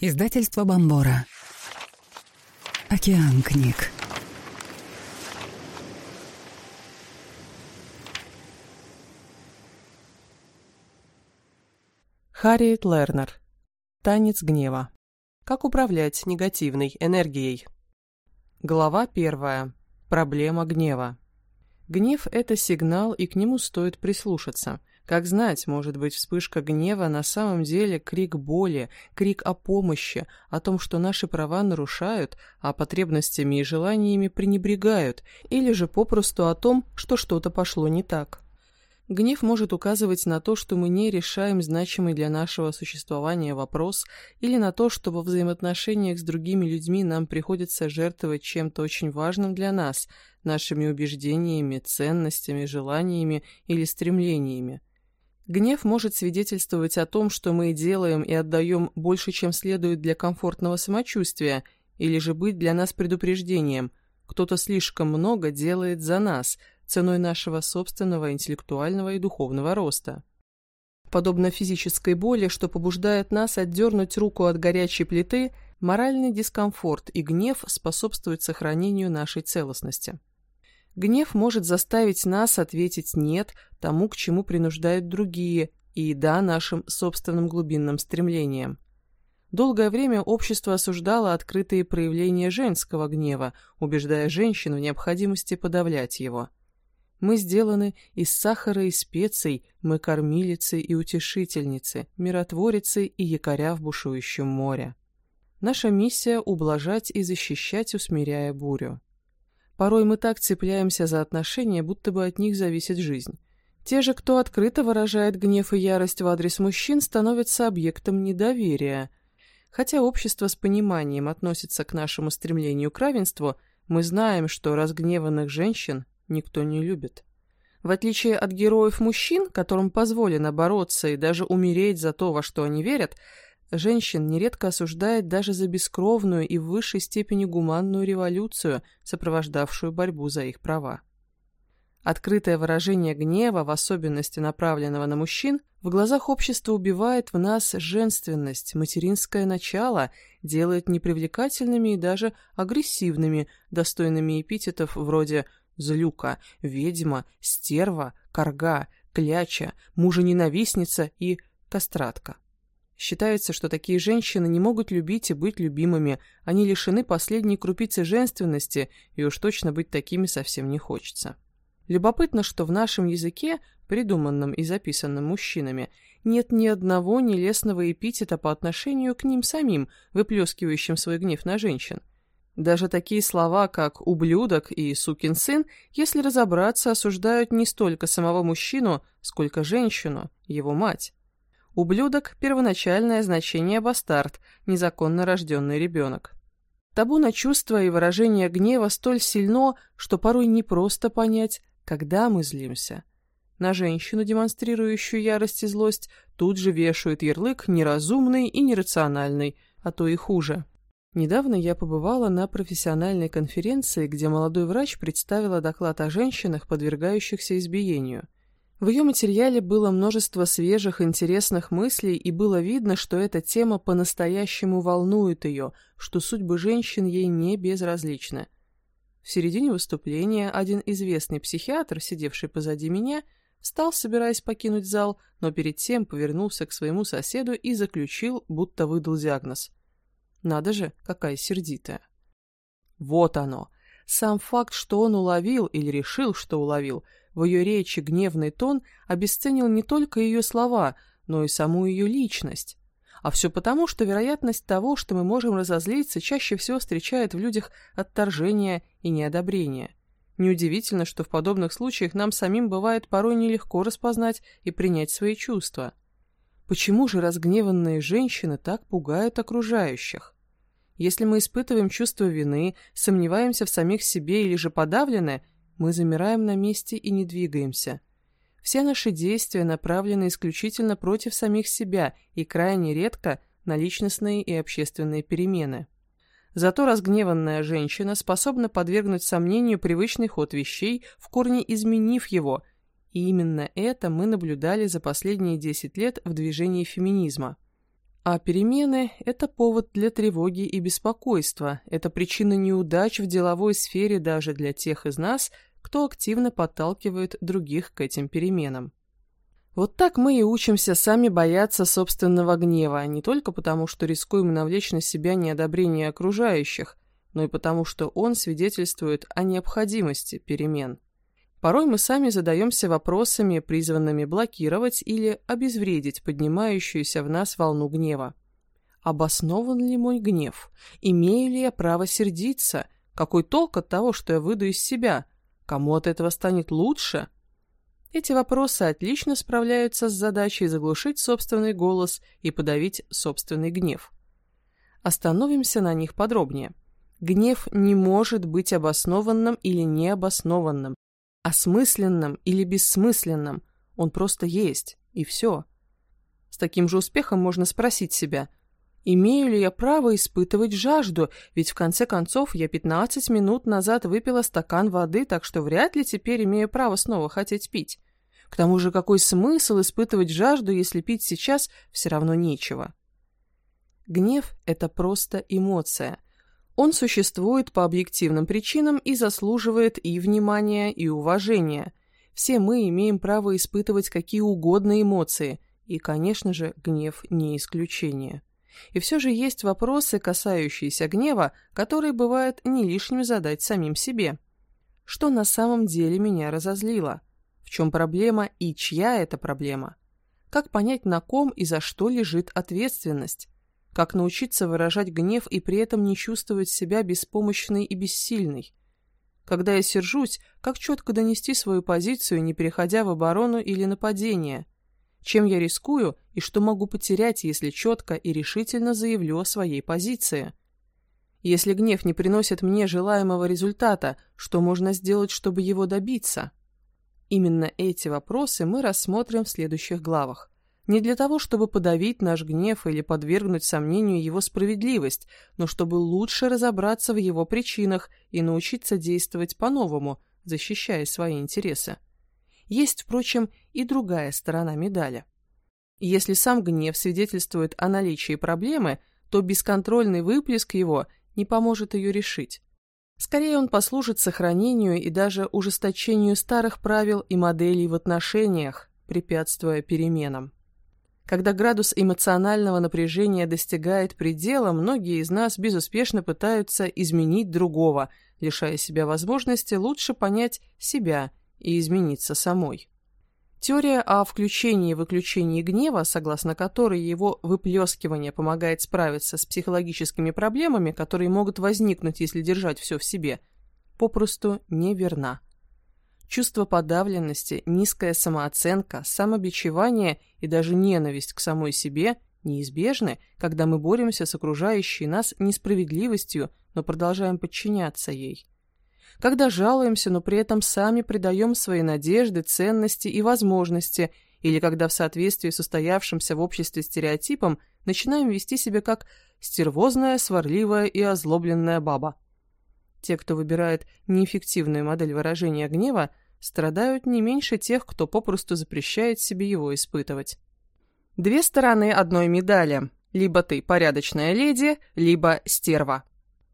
Издательство Бомбора. Океан книг. Харриет Лернер. Танец гнева. Как управлять негативной энергией. Глава первая. Проблема гнева. Гнев – это сигнал, и к нему стоит прислушаться. Как знать, может быть, вспышка гнева на самом деле крик боли, крик о помощи, о том, что наши права нарушают, а потребностями и желаниями пренебрегают, или же попросту о том, что что-то пошло не так. Гнев может указывать на то, что мы не решаем значимый для нашего существования вопрос, или на то, что во взаимоотношениях с другими людьми нам приходится жертвовать чем-то очень важным для нас, нашими убеждениями, ценностями, желаниями или стремлениями. Гнев может свидетельствовать о том, что мы делаем и отдаем больше, чем следует для комфортного самочувствия, или же быть для нас предупреждением. Кто-то слишком много делает за нас, ценой нашего собственного интеллектуального и духовного роста. Подобно физической боли, что побуждает нас отдернуть руку от горячей плиты, моральный дискомфорт и гнев способствуют сохранению нашей целостности. Гнев может заставить нас ответить «нет» тому, к чему принуждают другие, и «да» нашим собственным глубинным стремлениям. Долгое время общество осуждало открытые проявления женского гнева, убеждая женщин в необходимости подавлять его. Мы сделаны из сахара и специй, мы кормилицы и утешительницы, миротворицы и якоря в бушующем море. Наша миссия – ублажать и защищать, усмиряя бурю. Порой мы так цепляемся за отношения, будто бы от них зависит жизнь. Те же, кто открыто выражает гнев и ярость в адрес мужчин, становятся объектом недоверия. Хотя общество с пониманием относится к нашему стремлению к равенству, мы знаем, что разгневанных женщин никто не любит. В отличие от героев мужчин, которым позволено бороться и даже умереть за то, во что они верят, Женщин нередко осуждает даже за бескровную и в высшей степени гуманную революцию, сопровождавшую борьбу за их права. Открытое выражение гнева, в особенности направленного на мужчин, в глазах общества убивает в нас женственность, материнское начало, делает непривлекательными и даже агрессивными, достойными эпитетов вроде «злюка», «ведьма», «стерва», «корга», «кляча», «мужа-ненавистница» и «кастратка». Считается, что такие женщины не могут любить и быть любимыми, они лишены последней крупицы женственности, и уж точно быть такими совсем не хочется. Любопытно, что в нашем языке, придуманном и записанном мужчинами, нет ни одного нелестного эпитета по отношению к ним самим, выплескивающим свой гнев на женщин. Даже такие слова, как «ублюдок» и «сукин сын», если разобраться, осуждают не столько самого мужчину, сколько женщину, его мать. Ублюдок – первоначальное значение бастард, незаконно рожденный ребенок. Табу на чувства и выражение гнева столь сильно, что порой не просто понять, когда мы злимся. На женщину, демонстрирующую ярость и злость, тут же вешают ярлык неразумный и нерациональный, а то и хуже. Недавно я побывала на профессиональной конференции, где молодой врач представила доклад о женщинах, подвергающихся избиению – в ее материале было множество свежих, интересных мыслей, и было видно, что эта тема по-настоящему волнует ее, что судьбы женщин ей не безразличны. В середине выступления один известный психиатр, сидевший позади меня, встал, собираясь покинуть зал, но перед тем повернулся к своему соседу и заключил, будто выдал диагноз. Надо же, какая сердитая. Вот оно. Сам факт, что он уловил или решил, что уловил – в ее речи гневный тон обесценил не только ее слова, но и саму ее личность. А все потому, что вероятность того, что мы можем разозлиться, чаще всего встречает в людях отторжение и неодобрение. Неудивительно, что в подобных случаях нам самим бывает порой нелегко распознать и принять свои чувства. Почему же разгневанные женщины так пугают окружающих? Если мы испытываем чувство вины, сомневаемся в самих себе или же подавлены, мы замираем на месте и не двигаемся. Все наши действия направлены исключительно против самих себя и крайне редко на личностные и общественные перемены. Зато разгневанная женщина способна подвергнуть сомнению привычный ход вещей, в корне изменив его, и именно это мы наблюдали за последние 10 лет в движении феминизма. А перемены – это повод для тревоги и беспокойства, это причина неудач в деловой сфере даже для тех из нас, кто активно подталкивает других к этим переменам. Вот так мы и учимся сами бояться собственного гнева, не только потому, что рискуем навлечь на себя неодобрение окружающих, но и потому, что он свидетельствует о необходимости перемен. Порой мы сами задаемся вопросами, призванными блокировать или обезвредить поднимающуюся в нас волну гнева. Обоснован ли мой гнев? Имею ли я право сердиться? Какой толк от того, что я выйду из себя? Кому от этого станет лучше? Эти вопросы отлично справляются с задачей заглушить собственный голос и подавить собственный гнев. Остановимся на них подробнее. Гнев не может быть обоснованным или необоснованным, осмысленным или бессмысленным. Он просто есть, и все. С таким же успехом можно спросить себя, имею ли я право испытывать жажду, ведь в конце концов я 15 минут назад выпила стакан воды, так что вряд ли теперь имею право снова хотеть пить. К тому же какой смысл испытывать жажду, если пить сейчас все равно нечего? Гнев – это просто эмоция – он существует по объективным причинам и заслуживает и внимания, и уважения. Все мы имеем право испытывать какие угодно эмоции, и, конечно же, гнев не исключение. И все же есть вопросы, касающиеся гнева, которые бывает не лишним задать самим себе. Что на самом деле меня разозлило? В чем проблема и чья это проблема? Как понять, на ком и за что лежит ответственность? Как научиться выражать гнев и при этом не чувствовать себя беспомощной и бессильной? Когда я сержусь, как четко донести свою позицию, не переходя в оборону или нападение? Чем я рискую и что могу потерять, если четко и решительно заявлю о своей позиции? Если гнев не приносит мне желаемого результата, что можно сделать, чтобы его добиться? Именно эти вопросы мы рассмотрим в следующих главах. Не для того, чтобы подавить наш гнев или подвергнуть сомнению его справедливость, но чтобы лучше разобраться в его причинах и научиться действовать по-новому, защищая свои интересы. Есть, впрочем, и другая сторона медали. Если сам гнев свидетельствует о наличии проблемы, то бесконтрольный выплеск его не поможет ее решить. Скорее он послужит сохранению и даже ужесточению старых правил и моделей в отношениях, препятствуя переменам. Когда градус эмоционального напряжения достигает предела, многие из нас безуспешно пытаются изменить другого, лишая себя возможности лучше понять себя и измениться самой. Теория о включении и выключении гнева, согласно которой его выплескивание помогает справиться с психологическими проблемами, которые могут возникнуть, если держать все в себе, попросту неверна. Чувство подавленности, низкая самооценка, самобичевание и даже ненависть к самой себе неизбежны, когда мы боремся с окружающей нас несправедливостью, но продолжаем подчиняться ей. Когда жалуемся, но при этом сами придаем свои надежды, ценности и возможности, или когда в соответствии с устоявшимся в обществе стереотипом начинаем вести себя как стервозная, сварливая и озлобленная баба. Те, кто выбирает неэффективную модель выражения гнева, страдают не меньше тех, кто попросту запрещает себе его испытывать. Две стороны одной медали. Либо ты порядочная леди, либо стерва.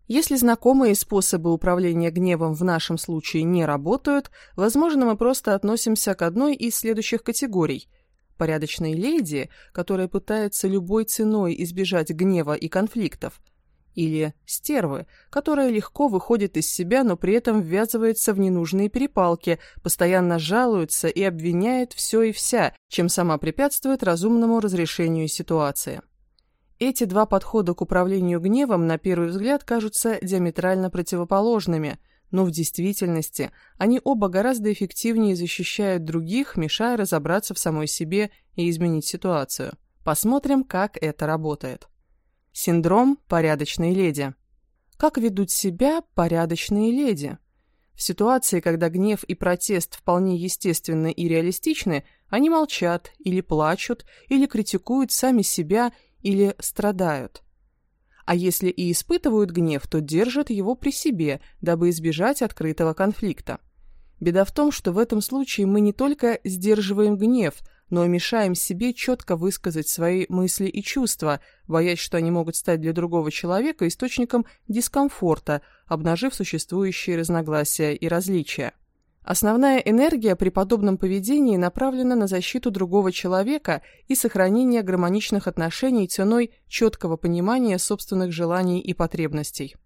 Если знакомые способы управления гневом в нашем случае не работают, возможно, мы просто относимся к одной из следующих категорий. Порядочной леди, которая пытается любой ценой избежать гнева и конфликтов – или стервы, которая легко выходит из себя, но при этом ввязывается в ненужные перепалки, постоянно жалуется и обвиняет все и вся, чем сама препятствует разумному разрешению ситуации. Эти два подхода к управлению гневом на первый взгляд кажутся диаметрально противоположными, но в действительности они оба гораздо эффективнее защищают других, мешая разобраться в самой себе и изменить ситуацию. Посмотрим, как это работает. Синдром порядочной леди. Как ведут себя порядочные леди? В ситуации, когда гнев и протест вполне естественны и реалистичны, они молчат или плачут, или критикуют сами себя, или страдают. А если и испытывают гнев, то держат его при себе, дабы избежать открытого конфликта. Беда в том, что в этом случае мы не только сдерживаем гнев, но мешаем себе четко высказать свои мысли и чувства, боясь, что они могут стать для другого человека источником дискомфорта, обнажив существующие разногласия и различия. Основная энергия при подобном поведении направлена на защиту другого человека и сохранение гармоничных отношений ценой четкого понимания собственных желаний и потребностей.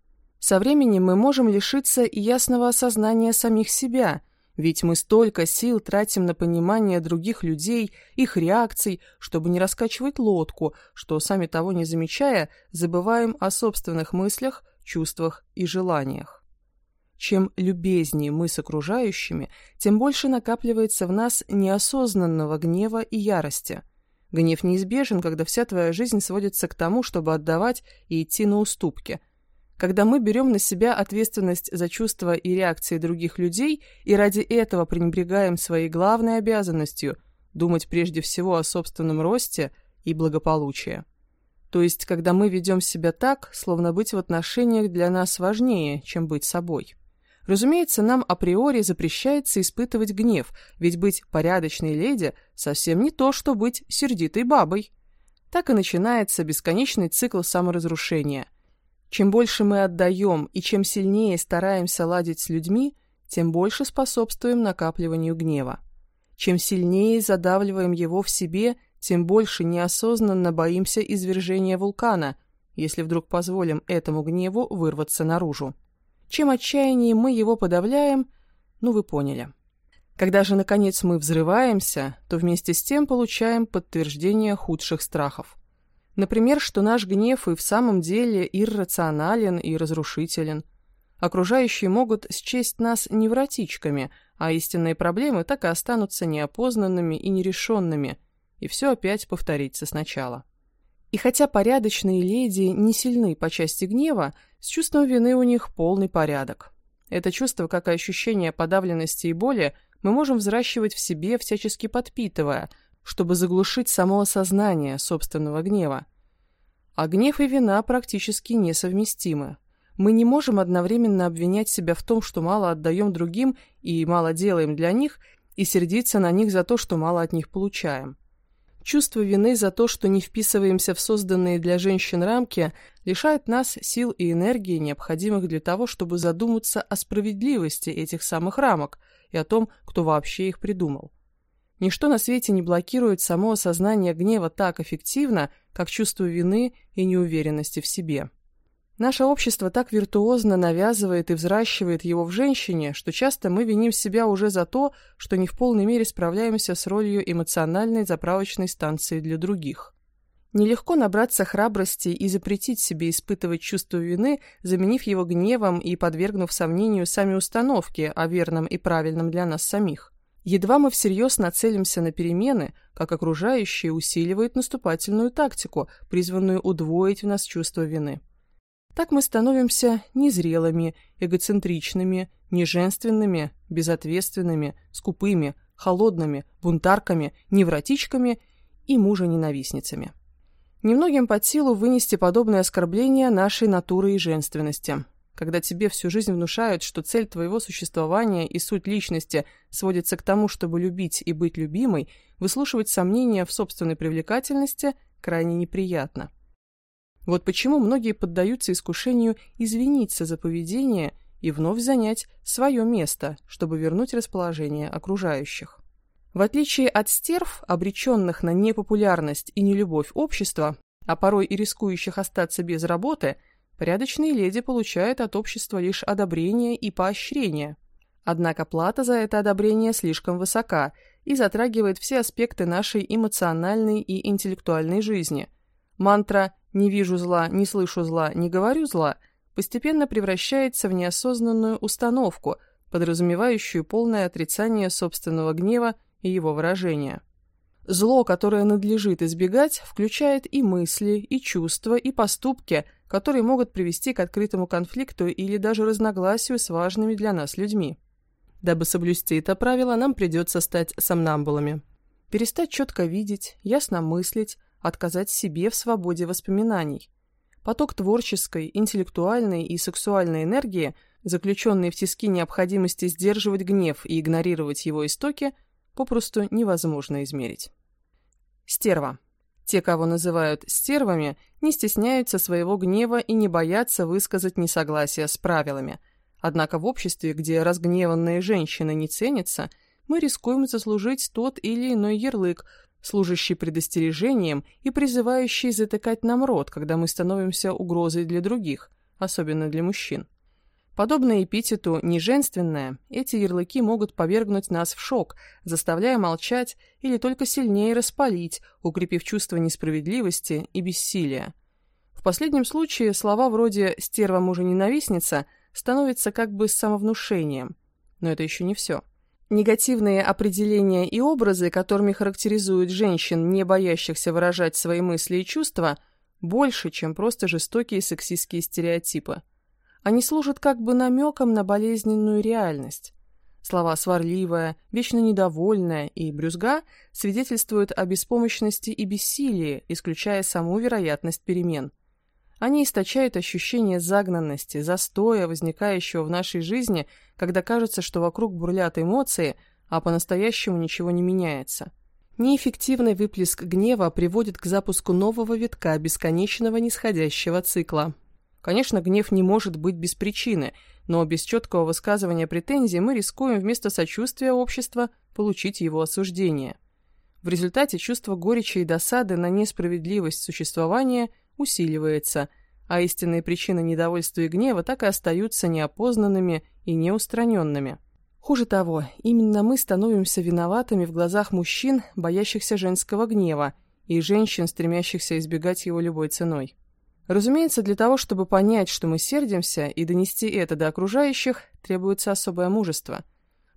Со временем мы можем лишиться и ясного осознания самих себя, ведь мы столько сил тратим на понимание других людей, их реакций, чтобы не раскачивать лодку, что, сами того не замечая, забываем о собственных мыслях, чувствах и желаниях. Чем любезнее мы с окружающими, тем больше накапливается в нас неосознанного гнева и ярости. Гнев неизбежен, когда вся твоя жизнь сводится к тому, чтобы отдавать и идти на уступки – когда мы берем на себя ответственность за чувства и реакции других людей и ради этого пренебрегаем своей главной обязанностью – думать прежде всего о собственном росте и благополучии. То есть, когда мы ведем себя так, словно быть в отношениях для нас важнее, чем быть собой. Разумеется, нам априори запрещается испытывать гнев, ведь быть порядочной леди совсем не то, что быть сердитой бабой. Так и начинается бесконечный цикл саморазрушения – чем больше мы отдаем и чем сильнее стараемся ладить с людьми, тем больше способствуем накапливанию гнева. Чем сильнее задавливаем его в себе, тем больше неосознанно боимся извержения вулкана, если вдруг позволим этому гневу вырваться наружу. Чем отчаяннее мы его подавляем, ну вы поняли. Когда же, наконец, мы взрываемся, то вместе с тем получаем подтверждение худших страхов. Например, что наш гнев и в самом деле иррационален и разрушителен. Окружающие могут счесть нас невротичками, а истинные проблемы так и останутся неопознанными и нерешенными, и все опять повторится сначала. И хотя порядочные леди не сильны по части гнева, с чувством вины у них полный порядок. Это чувство, как и ощущение подавленности и боли, мы можем взращивать в себе, всячески подпитывая – чтобы заглушить само осознание собственного гнева. А гнев и вина практически несовместимы. Мы не можем одновременно обвинять себя в том, что мало отдаем другим и мало делаем для них, и сердиться на них за то, что мало от них получаем. Чувство вины за то, что не вписываемся в созданные для женщин рамки, лишает нас сил и энергии, необходимых для того, чтобы задуматься о справедливости этих самых рамок и о том, кто вообще их придумал. Ничто на свете не блокирует само осознание гнева так эффективно, как чувство вины и неуверенности в себе. Наше общество так виртуозно навязывает и взращивает его в женщине, что часто мы виним себя уже за то, что не в полной мере справляемся с ролью эмоциональной заправочной станции для других. Нелегко набраться храбрости и запретить себе испытывать чувство вины, заменив его гневом и подвергнув сомнению сами установки о верном и правильном для нас самих. Едва мы всерьез нацелимся на перемены, как окружающие усиливают наступательную тактику, призванную удвоить в нас чувство вины. Так мы становимся незрелыми, эгоцентричными, неженственными, безответственными, скупыми, холодными, бунтарками, невротичками и мужа-ненавистницами. Немногим под силу вынести подобное оскорбление нашей натуры и женственности – когда тебе всю жизнь внушают, что цель твоего существования и суть личности сводится к тому, чтобы любить и быть любимой, выслушивать сомнения в собственной привлекательности крайне неприятно. Вот почему многие поддаются искушению извиниться за поведение и вновь занять свое место, чтобы вернуть расположение окружающих. В отличие от стерв, обреченных на непопулярность и нелюбовь общества, а порой и рискующих остаться без работы – Порядочные леди получают от общества лишь одобрение и поощрение. Однако плата за это одобрение слишком высока и затрагивает все аспекты нашей эмоциональной и интеллектуальной жизни. Мантра «не вижу зла, не слышу зла, не говорю зла» постепенно превращается в неосознанную установку, подразумевающую полное отрицание собственного гнева и его выражения. Зло, которое надлежит избегать, включает и мысли, и чувства, и поступки, которые могут привести к открытому конфликту или даже разногласию с важными для нас людьми. Дабы соблюсти это правило, нам придется стать сомнамбулами. Перестать четко видеть, ясно мыслить, отказать себе в свободе воспоминаний. Поток творческой, интеллектуальной и сексуальной энергии, заключенный в тиски необходимости сдерживать гнев и игнорировать его истоки, попросту невозможно измерить. Стерва. Те, кого называют стервами, не стесняются своего гнева и не боятся высказать несогласие с правилами. Однако в обществе, где разгневанные женщины не ценятся, мы рискуем заслужить тот или иной ярлык, служащий предостережением и призывающий затыкать нам рот, когда мы становимся угрозой для других, особенно для мужчин. Подобно эпитету «неженственное», эти ярлыки могут повергнуть нас в шок, заставляя молчать или только сильнее распалить, укрепив чувство несправедливости и бессилия. В последнем случае слова вроде «стерва мужа-ненавистница» становятся как бы самовнушением. Но это еще не все. Негативные определения и образы, которыми характеризуют женщин, не боящихся выражать свои мысли и чувства, больше, чем просто жестокие сексистские стереотипы – они служат как бы намеком на болезненную реальность. Слова «сварливая», «вечно недовольная» и «брюзга» свидетельствуют о беспомощности и бессилии, исключая саму вероятность перемен. Они источают ощущение загнанности, застоя, возникающего в нашей жизни, когда кажется, что вокруг бурлят эмоции, а по-настоящему ничего не меняется. Неэффективный выплеск гнева приводит к запуску нового витка бесконечного нисходящего цикла. Конечно, гнев не может быть без причины, но без четкого высказывания претензий мы рискуем вместо сочувствия общества получить его осуждение. В результате чувство горечи и досады на несправедливость существования усиливается, а истинные причины недовольства и гнева так и остаются неопознанными и неустраненными. Хуже того, именно мы становимся виноватыми в глазах мужчин, боящихся женского гнева, и женщин, стремящихся избегать его любой ценой. Разумеется, для того, чтобы понять, что мы сердимся, и донести это до окружающих, требуется особое мужество.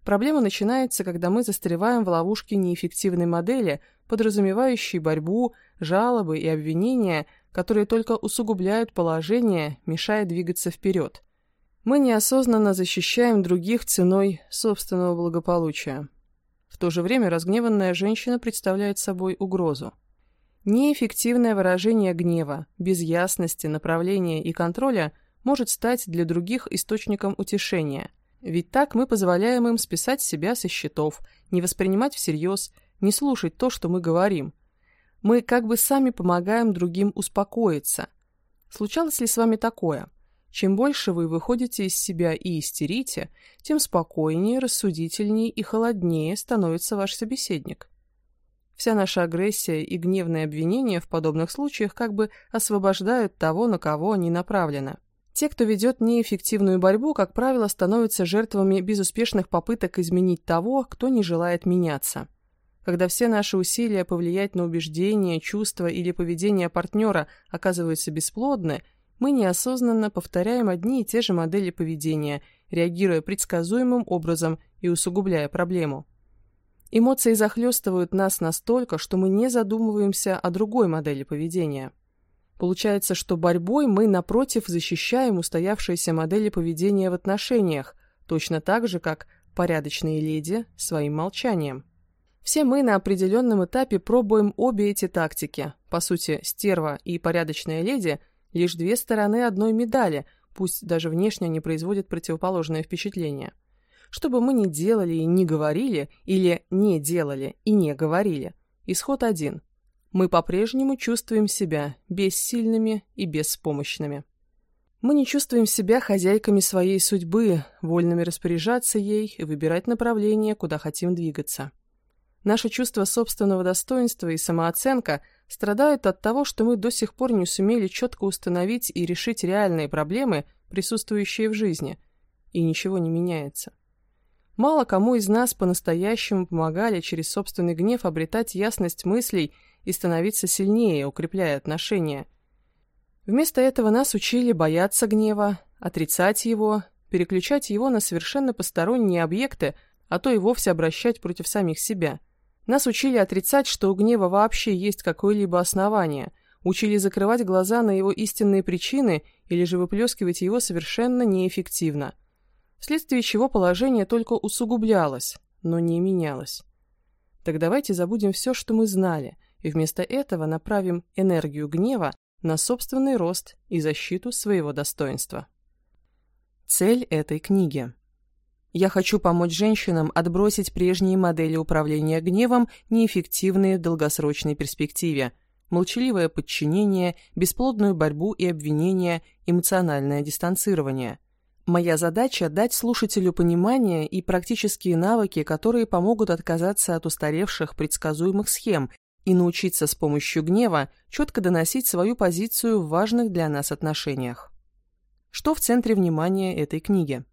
Проблема начинается, когда мы застреваем в ловушке неэффективной модели, подразумевающей борьбу, жалобы и обвинения, которые только усугубляют положение, мешая двигаться вперед. Мы неосознанно защищаем других ценой собственного благополучия. В то же время разгневанная женщина представляет собой угрозу. Неэффективное выражение гнева, без ясности, направления и контроля может стать для других источником утешения. Ведь так мы позволяем им списать себя со счетов, не воспринимать всерьез, не слушать то, что мы говорим. Мы как бы сами помогаем другим успокоиться. Случалось ли с вами такое? Чем больше вы выходите из себя и истерите, тем спокойнее, рассудительнее и холоднее становится ваш собеседник. Вся наша агрессия и гневные обвинения в подобных случаях как бы освобождают того, на кого они направлены. Те, кто ведет неэффективную борьбу, как правило, становятся жертвами безуспешных попыток изменить того, кто не желает меняться. Когда все наши усилия повлиять на убеждения, чувства или поведение партнера оказываются бесплодны, мы неосознанно повторяем одни и те же модели поведения, реагируя предсказуемым образом и усугубляя проблему. Эмоции захлестывают нас настолько, что мы не задумываемся о другой модели поведения. Получается, что борьбой мы, напротив, защищаем устоявшиеся модели поведения в отношениях, точно так же, как порядочные леди своим молчанием. Все мы на определенном этапе пробуем обе эти тактики. По сути, стерва и порядочная леди – лишь две стороны одной медали, пусть даже внешне они производят противоположное впечатление. Что бы мы ни делали и не говорили, или не делали и не говорили, исход один. Мы по-прежнему чувствуем себя бессильными и беспомощными. Мы не чувствуем себя хозяйками своей судьбы, вольными распоряжаться ей и выбирать направление, куда хотим двигаться. Наше чувство собственного достоинства и самооценка страдают от того, что мы до сих пор не сумели четко установить и решить реальные проблемы, присутствующие в жизни, и ничего не меняется. Мало кому из нас по-настоящему помогали через собственный гнев обретать ясность мыслей и становиться сильнее, укрепляя отношения. Вместо этого нас учили бояться гнева, отрицать его, переключать его на совершенно посторонние объекты, а то и вовсе обращать против самих себя. Нас учили отрицать, что у гнева вообще есть какое-либо основание, учили закрывать глаза на его истинные причины или же выплескивать его совершенно неэффективно – вследствие чего положение только усугублялось, но не менялось. Так давайте забудем все, что мы знали, и вместо этого направим энергию гнева на собственный рост и защиту своего достоинства. Цель этой книги. Я хочу помочь женщинам отбросить прежние модели управления гневом, неэффективные в долгосрочной перспективе, молчаливое подчинение, бесплодную борьбу и обвинение, эмоциональное дистанцирование. Моя задача – дать слушателю понимание и практические навыки, которые помогут отказаться от устаревших предсказуемых схем и научиться с помощью гнева четко доносить свою позицию в важных для нас отношениях. Что в центре внимания этой книги?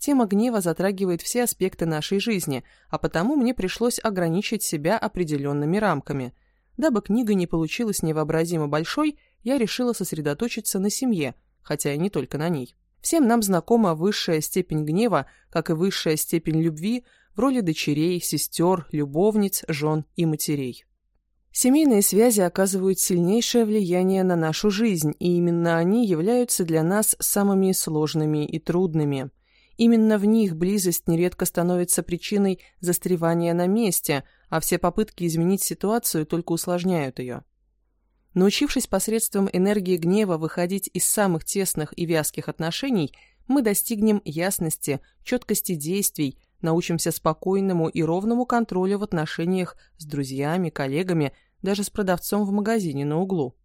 Тема гнева затрагивает все аспекты нашей жизни, а потому мне пришлось ограничить себя определенными рамками. Дабы книга не получилась невообразимо большой, я решила сосредоточиться на семье, хотя и не только на ней. Всем нам знакома высшая степень гнева, как и высшая степень любви в роли дочерей, сестер, любовниц, жен и матерей. Семейные связи оказывают сильнейшее влияние на нашу жизнь, и именно они являются для нас самыми сложными и трудными. Именно в них близость нередко становится причиной застревания на месте, а все попытки изменить ситуацию только усложняют ее. Научившись посредством энергии гнева выходить из самых тесных и вязких отношений, мы достигнем ясности, четкости действий, научимся спокойному и ровному контролю в отношениях с друзьями, коллегами, даже с продавцом в магазине на углу.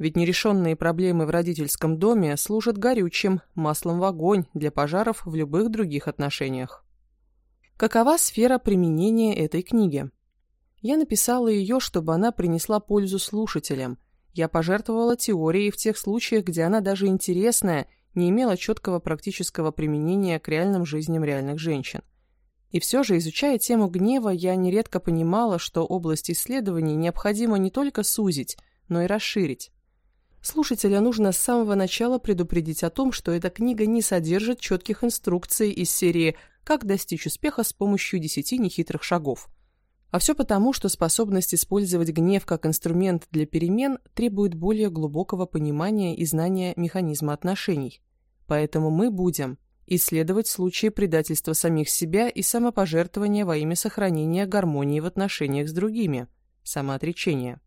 Ведь нерешенные проблемы в родительском доме служат горючим, маслом в огонь для пожаров в любых других отношениях. Какова сфера применения этой книги? Я написала ее, чтобы она принесла пользу слушателям. Я пожертвовала теорией в тех случаях, где она даже интересная, не имела четкого практического применения к реальным жизням реальных женщин. И все же, изучая тему гнева, я нередко понимала, что область исследований необходимо не только сузить, но и расширить. Слушателя нужно с самого начала предупредить о том, что эта книга не содержит четких инструкций из серии «Как достичь успеха с помощью десяти нехитрых шагов». А все потому, что способность использовать гнев как инструмент для перемен требует более глубокого понимания и знания механизма отношений. Поэтому мы будем исследовать случаи предательства самих себя и самопожертвования во имя сохранения гармонии в отношениях с другими, самоотречения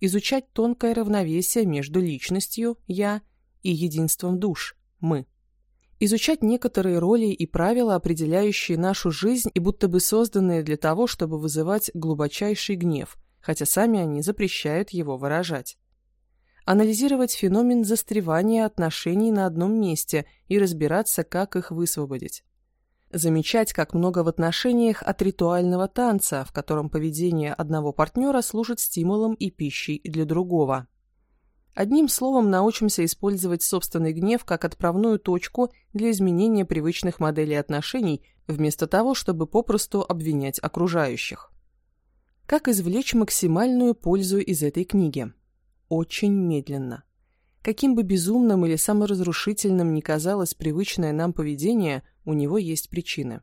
изучать тонкое равновесие между личностью «я» и единством душ «мы». Изучать некоторые роли и правила, определяющие нашу жизнь и будто бы созданные для того, чтобы вызывать глубочайший гнев, хотя сами они запрещают его выражать. Анализировать феномен застревания отношений на одном месте и разбираться, как их высвободить замечать, как много в отношениях от ритуального танца, в котором поведение одного партнера служит стимулом и пищей для другого. Одним словом, научимся использовать собственный гнев как отправную точку для изменения привычных моделей отношений, вместо того, чтобы попросту обвинять окружающих. Как извлечь максимальную пользу из этой книги? Очень медленно. Каким бы безумным или саморазрушительным ни казалось привычное нам поведение, у него есть причины.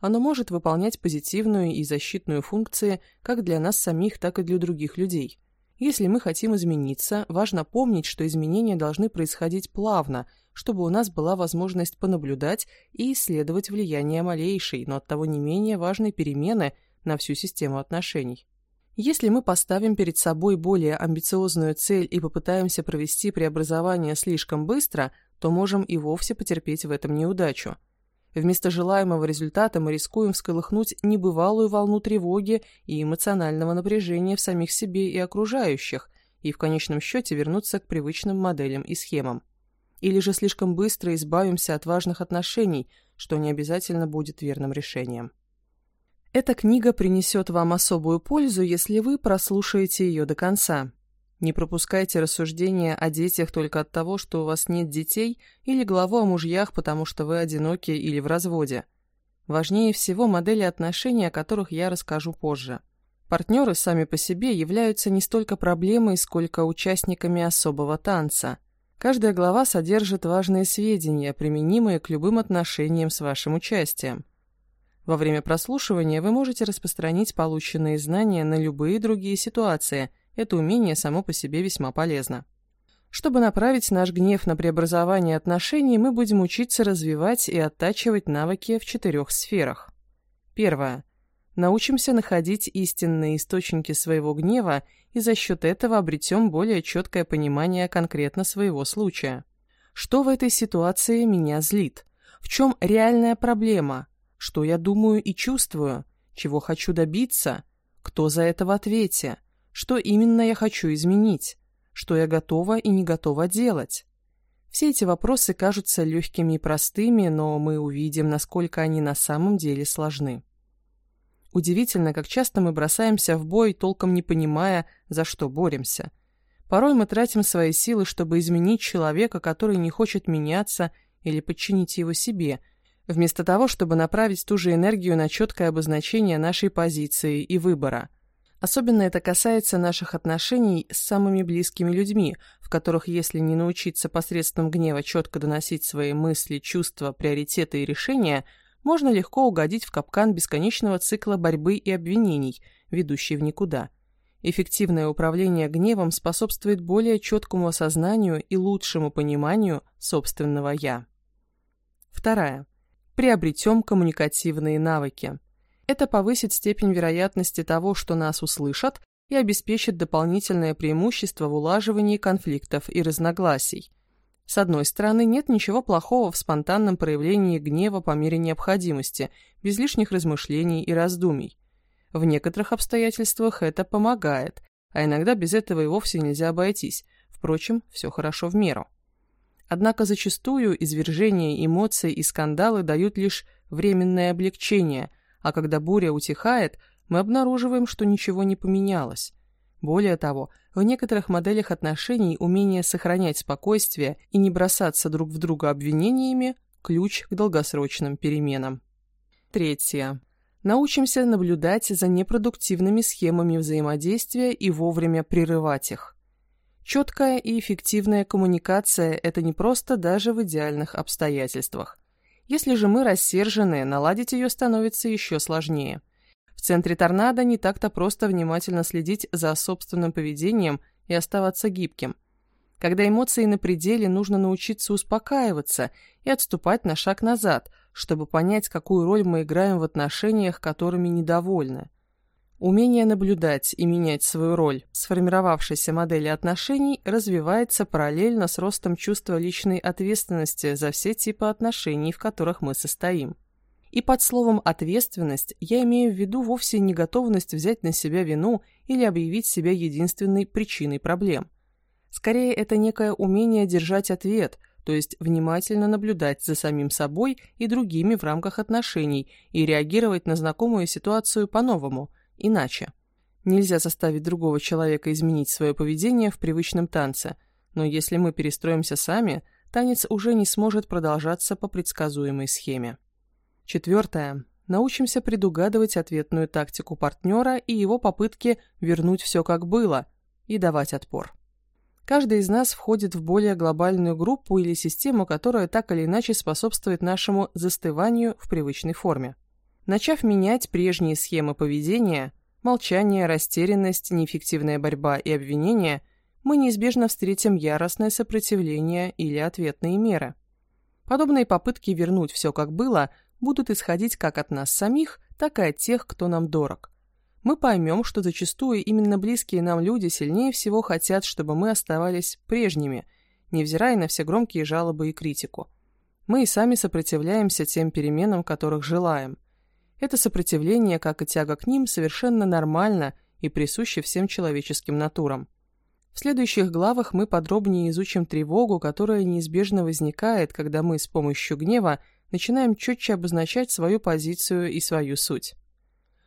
Оно может выполнять позитивную и защитную функции как для нас самих, так и для других людей. Если мы хотим измениться, важно помнить, что изменения должны происходить плавно, чтобы у нас была возможность понаблюдать и исследовать влияние малейшей, но оттого не менее важной перемены на всю систему отношений. Если мы поставим перед собой более амбициозную цель и попытаемся провести преобразование слишком быстро, то можем и вовсе потерпеть в этом неудачу. Вместо желаемого результата мы рискуем всколыхнуть небывалую волну тревоги и эмоционального напряжения в самих себе и окружающих, и в конечном счете вернуться к привычным моделям и схемам. Или же слишком быстро избавимся от важных отношений, что не обязательно будет верным решением. Эта книга принесет вам особую пользу, если вы прослушаете ее до конца. Не пропускайте рассуждения о детях только от того, что у вас нет детей, или главу о мужьях, потому что вы одиноки или в разводе. Важнее всего модели отношений, о которых я расскажу позже. Партнеры сами по себе являются не столько проблемой, сколько участниками особого танца. Каждая глава содержит важные сведения, применимые к любым отношениям с вашим участием. Во время прослушивания вы можете распространить полученные знания на любые другие ситуации. Это умение само по себе весьма полезно. Чтобы направить наш гнев на преобразование отношений, мы будем учиться развивать и оттачивать навыки в четырех сферах. Первое. Научимся находить истинные источники своего гнева и за счет этого обретем более четкое понимание конкретно своего случая. Что в этой ситуации меня злит? В чем реальная проблема? Что я думаю и чувствую, чего хочу добиться, кто за это в ответе, что именно я хочу изменить, что я готова и не готова делать. Все эти вопросы кажутся легкими и простыми, но мы увидим, насколько они на самом деле сложны. Удивительно, как часто мы бросаемся в бой, толком не понимая, за что боремся. Порой мы тратим свои силы, чтобы изменить человека, который не хочет меняться, или подчинить его себе, вместо того, чтобы направить ту же энергию на четкое обозначение нашей позиции и выбора – Особенно это касается наших отношений с самыми близкими людьми, в которых, если не научиться посредством гнева четко доносить свои мысли, чувства, приоритеты и решения, можно легко угодить в капкан бесконечного цикла борьбы и обвинений, ведущий в никуда. Эффективное управление гневом способствует более четкому осознанию и лучшему пониманию собственного «я». Вторая. Приобретем коммуникативные навыки. Это повысит степень вероятности того, что нас услышат, и обеспечит дополнительное преимущество в улаживании конфликтов и разногласий. С одной стороны, нет ничего плохого в спонтанном проявлении гнева по мере необходимости, без лишних размышлений и раздумий. В некоторых обстоятельствах это помогает, а иногда без этого и вовсе нельзя обойтись. Впрочем, все хорошо в меру. Однако зачастую извержения эмоций и скандалы дают лишь временное облегчение – а когда буря утихает, мы обнаруживаем, что ничего не поменялось. Более того, в некоторых моделях отношений умение сохранять спокойствие и не бросаться друг в друга обвинениями – ключ к долгосрочным переменам. Третье. Научимся наблюдать за непродуктивными схемами взаимодействия и вовремя прерывать их. Четкая и эффективная коммуникация – это не просто даже в идеальных обстоятельствах. Если же мы рассержены, наладить ее становится еще сложнее. В центре торнадо не так-то просто внимательно следить за собственным поведением и оставаться гибким. Когда эмоции на пределе, нужно научиться успокаиваться и отступать на шаг назад, чтобы понять, какую роль мы играем в отношениях, которыми недовольны. Умение наблюдать и менять свою роль в сформировавшейся модели отношений развивается параллельно с ростом чувства личной ответственности за все типы отношений, в которых мы состоим. И под словом «ответственность» я имею в виду вовсе не готовность взять на себя вину или объявить себя единственной причиной проблем. Скорее, это некое умение держать ответ, то есть внимательно наблюдать за самим собой и другими в рамках отношений и реагировать на знакомую ситуацию по-новому – иначе. Нельзя заставить другого человека изменить свое поведение в привычном танце, но если мы перестроимся сами, танец уже не сможет продолжаться по предсказуемой схеме. Четвертое. Научимся предугадывать ответную тактику партнера и его попытки вернуть все как было и давать отпор. Каждый из нас входит в более глобальную группу или систему, которая так или иначе способствует нашему застыванию в привычной форме. Начав менять прежние схемы поведения, молчание, растерянность, неэффективная борьба и обвинения, мы неизбежно встретим яростное сопротивление или ответные меры. Подобные попытки вернуть все как было будут исходить как от нас самих, так и от тех, кто нам дорог. Мы поймем, что зачастую именно близкие нам люди сильнее всего хотят, чтобы мы оставались прежними, невзирая на все громкие жалобы и критику. Мы и сами сопротивляемся тем переменам, которых желаем. Это сопротивление, как и тяга к ним, совершенно нормально и присуще всем человеческим натурам. В следующих главах мы подробнее изучим тревогу, которая неизбежно возникает, когда мы с помощью гнева начинаем четче обозначать свою позицию и свою суть.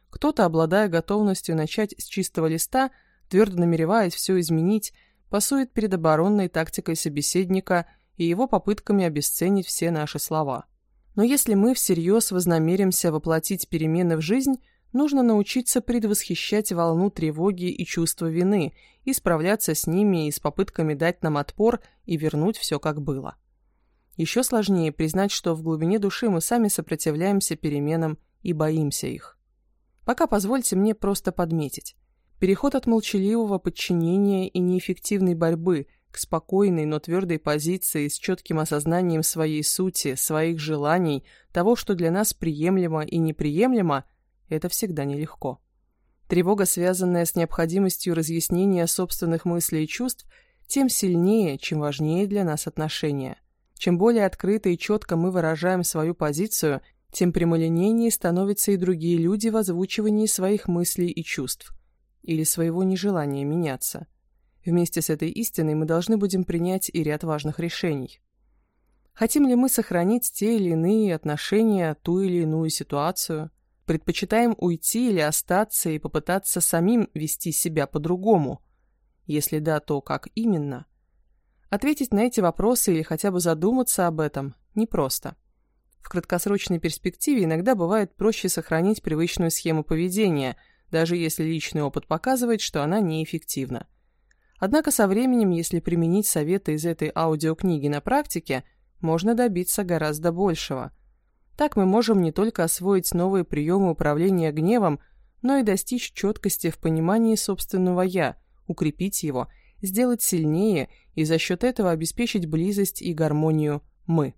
Кто-то, обладая готовностью начать с чистого листа, твердо намереваясь все изменить, пасует перед оборонной тактикой собеседника и его попытками обесценить все наши слова. Но если мы всерьез вознамеримся воплотить перемены в жизнь, нужно научиться предвосхищать волну тревоги и чувства вины и справляться с ними и с попытками дать нам отпор и вернуть все как было. Еще сложнее признать, что в глубине души мы сами сопротивляемся переменам и боимся их. Пока позвольте мне просто подметить. Переход от молчаливого подчинения и неэффективной борьбы к спокойной, но твердой позиции с четким осознанием своей сути, своих желаний, того, что для нас приемлемо и неприемлемо, это всегда нелегко. Тревога, связанная с необходимостью разъяснения собственных мыслей и чувств, тем сильнее, чем важнее для нас отношения. Чем более открыто и четко мы выражаем свою позицию, тем прямолинейнее становятся и другие люди в озвучивании своих мыслей и чувств, или своего нежелания меняться. Вместе с этой истиной мы должны будем принять и ряд важных решений. Хотим ли мы сохранить те или иные отношения, ту или иную ситуацию? Предпочитаем уйти или остаться и попытаться самим вести себя по-другому? Если да, то как именно? Ответить на эти вопросы или хотя бы задуматься об этом непросто. В краткосрочной перспективе иногда бывает проще сохранить привычную схему поведения, даже если личный опыт показывает, что она неэффективна. Однако со временем, если применить советы из этой аудиокниги на практике, можно добиться гораздо большего. Так мы можем не только освоить новые приемы управления гневом, но и достичь четкости в понимании собственного «я», укрепить его, сделать сильнее и за счет этого обеспечить близость и гармонию «мы».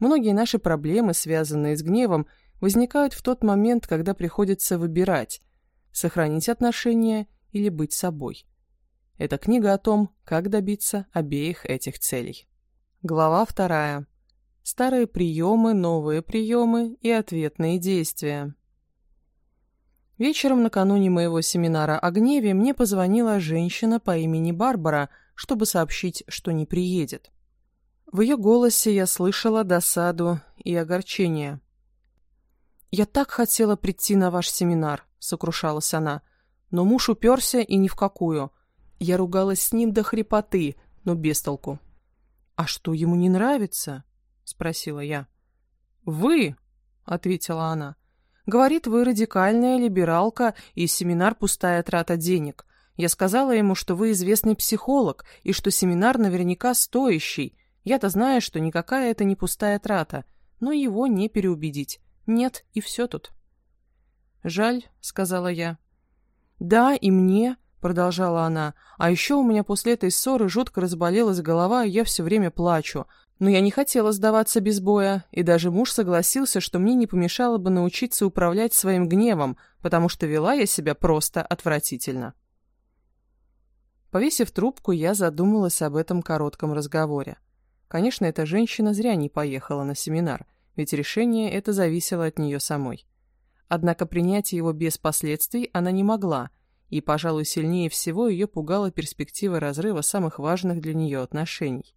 Многие наши проблемы, связанные с гневом, возникают в тот момент, когда приходится выбирать – сохранить отношения или быть собой. Это книга о том, как добиться обеих этих целей. Глава вторая. Старые приемы, новые приемы и ответные действия. Вечером накануне моего семинара о гневе мне позвонила женщина по имени Барбара, чтобы сообщить, что не приедет. В ее голосе я слышала досаду и огорчение. «Я так хотела прийти на ваш семинар», — сокрушалась она, — «но муж уперся и ни в какую. Я ругалась с ним до хрипоты, но без толку». «А что ему не нравится?» — спросила я. «Вы», — ответила она, — «говорит, вы радикальная либералка, и семинар пустая трата денег. Я сказала ему, что вы известный психолог, и что семинар наверняка стоящий, я-то знаю, что никакая это не пустая трата, но его не переубедить. Нет, и все тут. «Жаль», — сказала я. «Да, и мне», — продолжала она. «А еще у меня после этой ссоры жутко разболелась голова, и я все время плачу. Но я не хотела сдаваться без боя, и даже муж согласился, что мне не помешало бы научиться управлять своим гневом, потому что вела я себя просто отвратительно». Повесив трубку, я задумалась об этом коротком разговоре. Конечно, эта женщина зря не поехала на семинар, ведь решение это зависело от нее самой. Однако принять его без последствий она не могла, и, пожалуй, сильнее всего ее пугала перспектива разрыва самых важных для нее отношений.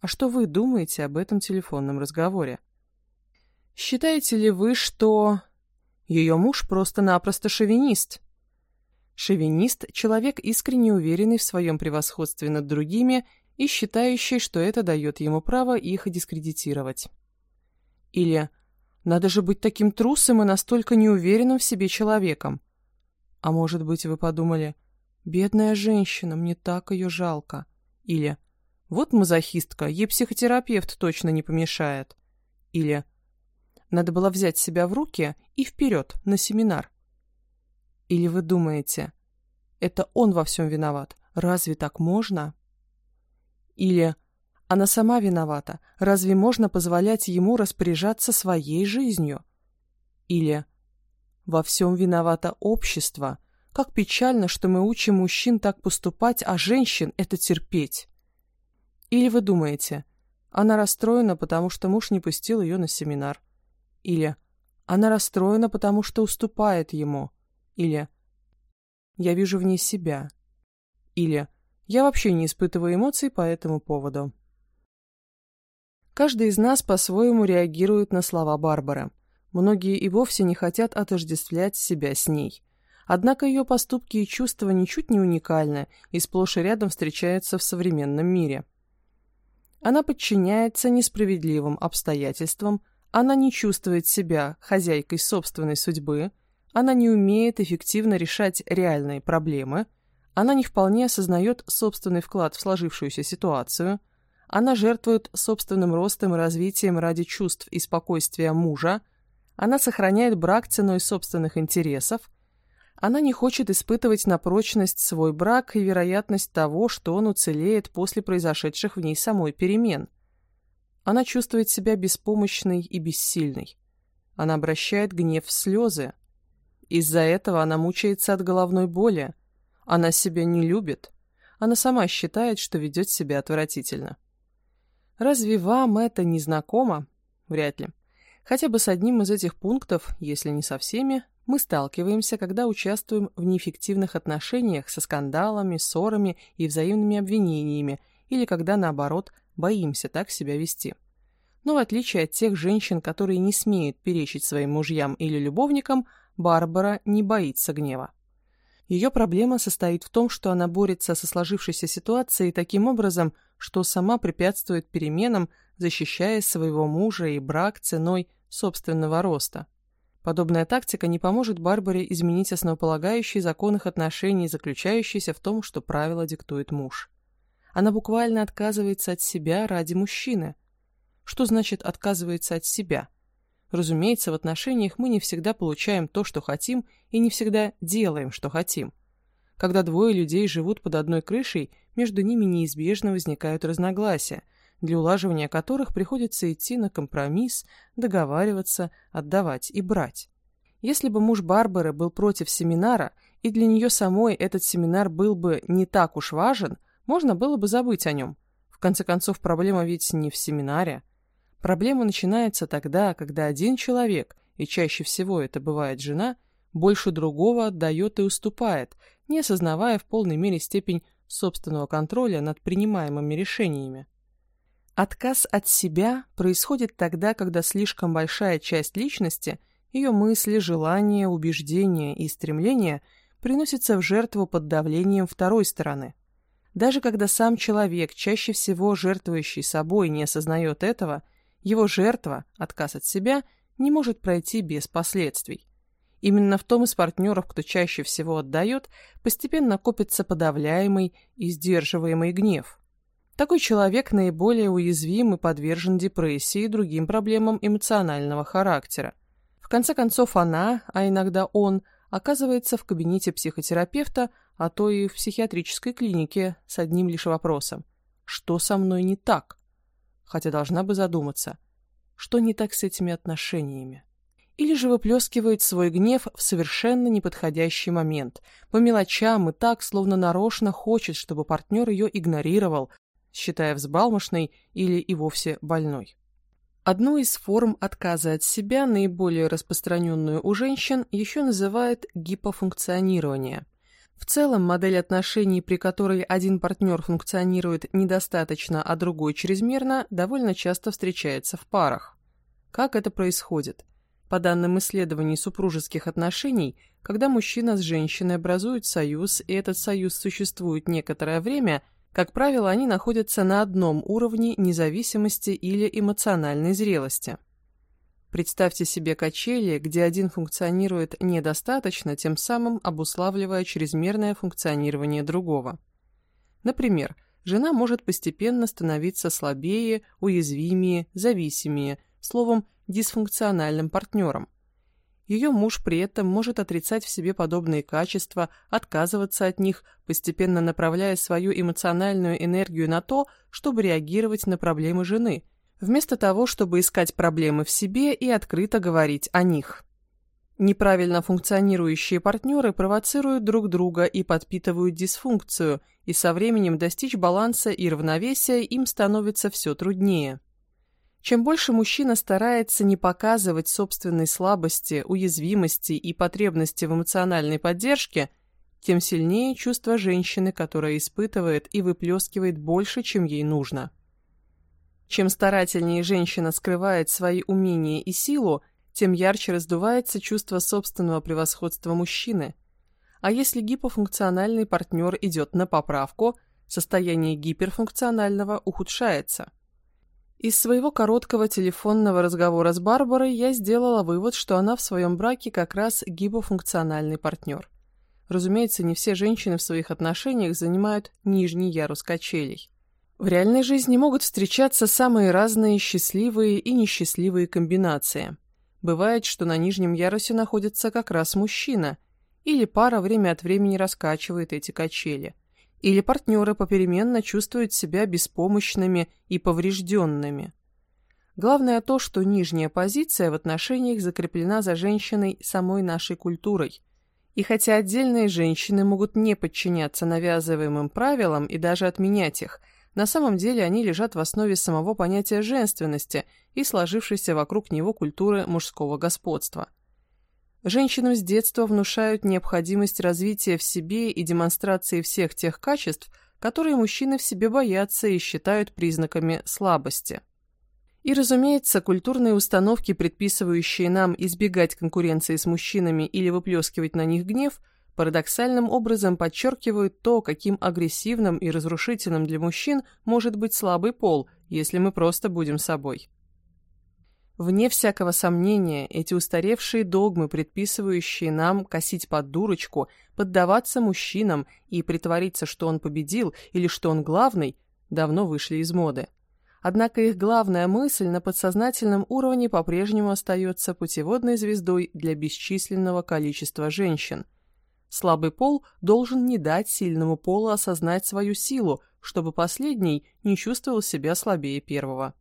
А что вы думаете об этом телефонном разговоре? Считаете ли вы, что... Ее муж просто-напросто шовинист? Шовинист – человек, искренне уверенный в своем превосходстве над другими и считающий, что это дает ему право их дискредитировать. Или «надо же быть таким трусом и настолько неуверенным в себе человеком». А может быть, вы подумали «бедная женщина, мне так ее жалко». Или «вот мазохистка, ей психотерапевт точно не помешает». Или «надо было взять себя в руки и вперед, на семинар». Или вы думаете «это он во всем виноват, разве так можно?» Или «Она сама виновата. Разве можно позволять ему распоряжаться своей жизнью?» Или «Во всем виновато общество. Как печально, что мы учим мужчин так поступать, а женщин это терпеть». Или вы думаете «Она расстроена, потому что муж не пустил ее на семинар». Или «Она расстроена, потому что уступает ему». Или «Я вижу в ней себя». Или я вообще не испытываю эмоций по этому поводу. Каждый из нас по-своему реагирует на слова Барбары. Многие и вовсе не хотят отождествлять себя с ней. Однако ее поступки и чувства ничуть не уникальны и сплошь и рядом встречаются в современном мире. Она подчиняется несправедливым обстоятельствам, она не чувствует себя хозяйкой собственной судьбы, она не умеет эффективно решать реальные проблемы – она не вполне осознает собственный вклад в сложившуюся ситуацию. Она жертвует собственным ростом и развитием ради чувств и спокойствия мужа. Она сохраняет брак ценой собственных интересов. Она не хочет испытывать на прочность свой брак и вероятность того, что он уцелеет после произошедших в ней самой перемен. Она чувствует себя беспомощной и бессильной. Она обращает гнев в слезы. Из-за этого она мучается от головной боли. Она себя не любит. Она сама считает, что ведет себя отвратительно. Разве вам это не знакомо? Вряд ли. Хотя бы с одним из этих пунктов, если не со всеми, мы сталкиваемся, когда участвуем в неэффективных отношениях со скандалами, ссорами и взаимными обвинениями, или когда, наоборот, боимся так себя вести. Но в отличие от тех женщин, которые не смеют перечить своим мужьям или любовникам, Барбара не боится гнева. Ее проблема состоит в том, что она борется со сложившейся ситуацией таким образом, что сама препятствует переменам, защищая своего мужа и брак ценой собственного роста. Подобная тактика не поможет Барбаре изменить основополагающий закон их отношений, заключающийся в том, что правила диктует муж. Она буквально отказывается от себя ради мужчины. Что значит «отказывается от себя»? Разумеется, в отношениях мы не всегда получаем то, что хотим, и не всегда делаем, что хотим. Когда двое людей живут под одной крышей, между ними неизбежно возникают разногласия – для улаживания которых приходится идти на компромисс, договариваться, отдавать и брать. Если бы муж Барбары был против семинара, и для нее самой этот семинар был бы не так уж важен, можно было бы забыть о нем. В конце концов, проблема ведь не в семинаре. Проблема начинается тогда, когда один человек, и чаще всего это бывает жена, больше другого отдает и уступает, не осознавая в полной мере степень собственного контроля над принимаемыми решениями. Отказ от себя происходит тогда, когда слишком большая часть личности, ее мысли, желания, убеждения и стремления приносится в жертву под давлением второй стороны. Даже когда сам человек, чаще всего жертвующий собой, не осознает этого, его жертва, отказ от себя, не может пройти без последствий. Именно в том из партнеров, кто чаще всего отдает, постепенно копится подавляемый и сдерживаемый гнев – такой человек наиболее уязвим и подвержен депрессии и другим проблемам эмоционального характера. В конце концов, она, а иногда он, оказывается в кабинете психотерапевта, а то и в психиатрической клинике с одним лишь вопросом. Что со мной не так? Хотя должна бы задуматься, что не так с этими отношениями? Или же выплескивает свой гнев в совершенно неподходящий момент, по мелочам и так, словно нарочно хочет, чтобы партнер ее игнорировал, считая взбалмошной или и вовсе больной. Одну из форм отказа от себя, наиболее распространенную у женщин, еще называют гипофункционирование. В целом, модель отношений, при которой один партнер функционирует недостаточно, а другой чрезмерно, довольно часто встречается в парах. Как это происходит? По данным исследований супружеских отношений, когда мужчина с женщиной образуют союз, и этот союз существует некоторое время – как правило, они находятся на одном уровне независимости или эмоциональной зрелости. Представьте себе качели, где один функционирует недостаточно, тем самым обуславливая чрезмерное функционирование другого. Например, жена может постепенно становиться слабее, уязвимее, зависимее, словом, дисфункциональным партнером. Ее муж при этом может отрицать в себе подобные качества, отказываться от них, постепенно направляя свою эмоциональную энергию на то, чтобы реагировать на проблемы жены, вместо того, чтобы искать проблемы в себе и открыто говорить о них. Неправильно функционирующие партнеры провоцируют друг друга и подпитывают дисфункцию, и со временем достичь баланса и равновесия им становится все труднее. Чем больше мужчина старается не показывать собственной слабости, уязвимости и потребности в эмоциональной поддержке, тем сильнее чувство женщины, которая испытывает и выплескивает больше, чем ей нужно. Чем старательнее женщина скрывает свои умения и силу, тем ярче раздувается чувство собственного превосходства мужчины. А если гипофункциональный партнер идет на поправку, состояние гиперфункционального ухудшается. Из своего короткого телефонного разговора с Барбарой я сделала вывод, что она в своем браке как раз гипофункциональный партнер. Разумеется, не все женщины в своих отношениях занимают нижний ярус качелей. В реальной жизни могут встречаться самые разные счастливые и несчастливые комбинации. Бывает, что на нижнем ярусе находится как раз мужчина, или пара время от времени раскачивает эти качели – или партнеры попеременно чувствуют себя беспомощными и поврежденными. Главное то, что нижняя позиция в отношениях закреплена за женщиной самой нашей культурой. И хотя отдельные женщины могут не подчиняться навязываемым правилам и даже отменять их, На самом деле они лежат в основе самого понятия женственности и сложившейся вокруг него культуры мужского господства. Женщинам с детства внушают необходимость развития в себе и демонстрации всех тех качеств, которые мужчины в себе боятся и считают признаками слабости. И, разумеется, культурные установки, предписывающие нам избегать конкуренции с мужчинами или выплескивать на них гнев, парадоксальным образом подчеркивают то, каким агрессивным и разрушительным для мужчин может быть слабый пол, если мы просто будем собой. Вне всякого сомнения, эти устаревшие догмы, предписывающие нам косить под дурочку, поддаваться мужчинам и притвориться, что он победил или что он главный, давно вышли из моды. Однако их главная мысль на подсознательном уровне по-прежнему остается путеводной звездой для бесчисленного количества женщин. Слабый пол должен не дать сильному полу осознать свою силу, чтобы последний не чувствовал себя слабее первого.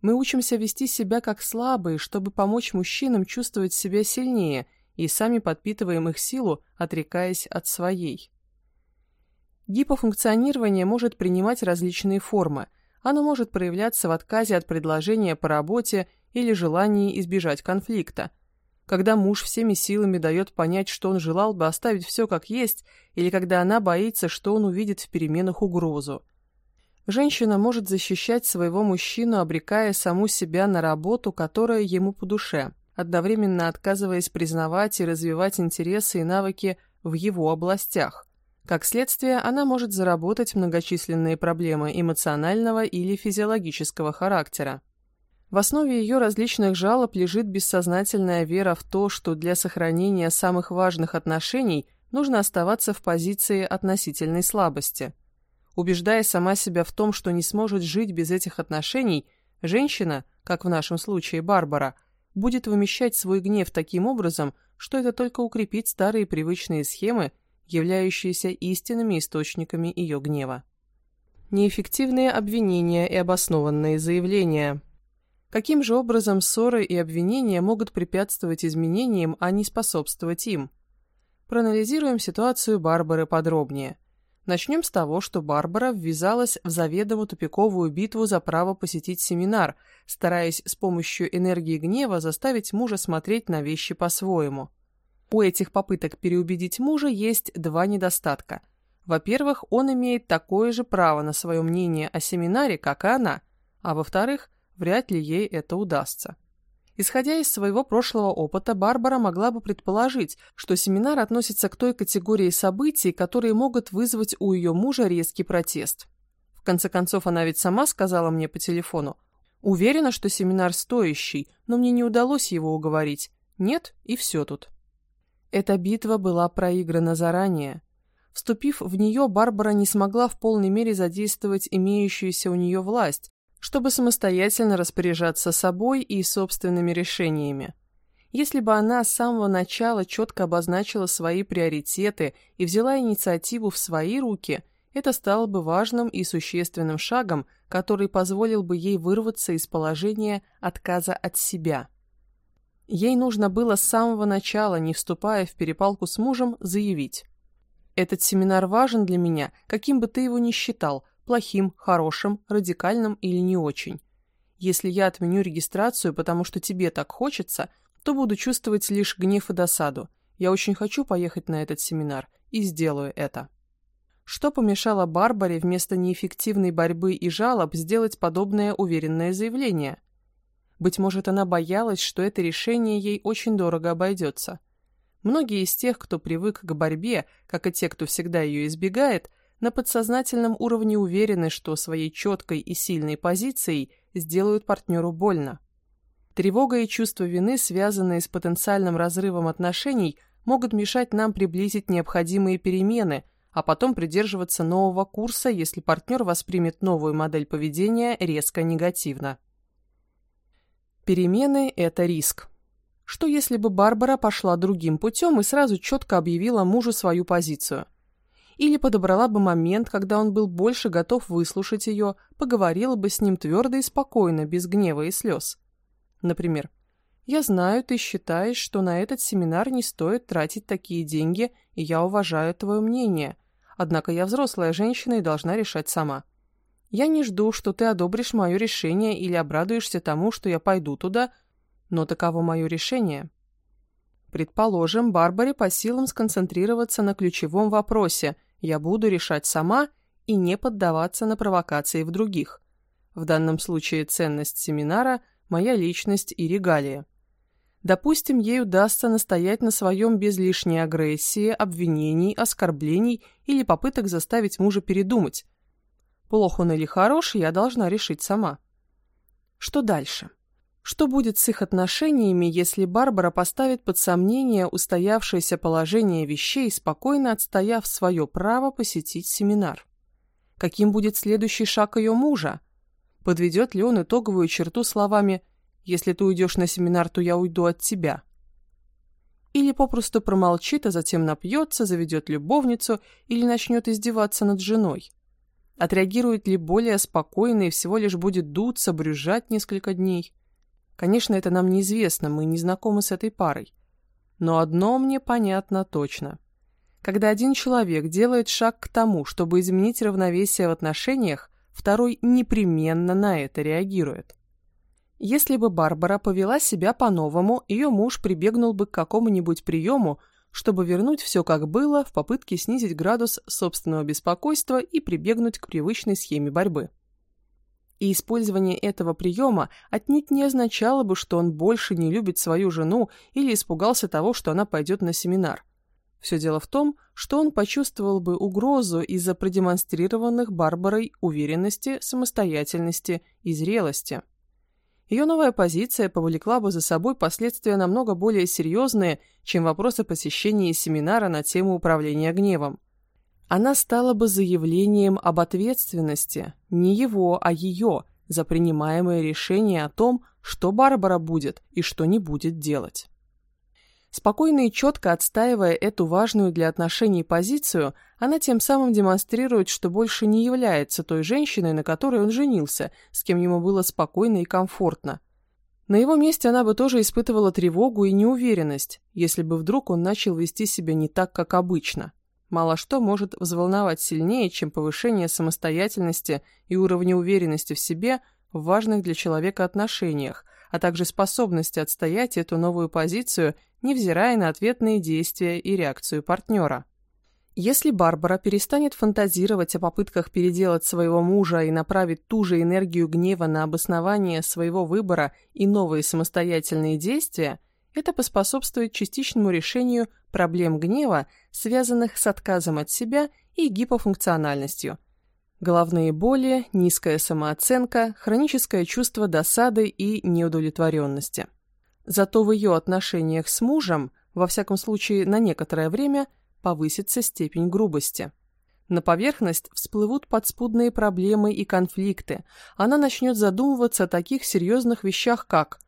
Мы учимся вести себя как слабые, чтобы помочь мужчинам чувствовать себя сильнее, и сами подпитываем их силу, отрекаясь от своей. Гипофункционирование может принимать различные формы. Оно может проявляться в отказе от предложения по работе или желании избежать конфликта. Когда муж всеми силами дает понять, что он желал бы оставить все как есть, или когда она боится, что он увидит в переменах угрозу. Женщина может защищать своего мужчину, обрекая саму себя на работу, которая ему по душе, одновременно отказываясь признавать и развивать интересы и навыки в его областях. Как следствие, она может заработать многочисленные проблемы эмоционального или физиологического характера. В основе ее различных жалоб лежит бессознательная вера в то, что для сохранения самых важных отношений нужно оставаться в позиции относительной слабости – Убеждая сама себя в том, что не сможет жить без этих отношений, женщина, как в нашем случае Барбара, будет вымещать свой гнев таким образом, что это только укрепит старые привычные схемы, являющиеся истинными источниками ее гнева. Неэффективные обвинения и обоснованные заявления. Каким же образом ссоры и обвинения могут препятствовать изменениям, а не способствовать им? Проанализируем ситуацию Барбары подробнее – Начнем с того, что Барбара ввязалась в заведомо тупиковую битву за право посетить семинар, стараясь с помощью энергии гнева заставить мужа смотреть на вещи по-своему. У этих попыток переубедить мужа есть два недостатка. Во-первых, он имеет такое же право на свое мнение о семинаре, как и она, а во-вторых, вряд ли ей это удастся. Исходя из своего прошлого опыта, Барбара могла бы предположить, что семинар относится к той категории событий, которые могут вызвать у ее мужа резкий протест. В конце концов, она ведь сама сказала мне по телефону, «Уверена, что семинар стоящий, но мне не удалось его уговорить. Нет, и все тут». Эта битва была проиграна заранее. Вступив в нее, Барбара не смогла в полной мере задействовать имеющуюся у нее власть, чтобы самостоятельно распоряжаться собой и собственными решениями. Если бы она с самого начала четко обозначила свои приоритеты и взяла инициативу в свои руки, это стало бы важным и существенным шагом, который позволил бы ей вырваться из положения отказа от себя. Ей нужно было с самого начала, не вступая в перепалку с мужем, заявить. «Этот семинар важен для меня, каким бы ты его ни считал, плохим, хорошим, радикальным или не очень. Если я отменю регистрацию, потому что тебе так хочется, то буду чувствовать лишь гнев и досаду. Я очень хочу поехать на этот семинар и сделаю это. Что помешало Барбаре вместо неэффективной борьбы и жалоб сделать подобное уверенное заявление? Быть может, она боялась, что это решение ей очень дорого обойдется. Многие из тех, кто привык к борьбе, как и те, кто всегда ее избегает, на подсознательном уровне уверены, что своей четкой и сильной позицией сделают партнеру больно. Тревога и чувство вины, связанные с потенциальным разрывом отношений, могут мешать нам приблизить необходимые перемены, а потом придерживаться нового курса, если партнер воспримет новую модель поведения резко негативно. Перемены – это риск. Что если бы Барбара пошла другим путем и сразу четко объявила мужу свою позицию – или подобрала бы момент, когда он был больше готов выслушать ее, поговорила бы с ним твердо и спокойно, без гнева и слез. Например, «Я знаю, ты считаешь, что на этот семинар не стоит тратить такие деньги, и я уважаю твое мнение. Однако я взрослая женщина и должна решать сама. Я не жду, что ты одобришь мое решение или обрадуешься тому, что я пойду туда, но таково мое решение. Предположим, Барбаре по силам сконцентрироваться на ключевом вопросе «я буду решать сама» и не поддаваться на провокации в других. В данном случае ценность семинара – моя личность и регалия. Допустим, ей удастся настоять на своем без лишней агрессии, обвинений, оскорблений или попыток заставить мужа передумать. Плох он или хорош, я должна решить сама. Что дальше? Что будет с их отношениями, если Барбара поставит под сомнение устоявшееся положение вещей, спокойно отстояв свое право посетить семинар? Каким будет следующий шаг ее мужа? Подведет ли он итоговую черту словами «Если ты уйдешь на семинар, то я уйду от тебя»? Или попросту промолчит, а затем напьется, заведет любовницу или начнет издеваться над женой? Отреагирует ли более спокойно и всего лишь будет дуться, брюзжать несколько дней? Конечно, это нам неизвестно, мы не знакомы с этой парой. Но одно мне понятно точно. Когда один человек делает шаг к тому, чтобы изменить равновесие в отношениях, второй непременно на это реагирует. Если бы Барбара повела себя по-новому, ее муж прибегнул бы к какому-нибудь приему, чтобы вернуть все как было в попытке снизить градус собственного беспокойства и прибегнуть к привычной схеме борьбы. И использование этого приема отнюдь не означало бы, что он больше не любит свою жену или испугался того, что она пойдет на семинар. Все дело в том, что он почувствовал бы угрозу из-за продемонстрированных Барбарой уверенности, самостоятельности и зрелости. Ее новая позиция повлекла бы за собой последствия намного более серьезные, чем вопрос о посещении семинара на тему управления гневом. Она стала бы заявлением об ответственности, не его, а ее, за принимаемое решение о том, что Барбара будет и что не будет делать. Спокойно и четко отстаивая эту важную для отношений позицию, она тем самым демонстрирует, что больше не является той женщиной, на которой он женился, с кем ему было спокойно и комфортно. На его месте она бы тоже испытывала тревогу и неуверенность, если бы вдруг он начал вести себя не так, как обычно. Мало что может взволновать сильнее, чем повышение самостоятельности и уровня уверенности в себе в важных для человека отношениях, а также способности отстоять эту новую позицию, невзирая на ответные действия и реакцию партнера. Если Барбара перестанет фантазировать о попытках переделать своего мужа и направит ту же энергию гнева на обоснование своего выбора и новые самостоятельные действия, это поспособствует частичному решению проблем гнева, связанных с отказом от себя и гипофункциональностью – Головные боли, низкая самооценка, хроническое чувство досады и неудовлетворенности. Зато в ее отношениях с мужем, во всяком случае на некоторое время, повысится степень грубости. На поверхность всплывут подспудные проблемы и конфликты. Она начнет задумываться о таких серьезных вещах, как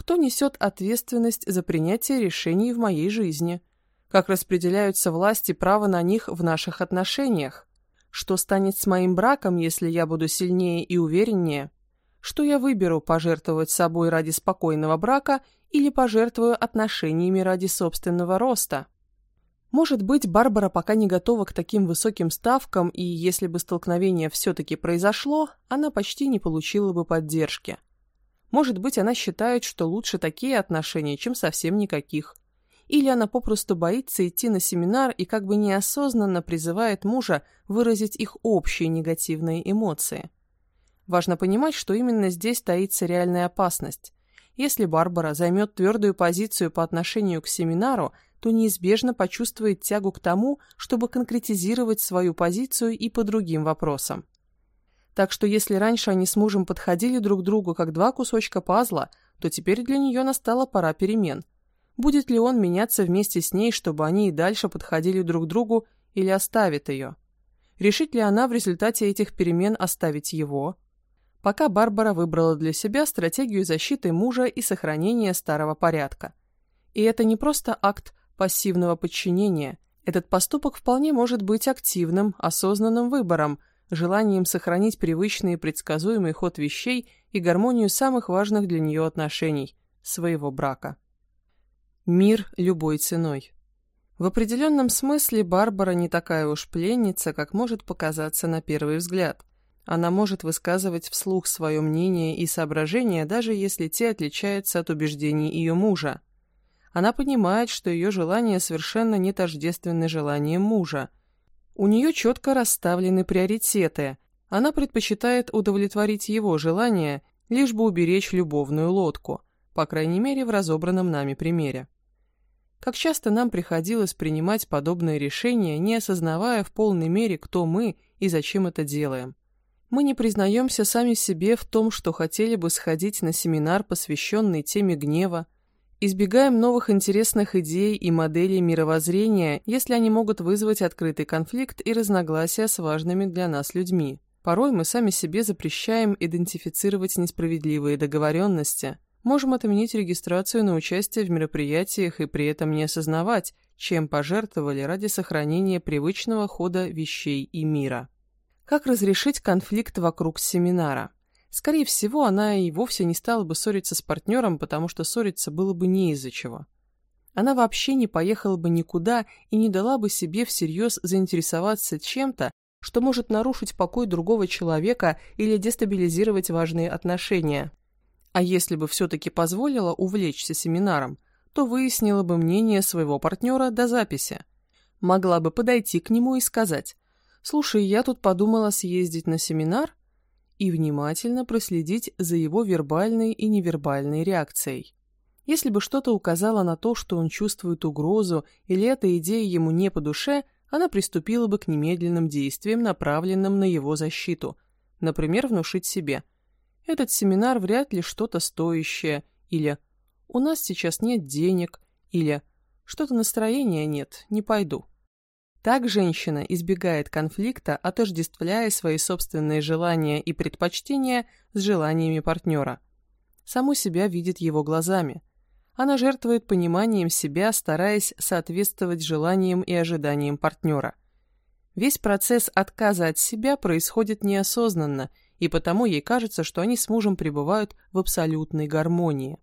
«Кто несет ответственность за принятие решений в моей жизни?» «Как распределяются власти и право на них в наших отношениях?» Что станет с моим браком, если я буду сильнее и увереннее? Что я выберу, пожертвовать собой ради спокойного брака или пожертвую отношениями ради собственного роста? Может быть, Барбара пока не готова к таким высоким ставкам, и если бы столкновение все-таки произошло, она почти не получила бы поддержки. Может быть, она считает, что лучше такие отношения, чем совсем никаких или она попросту боится идти на семинар и как бы неосознанно призывает мужа выразить их общие негативные эмоции. Важно понимать, что именно здесь таится реальная опасность. Если Барбара займет твердую позицию по отношению к семинару, то неизбежно почувствует тягу к тому, чтобы конкретизировать свою позицию и по другим вопросам. Так что если раньше они с мужем подходили друг к другу как два кусочка пазла, то теперь для нее настала пора перемен – Будет ли он меняться вместе с ней, чтобы они и дальше подходили друг к другу, или оставит ее? Решит ли она в результате этих перемен оставить его? Пока Барбара выбрала для себя стратегию защиты мужа и сохранения старого порядка. И это не просто акт пассивного подчинения. Этот поступок вполне может быть активным, осознанным выбором, желанием сохранить привычный и предсказуемый ход вещей и гармонию самых важных для нее отношений – своего брака. Мир любой ценой. В определенном смысле Барбара не такая уж пленница, как может показаться на первый взгляд. Она может высказывать вслух свое мнение и соображения, даже если те отличаются от убеждений ее мужа. Она понимает, что ее желания совершенно не тождественны желаниям мужа. У нее четко расставлены приоритеты. Она предпочитает удовлетворить его желания, лишь бы уберечь любовную лодку, по крайней мере в разобранном нами примере. Как часто нам приходилось принимать подобные решения, не осознавая в полной мере, кто мы и зачем это делаем. Мы не признаемся сами себе в том, что хотели бы сходить на семинар, посвященный теме гнева, избегаем новых интересных идей и моделей мировоззрения, если они могут вызвать открытый конфликт и разногласия с важными для нас людьми. Порой мы сами себе запрещаем идентифицировать несправедливые договоренности – можем отменить регистрацию на участие в мероприятиях и при этом не осознавать, чем пожертвовали ради сохранения привычного хода вещей и мира. Как разрешить конфликт вокруг семинара? Скорее всего, она и вовсе не стала бы ссориться с партнером, потому что ссориться было бы не из-за чего. Она вообще не поехала бы никуда и не дала бы себе всерьез заинтересоваться чем-то, что может нарушить покой другого человека или дестабилизировать важные отношения. А если бы все-таки позволила увлечься семинаром, то выяснила бы мнение своего партнера до записи. Могла бы подойти к нему и сказать, «Слушай, я тут подумала съездить на семинар», и внимательно проследить за его вербальной и невербальной реакцией. Если бы что-то указало на то, что он чувствует угрозу или эта идея ему не по душе, она приступила бы к немедленным действиям, направленным на его защиту. Например, внушить себе – этот семинар вряд ли что-то стоящее, или «У нас сейчас нет денег», или «Что-то настроения нет, не пойду». Так женщина избегает конфликта, отождествляя свои собственные желания и предпочтения с желаниями партнера. Саму себя видит его глазами. Она жертвует пониманием себя, стараясь соответствовать желаниям и ожиданиям партнера. Весь процесс отказа от себя происходит неосознанно и потому ей кажется, что они с мужем пребывают в абсолютной гармонии.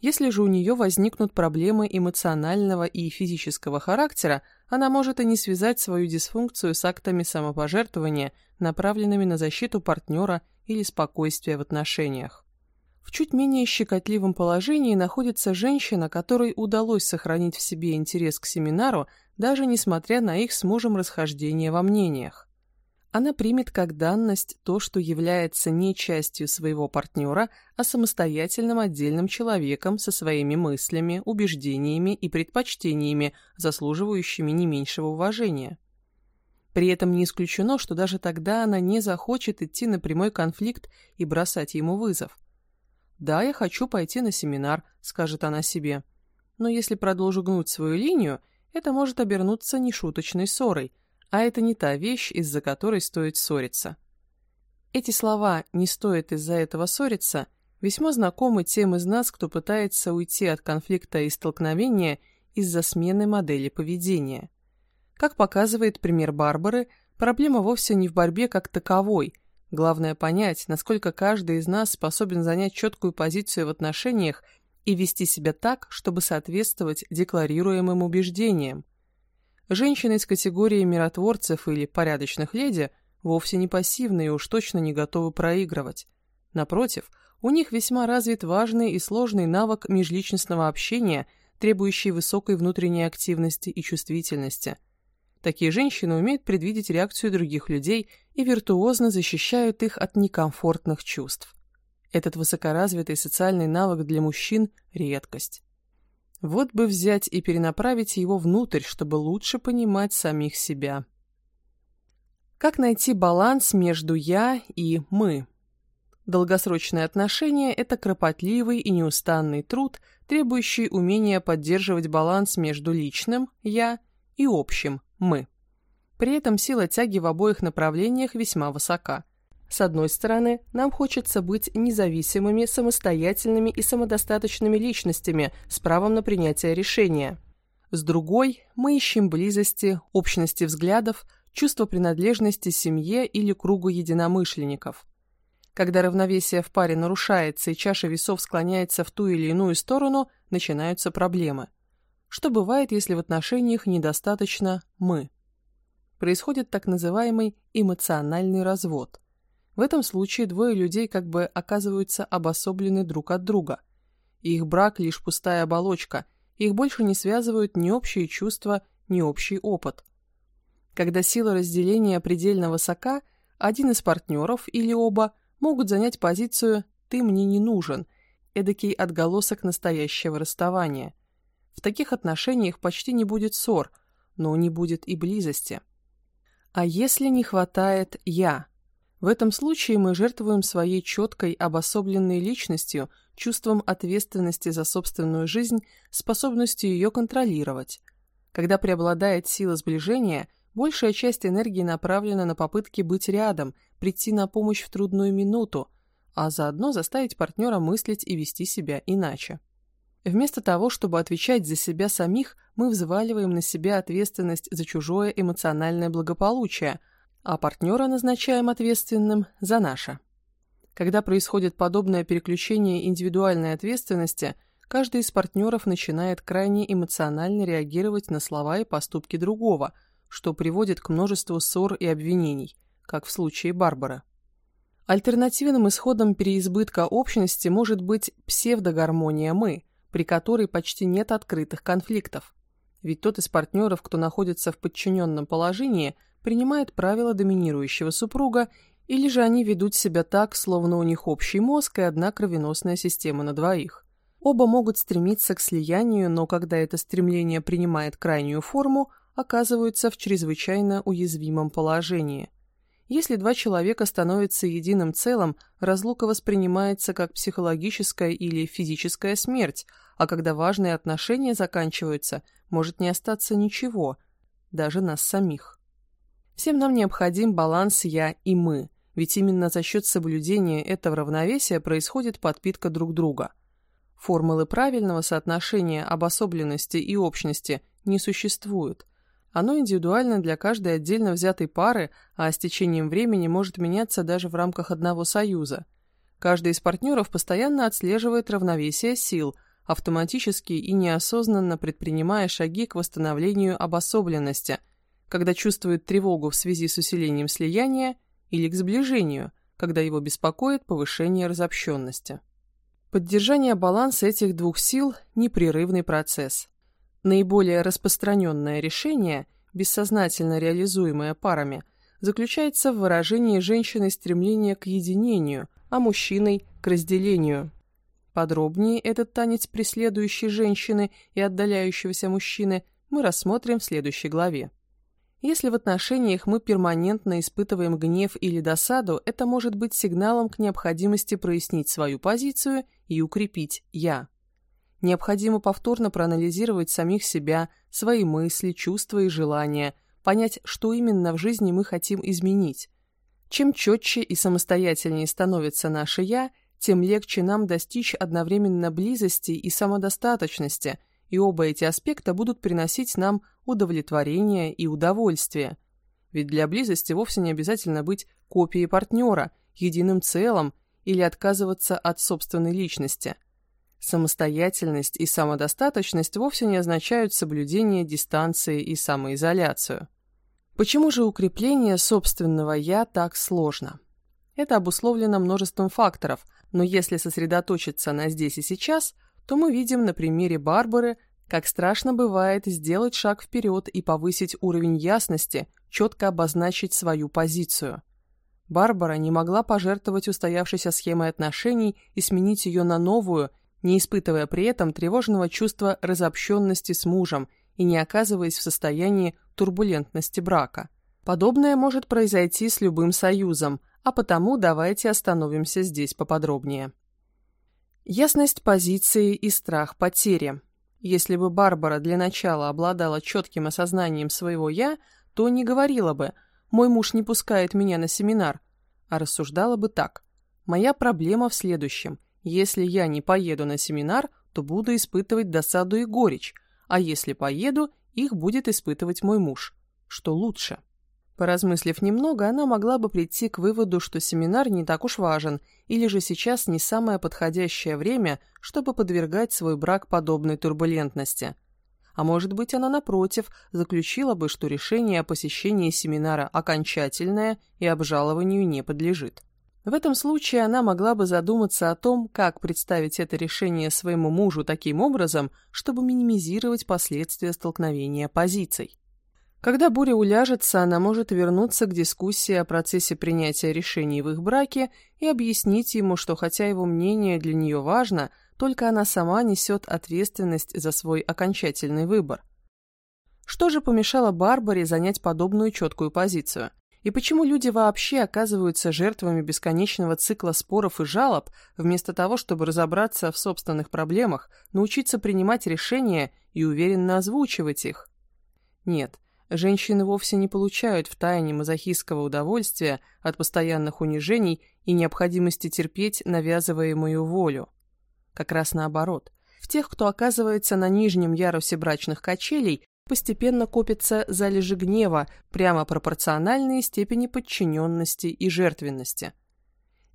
Если же у нее возникнут проблемы эмоционального и физического характера, она может и не связать свою дисфункцию с актами самопожертвования, направленными на защиту партнера или спокойствие в отношениях. В чуть менее щекотливом положении находится женщина, которой удалось сохранить в себе интерес к семинару, даже несмотря на их с мужем расхождение во мнениях она примет как данность то, что является не частью своего партнера, а самостоятельным отдельным человеком со своими мыслями, убеждениями и предпочтениями, заслуживающими не меньшего уважения. При этом не исключено, что даже тогда она не захочет идти на прямой конфликт и бросать ему вызов. «Да, я хочу пойти на семинар», — скажет она себе. «Но если продолжу гнуть свою линию, это может обернуться нешуточной ссорой, а это не та вещь, из-за которой стоит ссориться. Эти слова «не стоит из-за этого ссориться» весьма знакомы тем из нас, кто пытается уйти от конфликта и столкновения из-за смены модели поведения. Как показывает пример Барбары, проблема вовсе не в борьбе как таковой. Главное понять, насколько каждый из нас способен занять четкую позицию в отношениях и вести себя так, чтобы соответствовать декларируемым убеждениям, Женщины из категории миротворцев или порядочных леди вовсе не пассивны и уж точно не готовы проигрывать. Напротив, у них весьма развит важный и сложный навык межличностного общения, требующий высокой внутренней активности и чувствительности. Такие женщины умеют предвидеть реакцию других людей и виртуозно защищают их от некомфортных чувств. Этот высокоразвитый социальный навык для мужчин – редкость. Вот бы взять и перенаправить его внутрь, чтобы лучше понимать самих себя. Как найти баланс между «я» и «мы»? Долгосрочные отношения – это кропотливый и неустанный труд, требующий умения поддерживать баланс между личным «я» и общим «мы». При этом сила тяги в обоих направлениях весьма высока. С одной стороны, нам хочется быть независимыми, самостоятельными и самодостаточными личностями с правом на принятие решения. С другой, мы ищем близости, общности взглядов, чувство принадлежности семье или кругу единомышленников. Когда равновесие в паре нарушается и чаша весов склоняется в ту или иную сторону, начинаются проблемы. Что бывает, если в отношениях недостаточно «мы»? Происходит так называемый эмоциональный развод – В этом случае двое людей как бы оказываются обособлены друг от друга. их брак – лишь пустая оболочка, их больше не связывают ни общие чувства, ни общий опыт. Когда сила разделения предельно высока, один из партнеров или оба могут занять позицию «ты мне не нужен», эдакий отголосок настоящего расставания. В таких отношениях почти не будет ссор, но не будет и близости. А если не хватает «я»? В этом случае мы жертвуем своей четкой, обособленной личностью, чувством ответственности за собственную жизнь, способностью ее контролировать. Когда преобладает сила сближения, большая часть энергии направлена на попытки быть рядом, прийти на помощь в трудную минуту, а заодно заставить партнера мыслить и вести себя иначе. Вместо того, чтобы отвечать за себя самих, мы взваливаем на себя ответственность за чужое эмоциональное благополучие – а партнера назначаем ответственным за наше. Когда происходит подобное переключение индивидуальной ответственности, каждый из партнеров начинает крайне эмоционально реагировать на слова и поступки другого, что приводит к множеству ссор и обвинений, как в случае Барбары. Альтернативным исходом переизбытка общности может быть псевдогармония «мы», при которой почти нет открытых конфликтов. Ведь тот из партнеров, кто находится в подчиненном положении – принимает правила доминирующего супруга, или же они ведут себя так, словно у них общий мозг и одна кровеносная система на двоих. Оба могут стремиться к слиянию, но когда это стремление принимает крайнюю форму, оказываются в чрезвычайно уязвимом положении. Если два человека становятся единым целым, разлука воспринимается как психологическая или физическая смерть, а когда важные отношения заканчиваются, может не остаться ничего, даже нас самих. Всем нам необходим баланс «я» и «мы», ведь именно за счет соблюдения этого равновесия происходит подпитка друг друга. Формулы правильного соотношения обособленности и общности не существует. Оно индивидуально для каждой отдельно взятой пары, а с течением времени может меняться даже в рамках одного союза. Каждый из партнеров постоянно отслеживает равновесие сил, автоматически и неосознанно предпринимая шаги к восстановлению обособленности – когда чувствует тревогу в связи с усилением слияния, или к сближению, когда его беспокоит повышение разобщенности. Поддержание баланса этих двух сил – непрерывный процесс. Наиболее распространенное решение, бессознательно реализуемое парами, заключается в выражении женщиной стремления к единению, а мужчиной – к разделению. Подробнее этот танец преследующей женщины и отдаляющегося мужчины мы рассмотрим в следующей главе. Если в отношениях мы перманентно испытываем гнев или досаду, это может быть сигналом к необходимости прояснить свою позицию и укрепить «я». Необходимо повторно проанализировать самих себя, свои мысли, чувства и желания, понять, что именно в жизни мы хотим изменить. Чем четче и самостоятельнее становится наше «я», тем легче нам достичь одновременно близости и самодостаточности – и оба эти аспекта будут приносить нам удовлетворение и удовольствие. Ведь для близости вовсе не обязательно быть копией партнера, единым целым или отказываться от собственной личности. Самостоятельность и самодостаточность вовсе не означают соблюдение дистанции и самоизоляцию. Почему же укрепление собственного «я» так сложно? Это обусловлено множеством факторов, но если сосредоточиться на здесь и сейчас – то мы видим на примере Барбары, как страшно бывает сделать шаг вперед и повысить уровень ясности, четко обозначить свою позицию. Барбара не могла пожертвовать устоявшейся схемой отношений и сменить ее на новую, не испытывая при этом тревожного чувства разобщенности с мужем и не оказываясь в состоянии турбулентности брака. Подобное может произойти с любым союзом, а потому давайте остановимся здесь поподробнее. Ясность позиции и страх потери. Если бы Барбара для начала обладала четким осознанием своего «я», то не говорила бы «мой муж не пускает меня на семинар», а рассуждала бы так «моя проблема в следующем. Если я не поеду на семинар, то буду испытывать досаду и горечь, а если поеду, их будет испытывать мой муж. Что лучше?» Поразмыслив немного, она могла бы прийти к выводу, что семинар не так уж важен, или же сейчас не самое подходящее время, чтобы подвергать свой брак подобной турбулентности. А может быть, она, напротив, заключила бы, что решение о посещении семинара окончательное и обжалованию не подлежит. В этом случае она могла бы задуматься о том, как представить это решение своему мужу таким образом, чтобы минимизировать последствия столкновения позиций. Когда буря уляжется, она может вернуться к дискуссии о процессе принятия решений в их браке и объяснить ему, что хотя его мнение для нее важно, только она сама несет ответственность за свой окончательный выбор. Что же помешало Барбаре занять подобную четкую позицию? И почему люди вообще оказываются жертвами бесконечного цикла споров и жалоб, вместо того, чтобы разобраться в собственных проблемах, научиться принимать решения и уверенно озвучивать их? Нет, Женщины вовсе не получают в тайне мазохистского удовольствия от постоянных унижений и необходимости терпеть навязываемую волю. Как раз наоборот. В тех, кто оказывается на нижнем ярусе брачных качелей, постепенно копятся залежи гнева, прямо пропорциональные степени подчиненности и жертвенности.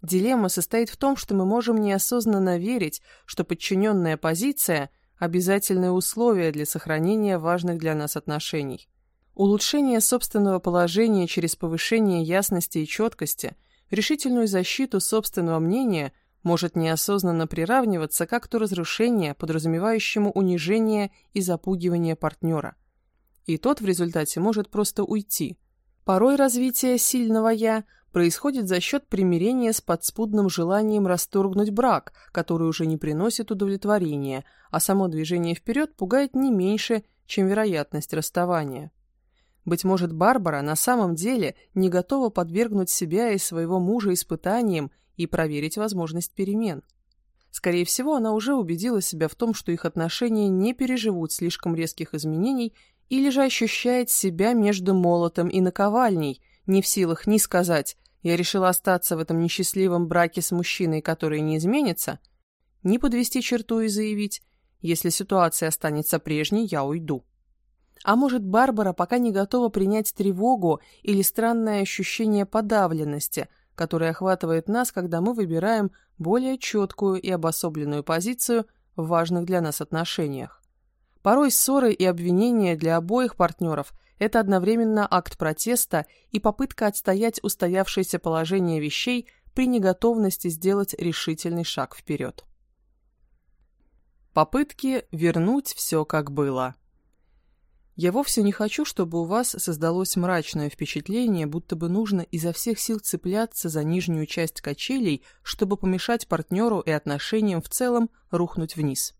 Дилемма состоит в том, что мы можем неосознанно верить, что подчиненная позиция – обязательное условие для сохранения важных для нас отношений. Улучшение собственного положения через повышение ясности и четкости, решительную защиту собственного мнения может неосознанно приравниваться как то разрушение, подразумевающему унижение и запугивание партнера. И тот в результате может просто уйти. Порой развитие сильного «я» происходит за счет примирения с подспудным желанием расторгнуть брак, который уже не приносит удовлетворения, а само движение вперед пугает не меньше, чем вероятность расставания. Быть может, Барбара на самом деле не готова подвергнуть себя и своего мужа испытаниям и проверить возможность перемен. Скорее всего, она уже убедила себя в том, что их отношения не переживут слишком резких изменений или же ощущает себя между молотом и наковальней, не в силах ни сказать «я решила остаться в этом несчастливом браке с мужчиной, который не изменится», ни подвести черту и заявить «если ситуация останется прежней, я уйду». А может, Барбара пока не готова принять тревогу или странное ощущение подавленности, которое охватывает нас, когда мы выбираем более четкую и обособленную позицию в важных для нас отношениях. Порой ссоры и обвинения для обоих партнеров – это одновременно акт протеста и попытка отстоять устоявшееся положение вещей при неготовности сделать решительный шаг вперед. Попытки вернуть все как было. Я вовсе не хочу, чтобы у вас создалось мрачное впечатление, будто бы нужно изо всех сил цепляться за нижнюю часть качелей, чтобы помешать партнеру и отношениям в целом рухнуть вниз.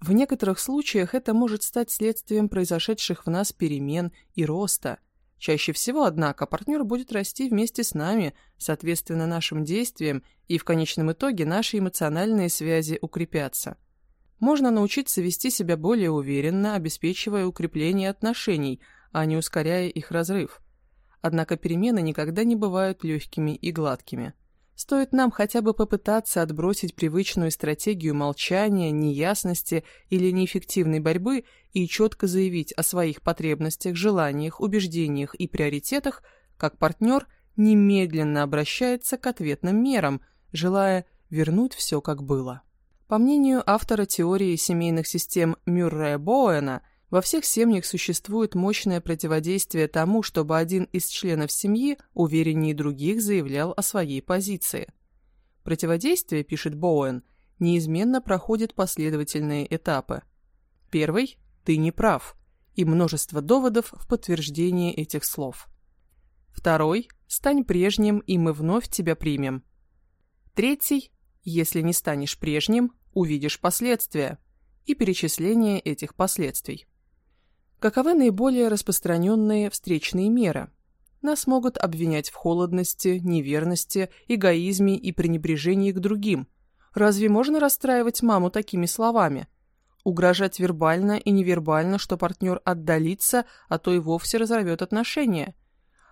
В некоторых случаях это может стать следствием произошедших в нас перемен и роста. Чаще всего, однако, партнер будет расти вместе с нами, соответственно нашим действиям, и в конечном итоге наши эмоциональные связи укрепятся можно научиться вести себя более уверенно, обеспечивая укрепление отношений, а не ускоряя их разрыв. Однако перемены никогда не бывают легкими и гладкими. Стоит нам хотя бы попытаться отбросить привычную стратегию молчания, неясности или неэффективной борьбы и четко заявить о своих потребностях, желаниях, убеждениях и приоритетах, как партнер немедленно обращается к ответным мерам, желая вернуть все как было. По мнению автора теории семейных систем Мюррея Боуэна, во всех семьях существует мощное противодействие тому, чтобы один из членов семьи увереннее других заявлял о своей позиции. Противодействие, пишет Боуэн, неизменно проходит последовательные этапы. Первый – ты не прав, и множество доводов в подтверждение этих слов. Второй – стань прежним, и мы вновь тебя примем. Третий – если не станешь прежним, увидишь последствия и перечисление этих последствий. Каковы наиболее распространенные встречные меры? Нас могут обвинять в холодности, неверности, эгоизме и пренебрежении к другим. Разве можно расстраивать маму такими словами? Угрожать вербально и невербально, что партнер отдалится, а то и вовсе разорвет отношения.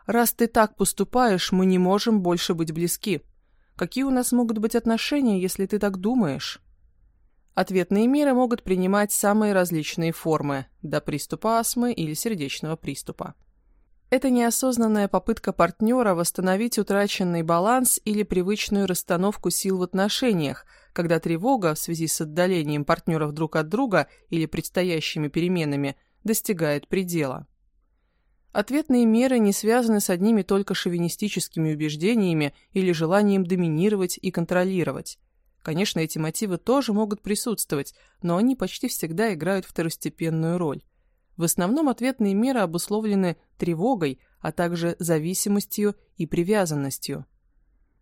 Раз ты так поступаешь, мы не можем больше быть близки. Какие у нас могут быть отношения, если ты так думаешь? Ответные меры могут принимать самые различные формы, до приступа астмы или сердечного приступа. Это неосознанная попытка партнера восстановить утраченный баланс или привычную расстановку сил в отношениях, когда тревога в связи с отдалением партнеров друг от друга или предстоящими переменами достигает предела. Ответные меры не связаны с одними только шовинистическими убеждениями или желанием доминировать и контролировать. Конечно, эти мотивы тоже могут присутствовать, но они почти всегда играют второстепенную роль. В основном ответные меры обусловлены тревогой, а также зависимостью и привязанностью.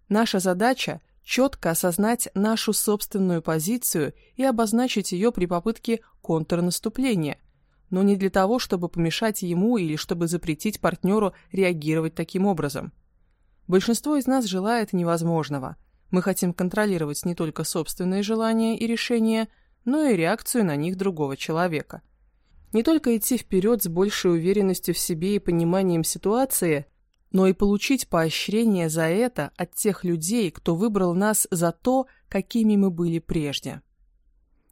Наша задача – четко осознать нашу собственную позицию и обозначить ее при попытке контрнаступления, но не для того, чтобы помешать ему или чтобы запретить партнеру реагировать таким образом. Большинство из нас желает невозможного. Мы хотим контролировать не только собственные желания и решения, но и реакцию на них другого человека. Не только идти вперед с большей уверенностью в себе и пониманием ситуации, но и получить поощрение за это от тех людей, кто выбрал нас за то, какими мы были прежде.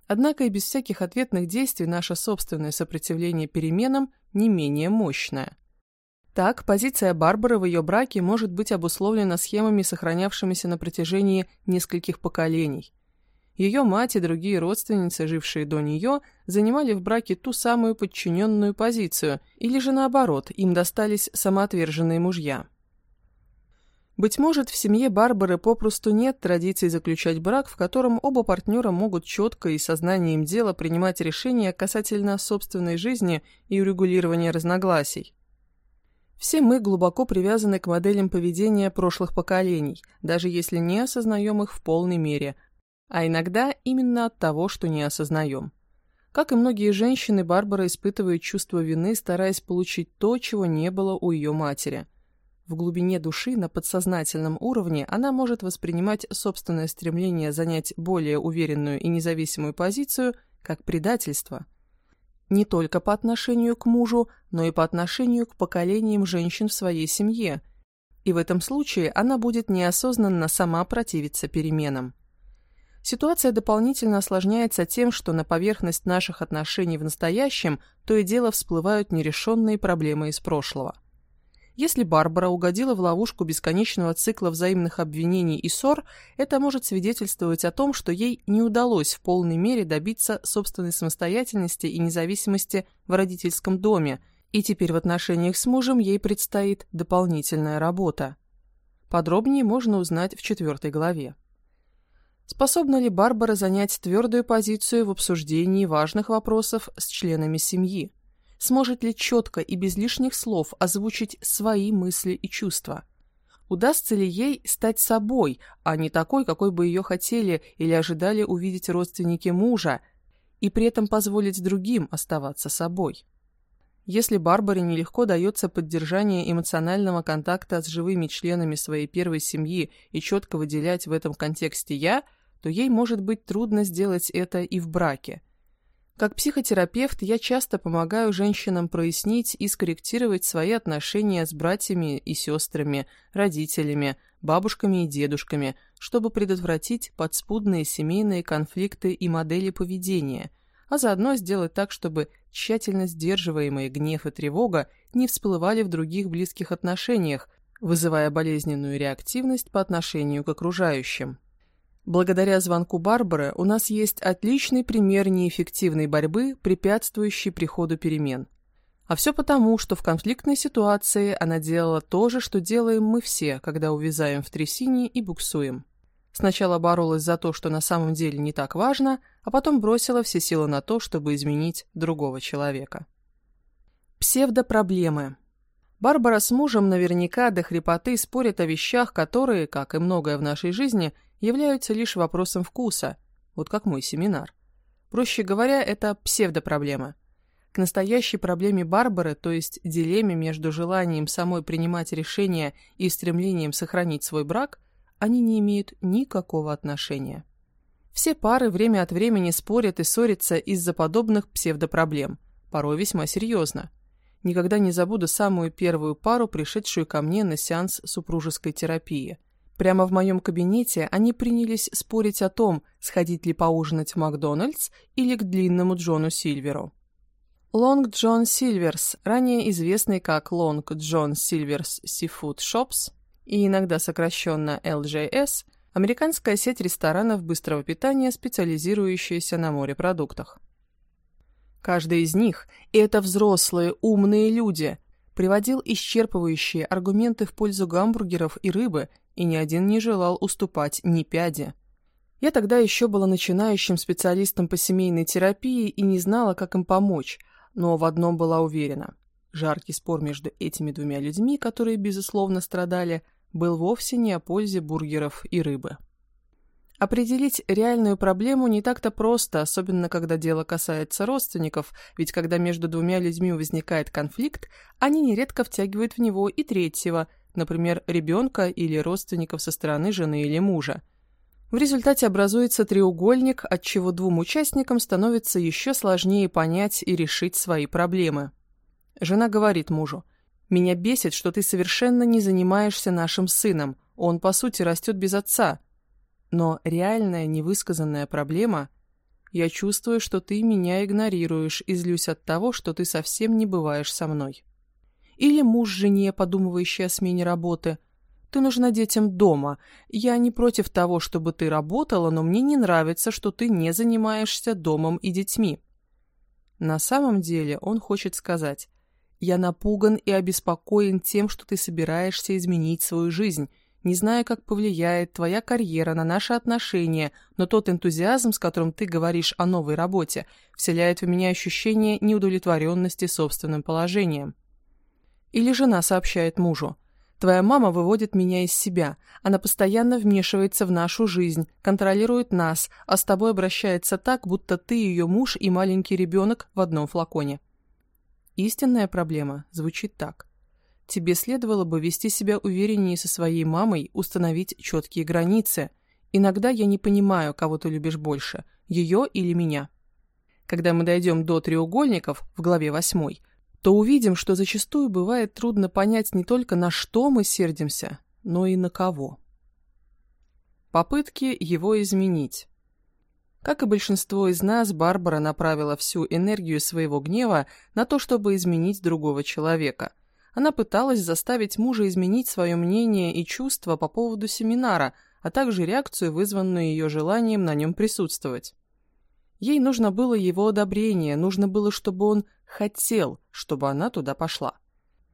Однако и без всяких ответных действий наше собственное сопротивление переменам не менее мощное. Так, позиция Барбары в ее браке может быть обусловлена схемами, сохранявшимися на протяжении нескольких поколений – ее мать и другие родственницы, жившие до нее, занимали в браке ту самую подчиненную позицию, или же наоборот, им достались самоотверженные мужья. Быть может, в семье Барбары попросту нет традиции заключать брак, в котором оба партнера могут четко и сознанием дела принимать решения касательно собственной жизни и урегулирования разногласий. Все мы глубоко привязаны к моделям поведения прошлых поколений, даже если не осознаем их в полной мере – а иногда именно от того, что не осознаем. Как и многие женщины, Барбара испытывает чувство вины, стараясь получить то, чего не было у ее матери. В глубине души, на подсознательном уровне, она может воспринимать собственное стремление занять более уверенную и независимую позицию как предательство. Не только по отношению к мужу, но и по отношению к поколениям женщин в своей семье. И в этом случае она будет неосознанно сама противиться переменам. Ситуация дополнительно осложняется тем, что на поверхность наших отношений в настоящем то и дело всплывают нерешенные проблемы из прошлого. Если Барбара угодила в ловушку бесконечного цикла взаимных обвинений и ссор, это может свидетельствовать о том, что ей не удалось в полной мере добиться собственной самостоятельности и независимости в родительском доме, и теперь в отношениях с мужем ей предстоит дополнительная работа. Подробнее можно узнать в четвертой главе. Способна ли Барбара занять твердую позицию в обсуждении важных вопросов с членами семьи? Сможет ли четко и без лишних слов озвучить свои мысли и чувства? Удастся ли ей стать собой, а не такой, какой бы ее хотели или ожидали увидеть родственники мужа, и при этом позволить другим оставаться собой? Если Барбаре нелегко дается поддержание эмоционального контакта с живыми членами своей первой семьи и четко выделять в этом контексте «я», то ей может быть трудно сделать это и в браке. Как психотерапевт я часто помогаю женщинам прояснить и скорректировать свои отношения с братьями и сестрами, родителями, бабушками и дедушками, чтобы предотвратить подспудные семейные конфликты и модели поведения, а заодно сделать так, чтобы тщательно сдерживаемые гнев и тревога не всплывали в других близких отношениях, вызывая болезненную реактивность по отношению к окружающим. Благодаря звонку Барбары у нас есть отличный пример неэффективной борьбы, препятствующей приходу перемен. А все потому, что в конфликтной ситуации она делала то же, что делаем мы все, когда увязаем в трясине и буксуем. Сначала боролась за то, что на самом деле не так важно, а потом бросила все силы на то, чтобы изменить другого человека. Псевдопроблемы. Барбара с мужем наверняка до хрипоты спорят о вещах, которые, как и многое в нашей жизни, являются лишь вопросом вкуса, вот как мой семинар. Проще говоря, это псевдопроблема. К настоящей проблеме Барбары, то есть дилемме между желанием самой принимать решения и стремлением сохранить свой брак, они не имеют никакого отношения. Все пары время от времени спорят и ссорятся из-за подобных псевдопроблем, порой весьма серьезно. Никогда не забуду самую первую пару, пришедшую ко мне на сеанс супружеской терапии. Прямо в моем кабинете они принялись спорить о том, сходить ли поужинать в Макдональдс или к длинному Джону Сильверу. Лонг Джон Сильверс, ранее известный как Лонг Джон Сильверс Seafood Shops и иногда сокращенно LJS, американская сеть ресторанов быстрого питания, специализирующаяся на морепродуктах. Каждый из них, и это взрослые, умные люди, приводил исчерпывающие аргументы в пользу гамбургеров и рыбы, и ни один не желал уступать ни пяди. Я тогда еще была начинающим специалистом по семейной терапии и не знала, как им помочь, но в одном была уверена. Жаркий спор между этими двумя людьми, которые, безусловно, страдали, был вовсе не о пользе бургеров и рыбы. Определить реальную проблему не так-то просто, особенно когда дело касается родственников, ведь когда между двумя людьми возникает конфликт, они нередко втягивают в него и третьего, например, ребенка или родственников со стороны жены или мужа. В результате образуется треугольник, от чего двум участникам становится еще сложнее понять и решить свои проблемы. Жена говорит мужу, «Меня бесит, что ты совершенно не занимаешься нашим сыном, он, по сути, растет без отца». Но реальная невысказанная проблема «Я чувствую, что ты меня игнорируешь и злюсь от того, что ты совсем не бываешь со мной». Или муж жене, подумывающий о смене работы. «Ты нужна детям дома. Я не против того, чтобы ты работала, но мне не нравится, что ты не занимаешься домом и детьми». На самом деле он хочет сказать «Я напуган и обеспокоен тем, что ты собираешься изменить свою жизнь» не зная, как повлияет твоя карьера на наши отношения, но тот энтузиазм, с которым ты говоришь о новой работе, вселяет в меня ощущение неудовлетворенности собственным положением. Или жена сообщает мужу. Твоя мама выводит меня из себя. Она постоянно вмешивается в нашу жизнь, контролирует нас, а с тобой обращается так, будто ты ее муж и маленький ребенок в одном флаконе. Истинная проблема звучит так. Тебе следовало бы вести себя увереннее со своей мамой, установить четкие границы. Иногда я не понимаю, кого ты любишь больше, ее или меня. Когда мы дойдем до треугольников в главе 8, то увидим, что зачастую бывает трудно понять не только на что мы сердимся, но и на кого. Попытки его изменить. Как и большинство из нас, Барбара направила всю энергию своего гнева на то, чтобы изменить другого человека – она пыталась заставить мужа изменить свое мнение и чувства по поводу семинара, а также реакцию, вызванную ее желанием на нем присутствовать. Ей нужно было его одобрение, нужно было, чтобы он хотел, чтобы она туда пошла.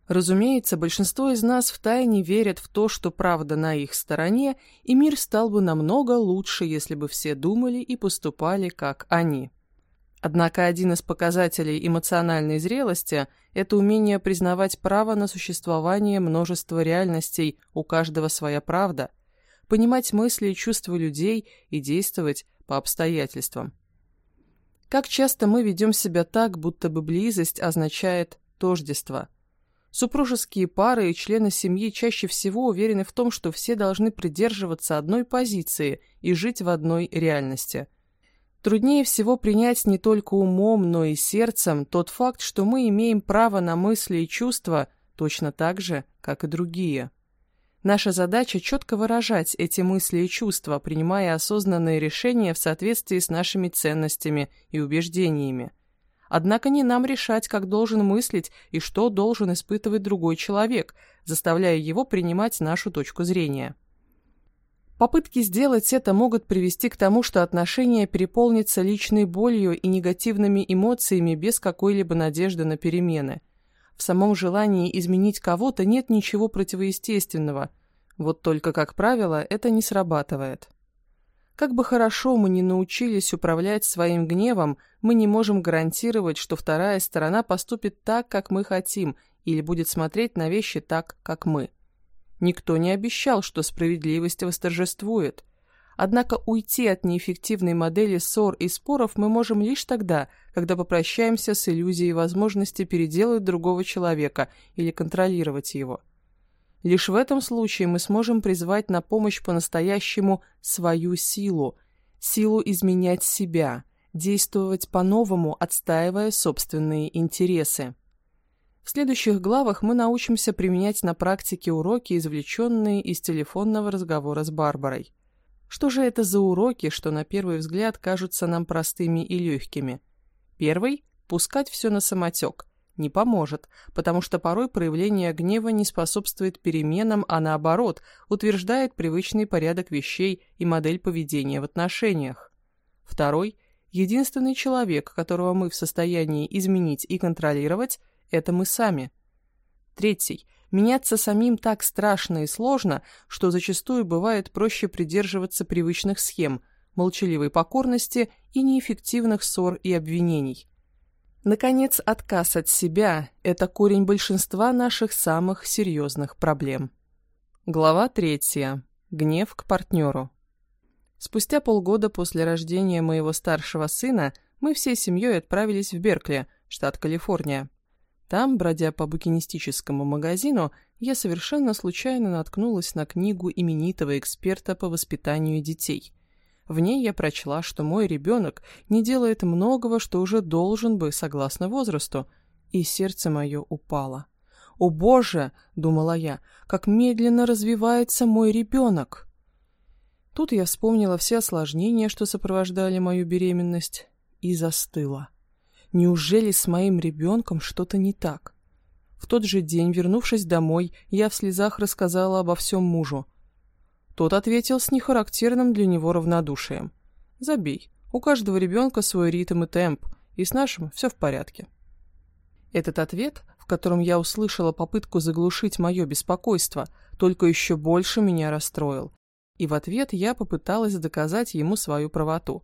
Разумеется, большинство из нас втайне верят в то, что правда на их стороне, и мир стал бы намного лучше, если бы все думали и поступали, как они. Однако один из показателей эмоциональной зрелости – это умение признавать право на существование множества реальностей, у каждого своя правда, понимать мысли и чувства людей и действовать по обстоятельствам. Как часто мы ведем себя так, будто бы близость означает тождество. Супружеские пары и члены семьи чаще всего уверены в том, что все должны придерживаться одной позиции и жить в одной реальности – Труднее всего принять не только умом, но и сердцем тот факт, что мы имеем право на мысли и чувства точно так же, как и другие. Наша задача четко выражать эти мысли и чувства, принимая осознанные решения в соответствии с нашими ценностями и убеждениями. Однако не нам решать, как должен мыслить и что должен испытывать другой человек, заставляя его принимать нашу точку зрения. Попытки сделать это могут привести к тому, что отношения переполнятся личной болью и негативными эмоциями без какой-либо надежды на перемены. В самом желании изменить кого-то нет ничего противоестественного. Вот только, как правило, это не срабатывает. Как бы хорошо мы ни научились управлять своим гневом, мы не можем гарантировать, что вторая сторона поступит так, как мы хотим, или будет смотреть на вещи так, как мы. Никто не обещал, что справедливость восторжествует. Однако уйти от неэффективной модели ссор и споров мы можем лишь тогда, когда попрощаемся с иллюзией возможности переделать другого человека или контролировать его. Лишь в этом случае мы сможем призвать на помощь по-настоящему свою силу, силу изменять себя, действовать по-новому, отстаивая собственные интересы. В следующих главах мы научимся применять на практике уроки, извлеченные из телефонного разговора с Барбарой. Что же это за уроки, что на первый взгляд кажутся нам простыми и легкими? Первый – пускать все на самотек. Не поможет, потому что порой проявление гнева не способствует переменам, а наоборот, утверждает привычный порядок вещей и модель поведения в отношениях. Второй – единственный человек, которого мы в состоянии изменить и контролировать – это мы сами. Третий. Меняться самим так страшно и сложно, что зачастую бывает проще придерживаться привычных схем, молчаливой покорности и неэффективных ссор и обвинений. Наконец, отказ от себя – это корень большинства наших самых серьезных проблем. Глава третья. Гнев к партнеру. Спустя полгода после рождения моего старшего сына мы всей семьей отправились в Беркли, штат Калифорния. Там, бродя по букинистическому магазину, я совершенно случайно наткнулась на книгу именитого эксперта по воспитанию детей. В ней я прочла, что мой ребенок не делает многого, что уже должен бы, согласно возрасту, и сердце мое упало. «О боже!» — думала я, — «как медленно развивается мой ребенок!» Тут я вспомнила все осложнения, что сопровождали мою беременность, и застыла. Неужели с моим ребенком что-то не так? В тот же день, вернувшись домой, я в слезах рассказала обо всем мужу. Тот ответил с нехарактерным для него равнодушием. «Забей, у каждого ребенка свой ритм и темп, и с нашим все в порядке». Этот ответ, в котором я услышала попытку заглушить мое беспокойство, только еще больше меня расстроил. И в ответ я попыталась доказать ему свою правоту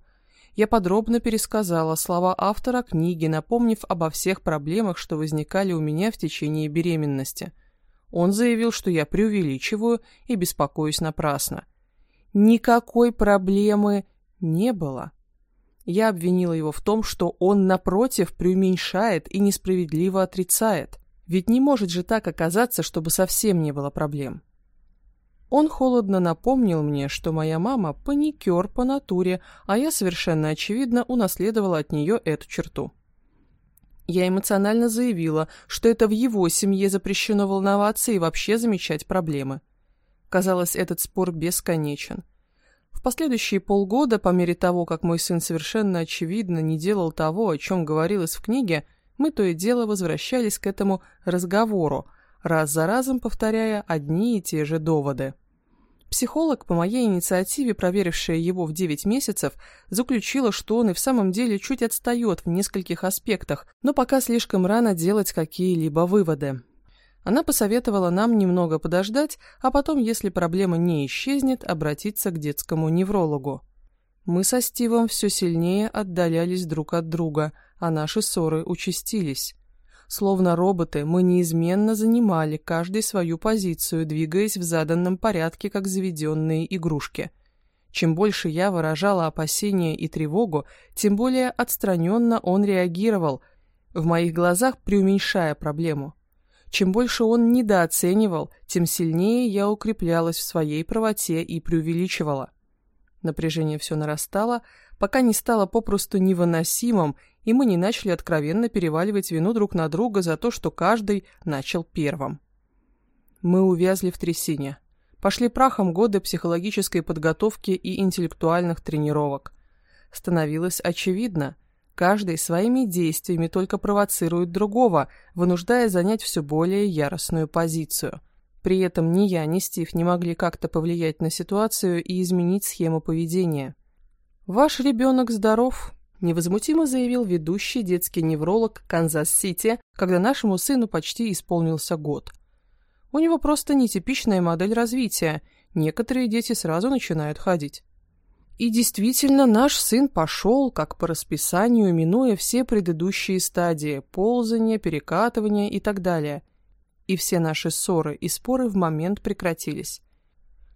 я подробно пересказала слова автора книги, напомнив обо всех проблемах, что возникали у меня в течение беременности. Он заявил, что я преувеличиваю и беспокоюсь напрасно. Никакой проблемы не было. Я обвинила его в том, что он, напротив, преуменьшает и несправедливо отрицает. Ведь не может же так оказаться, чтобы совсем не было проблем. Он холодно напомнил мне, что моя мама паникер по натуре, а я совершенно очевидно унаследовала от нее эту черту. Я эмоционально заявила, что это в его семье запрещено волноваться и вообще замечать проблемы. Казалось, этот спор бесконечен. В последующие полгода, по мере того, как мой сын совершенно очевидно не делал того, о чем говорилось в книге, мы то и дело возвращались к этому разговору, раз за разом повторяя одни и те же доводы. Психолог, по моей инициативе, проверившая его в 9 месяцев, заключила, что он и в самом деле чуть отстает в нескольких аспектах, но пока слишком рано делать какие-либо выводы. Она посоветовала нам немного подождать, а потом, если проблема не исчезнет, обратиться к детскому неврологу. Мы со Стивом все сильнее отдалялись друг от друга, а наши ссоры участились. Словно роботы, мы неизменно занимали каждый свою позицию, двигаясь в заданном порядке, как заведенные игрушки. Чем больше я выражала опасения и тревогу, тем более отстраненно он реагировал, в моих глазах преуменьшая проблему. Чем больше он недооценивал, тем сильнее я укреплялась в своей правоте и преувеличивала. Напряжение все нарастало, пока не стало попросту невыносимым, и мы не начали откровенно переваливать вину друг на друга за то, что каждый начал первым. Мы увязли в трясине. Пошли прахом годы психологической подготовки и интеллектуальных тренировок. Становилось очевидно, каждый своими действиями только провоцирует другого, вынуждая занять все более яростную позицию. При этом ни я, ни Стив не могли как-то повлиять на ситуацию и изменить схему поведения. «Ваш ребенок здоров», – невозмутимо заявил ведущий детский невролог Канзас-Сити, когда нашему сыну почти исполнился год. «У него просто нетипичная модель развития. Некоторые дети сразу начинают ходить». И действительно, наш сын пошел, как по расписанию, минуя все предыдущие стадии – ползания, перекатывания и так далее. И все наши ссоры и споры в момент прекратились.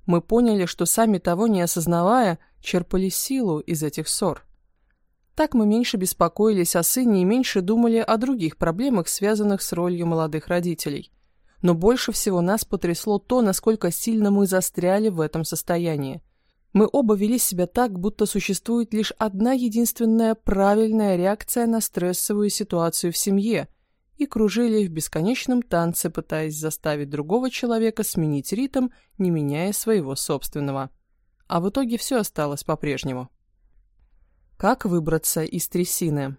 Мы поняли, что сами того не осознавая, черпали силу из этих ссор. Так мы меньше беспокоились о сыне и меньше думали о других проблемах, связанных с ролью молодых родителей. Но больше всего нас потрясло то, насколько сильно мы застряли в этом состоянии. Мы оба вели себя так, будто существует лишь одна единственная правильная реакция на стрессовую ситуацию в семье – и кружили в бесконечном танце, пытаясь заставить другого человека сменить ритм, не меняя своего собственного. А в итоге все осталось по-прежнему. Как выбраться из трясины?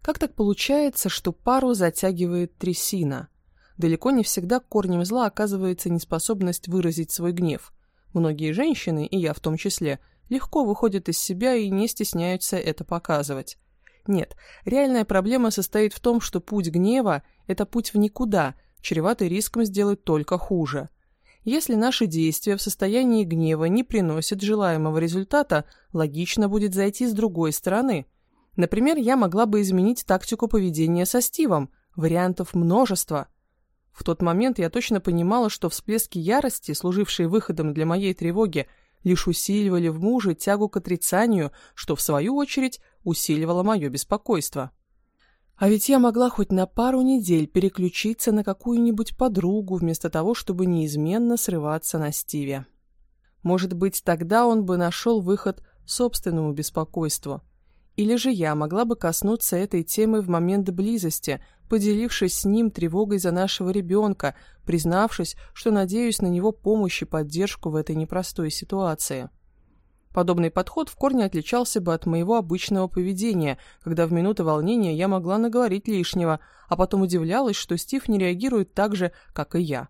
Как так получается, что пару затягивает трясина? Далеко не всегда корнем зла оказывается неспособность выразить свой гнев. Многие женщины, и я в том числе, легко выходят из себя и не стесняются это показывать. Нет, реальная проблема состоит в том, что путь гнева – это путь в никуда, чреватый риском сделать только хуже. Если наши действия в состоянии гнева не приносят желаемого результата, логично будет зайти с другой стороны. Например, я могла бы изменить тактику поведения со Стивом. Вариантов множество. В тот момент я точно понимала, что всплески ярости, служившие выходом для моей тревоги, лишь усиливали в муже тягу к отрицанию, что, в свою очередь, усиливало мое беспокойство. А ведь я могла хоть на пару недель переключиться на какую-нибудь подругу, вместо того, чтобы неизменно срываться на Стиве. Может быть, тогда он бы нашел выход собственному беспокойству. Или же я могла бы коснуться этой темы в момент близости, поделившись с ним тревогой за нашего ребенка, признавшись, что надеюсь на него помощь и поддержку в этой непростой ситуации. Подобный подход в корне отличался бы от моего обычного поведения, когда в минуты волнения я могла наговорить лишнего, а потом удивлялась, что Стив не реагирует так же, как и я.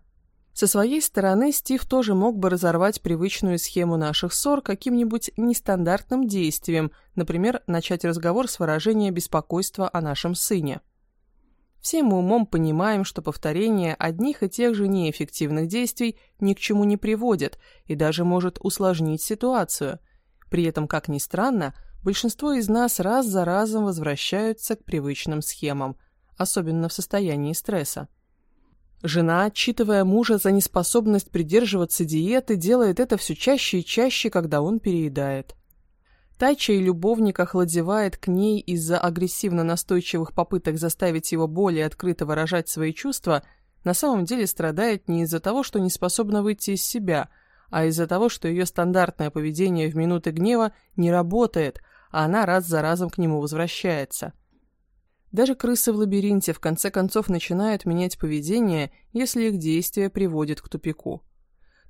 Со своей стороны, Стив тоже мог бы разорвать привычную схему наших ссор каким-нибудь нестандартным действием, например, начать разговор с выражения беспокойства о нашем сыне. Все мы умом понимаем, что повторение одних и тех же неэффективных действий ни к чему не приводит и даже может усложнить ситуацию – при этом, как ни странно, большинство из нас раз за разом возвращаются к привычным схемам, особенно в состоянии стресса. Жена, отчитывая мужа за неспособность придерживаться диеты, делает это все чаще и чаще, когда он переедает. Та, чей любовник охладевает к ней из-за агрессивно-настойчивых попыток заставить его более открыто выражать свои чувства, на самом деле страдает не из-за того, что не способна выйти из себя – а из-за того, что ее стандартное поведение в минуты гнева не работает, а она раз за разом к нему возвращается. Даже крысы в лабиринте в конце концов начинают менять поведение, если их действие приводит к тупику.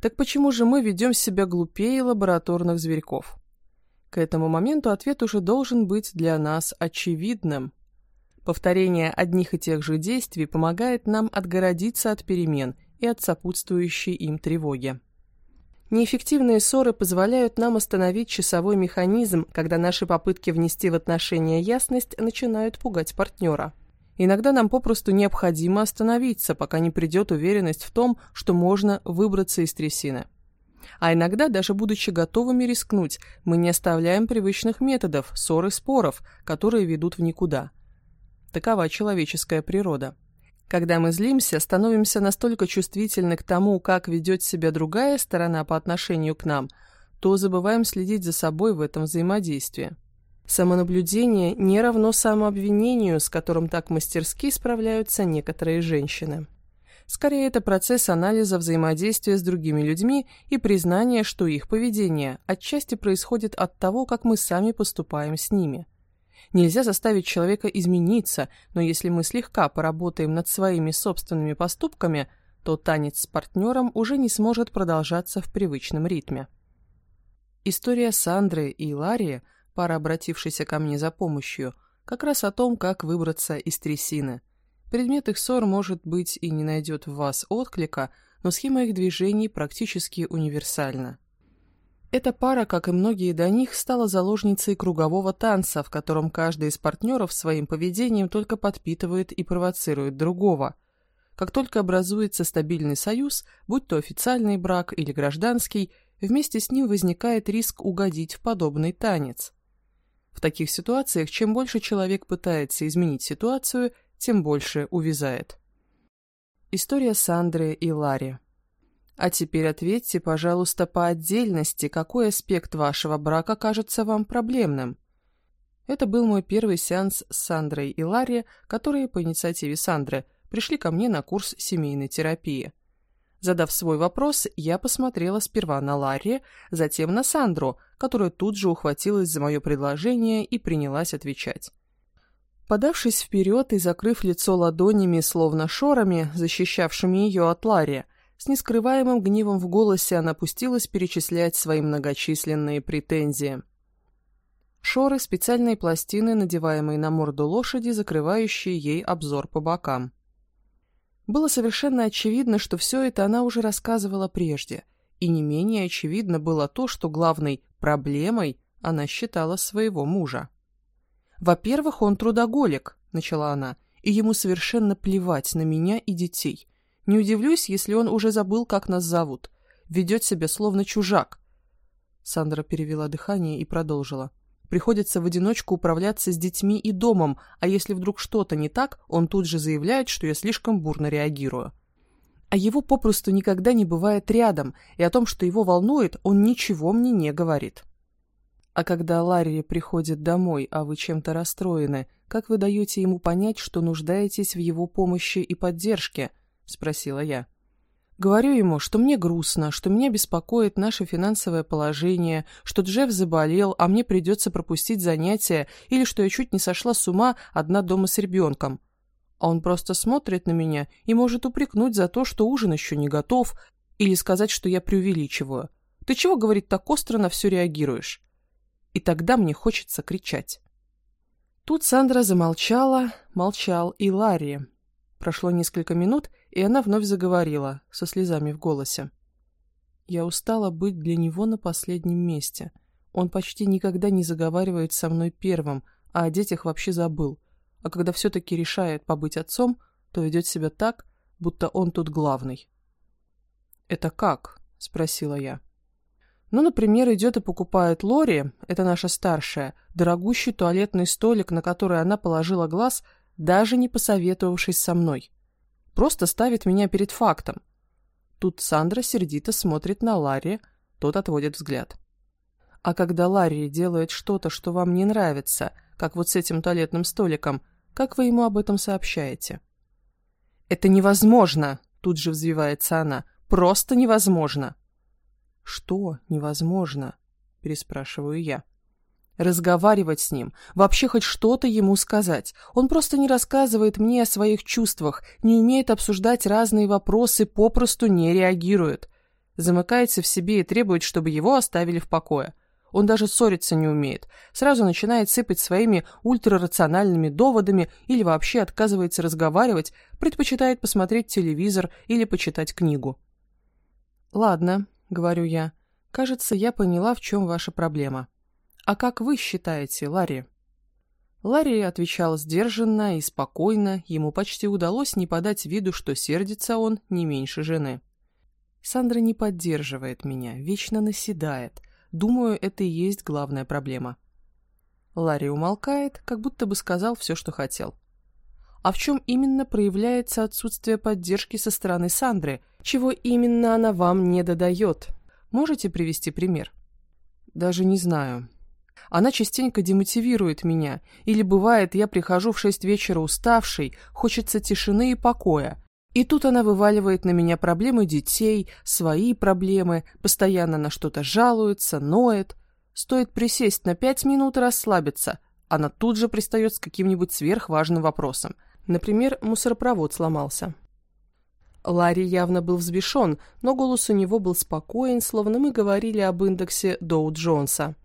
Так почему же мы ведем себя глупее лабораторных зверьков? К этому моменту ответ уже должен быть для нас очевидным. Повторение одних и тех же действий помогает нам отгородиться от перемен и от сопутствующей им тревоги. Неэффективные ссоры позволяют нам остановить часовой механизм, когда наши попытки внести в отношения ясность начинают пугать партнера. Иногда нам попросту необходимо остановиться, пока не придет уверенность в том, что можно выбраться из трясины. А иногда, даже будучи готовыми рискнуть, мы не оставляем привычных методов, ссор и споров, которые ведут в никуда. Такова человеческая природа. Когда мы злимся, становимся настолько чувствительны к тому, как ведет себя другая сторона по отношению к нам, то забываем следить за собой в этом взаимодействии. Самонаблюдение не равно самообвинению, с которым так мастерски справляются некоторые женщины. Скорее, это процесс анализа взаимодействия с другими людьми и признания, что их поведение отчасти происходит от того, как мы сами поступаем с ними – Нельзя заставить человека измениться, но если мы слегка поработаем над своими собственными поступками, то танец с партнером уже не сможет продолжаться в привычном ритме. История Сандры и Ларии, пара, обратившаяся ко мне за помощью, как раз о том, как выбраться из трясины. Предмет их ссор, может быть, и не найдет в вас отклика, но схема их движений практически универсальна. Эта пара, как и многие до них, стала заложницей кругового танца, в котором каждый из партнеров своим поведением только подпитывает и провоцирует другого. Как только образуется стабильный союз, будь то официальный брак или гражданский, вместе с ним возникает риск угодить в подобный танец. В таких ситуациях, чем больше человек пытается изменить ситуацию, тем больше увязает. История Сандры и Ларри а теперь ответьте, пожалуйста, по отдельности, какой аспект вашего брака кажется вам проблемным. Это был мой первый сеанс с Сандрой и Ларри, которые по инициативе Сандры пришли ко мне на курс семейной терапии. Задав свой вопрос, я посмотрела сперва на Ларри, затем на Сандру, которая тут же ухватилась за мое предложение и принялась отвечать. Подавшись вперед и закрыв лицо ладонями, словно шорами, защищавшими ее от Ларри, с нескрываемым гневом в голосе она пустилась перечислять свои многочисленные претензии. Шоры – специальные пластины, надеваемые на морду лошади, закрывающие ей обзор по бокам. Было совершенно очевидно, что все это она уже рассказывала прежде, и не менее очевидно было то, что главной проблемой она считала своего мужа. «Во-первых, он трудоголик», – начала она, – «и ему совершенно плевать на меня и детей. Не удивлюсь, если он уже забыл, как нас зовут. Ведет себя словно чужак. Сандра перевела дыхание и продолжила. Приходится в одиночку управляться с детьми и домом, а если вдруг что-то не так, он тут же заявляет, что я слишком бурно реагирую. А его попросту никогда не бывает рядом, и о том, что его волнует, он ничего мне не говорит. А когда Ларри приходит домой, а вы чем-то расстроены, как вы даете ему понять, что нуждаетесь в его помощи и поддержке? Спросила я. Говорю ему, что мне грустно, что меня беспокоит наше финансовое положение, что Джефф заболел, а мне придется пропустить занятия, или что я чуть не сошла с ума одна дома с ребенком. А он просто смотрит на меня и может упрекнуть за то, что ужин еще не готов, или сказать, что я преувеличиваю. Ты чего, говорит, так остро на все реагируешь? И тогда мне хочется кричать. Тут Сандра замолчала, молчал и Ларри. Прошло несколько минут, и она вновь заговорила, со слезами в голосе. Я устала быть для него на последнем месте. Он почти никогда не заговаривает со мной первым, а о детях вообще забыл. А когда все-таки решает побыть отцом, то ведет себя так, будто он тут главный. «Это как?» — спросила я. Ну, например, идет и покупает Лори, это наша старшая, дорогущий туалетный столик, на который она положила глаз, даже не посоветовавшись со мной. Просто ставит меня перед фактом. Тут Сандра сердито смотрит на Ларри, тот отводит взгляд. А когда Ларри делает что-то, что вам не нравится, как вот с этим туалетным столиком, как вы ему об этом сообщаете? «Это невозможно!» – тут же взвивается она. «Просто невозможно!» «Что невозможно?» – переспрашиваю я разговаривать с ним, вообще хоть что-то ему сказать. Он просто не рассказывает мне о своих чувствах, не умеет обсуждать разные вопросы, попросту не реагирует. Замыкается в себе и требует, чтобы его оставили в покое. Он даже ссориться не умеет. Сразу начинает сыпать своими ультрарациональными доводами или вообще отказывается разговаривать, предпочитает посмотреть телевизор или почитать книгу. «Ладно», — говорю я, — «кажется, я поняла, в чем ваша проблема». «А как вы считаете, Ларри?» Ларри отвечал сдержанно и спокойно, ему почти удалось не подать виду, что сердится он не меньше жены. Сандра не поддерживает меня, вечно наседает. Думаю, это и есть главная проблема. Ларри умолкает, как будто бы сказал все, что хотел. А в чем именно проявляется отсутствие поддержки со стороны Сандры? Чего именно она вам не додает? Можете привести пример? Даже не знаю. Она частенько демотивирует меня, или бывает, я прихожу в шесть вечера уставший, хочется тишины и покоя. И тут она вываливает на меня проблемы детей, свои проблемы, постоянно на что-то жалуется, ноет. Стоит присесть на пять минут и расслабиться, она тут же пристает с каким-нибудь сверхважным вопросом. Например, мусоропровод сломался. Ларри явно был взбешен, но голос у него был спокоен, словно мы говорили об индексе Доу-Джонса.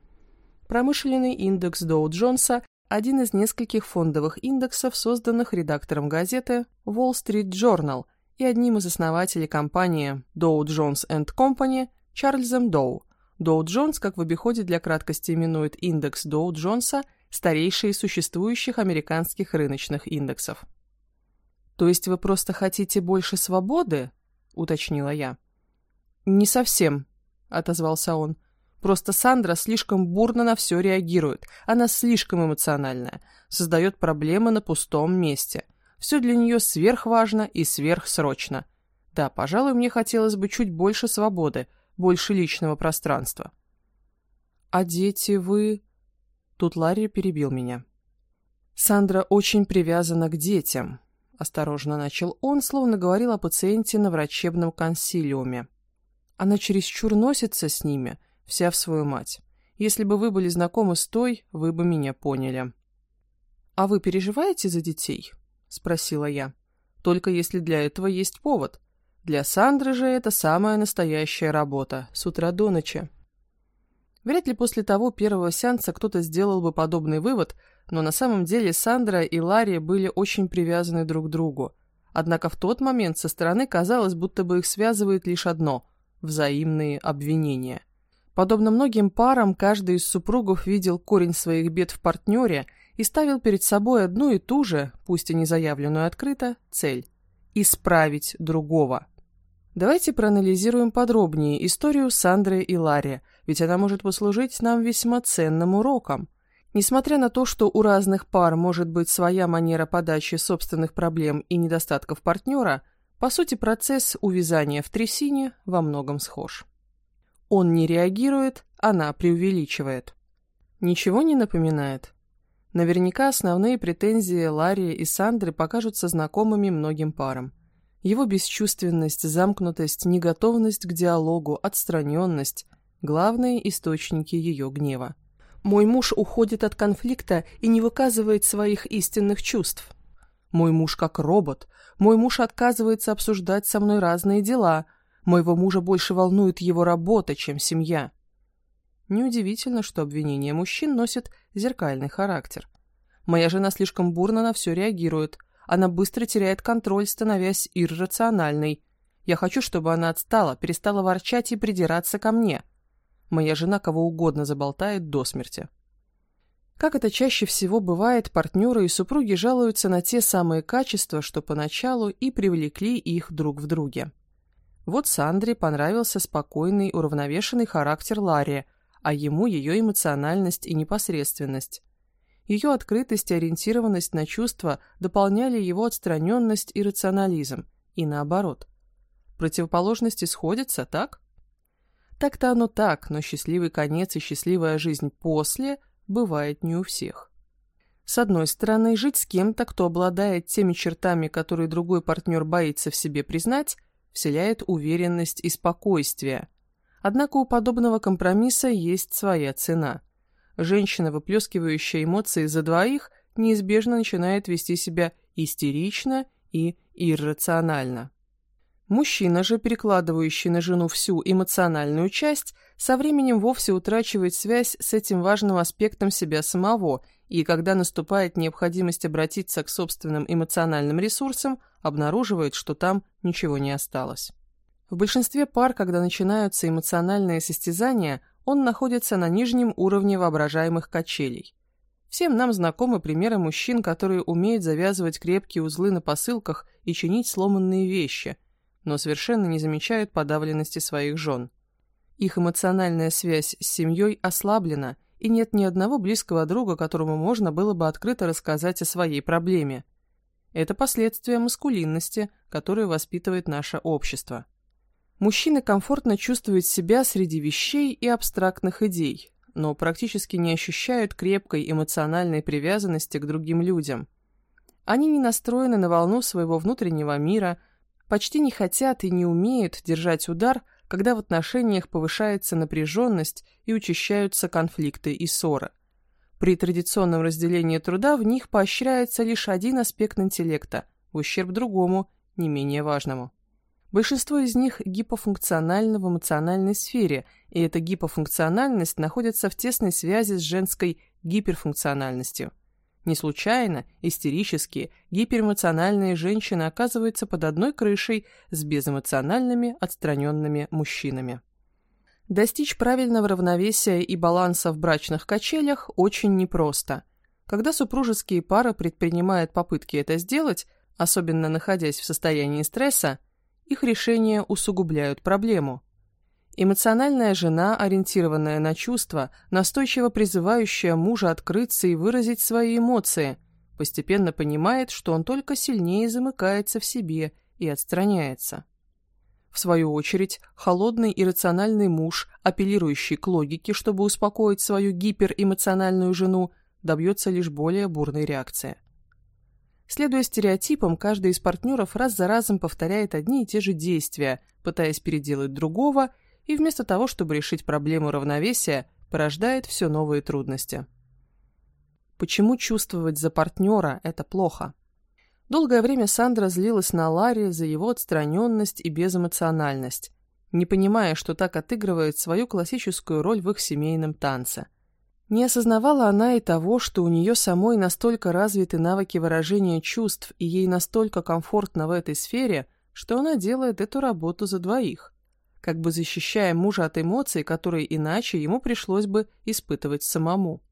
Промышленный индекс Доу-Джонса – один из нескольких фондовых индексов, созданных редактором газеты Wall Street Journal и одним из основателей компании Dow Jones Company Чарльзом Доу. Доу Джонс, как в обиходе для краткости именует индекс Доу Джонса, старейший из существующих американских рыночных индексов. «То есть вы просто хотите больше свободы?» – уточнила я. «Не совсем», – отозвался он. Просто Сандра слишком бурно на все реагирует. Она слишком эмоциональная. Создает проблемы на пустом месте. Все для нее сверхважно и сверхсрочно. Да, пожалуй, мне хотелось бы чуть больше свободы, больше личного пространства. «А дети вы...» Тут Ларри перебил меня. «Сандра очень привязана к детям», — осторожно начал он, словно говорил о пациенте на врачебном консилиуме. «Она чересчур носится с ними» вся в свою мать. Если бы вы были знакомы с той, вы бы меня поняли. «А вы переживаете за детей?» – спросила я. «Только если для этого есть повод. Для Сандры же это самая настоящая работа, с утра до ночи». Вряд ли после того первого сеанса кто-то сделал бы подобный вывод, но на самом деле Сандра и Ларри были очень привязаны друг к другу. Однако в тот момент со стороны казалось, будто бы их связывает лишь одно – взаимные обвинения. Подобно многим парам, каждый из супругов видел корень своих бед в партнере и ставил перед собой одну и ту же, пусть и не заявленную открыто, цель. исправить другого. Давайте проанализируем подробнее историю Сандры и Ларри, ведь она может послужить нам весьма ценным уроком. Несмотря на то, что у разных пар может быть своя манера подачи собственных проблем и недостатков партнера, по сути процесс увязания в трясине во многом схож. Он не реагирует, она преувеличивает. Ничего не напоминает? Наверняка основные претензии Ларри и Сандры покажутся знакомыми многим парам. Его бесчувственность, замкнутость, неготовность к диалогу, отстраненность – главные источники ее гнева. Мой муж уходит от конфликта и не выказывает своих истинных чувств. Мой муж как робот. Мой муж отказывается обсуждать со мной разные дела. Моего мужа больше волнует его работа, чем семья. Неудивительно, что обвинения мужчин носят зеркальный характер. Моя жена слишком бурно на все реагирует – она быстро теряет контроль, становясь иррациональной. Я хочу, чтобы она отстала, перестала ворчать и придираться ко мне. Моя жена кого угодно заболтает до смерти. Как это чаще всего бывает, партнеры и супруги жалуются на те самые качества, что поначалу и привлекли их друг в друге. Вот Сандре понравился спокойный, уравновешенный характер Ларри, а ему ее эмоциональность и непосредственность. Ее открытость и ориентированность на чувства дополняли его отстраненность и рационализм, и наоборот. Противоположности сходятся, так? Так-то оно так, но счастливый конец и счастливая жизнь после бывает не у всех. С одной стороны, жить с кем-то, кто обладает теми чертами, которые другой партнер боится в себе признать, вселяет уверенность и спокойствие. Однако у подобного компромисса есть своя цена – женщина, выплескивающая эмоции за двоих, неизбежно начинает вести себя истерично и иррационально. Мужчина же, перекладывающий на жену всю эмоциональную часть, со временем вовсе утрачивает связь с этим важным аспектом себя самого, и когда наступает необходимость обратиться к собственным эмоциональным ресурсам, обнаруживает, что там ничего не осталось. В большинстве пар, когда начинаются эмоциональные состязания, он находится на нижнем уровне воображаемых качелей. Всем нам знакомы примеры мужчин, которые умеют завязывать крепкие узлы на посылках и чинить сломанные вещи, но совершенно не замечают подавленности своих жен. Их эмоциональная связь с семьей ослаблена, и нет ни одного близкого друга, которому можно было бы открыто рассказать о своей проблеме. Это последствия маскулинности, которую воспитывает наше общество. Мужчины комфортно чувствуют себя среди вещей и абстрактных идей, но практически не ощущают крепкой эмоциональной привязанности к другим людям. Они не настроены на волну своего внутреннего мира, почти не хотят и не умеют держать удар, когда в отношениях повышается напряженность и учащаются конфликты и ссоры. При традиционном разделении труда в них поощряется лишь один аспект интеллекта, в ущерб другому, не менее важному. Большинство из них гипофункционально в эмоциональной сфере, и эта гипофункциональность находится в тесной связи с женской гиперфункциональностью. Не случайно истерические, гиперэмоциональные женщины оказываются под одной крышей с безэмоциональными, отстраненными мужчинами. Достичь правильного равновесия и баланса в брачных качелях очень непросто. Когда супружеские пары предпринимают попытки это сделать, особенно находясь в состоянии стресса, их решения усугубляют проблему. Эмоциональная жена, ориентированная на чувства, настойчиво призывающая мужа открыться и выразить свои эмоции, постепенно понимает, что он только сильнее замыкается в себе и отстраняется. В свою очередь, холодный и рациональный муж, апеллирующий к логике, чтобы успокоить свою гиперэмоциональную жену, добьется лишь более бурной реакции. Следуя стереотипам, каждый из партнеров раз за разом повторяет одни и те же действия, пытаясь переделать другого, и вместо того, чтобы решить проблему равновесия, порождает все новые трудности. Почему чувствовать за партнера – это плохо? Долгое время Сандра злилась на Ларри за его отстраненность и безэмоциональность, не понимая, что так отыгрывает свою классическую роль в их семейном танце – не осознавала она и того, что у нее самой настолько развиты навыки выражения чувств и ей настолько комфортно в этой сфере, что она делает эту работу за двоих, как бы защищая мужа от эмоций, которые иначе ему пришлось бы испытывать самому.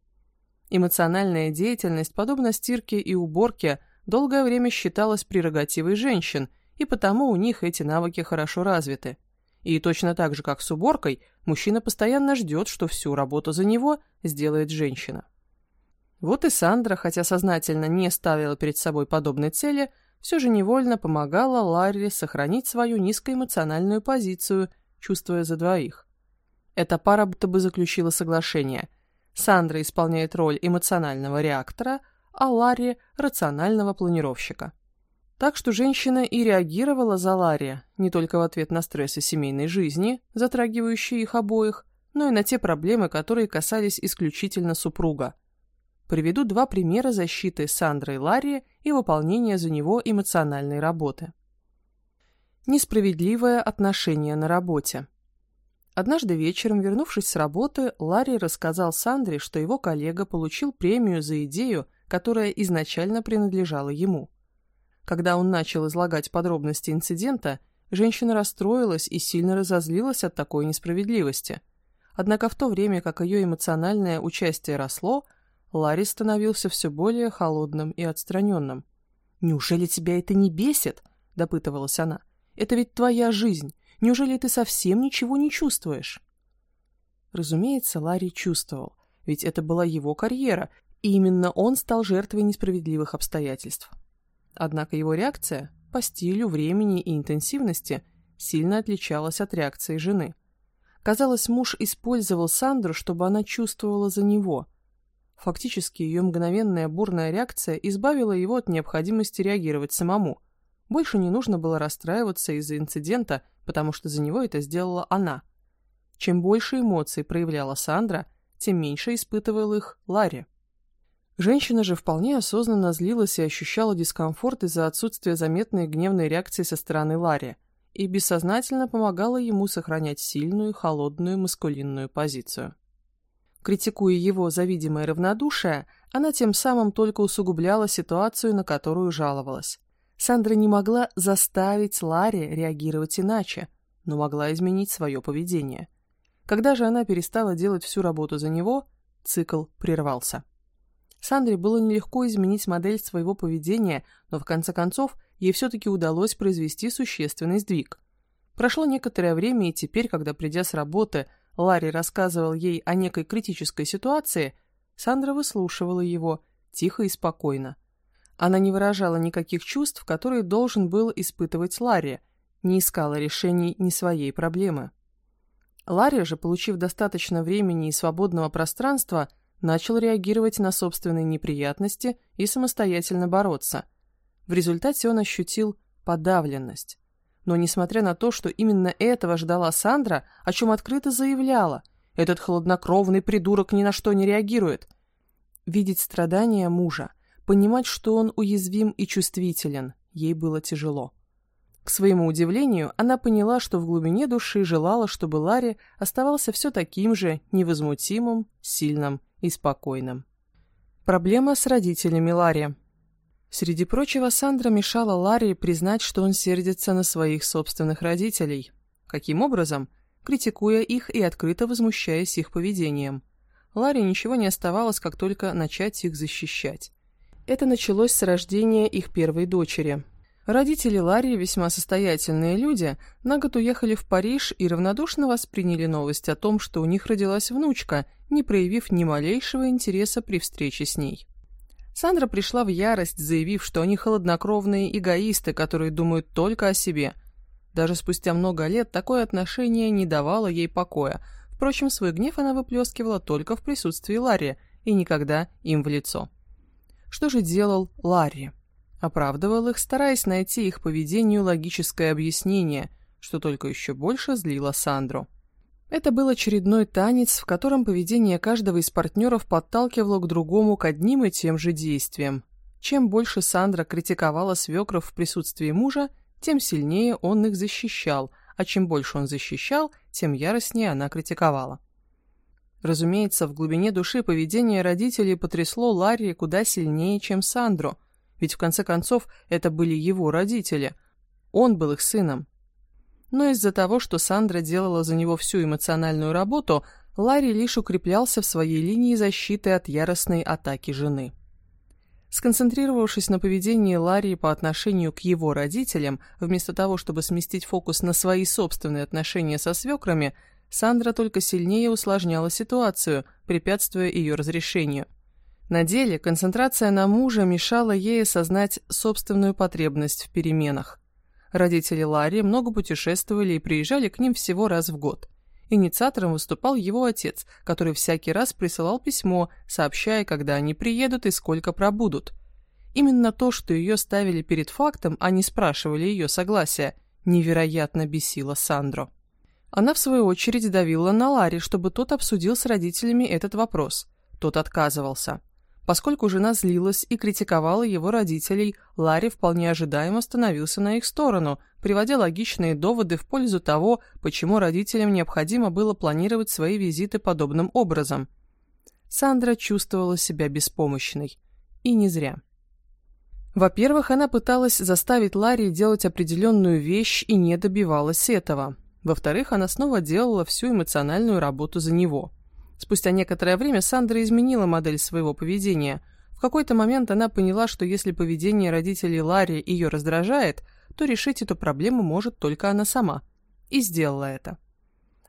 Эмоциональная деятельность, подобно стирке и уборке, долгое время считалась прерогативой женщин, и потому у них эти навыки хорошо развиты. И точно так же, как с уборкой, мужчина постоянно ждет, что всю работу за него сделает женщина. Вот и Сандра, хотя сознательно не ставила перед собой подобной цели, все же невольно помогала Ларри сохранить свою низкоэмоциональную позицию, чувствуя за двоих. Эта пара будто бы заключила соглашение. Сандра исполняет роль эмоционального реактора, а Ларри – рационального планировщика. Так что женщина и реагировала за Ларри не только в ответ на стрессы семейной жизни, затрагивающие их обоих, но и на те проблемы, которые касались исключительно супруга – Приведу два примера защиты Сандры и Ларри и выполнения за него эмоциональной работы. Несправедливое отношение на работе. Однажды вечером, вернувшись с работы, Ларри рассказал Сандре, что его коллега получил премию за идею, которая изначально принадлежала ему. Когда он начал излагать подробности инцидента, женщина расстроилась и сильно разозлилась от такой несправедливости. Однако в то время, как ее эмоциональное участие росло, Ларри становился все более холодным и отстраненным. «Неужели тебя это не бесит?» – допытывалась она. «Это ведь твоя жизнь. Неужели ты совсем ничего не чувствуешь?» Разумеется, Ларри чувствовал, ведь это была его карьера, и именно он стал жертвой несправедливых обстоятельств. Однако его реакция по стилю, времени и интенсивности сильно отличалась от реакции жены. Казалось, муж использовал Сандру, чтобы она чувствовала за него – Фактически ее мгновенная бурная реакция избавила его от необходимости реагировать самому. Больше не нужно было расстраиваться из-за инцидента, потому что за него это сделала она. Чем больше эмоций проявляла Сандра, тем меньше испытывал их Ларри. Женщина же вполне осознанно злилась и ощущала дискомфорт из-за отсутствия заметной гневной реакции со стороны Ларри и бессознательно помогала ему сохранять сильную, холодную, маскулинную позицию. Критикуя его за видимое равнодушие, она тем самым только усугубляла ситуацию, на которую жаловалась. Сандра не могла заставить Ларри реагировать иначе, но могла изменить свое поведение. Когда же она перестала делать всю работу за него, цикл прервался. Сандре было нелегко изменить модель своего поведения, но в конце концов ей все-таки удалось произвести существенный сдвиг. Прошло некоторое время, и теперь, когда, придя с работы, Ларри рассказывал ей о некой критической ситуации, Сандра выслушивала его, тихо и спокойно. Она не выражала никаких чувств, которые должен был испытывать Ларри, не искала решений ни своей проблемы. Ларри же, получив достаточно времени и свободного пространства, начал реагировать на собственные неприятности и самостоятельно бороться. В результате он ощутил подавленность. Но несмотря на то, что именно этого ждала Сандра, о чем открыто заявляла, этот хладнокровный придурок ни на что не реагирует. Видеть страдания мужа, понимать, что он уязвим и чувствителен, ей было тяжело. К своему удивлению, она поняла, что в глубине души желала, чтобы Ларри оставался все таким же невозмутимым, сильным и спокойным. Проблема с родителями Ларри. Среди прочего, Сандра мешала Ларри признать, что он сердится на своих собственных родителей. Каким образом? Критикуя их и открыто возмущаясь их поведением. Ларри ничего не оставалось, как только начать их защищать. Это началось с рождения их первой дочери. Родители Ларри, весьма состоятельные люди, на год уехали в Париж и равнодушно восприняли новость о том, что у них родилась внучка, не проявив ни малейшего интереса при встрече с ней. Сандра пришла в ярость, заявив, что они холоднокровные эгоисты, которые думают только о себе. Даже спустя много лет такое отношение не давало ей покоя. Впрочем, свой гнев она выплескивала только в присутствии Ларри и никогда им в лицо. Что же делал Ларри? Оправдывал их, стараясь найти их поведению логическое объяснение, что только еще больше злило Сандру. Это был очередной танец, в котором поведение каждого из партнеров подталкивало к другому к одним и тем же действиям. Чем больше Сандра критиковала свекров в присутствии мужа, тем сильнее он их защищал, а чем больше он защищал, тем яростнее она критиковала. Разумеется, в глубине души поведение родителей потрясло Ларри куда сильнее, чем Сандру, ведь в конце концов это были его родители. Он был их сыном, но из-за того, что Сандра делала за него всю эмоциональную работу, Ларри лишь укреплялся в своей линии защиты от яростной атаки жены. Сконцентрировавшись на поведении Ларри по отношению к его родителям, вместо того, чтобы сместить фокус на свои собственные отношения со свекрами, Сандра только сильнее усложняла ситуацию, препятствуя ее разрешению. На деле концентрация на муже мешала ей осознать собственную потребность в переменах. Родители Ларри много путешествовали и приезжали к ним всего раз в год. Инициатором выступал его отец, который всякий раз присылал письмо, сообщая, когда они приедут и сколько пробудут. Именно то, что ее ставили перед фактом, а не спрашивали ее согласия, невероятно бесило Сандро. Она, в свою очередь, давила на Ларри, чтобы тот обсудил с родителями этот вопрос. Тот отказывался. Поскольку жена злилась и критиковала его родителей, Ларри вполне ожидаемо становился на их сторону, приводя логичные доводы в пользу того, почему родителям необходимо было планировать свои визиты подобным образом. Сандра чувствовала себя беспомощной. И не зря. Во-первых, она пыталась заставить Ларри делать определенную вещь и не добивалась этого. Во-вторых, она снова делала всю эмоциональную работу за него – Спустя некоторое время Сандра изменила модель своего поведения. В какой-то момент она поняла, что если поведение родителей Ларри ее раздражает, то решить эту проблему может только она сама. И сделала это.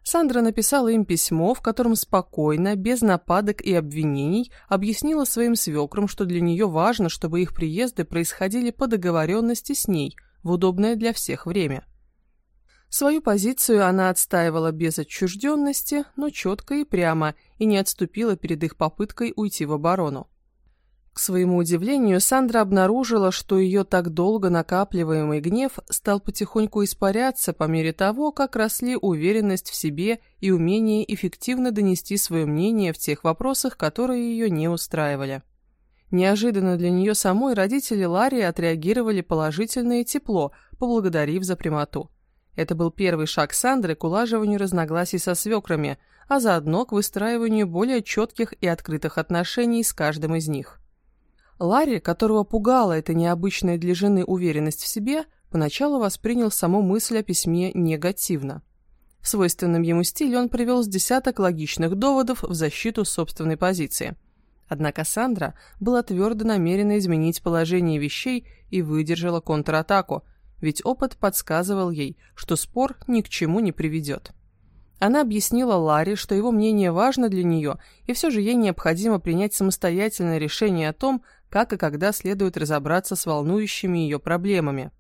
Сандра написала им письмо, в котором спокойно, без нападок и обвинений, объяснила своим свекрам, что для нее важно, чтобы их приезды происходили по договоренности с ней, в удобное для всех время. Свою позицию она отстаивала без отчужденности, но четко и прямо, и не отступила перед их попыткой уйти в оборону. К своему удивлению, Сандра обнаружила, что ее так долго накапливаемый гнев стал потихоньку испаряться по мере того, как росли уверенность в себе и умение эффективно донести свое мнение в тех вопросах, которые ее не устраивали. Неожиданно для нее самой родители Ларри отреагировали положительно и тепло, поблагодарив за прямоту. Это был первый шаг Сандры к улаживанию разногласий со свекрами, а заодно к выстраиванию более четких и открытых отношений с каждым из них. Ларри, которого пугала эта необычная для жены уверенность в себе, поначалу воспринял саму мысль о письме негативно. В свойственном ему стиле он привел с десяток логичных доводов в защиту собственной позиции. Однако Сандра была твердо намерена изменить положение вещей и выдержала контратаку – ведь опыт подсказывал ей, что спор ни к чему не приведет. Она объяснила Ларе, что его мнение важно для нее, и все же ей необходимо принять самостоятельное решение о том, как и когда следует разобраться с волнующими ее проблемами.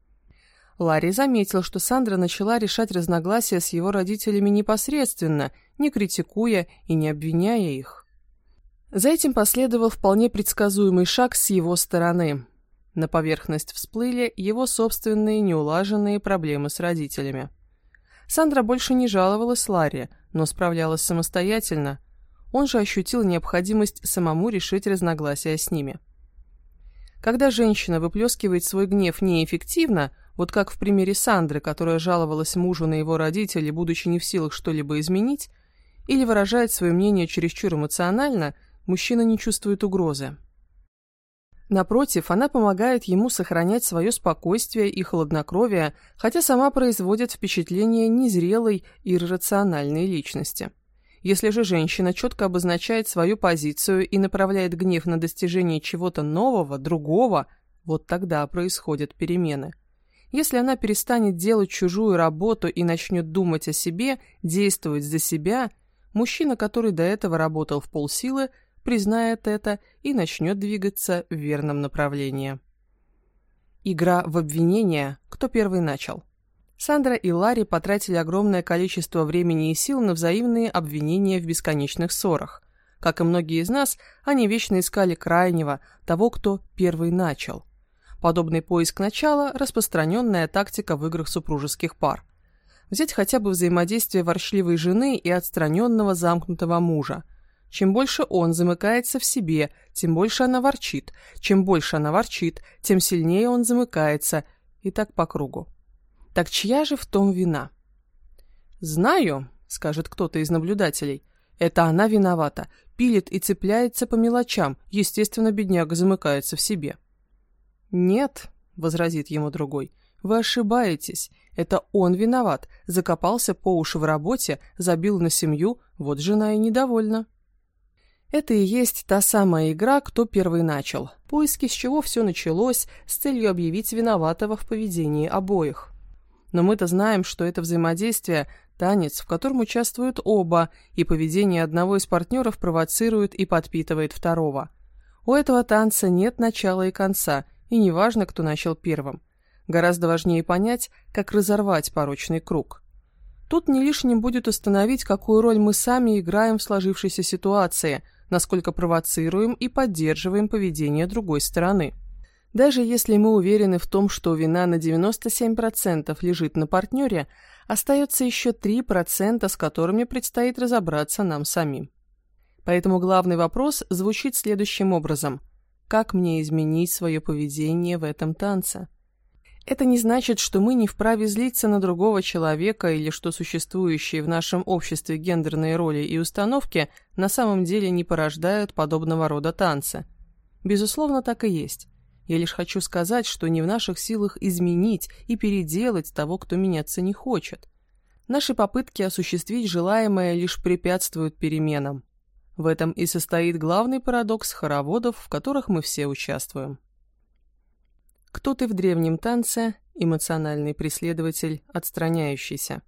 Ларри заметил, что Сандра начала решать разногласия с его родителями непосредственно, не критикуя и не обвиняя их. За этим последовал вполне предсказуемый шаг с его стороны. На поверхность всплыли его собственные неулаженные проблемы с родителями. Сандра больше не жаловалась Ларе, но справлялась самостоятельно. Он же ощутил необходимость самому решить разногласия с ними. Когда женщина выплескивает свой гнев неэффективно, вот как в примере Сандры, которая жаловалась мужу на его родителей, будучи не в силах что-либо изменить, или выражает свое мнение чересчур эмоционально, мужчина не чувствует угрозы. Напротив, она помогает ему сохранять свое спокойствие и хладнокровие, хотя сама производит впечатление незрелой и иррациональной личности. Если же женщина четко обозначает свою позицию и направляет гнев на достижение чего-то нового, другого, вот тогда происходят перемены. Если она перестанет делать чужую работу и начнет думать о себе, действовать за себя, мужчина, который до этого работал в полсилы, признает это и начнет двигаться в верном направлении. Игра в обвинение «Кто первый начал?». Сандра и Ларри потратили огромное количество времени и сил на взаимные обвинения в бесконечных ссорах. Как и многие из нас, они вечно искали крайнего, того, кто первый начал. Подобный поиск начала – распространенная тактика в играх супружеских пар. Взять хотя бы взаимодействие ворчливой жены и отстраненного замкнутого мужа – чем больше он замыкается в себе, тем больше она ворчит. Чем больше она ворчит, тем сильнее он замыкается. И так по кругу. Так чья же в том вина? «Знаю», — скажет кто-то из наблюдателей. «Это она виновата. Пилит и цепляется по мелочам. Естественно, бедняга замыкается в себе». «Нет», — возразит ему другой, — «вы ошибаетесь. Это он виноват. Закопался по уши в работе, забил на семью, вот жена и недовольна». Это и есть та самая игра, кто первый начал. Поиски, с чего все началось, с целью объявить виноватого в поведении обоих. Но мы-то знаем, что это взаимодействие – танец, в котором участвуют оба, и поведение одного из партнеров провоцирует и подпитывает второго. У этого танца нет начала и конца, и неважно, кто начал первым. Гораздо важнее понять, как разорвать порочный круг. Тут не лишним будет установить, какую роль мы сами играем в сложившейся ситуации, насколько провоцируем и поддерживаем поведение другой стороны. Даже если мы уверены в том, что вина на 97% лежит на партнере, остается еще 3%, с которыми предстоит разобраться нам самим. Поэтому главный вопрос звучит следующим образом. Как мне изменить свое поведение в этом танце? Это не значит, что мы не вправе злиться на другого человека или что существующие в нашем обществе гендерные роли и установки на самом деле не порождают подобного рода танцы. Безусловно, так и есть. Я лишь хочу сказать, что не в наших силах изменить и переделать того, кто меняться не хочет. Наши попытки осуществить желаемое лишь препятствуют переменам. В этом и состоит главный парадокс хороводов, в которых мы все участвуем. Кто ты в древнем танце? Эмоциональный преследователь, отстраняющийся.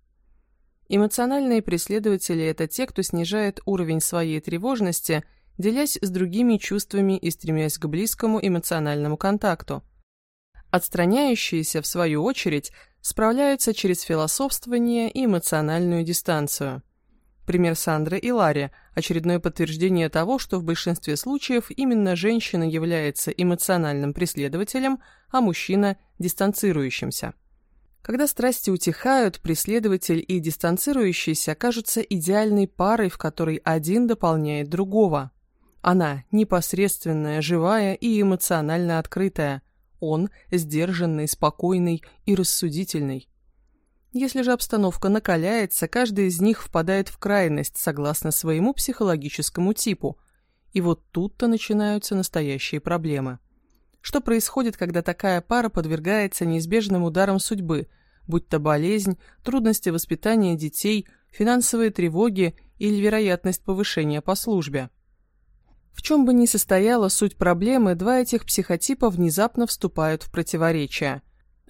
Эмоциональные преследователи – это те, кто снижает уровень своей тревожности – делясь с другими чувствами и стремясь к близкому эмоциональному контакту. Отстраняющиеся, в свою очередь, справляются через философствование и эмоциональную дистанцию. Пример Сандры и Ларри – очередное подтверждение того, что в большинстве случаев именно женщина является эмоциональным преследователем, а мужчина – дистанцирующимся. Когда страсти утихают, преследователь и дистанцирующийся кажутся идеальной парой, в которой один дополняет другого. Она непосредственная, живая и эмоционально открытая. Он сдержанный, спокойный и рассудительный. Если же обстановка накаляется, каждый из них впадает в крайность согласно своему психологическому типу. И вот тут-то начинаются настоящие проблемы. Что происходит, когда такая пара подвергается неизбежным ударам судьбы, будь то болезнь, трудности воспитания детей, финансовые тревоги или вероятность повышения по службе? В чем бы ни состояла суть проблемы, два этих психотипа внезапно вступают в противоречие.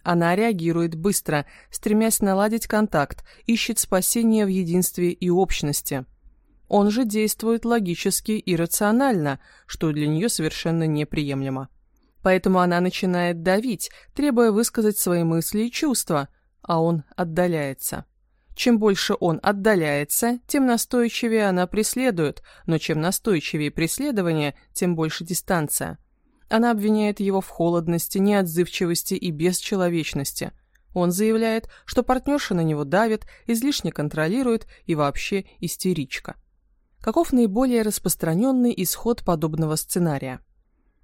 Она реагирует быстро, стремясь наладить контакт, ищет спасения в единстве и общности. Он же действует логически и рационально, что для нее совершенно неприемлемо. Поэтому она начинает давить, требуя высказать свои мысли и чувства, а он отдаляется. Чем больше он отдаляется, тем настойчивее она преследует, но чем настойчивее преследование, тем больше дистанция. Она обвиняет его в холодности, неотзывчивости и бесчеловечности. Он заявляет, что партнерша на него давит, излишне контролирует и вообще истеричка. Каков наиболее распространенный исход подобного сценария?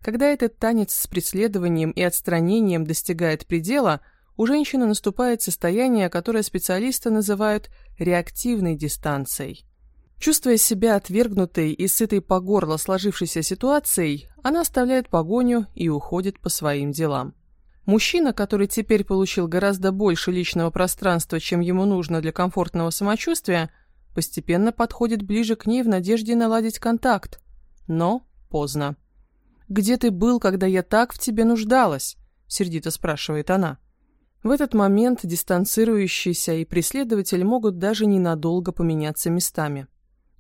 Когда этот танец с преследованием и отстранением достигает предела – у женщины наступает состояние, которое специалисты называют реактивной дистанцией. Чувствуя себя отвергнутой и сытой по горло сложившейся ситуацией, она оставляет погоню и уходит по своим делам. Мужчина, который теперь получил гораздо больше личного пространства, чем ему нужно для комфортного самочувствия, постепенно подходит ближе к ней в надежде наладить контакт. Но поздно. «Где ты был, когда я так в тебе нуждалась?» – сердито спрашивает она. В этот момент дистанцирующийся и преследователь могут даже ненадолго поменяться местами.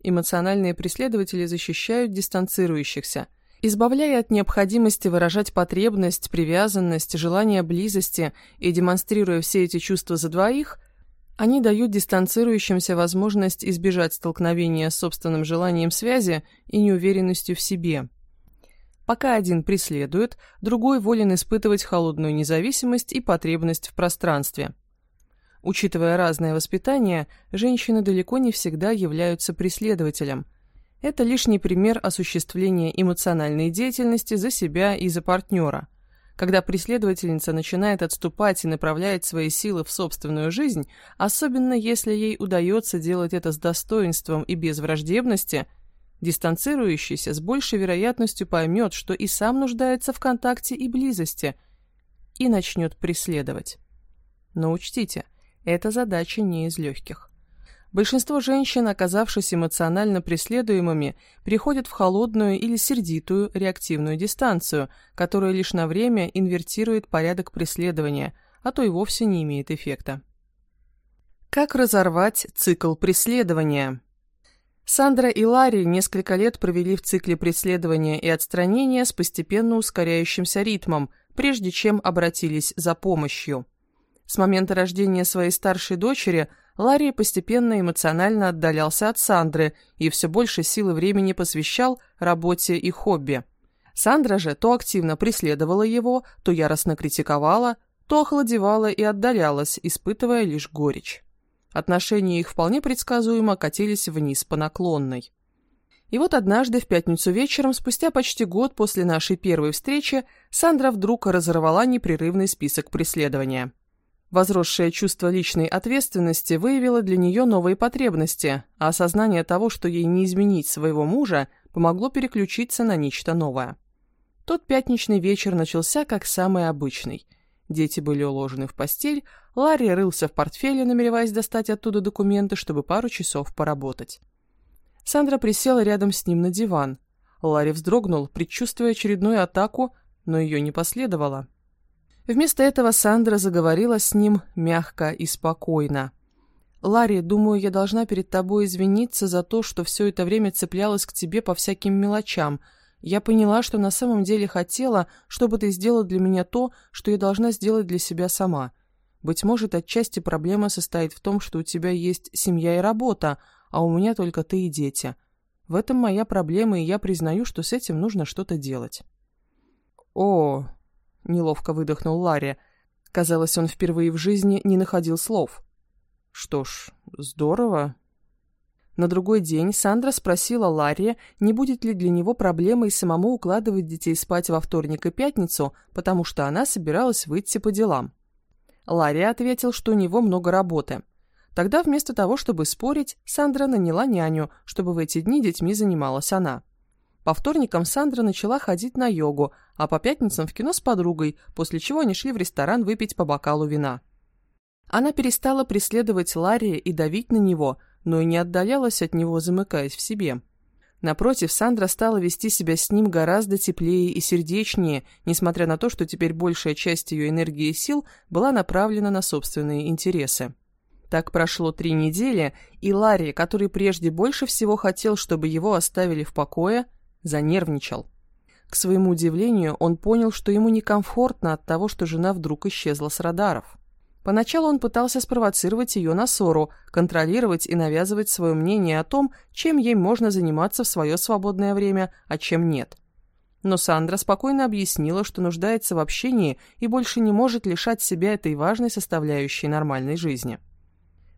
Эмоциональные преследователи защищают дистанцирующихся, избавляя от необходимости выражать потребность, привязанность, желание близости и демонстрируя все эти чувства за двоих, они дают дистанцирующимся возможность избежать столкновения с собственным желанием связи и неуверенностью в себе – Пока один преследует, другой волен испытывать холодную независимость и потребность в пространстве. Учитывая разное воспитание, женщины далеко не всегда являются преследователем. Это лишний пример осуществления эмоциональной деятельности за себя и за партнера. Когда преследовательница начинает отступать и направляет свои силы в собственную жизнь, особенно если ей удается делать это с достоинством и без враждебности – Дистанцирующийся с большей вероятностью поймет, что и сам нуждается в контакте и близости, и начнет преследовать. Но учтите, эта задача не из легких. Большинство женщин, оказавшись эмоционально преследуемыми, переходят в холодную или сердитую реактивную дистанцию, которая лишь на время инвертирует порядок преследования, а то и вовсе не имеет эффекта. Как разорвать цикл преследования? Сандра и Ларри несколько лет провели в цикле преследования и отстранения с постепенно ускоряющимся ритмом, прежде чем обратились за помощью. С момента рождения своей старшей дочери Ларри постепенно эмоционально отдалялся от Сандры и все больше силы времени посвящал работе и хобби. Сандра же то активно преследовала его, то яростно критиковала, то охладевала и отдалялась, испытывая лишь горечь. Отношения их вполне предсказуемо катились вниз по наклонной. И вот однажды в пятницу вечером, спустя почти год после нашей первой встречи, Сандра вдруг разорвала непрерывный список преследования. Возросшее чувство личной ответственности выявило для нее новые потребности, а осознание того, что ей не изменить своего мужа, помогло переключиться на нечто новое. Тот пятничный вечер начался как самый обычный – Дети были уложены в постель, Ларри рылся в портфеле, намереваясь достать оттуда документы, чтобы пару часов поработать. Сандра присела рядом с ним на диван. Ларри вздрогнул, предчувствуя очередную атаку, но ее не последовало. Вместо этого Сандра заговорила с ним мягко и спокойно. «Ларри, думаю, я должна перед тобой извиниться за то, что все это время цеплялась к тебе по всяким мелочам», я поняла, что на самом деле хотела, чтобы ты сделал для меня то, что я должна сделать для себя сама. Быть может, отчасти проблема состоит в том, что у тебя есть семья и работа, а у меня только ты и дети. В этом моя проблема, и я признаю, что с этим нужно что-то делать». «О!» — неловко выдохнул Ларри. Казалось, он впервые в жизни не находил слов. «Что ж, здорово», на другой день Сандра спросила Ларри, не будет ли для него проблемой самому укладывать детей спать во вторник и пятницу, потому что она собиралась выйти по делам. Ларри ответил, что у него много работы. Тогда вместо того, чтобы спорить, Сандра наняла няню, чтобы в эти дни детьми занималась она. По вторникам Сандра начала ходить на йогу, а по пятницам в кино с подругой, после чего они шли в ресторан выпить по бокалу вина. Она перестала преследовать Ларри и давить на него, но и не отдалялась от него, замыкаясь в себе. Напротив, Сандра стала вести себя с ним гораздо теплее и сердечнее, несмотря на то, что теперь большая часть ее энергии и сил была направлена на собственные интересы. Так прошло три недели, и Ларри, который прежде больше всего хотел, чтобы его оставили в покое, занервничал. К своему удивлению, он понял, что ему некомфортно от того, что жена вдруг исчезла с радаров. Поначалу он пытался спровоцировать ее на ссору, контролировать и навязывать свое мнение о том, чем ей можно заниматься в свое свободное время, а чем нет. Но Сандра спокойно объяснила, что нуждается в общении и больше не может лишать себя этой важной составляющей нормальной жизни.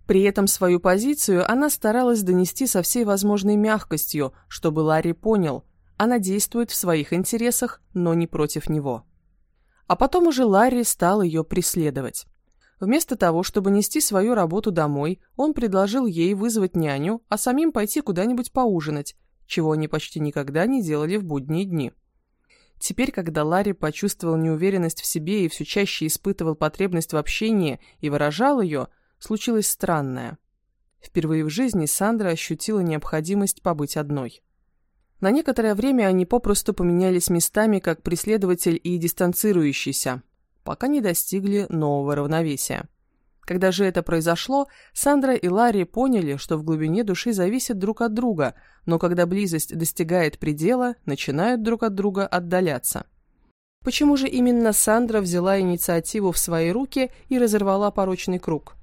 При этом свою позицию она старалась донести со всей возможной мягкостью, чтобы Ларри понял, она действует в своих интересах, но не против него. А потом уже Ларри стал ее преследовать. Вместо того, чтобы нести свою работу домой, он предложил ей вызвать няню, а самим пойти куда-нибудь поужинать, чего они почти никогда не делали в будние дни. Теперь, когда Ларри почувствовал неуверенность в себе и все чаще испытывал потребность в общении и выражал ее, случилось странное. Впервые в жизни Сандра ощутила необходимость побыть одной. На некоторое время они попросту поменялись местами как преследователь и дистанцирующийся, пока не достигли нового равновесия. Когда же это произошло, Сандра и Ларри поняли, что в глубине души зависят друг от друга, но когда близость достигает предела, начинают друг от друга отдаляться. Почему же именно Сандра взяла инициативу в свои руки и разорвала порочный круг?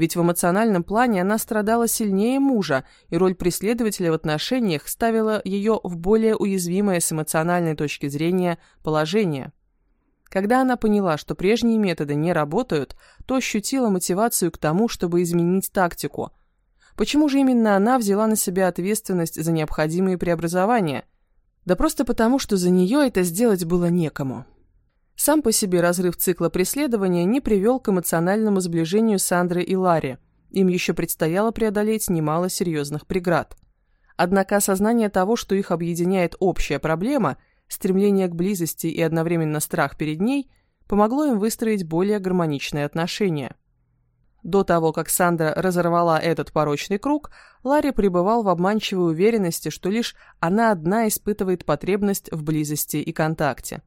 Ведь в эмоциональном плане она страдала сильнее мужа, и роль преследователя в отношениях ставила ее в более уязвимое с эмоциональной точки зрения положение – когда она поняла, что прежние методы не работают, то ощутила мотивацию к тому, чтобы изменить тактику. Почему же именно она взяла на себя ответственность за необходимые преобразования? Да просто потому, что за нее это сделать было некому. Сам по себе разрыв цикла преследования не привел к эмоциональному сближению Сандры и Ларри. Им еще предстояло преодолеть немало серьезных преград. Однако осознание того, что их объединяет общая проблема – стремление к близости и одновременно страх перед ней помогло им выстроить более гармоничные отношения. До того, как Сандра разорвала этот порочный круг, Ларри пребывал в обманчивой уверенности, что лишь она одна испытывает потребность в близости и контакте.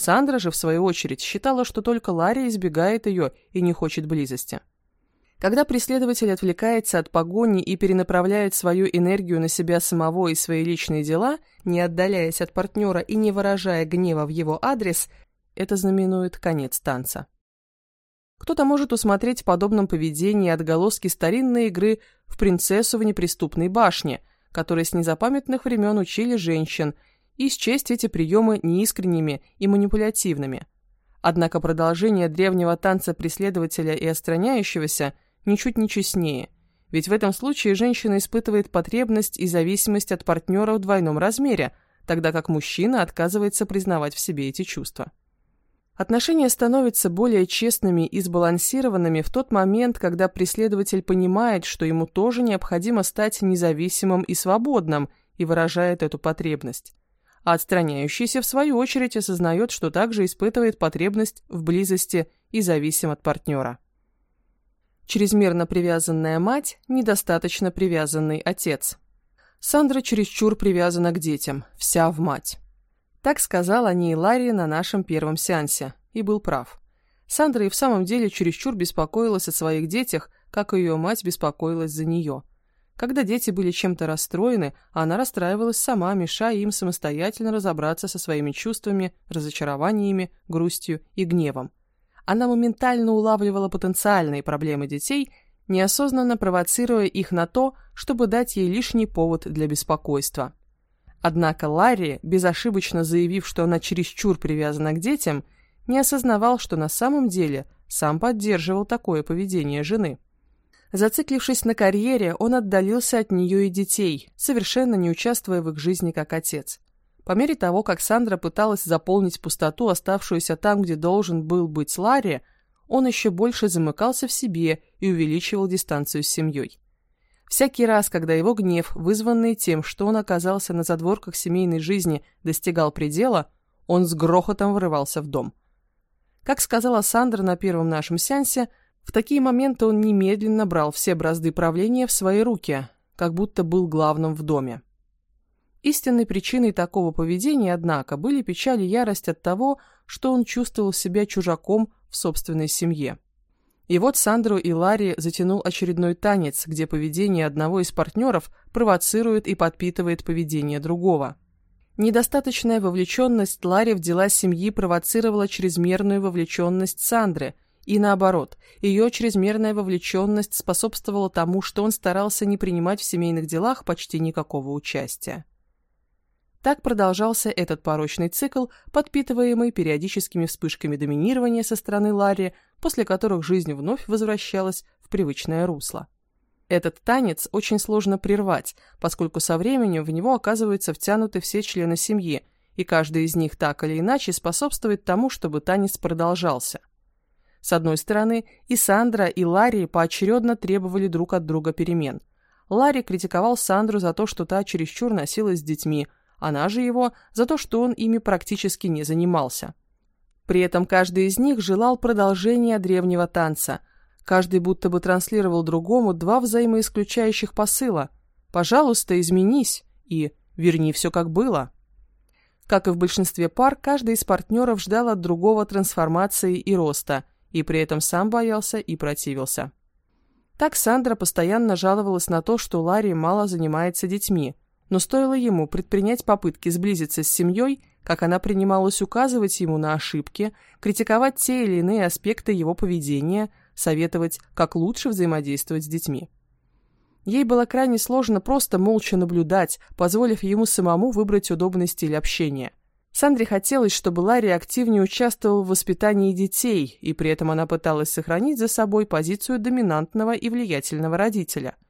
Сандра же, в свою очередь, считала, что только Ларри избегает ее и не хочет близости. Когда преследователь отвлекается от погони и перенаправляет свою энергию на себя самого и свои личные дела, не отдаляясь от партнера и не выражая гнева в его адрес, это знаменует конец танца. Кто-то может усмотреть в подобном поведении отголоски старинной игры в принцессу в неприступной башне, которые с незапамятных времен учили женщин, и счесть эти приемы неискренними и манипулятивными. Однако продолжение древнего танца преследователя и остраняющегося ничуть не честнее, ведь в этом случае женщина испытывает потребность и зависимость от партнера в двойном размере, тогда как мужчина отказывается признавать в себе эти чувства. Отношения становятся более честными и сбалансированными в тот момент, когда преследователь понимает, что ему тоже необходимо стать независимым и свободным, и выражает эту потребность. А отстраняющийся, в свою очередь, осознает, что также испытывает потребность в близости и зависим от партнера. Чрезмерно привязанная мать – недостаточно привязанный отец. Сандра чересчур привязана к детям, вся в мать. Так сказал о ней Ларри на нашем первом сеансе, и был прав. Сандра и в самом деле чересчур беспокоилась о своих детях, как ее мать беспокоилась за нее. Когда дети были чем-то расстроены, она расстраивалась сама, мешая им самостоятельно разобраться со своими чувствами, разочарованиями, грустью и гневом. Она моментально улавливала потенциальные проблемы детей, неосознанно провоцируя их на то, чтобы дать ей лишний повод для беспокойства. Однако Ларри, безошибочно заявив, что она чересчур привязана к детям, не осознавал, что на самом деле сам поддерживал такое поведение жены. Зациклившись на карьере, он отдалился от нее и детей, совершенно не участвуя в их жизни как отец. По мере того, как Сандра пыталась заполнить пустоту, оставшуюся там, где должен был быть Ларри, он еще больше замыкался в себе и увеличивал дистанцию с семьей. Всякий раз, когда его гнев, вызванный тем, что он оказался на задворках семейной жизни, достигал предела, он с грохотом врывался в дом. Как сказала Сандра на первом нашем сеансе, в такие моменты он немедленно брал все бразды правления в свои руки, как будто был главным в доме. Истинной причиной такого поведения, однако, были печаль и ярость от того, что он чувствовал себя чужаком в собственной семье. И вот Сандру и Ларри затянул очередной танец, где поведение одного из партнеров провоцирует и подпитывает поведение другого. Недостаточная вовлеченность Ларри в дела семьи провоцировала чрезмерную вовлеченность Сандры, и наоборот, ее чрезмерная вовлеченность способствовала тому, что он старался не принимать в семейных делах почти никакого участия. Так продолжался этот порочный цикл, подпитываемый периодическими вспышками доминирования со стороны Ларри, после которых жизнь вновь возвращалась в привычное русло. Этот танец очень сложно прервать, поскольку со временем в него оказываются втянуты все члены семьи, и каждый из них так или иначе способствует тому, чтобы танец продолжался. С одной стороны, и Сандра, и Ларри поочередно требовали друг от друга перемен. Ларри критиковал Сандру за то, что та чересчур носилась с детьми – она же его за то, что он ими практически не занимался. При этом каждый из них желал продолжения древнего танца. Каждый будто бы транслировал другому два взаимоисключающих посыла «пожалуйста, изменись» и «верни все как было». Как и в большинстве пар, каждый из партнеров ждал от другого трансформации и роста, и при этом сам боялся и противился. Так Сандра постоянно жаловалась на то, что Ларри мало занимается детьми – но стоило ему предпринять попытки сблизиться с семьей, как она принималась указывать ему на ошибки, критиковать те или иные аспекты его поведения, советовать, как лучше взаимодействовать с детьми. Ей было крайне сложно просто молча наблюдать, позволив ему самому выбрать удобный стиль общения. Сандре хотелось, чтобы Ларри активнее участвовал в воспитании детей, и при этом она пыталась сохранить за собой позицию доминантного и влиятельного родителя –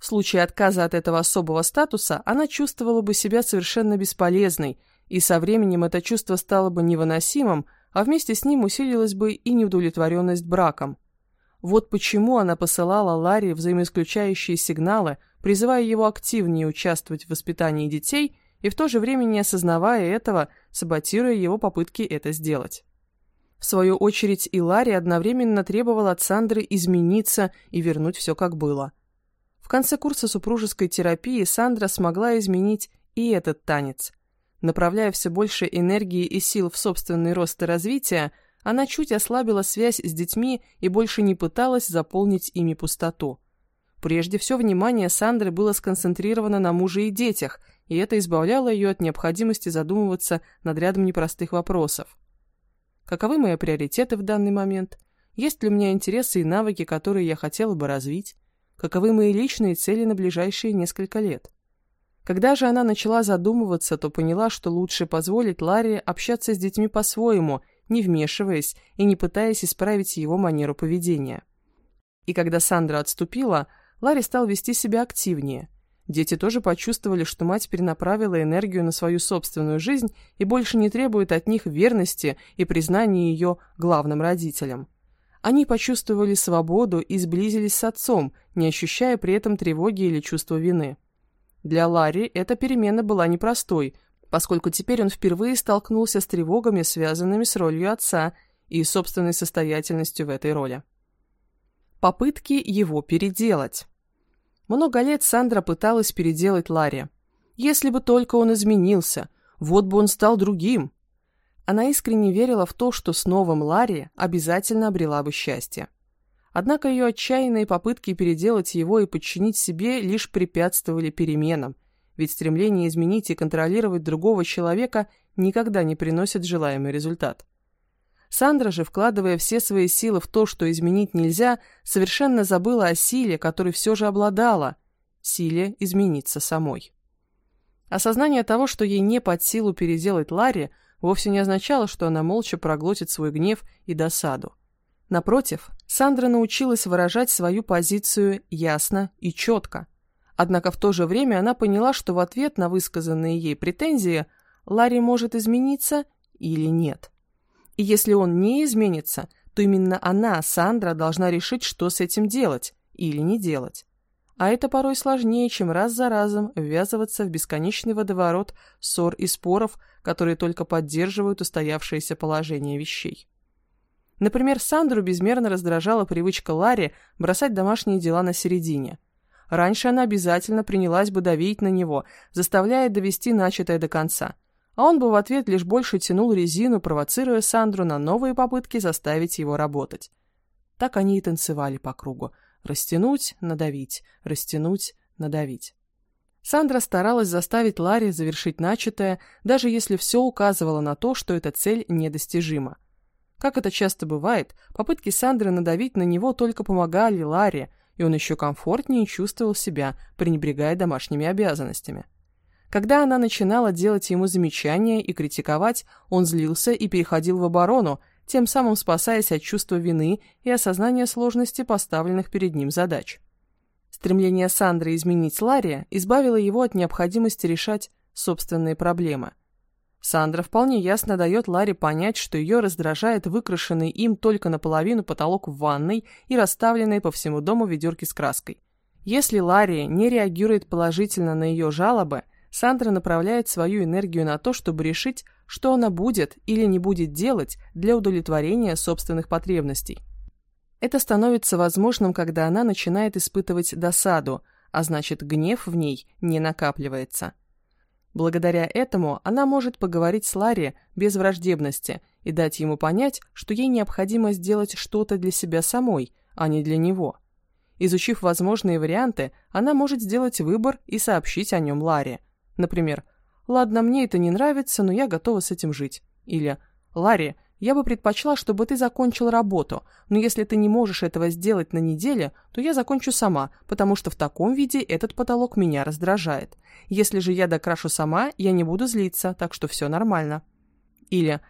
в случае отказа от этого особого статуса она чувствовала бы себя совершенно бесполезной, и со временем это чувство стало бы невыносимым, а вместе с ним усилилась бы и неудовлетворенность браком. Вот почему она посылала Ларри взаимоисключающие сигналы, призывая его активнее участвовать в воспитании детей и в то же время не осознавая этого, саботируя его попытки это сделать. В свою очередь и Ларри одновременно требовал от Сандры измениться и вернуть все как было. В конце курса супружеской терапии Сандра смогла изменить и этот танец. Направляя все больше энергии и сил в собственный рост и развитие, она чуть ослабила связь с детьми и больше не пыталась заполнить ими пустоту. Прежде все внимание Сандры было сконцентрировано на муже и детях, и это избавляло ее от необходимости задумываться над рядом непростых вопросов. Каковы мои приоритеты в данный момент? Есть ли у меня интересы и навыки, которые я хотела бы развить? Каковы мои личные цели на ближайшие несколько лет? Когда же она начала задумываться, то поняла, что лучше позволить Ларе общаться с детьми по-своему, не вмешиваясь и не пытаясь исправить его манеру поведения. И когда Сандра отступила, Ларри стал вести себя активнее. Дети тоже почувствовали, что мать перенаправила энергию на свою собственную жизнь и больше не требует от них верности и признания ее главным родителям. Они почувствовали свободу и сблизились с отцом, не ощущая при этом тревоги или чувства вины. Для Ларри эта перемена была непростой, поскольку теперь он впервые столкнулся с тревогами, связанными с ролью отца и собственной состоятельностью в этой роли. Попытки его переделать. Много лет Сандра пыталась переделать Ларри. Если бы только он изменился, вот бы он стал другим. Она искренне верила в то, что с новым Ларри обязательно обрела бы счастье. Однако ее отчаянные попытки переделать его и подчинить себе лишь препятствовали переменам, ведь стремление изменить и контролировать другого человека никогда не приносит желаемый результат. Сандра же, вкладывая все свои силы в то, что изменить нельзя, совершенно забыла о силе, которой все же обладала, силе измениться самой. Осознание того, что ей не под силу переделать Ларри, вовсе не означало, что она молча проглотит свой гнев и досаду. Напротив, Сандра научилась выражать свою позицию ясно и четко. Однако в то же время она поняла, что в ответ на высказанные ей претензии Ларри может измениться или нет. И если он не изменится, то именно она, Сандра, должна решить, что с этим делать или не делать. А это порой сложнее, чем раз за разом ввязываться в бесконечный водоворот ссор и споров, которые только поддерживают устоявшееся положение вещей. Например, Сандру безмерно раздражала привычка Ларри бросать домашние дела на середине. Раньше она обязательно принялась бы давить на него, заставляя довести начатое до конца. А он бы в ответ лишь больше тянул резину, провоцируя Сандру на новые попытки заставить его работать. Так они и танцевали по кругу. Растянуть, надавить, растянуть, надавить. Сандра старалась заставить Ларри завершить начатое, даже если все указывало на то, что эта цель недостижима. Как это часто бывает, попытки Сандры надавить на него только помогали Ларе, и он еще комфортнее чувствовал себя, пренебрегая домашними обязанностями. Когда она начинала делать ему замечания и критиковать, он злился и переходил в оборону, тем самым спасаясь от чувства вины и осознания сложности поставленных перед ним задач. Стремление Сандры изменить Ларри избавило его от необходимости решать собственные проблемы. Сандра вполне ясно дает Ларе понять, что ее раздражает выкрашенный им только наполовину потолок в ванной и расставленные по всему дому ведерки с краской. Если Ларри не реагирует положительно на ее жалобы, Сандра направляет свою энергию на то, чтобы решить, что она будет или не будет делать для удовлетворения собственных потребностей. Это становится возможным, когда она начинает испытывать досаду, а значит гнев в ней не накапливается. Благодаря этому она может поговорить с Ларри без враждебности и дать ему понять, что ей необходимо сделать что-то для себя самой, а не для него. Изучив возможные варианты, она может сделать выбор и сообщить о нем Ларри. Например, «Ладно, мне это не нравится, но я готова с этим жить». Или «Ларри, я бы предпочла, чтобы ты закончил работу, но если ты не можешь этого сделать на неделе, то я закончу сама, потому что в таком виде этот потолок меня раздражает. Если же я докрашу сама, я не буду злиться, так что все нормально. Или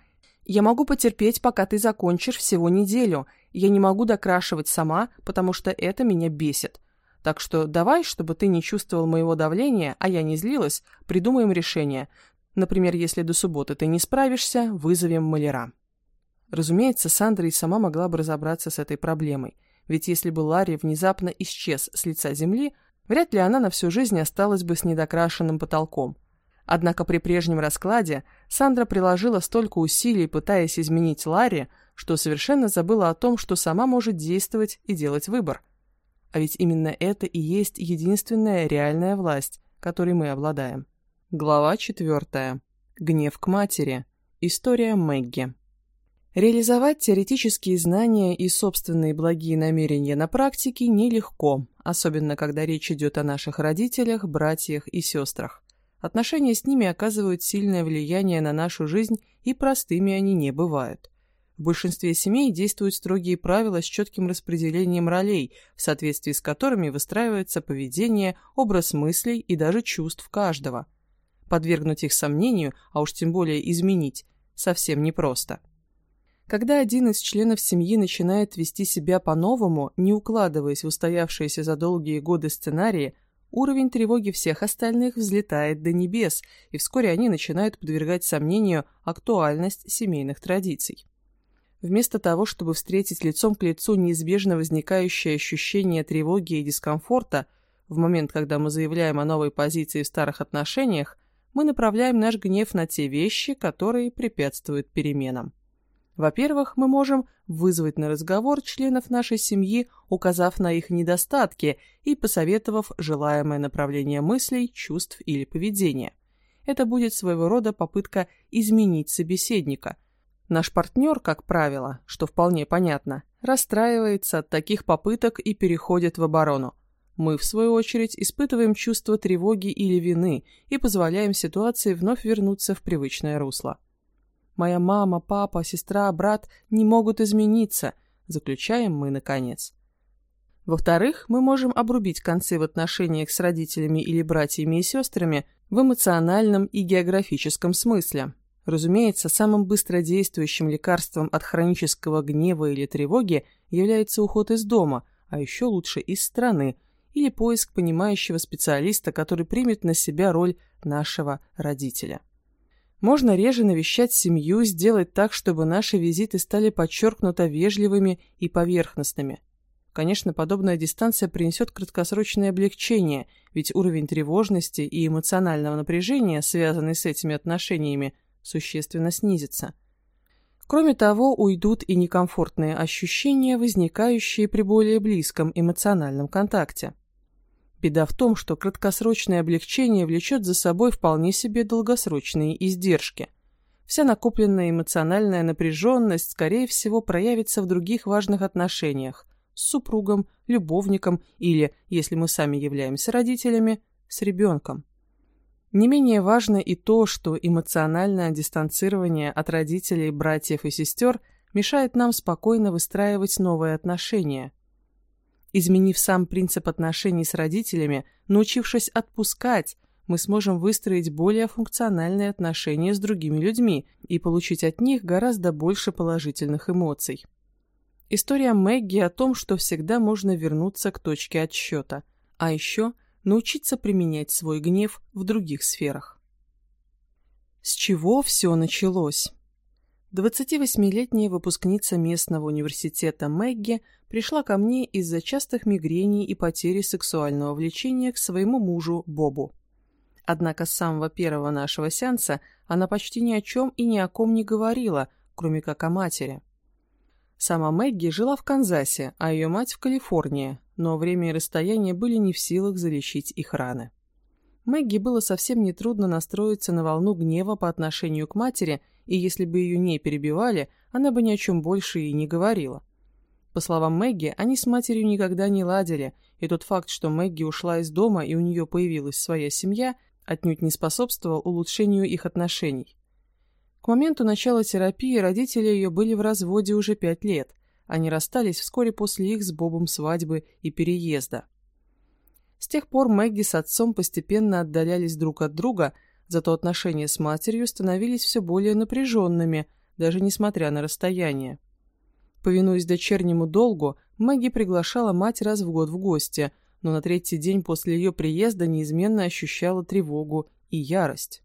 «Я могу потерпеть, пока ты закончишь всего неделю. Я не могу докрашивать сама, потому что это меня бесит. Так что давай, чтобы ты не чувствовал моего давления, а я не злилась, придумаем решение. Например, если до субботы ты не справишься, вызовем маляра». Разумеется, Сандра и сама могла бы разобраться с этой проблемой, ведь если бы Ларри внезапно исчез с лица земли, вряд ли она на всю жизнь осталась бы с недокрашенным потолком. Однако при прежнем раскладе Сандра приложила столько усилий, пытаясь изменить Ларри, что совершенно забыла о том, что сама может действовать и делать выбор. А ведь именно это и есть единственная реальная власть, которой мы обладаем. Глава 4. Гнев к матери. История Мэгги. Реализовать теоретические знания и собственные благие намерения на практике нелегко, особенно когда речь идет о наших родителях, братьях и сестрах. Отношения с ними оказывают сильное влияние на нашу жизнь, и простыми они не бывают. В большинстве семей действуют строгие правила с четким распределением ролей, в соответствии с которыми выстраивается поведение, образ мыслей и даже чувств каждого. Подвергнуть их сомнению, а уж тем более изменить, совсем непросто. Когда один из членов семьи начинает вести себя по-новому, не укладываясь в устоявшиеся за долгие годы сценарии, уровень тревоги всех остальных взлетает до небес, и вскоре они начинают подвергать сомнению актуальность семейных традиций. Вместо того, чтобы встретить лицом к лицу неизбежно возникающее ощущение тревоги и дискомфорта, в момент, когда мы заявляем о новой позиции в старых отношениях, мы направляем наш гнев на те вещи, которые препятствуют переменам. Во-первых, мы можем вызвать на разговор членов нашей семьи, указав на их недостатки и посоветовав желаемое направление мыслей, чувств или поведения. Это будет своего рода попытка изменить собеседника. Наш партнер, как правило, что вполне понятно, расстраивается от таких попыток и переходит в оборону. Мы, в свою очередь, испытываем чувство тревоги или вины и позволяем ситуации вновь вернуться в привычное русло. Моя мама, папа, сестра, брат не могут измениться, заключаем мы наконец. Во-вторых, мы можем обрубить концы в отношениях с родителями или братьями и сестрами в эмоциональном и географическом смысле. Разумеется, самым быстродействующим лекарством от хронического гнева или тревоги является уход из дома, а еще лучше из страны, или поиск понимающего специалиста, который примет на себя роль нашего родителя. Можно реже навещать семью, сделать так, чтобы наши визиты стали подчеркнуто вежливыми и поверхностными. Конечно, подобная дистанция принесет краткосрочное облегчение, ведь уровень тревожности и эмоционального напряжения, связанный с этими отношениями, существенно снизится. Кроме того, уйдут и некомфортные ощущения, возникающие при более близком эмоциональном контакте. Беда в том, что краткосрочное облегчение влечет за собой вполне себе долгосрочные издержки. Вся накопленная эмоциональная напряженность, скорее всего, проявится в других важных отношениях с супругом, любовником или, если мы сами являемся родителями, с ребенком. Не менее важно и то, что эмоциональное дистанцирование от родителей, братьев и сестер мешает нам спокойно выстраивать новые отношения – Изменив сам принцип отношений с родителями, научившись отпускать, мы сможем выстроить более функциональные отношения с другими людьми и получить от них гораздо больше положительных эмоций. История Мэгги о том, что всегда можно вернуться к точке отсчета, а еще научиться применять свой гнев в других сферах. С чего все началось? 28-летняя выпускница местного университета Мэгги пришла ко мне из-за частых мигрений и потери сексуального влечения к своему мужу Бобу. Однако с самого первого нашего сеанса она почти ни о чем и ни о ком не говорила, кроме как о матери. Сама Мэгги жила в Канзасе, а ее мать в Калифорнии, но время и расстояние были не в силах залечить их раны. Мэгги было совсем нетрудно настроиться на волну гнева по отношению к матери – и если бы ее не перебивали, она бы ни о чем больше и не говорила. По словам Мэгги, они с матерью никогда не ладили, и тот факт, что Мэгги ушла из дома и у нее появилась своя семья, отнюдь не способствовал улучшению их отношений. К моменту начала терапии родители ее были в разводе уже пять лет. Они расстались вскоре после их с Бобом свадьбы и переезда. С тех пор Мэгги с отцом постепенно отдалялись друг от друга – Зато отношения с матерью становились все более напряженными, даже несмотря на расстояние. Повинуясь дочернему долгу, Мэгги приглашала мать раз в год в гости, но на третий день после ее приезда неизменно ощущала тревогу и ярость.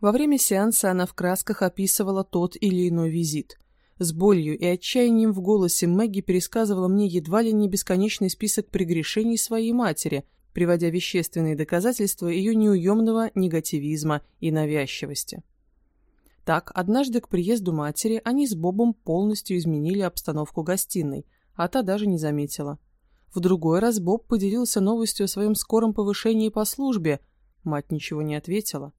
Во время сеанса она в красках описывала тот или иной визит. С болью и отчаянием в голосе Мэгги пересказывала мне едва ли не бесконечный список прегрешений своей матери, приводя вещественные доказательства ее неуемного негативизма и навязчивости. Так, однажды к приезду матери они с Бобом полностью изменили обстановку гостиной, а та даже не заметила. В другой раз Боб поделился новостью о своем скором повышении по службе. Мать ничего не ответила.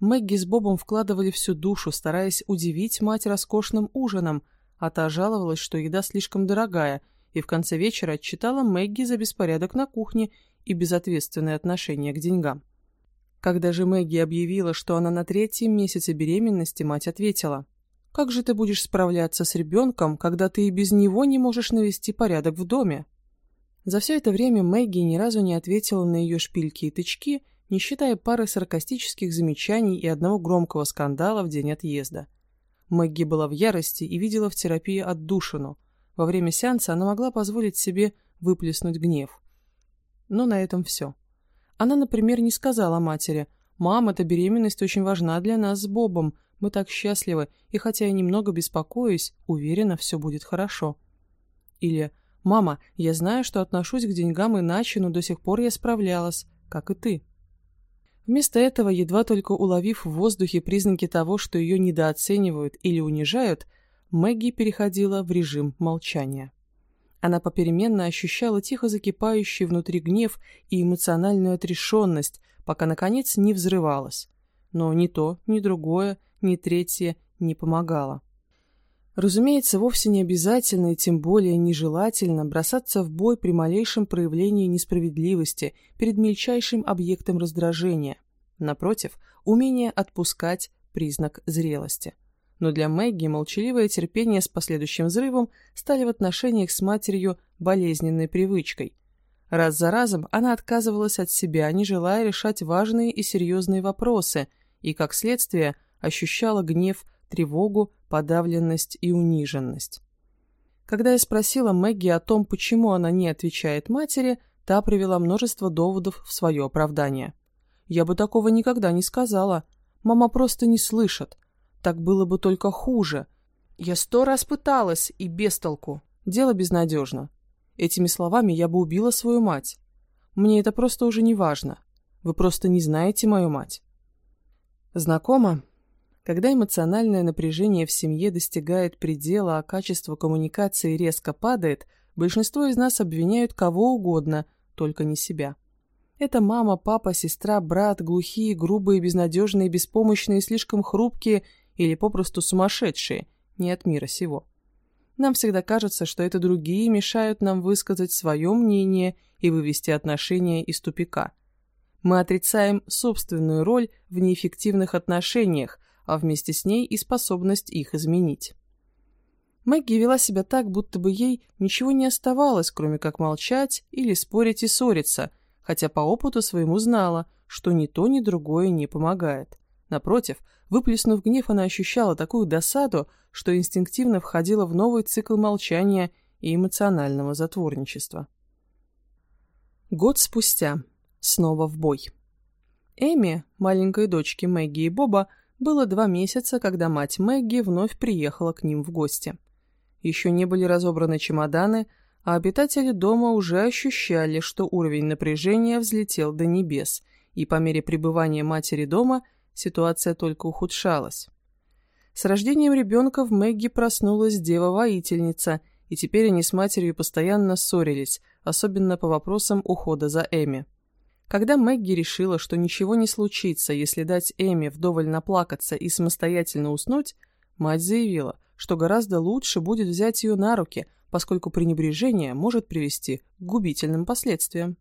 Мэгги с Бобом вкладывали всю душу, стараясь удивить мать роскошным ужином, а та жаловалась, что еда слишком дорогая, и в конце вечера отчитала Мэгги за беспорядок на кухне и безответственное отношение к деньгам. Когда же Мэгги объявила, что она на третьем месяце беременности, мать ответила, «Как же ты будешь справляться с ребенком, когда ты и без него не можешь навести порядок в доме?» За все это время Мэгги ни разу не ответила на ее шпильки и тычки, не считая пары саркастических замечаний и одного громкого скандала в день отъезда. Мэгги была в ярости и видела в терапии отдушину. Во время сеанса она могла позволить себе выплеснуть гнев. Но на этом все. Она, например, не сказала матери, «Мам, эта беременность очень важна для нас с Бобом, мы так счастливы, и хотя я немного беспокоюсь, уверена, все будет хорошо». Или «Мама, я знаю, что отношусь к деньгам иначе, но до сих пор я справлялась, как и ты». Вместо этого, едва только уловив в воздухе признаки того, что ее недооценивают или унижают, Мэгги переходила в режим молчания. Она попеременно ощущала тихо закипающий внутри гнев и эмоциональную отрешенность, пока, наконец, не взрывалась. Но ни то, ни другое, ни третье не помогало. Разумеется, вовсе не обязательно и тем более нежелательно бросаться в бой при малейшем проявлении несправедливости перед мельчайшим объектом раздражения. Напротив, умение отпускать – признак зрелости. Но для Мэгги молчаливое терпение с последующим взрывом стали в отношениях с матерью болезненной привычкой. Раз за разом она отказывалась от себя, не желая решать важные и серьезные вопросы, и, как следствие, ощущала гнев – тревогу, подавленность и униженность. Когда я спросила Мэгги о том, почему она не отвечает матери, та привела множество доводов в свое оправдание. «Я бы такого никогда не сказала. Мама просто не слышит. Так было бы только хуже. Я сто раз пыталась, и без толку. Дело безнадежно. Этими словами я бы убила свою мать. Мне это просто уже не важно. Вы просто не знаете мою мать». Знакомо, когда эмоциональное напряжение в семье достигает предела, а качество коммуникации резко падает, большинство из нас обвиняют кого угодно, только не себя. Это мама, папа, сестра, брат, глухие, грубые, безнадежные, беспомощные, слишком хрупкие или попросту сумасшедшие, не от мира сего. Нам всегда кажется, что это другие мешают нам высказать свое мнение и вывести отношения из тупика. Мы отрицаем собственную роль в неэффективных отношениях, а вместе с ней и способность их изменить. Мэгги вела себя так, будто бы ей ничего не оставалось, кроме как молчать или спорить и ссориться, хотя по опыту своему знала, что ни то, ни другое не помогает. Напротив, выплеснув гнев, она ощущала такую досаду, что инстинктивно входила в новый цикл молчания и эмоционального затворничества. Год спустя. Снова в бой. Эми, маленькой дочке Мэгги и Боба, было два месяца, когда мать Мэгги вновь приехала к ним в гости. Еще не были разобраны чемоданы, а обитатели дома уже ощущали, что уровень напряжения взлетел до небес, и по мере пребывания матери дома ситуация только ухудшалась. С рождением ребенка в Мэгги проснулась дева-воительница, и теперь они с матерью постоянно ссорились, особенно по вопросам ухода за Эми. Когда Мэгги решила, что ничего не случится, если дать Эми вдоволь наплакаться и самостоятельно уснуть, мать заявила, что гораздо лучше будет взять ее на руки, поскольку пренебрежение может привести к губительным последствиям.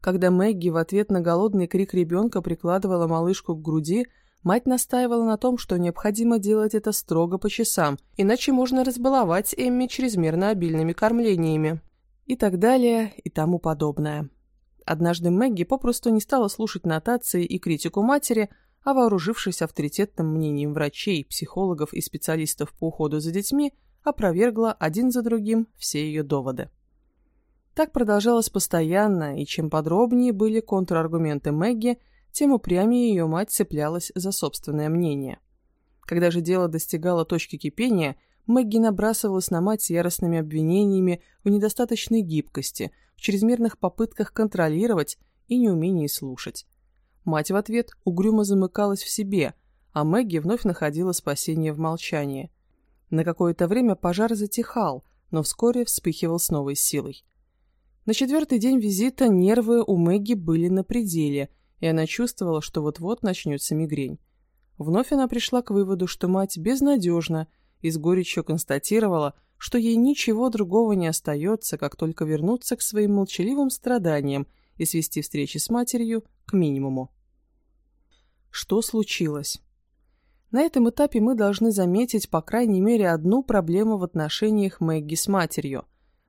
Когда Мэгги в ответ на голодный крик ребенка прикладывала малышку к груди, мать настаивала на том, что необходимо делать это строго по часам, иначе можно разбаловать Эмми чрезмерно обильными кормлениями. И так далее, и тому подобное. Однажды Мэгги попросту не стала слушать нотации и критику матери, а вооружившись авторитетным мнением врачей, психологов и специалистов по уходу за детьми, опровергла один за другим все ее доводы. Так продолжалось постоянно, и чем подробнее были контраргументы Мэгги, тем упрямее ее мать цеплялась за собственное мнение. Когда же дело достигало точки кипения, Мэгги набрасывалась на мать яростными обвинениями в недостаточной гибкости, чрезмерных попытках контролировать и неумении слушать. Мать в ответ угрюмо замыкалась в себе, а Мэгги вновь находила спасение в молчании. На какое-то время пожар затихал, но вскоре вспыхивал с новой силой. На четвертый день визита нервы у Мэгги были на пределе, и она чувствовала, что вот-вот начнется мигрень. Вновь она пришла к выводу, что мать безнадежна, и с горечью констатировала, что ей ничего другого не остается, как только вернуться к своим молчаливым страданиям и свести встречи с матерью к минимуму. Что случилось? На этом этапе мы должны заметить по крайней мере одну проблему в отношениях Мэгги с матерью.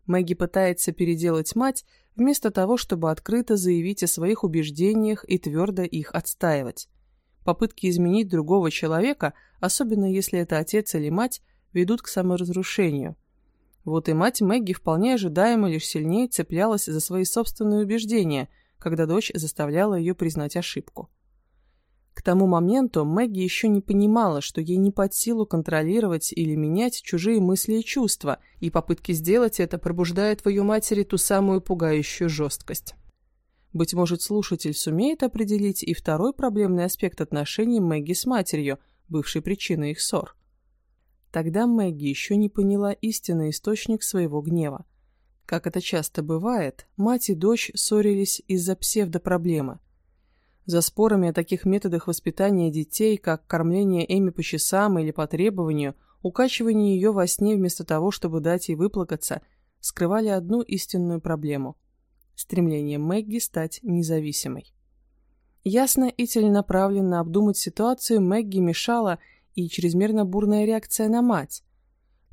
Мэгги пытается переделать мать вместо того, чтобы открыто заявить о своих убеждениях и твердо их отстаивать. Попытки изменить другого человека, особенно если это отец или мать, ведут к саморазрушению. Вот и мать Мэгги вполне ожидаемо лишь сильнее цеплялась за свои собственные убеждения, когда дочь заставляла ее признать ошибку. К тому моменту Мэгги еще не понимала, что ей не под силу контролировать или менять чужие мысли и чувства, и попытки сделать это пробуждают в ее матери ту самую пугающую жесткость. Быть может, слушатель сумеет определить и второй проблемный аспект отношений Мэгги с матерью, бывшей причиной их ссор. Тогда Мэгги еще не поняла истинный источник своего гнева. Как это часто бывает, мать и дочь ссорились из-за псевдопроблемы. За спорами о таких методах воспитания детей, как кормление Эми по часам или по требованию, укачивание ее во сне вместо того, чтобы дать ей выплакаться, скрывали одну истинную проблему – стремление Мэгги стать независимой. Ясно и целенаправленно обдумать ситуацию Мэгги мешала и чрезмерно бурная реакция на мать.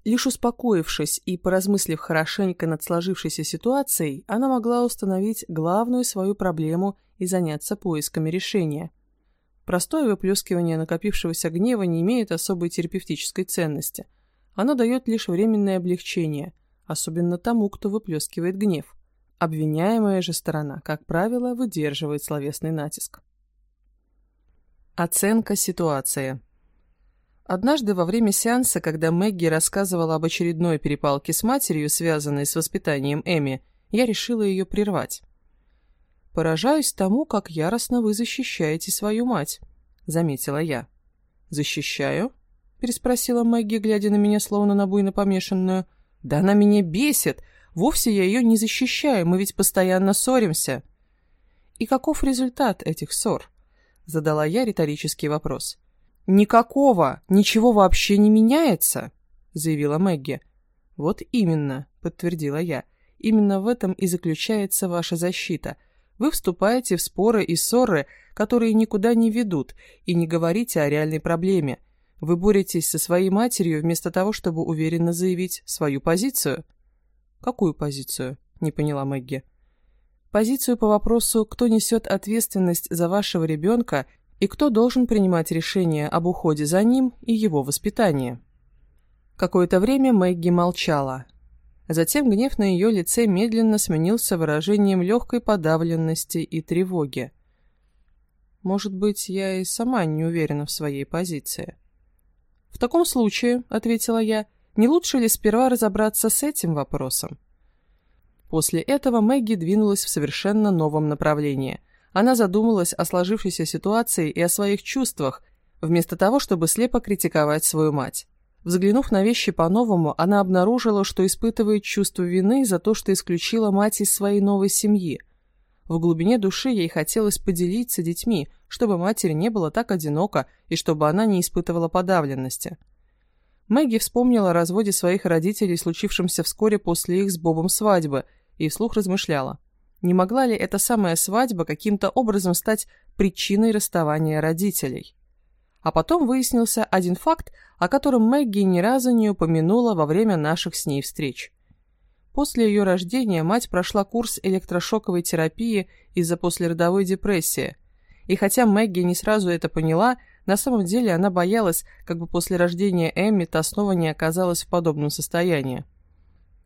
Лишь успокоившись и поразмыслив хорошенько над сложившейся ситуацией, она могла установить главную свою проблему и заняться поисками решения. Простое выплескивание накопившегося гнева не имеет особой терапевтической ценности. Оно дает лишь временное облегчение, особенно тому, кто выплескивает гнев. Обвиняемая же сторона, как правило, выдерживает словесный натиск. Оценка ситуации. Однажды во время сеанса, когда Мэгги рассказывала об очередной перепалке с матерью, связанной с воспитанием Эми, я решила ее прервать. «Поражаюсь тому, как яростно вы защищаете свою мать», — заметила я. «Защищаю?» — переспросила Мэгги, глядя на меня, словно на буйно помешанную. «Да она меня бесит! Вовсе я ее не защищаю, мы ведь постоянно ссоримся. И каков результат этих ссор? Задала я риторический вопрос. Никакого, ничего вообще не меняется, заявила Мэгги. Вот именно, подтвердила я. Именно в этом и заключается ваша защита. Вы вступаете в споры и ссоры, которые никуда не ведут, и не говорите о реальной проблеме. Вы боретесь со своей матерью вместо того, чтобы уверенно заявить свою позицию. «Какую позицию?» – не поняла Мэгги. «Позицию по вопросу, кто несет ответственность за вашего ребенка и кто должен принимать решение об уходе за ним и его воспитании». Какое-то время Мэгги молчала. Затем гнев на ее лице медленно сменился выражением легкой подавленности и тревоги. «Может быть, я и сама не уверена в своей позиции». «В таком случае», — ответила я, не лучше ли сперва разобраться с этим вопросом? После этого Мэгги двинулась в совершенно новом направлении. Она задумалась о сложившейся ситуации и о своих чувствах, вместо того, чтобы слепо критиковать свою мать. Взглянув на вещи по-новому, она обнаружила, что испытывает чувство вины за то, что исключила мать из своей новой семьи. В глубине души ей хотелось поделиться детьми, чтобы матери не было так одиноко и чтобы она не испытывала подавленности. Мэгги вспомнила о разводе своих родителей, случившемся вскоре после их с Бобом свадьбы, и вслух размышляла. Не могла ли эта самая свадьба каким-то образом стать причиной расставания родителей? А потом выяснился один факт, о котором Мэгги ни разу не упомянула во время наших с ней встреч. После ее рождения мать прошла курс электрошоковой терапии из-за послеродовой депрессии. И хотя Мэгги не сразу это поняла, на самом деле она боялась, как бы после рождения Эмми та снова не оказалась в подобном состоянии.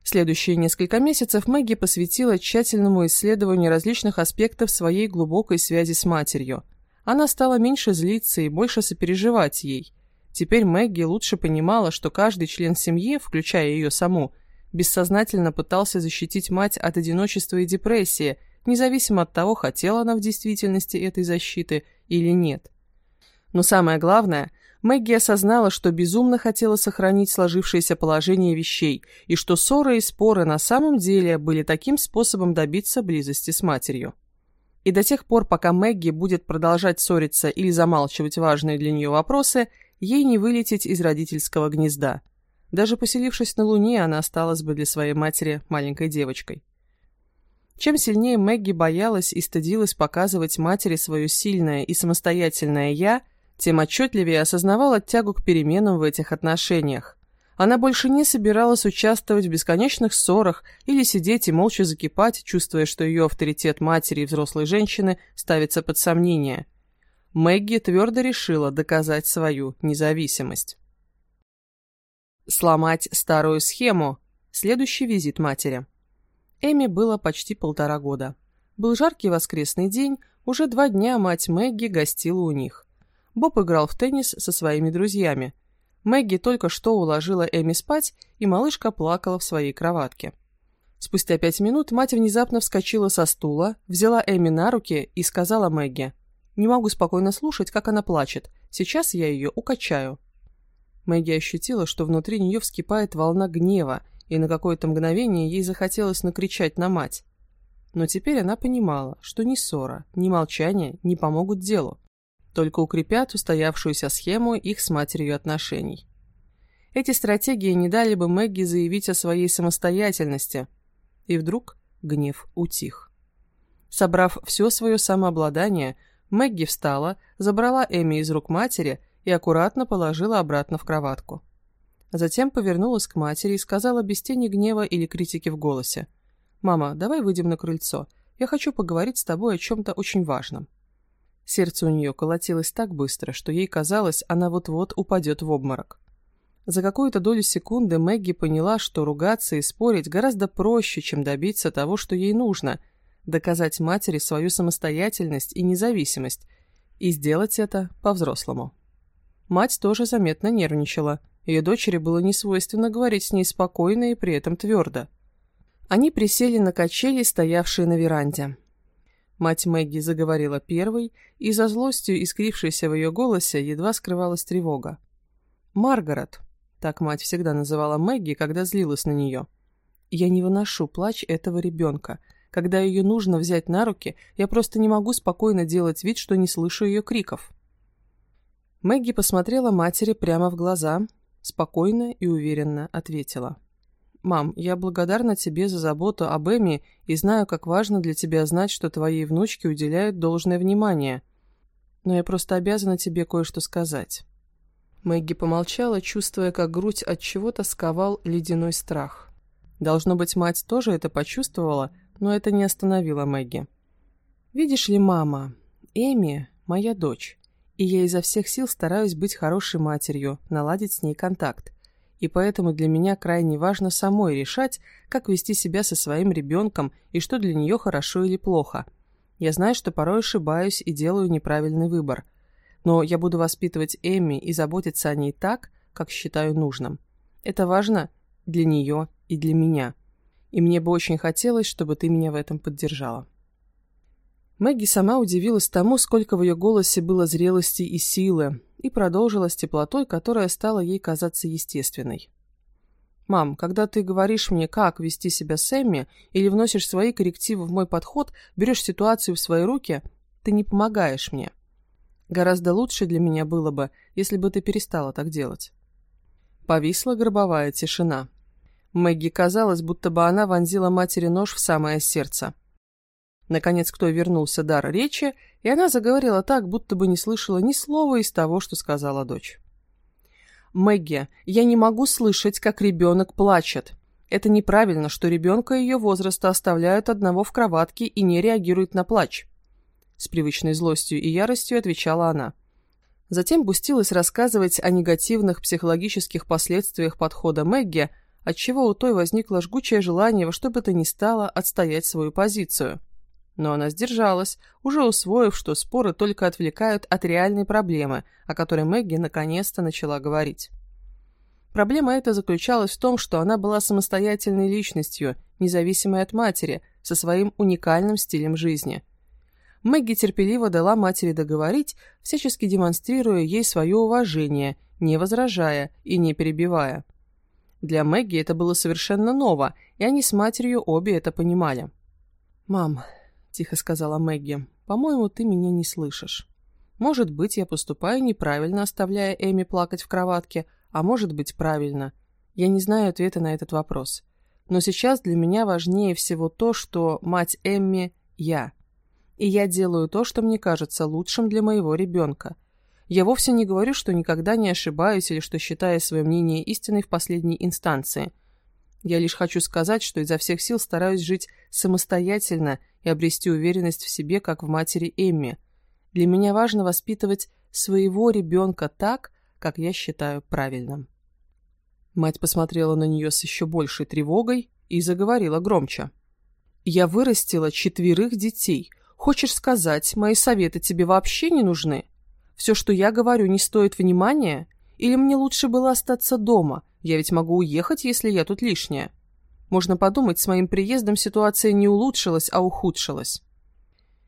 Следующие несколько месяцев Мэгги посвятила тщательному исследованию различных аспектов своей глубокой связи с матерью. Она стала меньше злиться и больше сопереживать ей. Теперь Мэгги лучше понимала, что каждый член семьи, включая ее саму, бессознательно пытался защитить мать от одиночества и депрессии, независимо от того, хотела она в действительности этой защиты или нет. Но самое главное, Мэгги осознала, что безумно хотела сохранить сложившееся положение вещей, и что ссоры и споры на самом деле были таким способом добиться близости с матерью. И до тех пор, пока Мэгги будет продолжать ссориться или замалчивать важные для нее вопросы, ей не вылететь из родительского гнезда. Даже поселившись на Луне, она осталась бы для своей матери маленькой девочкой. Чем сильнее Мэгги боялась и стыдилась показывать матери свое сильное и самостоятельное «я», тем отчетливее осознавала тягу к переменам в этих отношениях. Она больше не собиралась участвовать в бесконечных ссорах или сидеть и молча закипать, чувствуя, что ее авторитет матери и взрослой женщины ставится под сомнение. Мэгги твердо решила доказать свою независимость. Сломать старую схему. Следующий визит матери. Эми было почти полтора года. Был жаркий воскресный день, уже два дня мать Мэгги гостила у них. Боб играл в теннис со своими друзьями. Мэгги только что уложила Эми спать, и малышка плакала в своей кроватке. Спустя пять минут мать внезапно вскочила со стула, взяла Эми на руки и сказала Мэгги, «Не могу спокойно слушать, как она плачет. Сейчас я ее укачаю». Мэгги ощутила, что внутри нее вскипает волна гнева, и на какое-то мгновение ей захотелось накричать на мать. Но теперь она понимала, что ни ссора, ни молчание не помогут делу только укрепят устоявшуюся схему их с матерью отношений. Эти стратегии не дали бы Мэгги заявить о своей самостоятельности. И вдруг гнев утих. Собрав все свое самообладание, Мэгги встала, забрала Эми из рук матери и аккуратно положила обратно в кроватку. Затем повернулась к матери и сказала без тени гнева или критики в голосе. «Мама, давай выйдем на крыльцо. Я хочу поговорить с тобой о чем-то очень важном». Сердце у нее колотилось так быстро, что ей казалось, она вот-вот упадет в обморок. За какую-то долю секунды Мэгги поняла, что ругаться и спорить гораздо проще, чем добиться того, что ей нужно – доказать матери свою самостоятельность и независимость, и сделать это по-взрослому. Мать тоже заметно нервничала. Ее дочери было несвойственно говорить с ней спокойно и при этом твердо. Они присели на качели, стоявшие на веранде. Мать Мэгги заговорила первой, и за злостью, искрившейся в ее голосе, едва скрывалась тревога. «Маргарет», — так мать всегда называла Мэгги, когда злилась на нее, — «я не выношу плач этого ребенка. Когда ее нужно взять на руки, я просто не могу спокойно делать вид, что не слышу ее криков». Мэгги посмотрела матери прямо в глаза, спокойно и уверенно ответила. «Мам, я благодарна тебе за заботу об Эми и знаю, как важно для тебя знать, что твоей внучке уделяют должное внимание. Но я просто обязана тебе кое-что сказать». Мэгги помолчала, чувствуя, как грудь от чего-то сковал ледяной страх. Должно быть, мать тоже это почувствовала, но это не остановило Мэгги. «Видишь ли, мама, Эми – моя дочь, и я изо всех сил стараюсь быть хорошей матерью, наладить с ней контакт и поэтому для меня крайне важно самой решать, как вести себя со своим ребенком и что для нее хорошо или плохо. Я знаю, что порой ошибаюсь и делаю неправильный выбор. Но я буду воспитывать Эми и заботиться о ней так, как считаю нужным. Это важно для нее и для меня. И мне бы очень хотелось, чтобы ты меня в этом поддержала. Мэгги сама удивилась тому, сколько в ее голосе было зрелости и силы, и продолжила с теплотой, которая стала ей казаться естественной. «Мам, когда ты говоришь мне, как вести себя с Эмми, или вносишь свои коррективы в мой подход, берешь ситуацию в свои руки, ты не помогаешь мне. Гораздо лучше для меня было бы, если бы ты перестала так делать». Повисла гробовая тишина. Мэгги казалось, будто бы она вонзила матери нож в самое сердце. Наконец, кто вернулся дар речи, и она заговорила так, будто бы не слышала ни слова из того, что сказала дочь. «Мэгги, я не могу слышать, как ребенок плачет. Это неправильно, что ребенка ее возраста оставляют одного в кроватке и не реагируют на плач». С привычной злостью и яростью отвечала она. Затем пустилась рассказывать о негативных психологических последствиях подхода Мэгги, отчего у той возникло жгучее желание во что бы то ни стало отстоять свою позицию – но она сдержалась, уже усвоив, что споры только отвлекают от реальной проблемы, о которой Мэгги наконец-то начала говорить. Проблема эта заключалась в том, что она была самостоятельной личностью, независимой от матери, со своим уникальным стилем жизни. Мэгги терпеливо дала матери договорить, всячески демонстрируя ей свое уважение, не возражая и не перебивая. Для Мэгги это было совершенно ново, и они с матерью обе это понимали. «Мам», — тихо сказала Мэгги, — «по-моему, ты меня не слышишь. Может быть, я поступаю неправильно, оставляя Эми плакать в кроватке, а может быть, правильно. Я не знаю ответа на этот вопрос. Но сейчас для меня важнее всего то, что мать Эмми – я. И я делаю то, что мне кажется лучшим для моего ребенка. Я вовсе не говорю, что никогда не ошибаюсь или что считаю свое мнение истиной в последней инстанции. Я лишь хочу сказать, что изо всех сил стараюсь жить самостоятельно и обрести уверенность в себе, как в матери Эмми. Для меня важно воспитывать своего ребенка так, как я считаю правильным. Мать посмотрела на нее с еще большей тревогой и заговорила громче. «Я вырастила четверых детей. Хочешь сказать, мои советы тебе вообще не нужны? Все, что я говорю, не стоит внимания? Или мне лучше было остаться дома? Я ведь могу уехать, если я тут лишняя. Можно подумать, с моим приездом ситуация не улучшилась, а ухудшилась».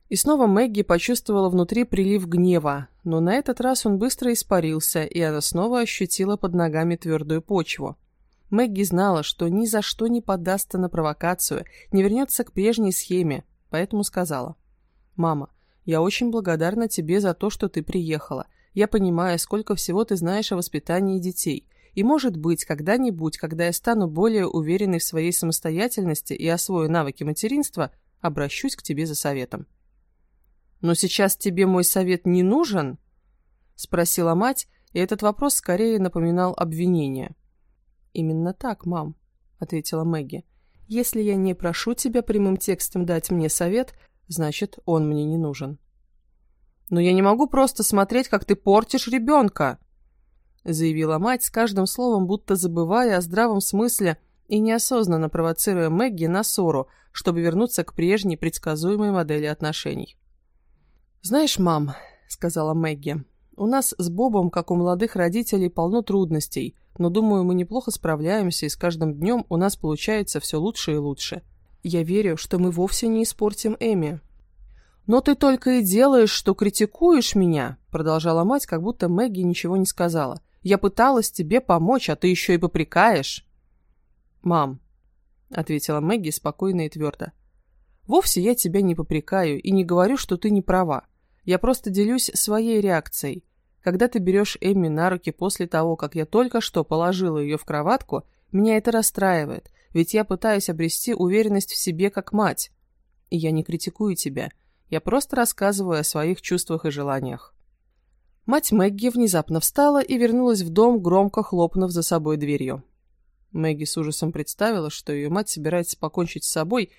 И снова Мэгги почувствовала внутри прилив гнева, но на этот раз он быстро испарился, и она снова ощутила под ногами твердую почву. Мэгги знала, что ни за что не подастся на провокацию, не вернется к прежней схеме, поэтому сказала. «Мама, я очень благодарна тебе за то, что ты приехала. Я понимаю, сколько всего ты знаешь о воспитании детей. И, может быть, когда-нибудь, когда я стану более уверенной в своей самостоятельности и освою навыки материнства, обращусь к тебе за советом». «Но сейчас тебе мой совет не нужен?» — спросила мать, и этот вопрос скорее напоминал обвинение. «Именно так, мам», — ответила Мэгги. «Если я не прошу тебя прямым текстом дать мне совет, значит, он мне не нужен». «Но я не могу просто смотреть, как ты портишь ребенка», — заявила мать, с каждым словом будто забывая о здравом смысле и неосознанно провоцируя Мэгги на ссору, чтобы вернуться к прежней предсказуемой модели отношений. «Знаешь, мам», — сказала Мэгги, — «у нас с Бобом, как у молодых родителей, полно трудностей, но, думаю, мы неплохо справляемся, и с каждым днем у нас получается все лучше и лучше. Я верю, что мы вовсе не испортим Эми». «Но ты только и делаешь, что критикуешь меня», — продолжала мать, как будто Мэгги ничего не сказала. «Я пыталась тебе помочь, а ты еще и попрекаешь». «Мам», — ответила Мэгги спокойно и твердо, — «вовсе я тебя не попрекаю и не говорю, что ты не права. Я просто делюсь своей реакцией. Когда ты берешь Эмми на руки после того, как я только что положила ее в кроватку, меня это расстраивает, ведь я пытаюсь обрести уверенность в себе как мать. И я не критикую тебя. Я просто рассказываю о своих чувствах и желаниях. Мать Мэгги внезапно встала и вернулась в дом, громко хлопнув за собой дверью. Мэгги с ужасом представила, что ее мать собирается покончить с собой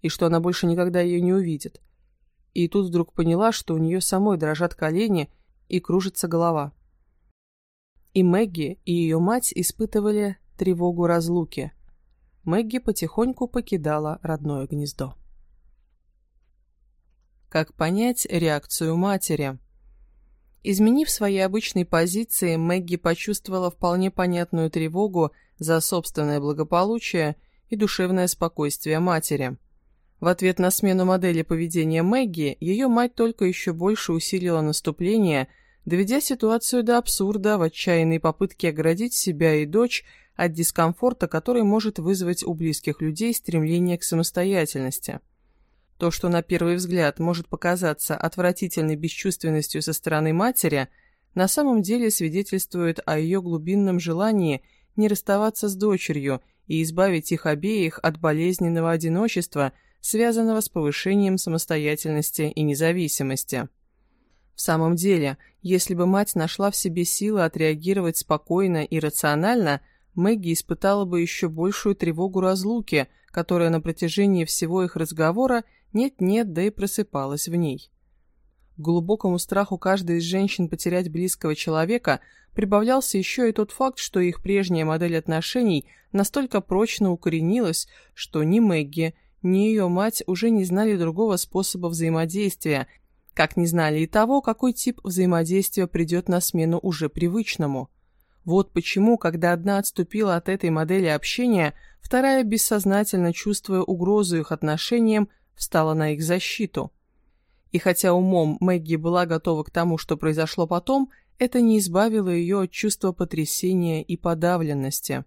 и что она больше никогда ее не увидит и тут вдруг поняла, что у нее самой дрожат колени и кружится голова. И Мэгги, и ее мать испытывали тревогу разлуки. Мэгги потихоньку покидала родное гнездо. Как понять реакцию матери? Изменив свои обычные позиции, Мэгги почувствовала вполне понятную тревогу за собственное благополучие и душевное спокойствие матери – в ответ на смену модели поведения Мэгги, ее мать только еще больше усилила наступление, доведя ситуацию до абсурда в отчаянной попытке оградить себя и дочь от дискомфорта, который может вызвать у близких людей стремление к самостоятельности. То, что на первый взгляд может показаться отвратительной бесчувственностью со стороны матери, на самом деле свидетельствует о ее глубинном желании не расставаться с дочерью и избавить их обеих от болезненного одиночества – связанного с повышением самостоятельности и независимости. В самом деле, если бы мать нашла в себе силы отреагировать спокойно и рационально, Мэгги испытала бы еще большую тревогу разлуки, которая на протяжении всего их разговора нет-нет, да и просыпалась в ней. К глубокому страху каждой из женщин потерять близкого человека прибавлялся еще и тот факт, что их прежняя модель отношений настолько прочно укоренилась, что ни Мэгги, ни ее мать уже не знали другого способа взаимодействия, как не знали и того, какой тип взаимодействия придет на смену уже привычному. Вот почему, когда одна отступила от этой модели общения, вторая, бессознательно чувствуя угрозу их отношениям, встала на их защиту. И хотя умом Мэгги была готова к тому, что произошло потом, это не избавило ее от чувства потрясения и подавленности.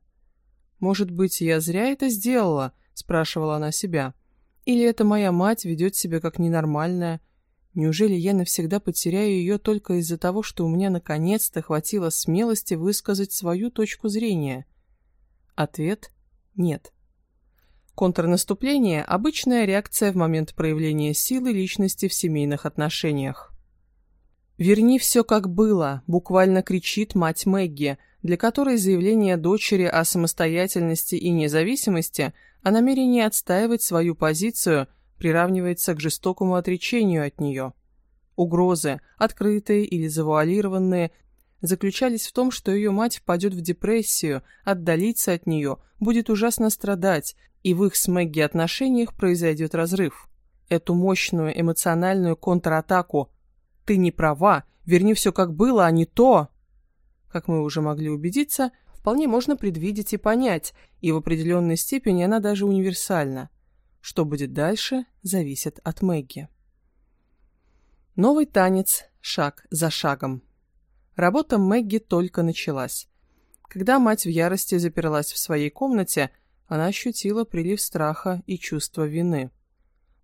«Может быть, я зря это сделала?» – спрашивала она себя. «Или это моя мать ведет себя как ненормальная? Неужели я навсегда потеряю ее только из-за того, что у меня наконец-то хватило смелости высказать свою точку зрения?» Ответ – нет. Контрнаступление – обычная реакция в момент проявления силы личности в семейных отношениях. «Верни все как было», – буквально кричит мать Мэгги, для которой заявление дочери о самостоятельности и независимости, о намерении отстаивать свою позицию, приравнивается к жестокому отречению от нее. Угрозы, открытые или завуалированные, заключались в том, что ее мать впадет в депрессию, отдалится от нее, будет ужасно страдать, и в их с Мэгги отношениях произойдет разрыв. Эту мощную эмоциональную контратаку «ты не права, верни все как было, а не то», как мы уже могли убедиться, вполне можно предвидеть и понять, и в определенной степени она даже универсальна. Что будет дальше, зависит от Мэгги. Новый танец, шаг за шагом. Работа Мэгги только началась. Когда мать в ярости запиралась в своей комнате – она ощутила прилив страха и чувства вины.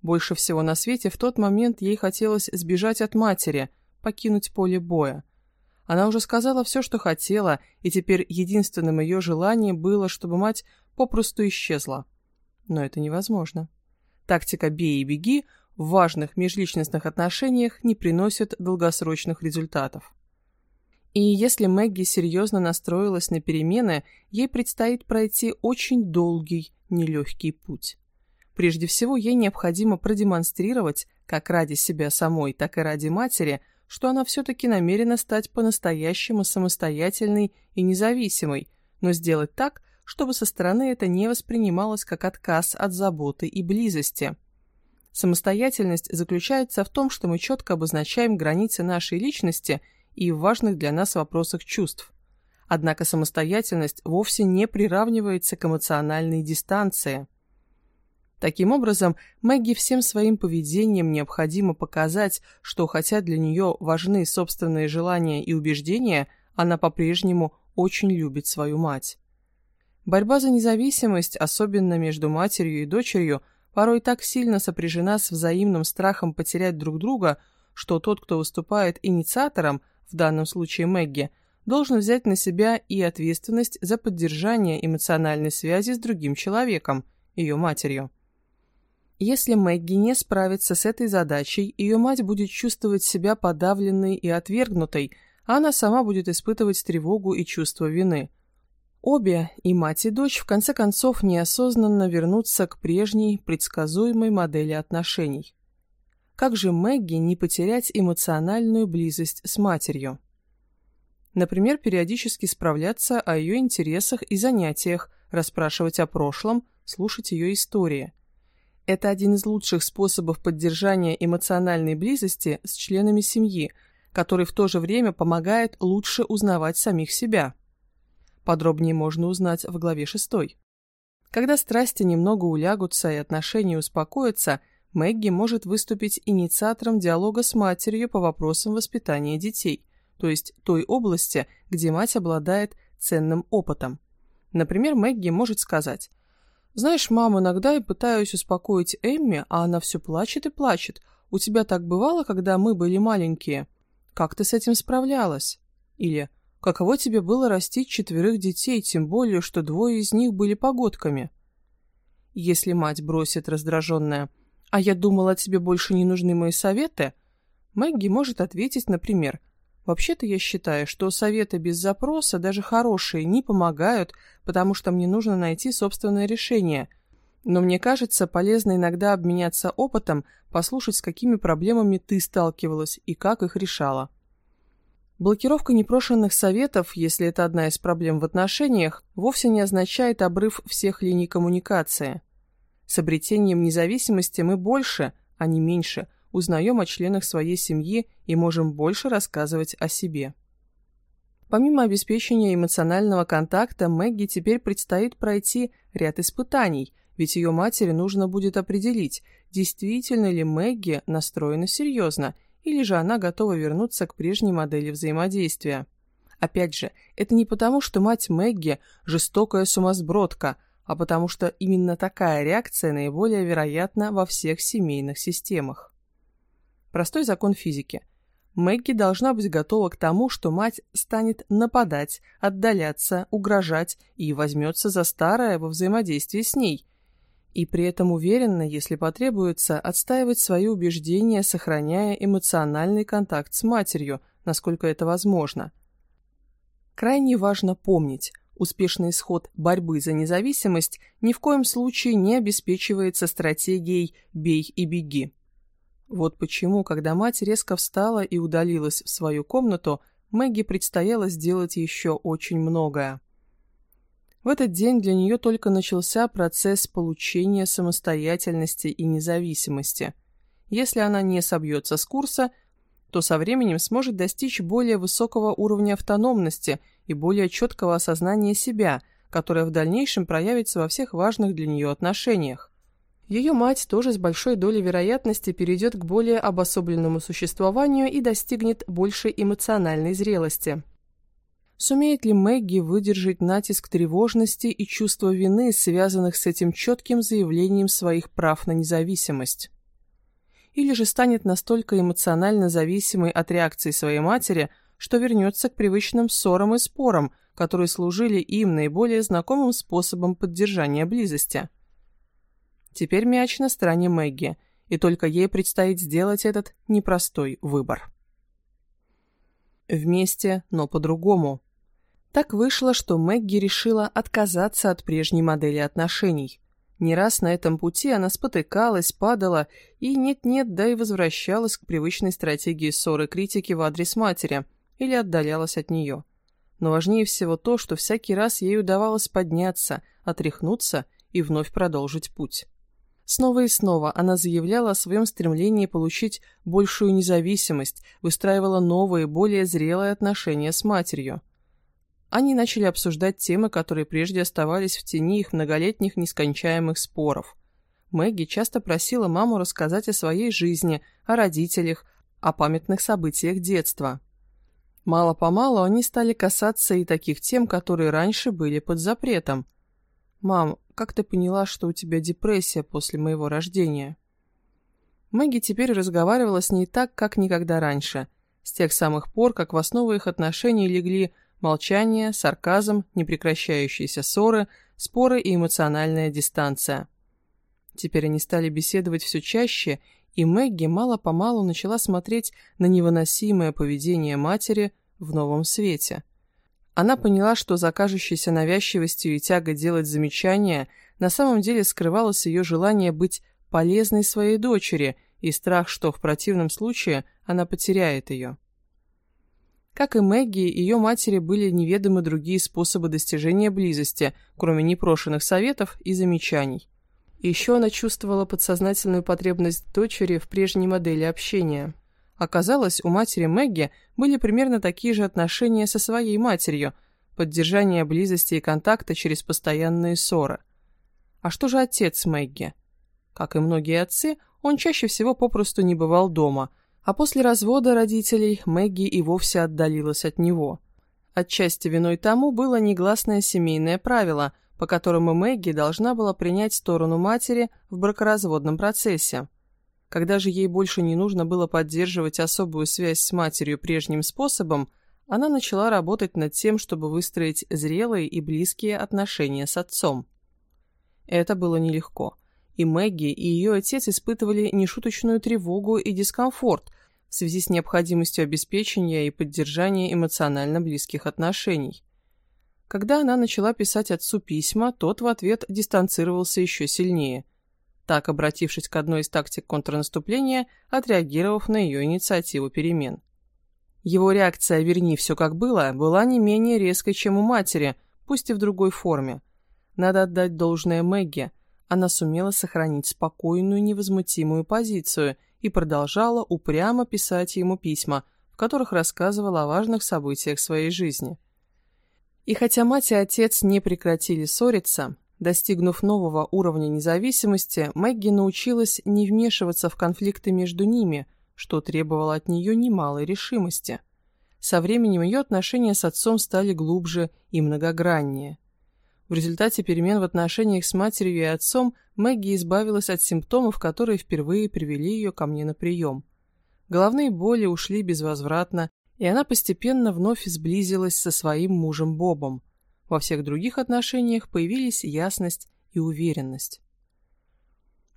Больше всего на свете в тот момент ей хотелось сбежать от матери, покинуть поле боя. Она уже сказала все, что хотела, и теперь единственным ее желанием было, чтобы мать попросту исчезла. Но это невозможно. Тактика «бей и беги» в важных межличностных отношениях не приносит долгосрочных результатов. И если Мэгги серьезно настроилась на перемены, ей предстоит пройти очень долгий, нелегкий путь. Прежде всего, ей необходимо продемонстрировать, как ради себя самой, так и ради матери, что она все-таки намерена стать по-настоящему самостоятельной и независимой, но сделать так, чтобы со стороны это не воспринималось как отказ от заботы и близости. Самостоятельность заключается в том, что мы четко обозначаем границы нашей личности – и в важных для нас вопросах чувств. Однако самостоятельность вовсе не приравнивается к эмоциональной дистанции. Таким образом, Мэгги всем своим поведением необходимо показать, что хотя для нее важны собственные желания и убеждения, она по-прежнему очень любит свою мать. Борьба за независимость, особенно между матерью и дочерью, порой так сильно сопряжена с взаимным страхом потерять друг друга, что тот, кто выступает инициатором, в данном случае Мэгги, должен взять на себя и ответственность за поддержание эмоциональной связи с другим человеком, ее матерью. Если Мэгги не справится с этой задачей, ее мать будет чувствовать себя подавленной и отвергнутой, а она сама будет испытывать тревогу и чувство вины. Обе, и мать, и дочь, в конце концов неосознанно вернутся к прежней, предсказуемой модели отношений. Как же Мэгги не потерять эмоциональную близость с матерью? Например, периодически справляться о ее интересах и занятиях, расспрашивать о прошлом, слушать ее истории. Это один из лучших способов поддержания эмоциональной близости с членами семьи, который в то же время помогает лучше узнавать самих себя. Подробнее можно узнать в главе 6. Когда страсти немного улягутся и отношения успокоятся – Мэгги может выступить инициатором диалога с матерью по вопросам воспитания детей, то есть той области, где мать обладает ценным опытом. Например, Мэгги может сказать «Знаешь, мам, иногда я пытаюсь успокоить Эмми, а она все плачет и плачет. У тебя так бывало, когда мы были маленькие? Как ты с этим справлялась?» Или «Каково тебе было растить четверых детей, тем более, что двое из них были погодками?» Если мать бросит раздраженная – «А я думала, тебе больше не нужны мои советы?» Мэгги может ответить, например, «Вообще-то я считаю, что советы без запроса, даже хорошие, не помогают, потому что мне нужно найти собственное решение. Но мне кажется, полезно иногда обменяться опытом, послушать, с какими проблемами ты сталкивалась и как их решала». Блокировка непрошенных советов, если это одна из проблем в отношениях, вовсе не означает обрыв всех линий коммуникации. С обретением независимости мы больше, а не меньше, узнаем о членах своей семьи и можем больше рассказывать о себе. Помимо обеспечения эмоционального контакта, Мэгги теперь предстоит пройти ряд испытаний, ведь ее матери нужно будет определить, действительно ли Мэгги настроена серьезно, или же она готова вернуться к прежней модели взаимодействия. Опять же, это не потому, что мать Мэгги – жестокая сумасбродка, а потому что именно такая реакция наиболее вероятна во всех семейных системах. Простой закон физики. Мэгги должна быть готова к тому, что мать станет нападать, отдаляться, угрожать и возьмется за старое во взаимодействии с ней. И при этом уверенно, если потребуется, отстаивать свои убеждения, сохраняя эмоциональный контакт с матерью, насколько это возможно. Крайне важно помнить, успешный исход борьбы за независимость ни в коем случае не обеспечивается стратегией «бей и беги». Вот почему, когда мать резко встала и удалилась в свою комнату, Мэгги предстояло сделать еще очень многое. В этот день для нее только начался процесс получения самостоятельности и независимости. Если она не собьется с курса, то со временем сможет достичь более высокого уровня автономности и более четкого осознания себя, которое в дальнейшем проявится во всех важных для нее отношениях. Ее мать тоже с большой долей вероятности перейдет к более обособленному существованию и достигнет большей эмоциональной зрелости. Сумеет ли Мэгги выдержать натиск тревожности и чувства вины, связанных с этим четким заявлением своих прав на независимость? Или же станет настолько эмоционально зависимой от реакции своей матери, что вернется к привычным ссорам и спорам, которые служили им наиболее знакомым способом поддержания близости – Теперь мяч на стороне Мэгги, и только ей предстоит сделать этот непростой выбор. Вместе, но по-другому. Так вышло, что Мэгги решила отказаться от прежней модели отношений. Не раз на этом пути она спотыкалась, падала и нет-нет, да и возвращалась к привычной стратегии ссоры критики в адрес матери или отдалялась от нее. Но важнее всего то, что всякий раз ей удавалось подняться, отряхнуться и вновь продолжить путь. Снова и снова она заявляла о своем стремлении получить большую независимость, выстраивала новые, более зрелые отношения с матерью. Они начали обсуждать темы, которые прежде оставались в тени их многолетних нескончаемых споров. Мэгги часто просила маму рассказать о своей жизни, о родителях, о памятных событиях детства. Мало-помалу они стали касаться и таких тем, которые раньше были под запретом. «Мам, как ты поняла, что у тебя депрессия после моего рождения?» Мэгги теперь разговаривала с ней так, как никогда раньше, с тех самых пор, как в основу их отношений легли молчание, сарказм, непрекращающиеся ссоры, споры и эмоциональная дистанция. Теперь они стали беседовать все чаще, и Мэгги мало-помалу начала смотреть на невыносимое поведение матери в новом свете – она поняла, что за кажущейся навязчивостью и тягой делать замечания на самом деле скрывалось ее желание быть полезной своей дочери и страх, что в противном случае она потеряет ее. Как и Мэгги, ее матери были неведомы другие способы достижения близости, кроме непрошенных советов и замечаний. еще она чувствовала подсознательную потребность дочери в прежней модели общения – Оказалось, у матери Мэгги были примерно такие же отношения со своей матерью, поддержание близости и контакта через постоянные ссоры. А что же отец Мэгги? Как и многие отцы, он чаще всего попросту не бывал дома, а после развода родителей Мэгги и вовсе отдалилась от него. Отчасти виной тому было негласное семейное правило, по которому Мэгги должна была принять сторону матери в бракоразводном процессе. Когда же ей больше не нужно было поддерживать особую связь с матерью прежним способом, она начала работать над тем, чтобы выстроить зрелые и близкие отношения с отцом. Это было нелегко, и Мэгги и ее отец испытывали нешуточную тревогу и дискомфорт в связи с необходимостью обеспечения и поддержания эмоционально близких отношений. Когда она начала писать отцу письма, тот в ответ дистанцировался еще сильнее – так обратившись к одной из тактик контрнаступления, отреагировав на ее инициативу перемен. Его реакция «верни все как было» была не менее резкой, чем у матери, пусть и в другой форме. Надо отдать должное Мэгги. Она сумела сохранить спокойную невозмутимую позицию и продолжала упрямо писать ему письма, в которых рассказывала о важных событиях своей жизни. И хотя мать и отец не прекратили ссориться, Достигнув нового уровня независимости, Мэгги научилась не вмешиваться в конфликты между ними, что требовало от нее немалой решимости. Со временем ее отношения с отцом стали глубже и многограннее. В результате перемен в отношениях с матерью и отцом Мэгги избавилась от симптомов, которые впервые привели ее ко мне на прием. Головные боли ушли безвозвратно, и она постепенно вновь сблизилась со своим мужем Бобом – во всех других отношениях появились ясность и уверенность.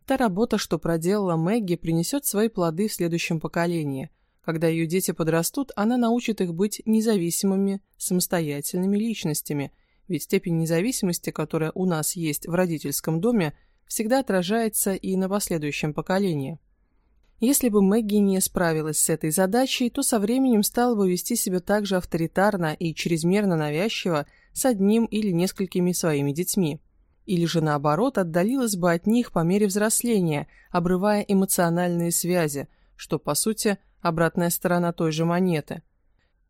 Та работа, что проделала Мэгги, принесет свои плоды в следующем поколении. Когда ее дети подрастут, она научит их быть независимыми, самостоятельными личностями, ведь степень независимости, которая у нас есть в родительском доме, всегда отражается и на последующем поколении. Если бы Мэгги не справилась с этой задачей, то со временем стала бы вести себя так же авторитарно и чрезмерно навязчиво, с одним или несколькими своими детьми. Или же наоборот, отдалилась бы от них по мере взросления, обрывая эмоциональные связи, что, по сути, обратная сторона той же монеты.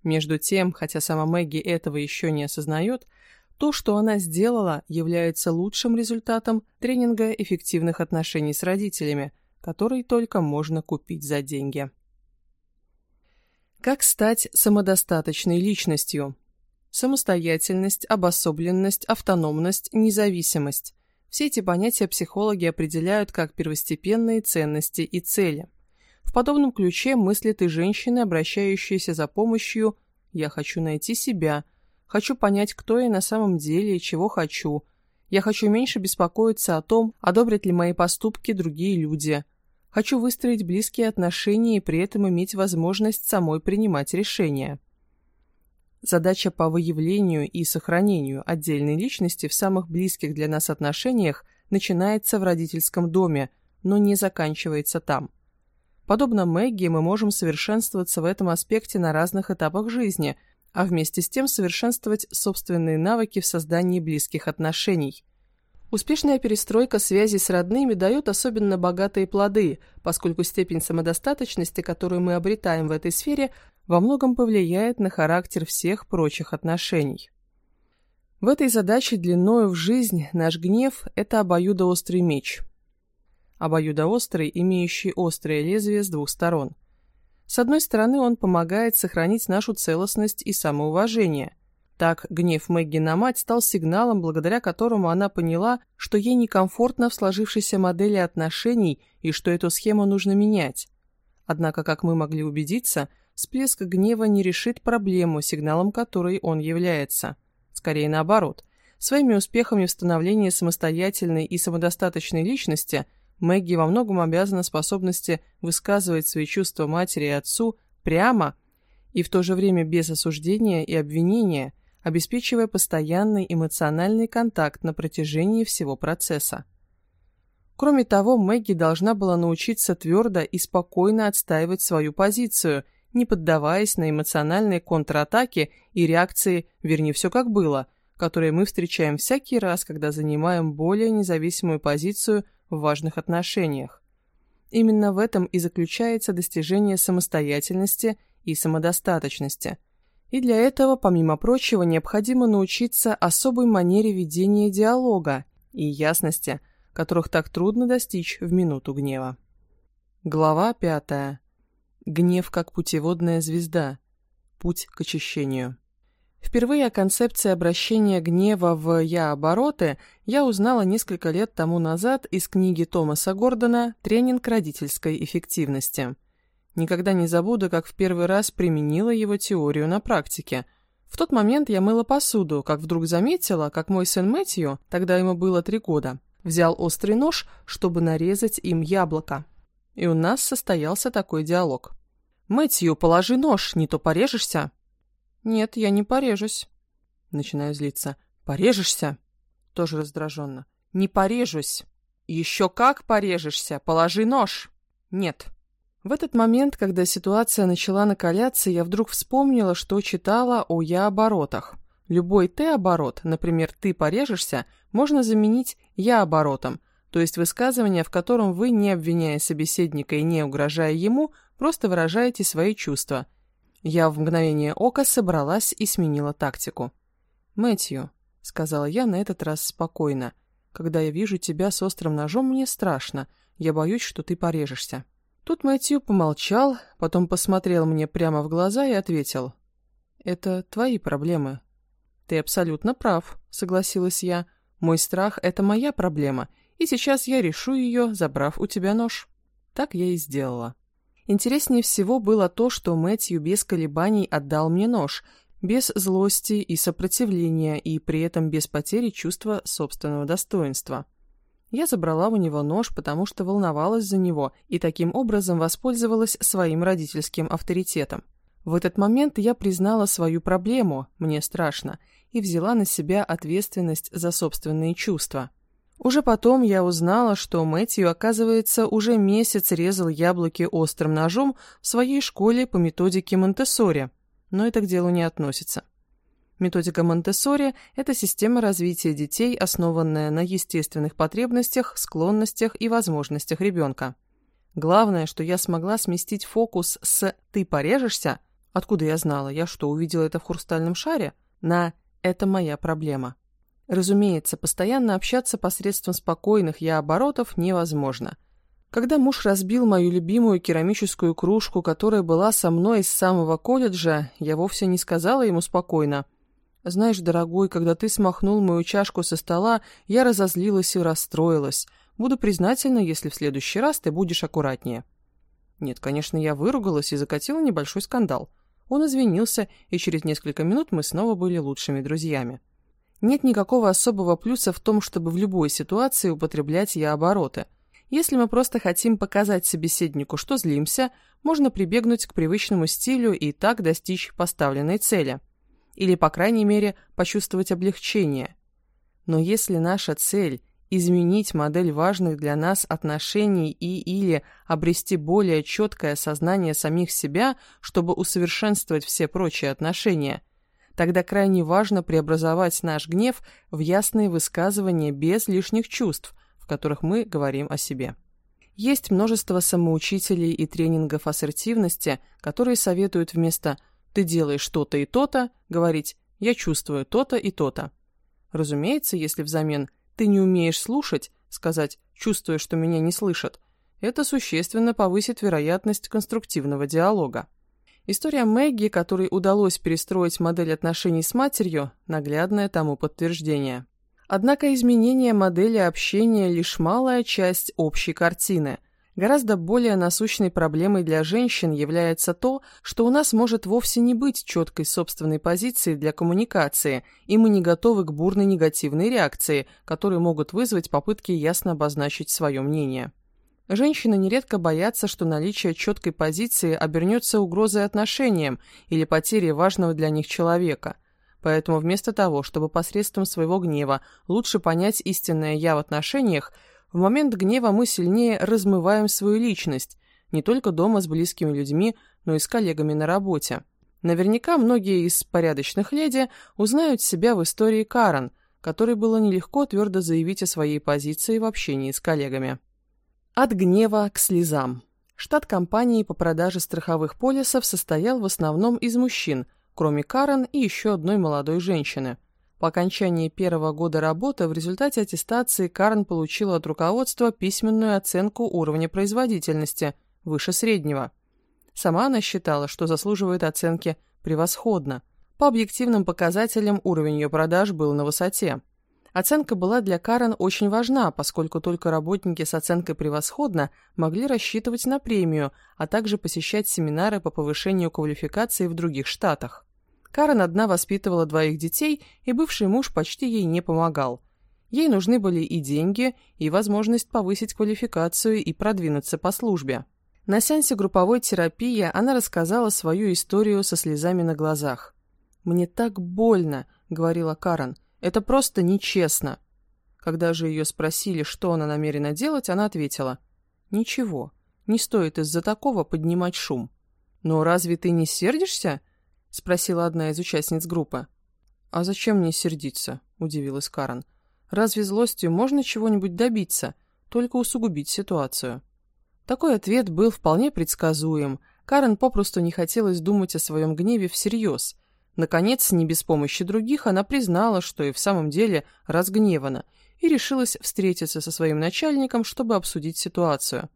Между тем, хотя сама Мэгги этого еще не осознает, то, что она сделала, является лучшим результатом тренинга эффективных отношений с родителями, который только можно купить за деньги. Как стать самодостаточной личностью? Самостоятельность, обособленность, автономность, независимость. Все эти понятия психологи определяют как первостепенные ценности и цели. В подобном ключе мыслят и женщины, обращающиеся за помощью «я хочу найти себя», «хочу понять, кто я на самом деле и чего хочу», «я хочу меньше беспокоиться о том, одобрят ли мои поступки другие люди», «хочу выстроить близкие отношения и при этом иметь возможность самой принимать решения». Задача по выявлению и сохранению отдельной личности в самых близких для нас отношениях начинается в родительском доме, но не заканчивается там. Подобно Мэгги, мы можем совершенствоваться в этом аспекте на разных этапах жизни, а вместе с тем совершенствовать собственные навыки в создании близких отношений. Успешная перестройка связи с родными дает особенно богатые плоды, поскольку степень самодостаточности, которую мы обретаем в этой сфере, во многом повлияет на характер всех прочих отношений. В этой задаче длиною в жизнь наш гнев – это обоюдоострый меч. Обоюдоострый, имеющий острое лезвие с двух сторон. С одной стороны, он помогает сохранить нашу целостность и самоуважение. Так, гнев Мэгги на мать стал сигналом, благодаря которому она поняла, что ей некомфортно в сложившейся модели отношений и что эту схему нужно менять. Однако, как мы могли убедиться – всплеск гнева не решит проблему, сигналом которой он является. Скорее наоборот. Своими успехами в становлении самостоятельной и самодостаточной личности Мэгги во многом обязана способности высказывать свои чувства матери и отцу прямо и в то же время без осуждения и обвинения, обеспечивая постоянный эмоциональный контакт на протяжении всего процесса. Кроме того, Мэгги должна была научиться твердо и спокойно отстаивать свою позицию не поддаваясь на эмоциональные контратаки и реакции «верни все как было», которые мы встречаем всякий раз, когда занимаем более независимую позицию в важных отношениях. Именно в этом и заключается достижение самостоятельности и самодостаточности. И для этого, помимо прочего, необходимо научиться особой манере ведения диалога и ясности, которых так трудно достичь в минуту гнева. Глава пятая. Гнев как путеводная звезда. Путь к очищению. Впервые о концепции обращения гнева в «я-обороты» я узнала несколько лет тому назад из книги Томаса Гордона «Тренинг родительской эффективности». Никогда не забуду, как в первый раз применила его теорию на практике. В тот момент я мыла посуду, как вдруг заметила, как мой сын Мэтью, тогда ему было три года, взял острый нож, чтобы нарезать им яблоко. И у нас состоялся такой диалог. «Мэтью, положи нож, не то порежешься». «Нет, я не порежусь». Начинаю злиться. «Порежешься?» Тоже раздраженно. «Не порежусь». «Еще как порежешься, положи нож». «Нет». В этот момент, когда ситуация начала накаляться, я вдруг вспомнила, что читала о «я-оборотах». Любой «ты-оборот», например, «ты порежешься», можно заменить «я-оборотом», то есть высказывание, в котором вы, не обвиняя собеседника и не угрожая ему, просто выражаете свои чувства. Я в мгновение ока собралась и сменила тактику. «Мэтью», — сказала я на этот раз спокойно, — Когда я вижу тебя с острым ножом, мне страшно. Я боюсь, что ты порежешься». Тут Мэтью помолчал, потом посмотрел мне прямо в глаза и ответил. «Это твои проблемы». «Ты абсолютно прав», — согласилась я. «Мой страх — это моя проблема, и сейчас я решу ее, забрав у тебя нож». Так я и сделала. Интереснее всего было то, что Мэтью без колебаний отдал мне нож, без злости и сопротивления, и при этом без потери чувства собственного достоинства. Я забрала у него нож, потому что волновалась за него и таким образом воспользовалась своим родительским авторитетом. В этот момент я признала свою проблему, мне страшно, и взяла на себя ответственность за собственные чувства. Уже потом я узнала, что Мэтью, оказывается, уже месяц резал яблоки острым ножом в своей школе по методике Монтессори, но это к делу не относится. Методика Монтессори – это система развития детей, основанная на естественных потребностях, склонностях и возможностях ребенка. Главное, что я смогла сместить фокус с «ты порежешься» Откуда я знала? Я что, увидела это в хрустальном шаре? На «это моя проблема». Разумеется, постоянно общаться посредством спокойных я-оборотов невозможно. Когда муж разбил мою любимую керамическую кружку, которая была со мной с самого колледжа, я вовсе не сказала ему спокойно – знаешь, дорогой, когда ты смахнул мою чашку со стола, я разозлилась и расстроилась. Буду признательна, если в следующий раз ты будешь аккуратнее. Нет, конечно, я выругалась и закатила небольшой скандал. Он извинился, и через несколько минут мы снова были лучшими друзьями. Нет никакого особого плюса в том, чтобы в любой ситуации употреблять я-обороты. Если мы просто хотим показать собеседнику, что злимся, можно прибегнуть к привычному стилю и так достичь поставленной цели – или, по крайней мере, почувствовать облегчение. Но если наша цель – изменить модель важных для нас отношений и или обрести более четкое осознание самих себя, чтобы усовершенствовать все прочие отношения, тогда крайне важно преобразовать наш гнев в ясные высказывания без лишних чувств, в которых мы говорим о себе. Есть множество самоучителей и тренингов ассертивности, которые советуют вместо ты делаешь то-то и то-то, говорить «я чувствую то-то и то-то». Разумеется, если взамен «ты не умеешь слушать», сказать «чувствую, что меня не слышат», это существенно повысит вероятность конструктивного диалога. История Мэгги, которой удалось перестроить модель отношений с матерью, наглядное тому подтверждение. Однако изменение модели общения – лишь малая часть общей картины – Гораздо более насущной проблемой для женщин является то, что у нас может вовсе не быть четкой собственной позиции для коммуникации, и мы не готовы к бурной негативной реакции, которые могут вызвать попытки ясно обозначить свое мнение. Женщины нередко боятся, что наличие четкой позиции обернется угрозой отношениям или потерей важного для них человека. Поэтому вместо того, чтобы посредством своего гнева лучше понять истинное «я» в отношениях, в момент гнева мы сильнее размываем свою личность, не только дома с близкими людьми, но и с коллегами на работе. Наверняка многие из порядочных леди узнают себя в истории Карен, которой было нелегко твердо заявить о своей позиции в общении с коллегами. От гнева к слезам. Штат компании по продаже страховых полисов состоял в основном из мужчин, кроме Карен и еще одной молодой женщины. По окончании первого года работы в результате аттестации Карн получила от руководства письменную оценку уровня производительности выше среднего. Сама она считала, что заслуживает оценки «превосходно». По объективным показателям уровень ее продаж был на высоте. Оценка была для Карен очень важна, поскольку только работники с оценкой «превосходно» могли рассчитывать на премию, а также посещать семинары по повышению квалификации в других штатах. Карен одна воспитывала двоих детей, и бывший муж почти ей не помогал. Ей нужны были и деньги, и возможность повысить квалификацию и продвинуться по службе. На сеансе групповой терапии она рассказала свою историю со слезами на глазах. «Мне так больно», — говорила Карен, — «это просто нечестно». Когда же ее спросили, что она намерена делать, она ответила, «Ничего, не стоит из-за такого поднимать шум». «Но разве ты не сердишься?» — спросила одна из участниц группы. «А зачем мне сердиться?» — удивилась Карен. «Разве злостью можно чего-нибудь добиться? Только усугубить ситуацию». Такой ответ был вполне предсказуем. Карен попросту не хотелось думать о своем гневе всерьез. Наконец, не без помощи других, она признала, что и в самом деле разгневана, и решилась встретиться со своим начальником, чтобы обсудить ситуацию.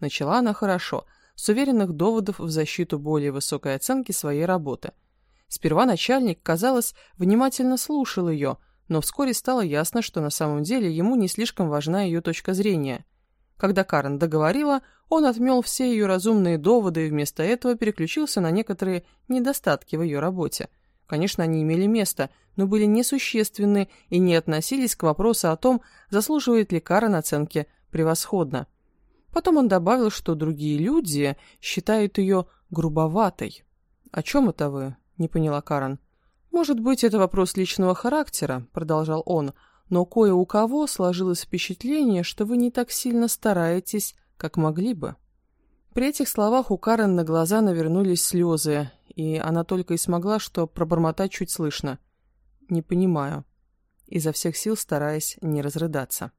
Начала она хорошо, с уверенных доводов в защиту более высокой оценки своей работы. Сперва начальник, казалось, внимательно слушал ее, но вскоре стало ясно, что на самом деле ему не слишком важна ее точка зрения. Когда Карен договорила, он отмел все ее разумные доводы и вместо этого переключился на некоторые недостатки в ее работе. Конечно, они имели место, но были несущественны и не относились к вопросу о том, заслуживает ли Карен оценки превосходно. Потом он добавил, что другие люди считают ее грубоватой. «О чем это вы?» — не поняла Карен. «Может быть, это вопрос личного характера», — продолжал он, «но кое у кого сложилось впечатление, что вы не так сильно стараетесь, как могли бы». При этих словах у Карен на глаза навернулись слезы, и она только и смогла что пробормотать чуть слышно. «Не понимаю», изо всех сил стараясь не разрыдаться.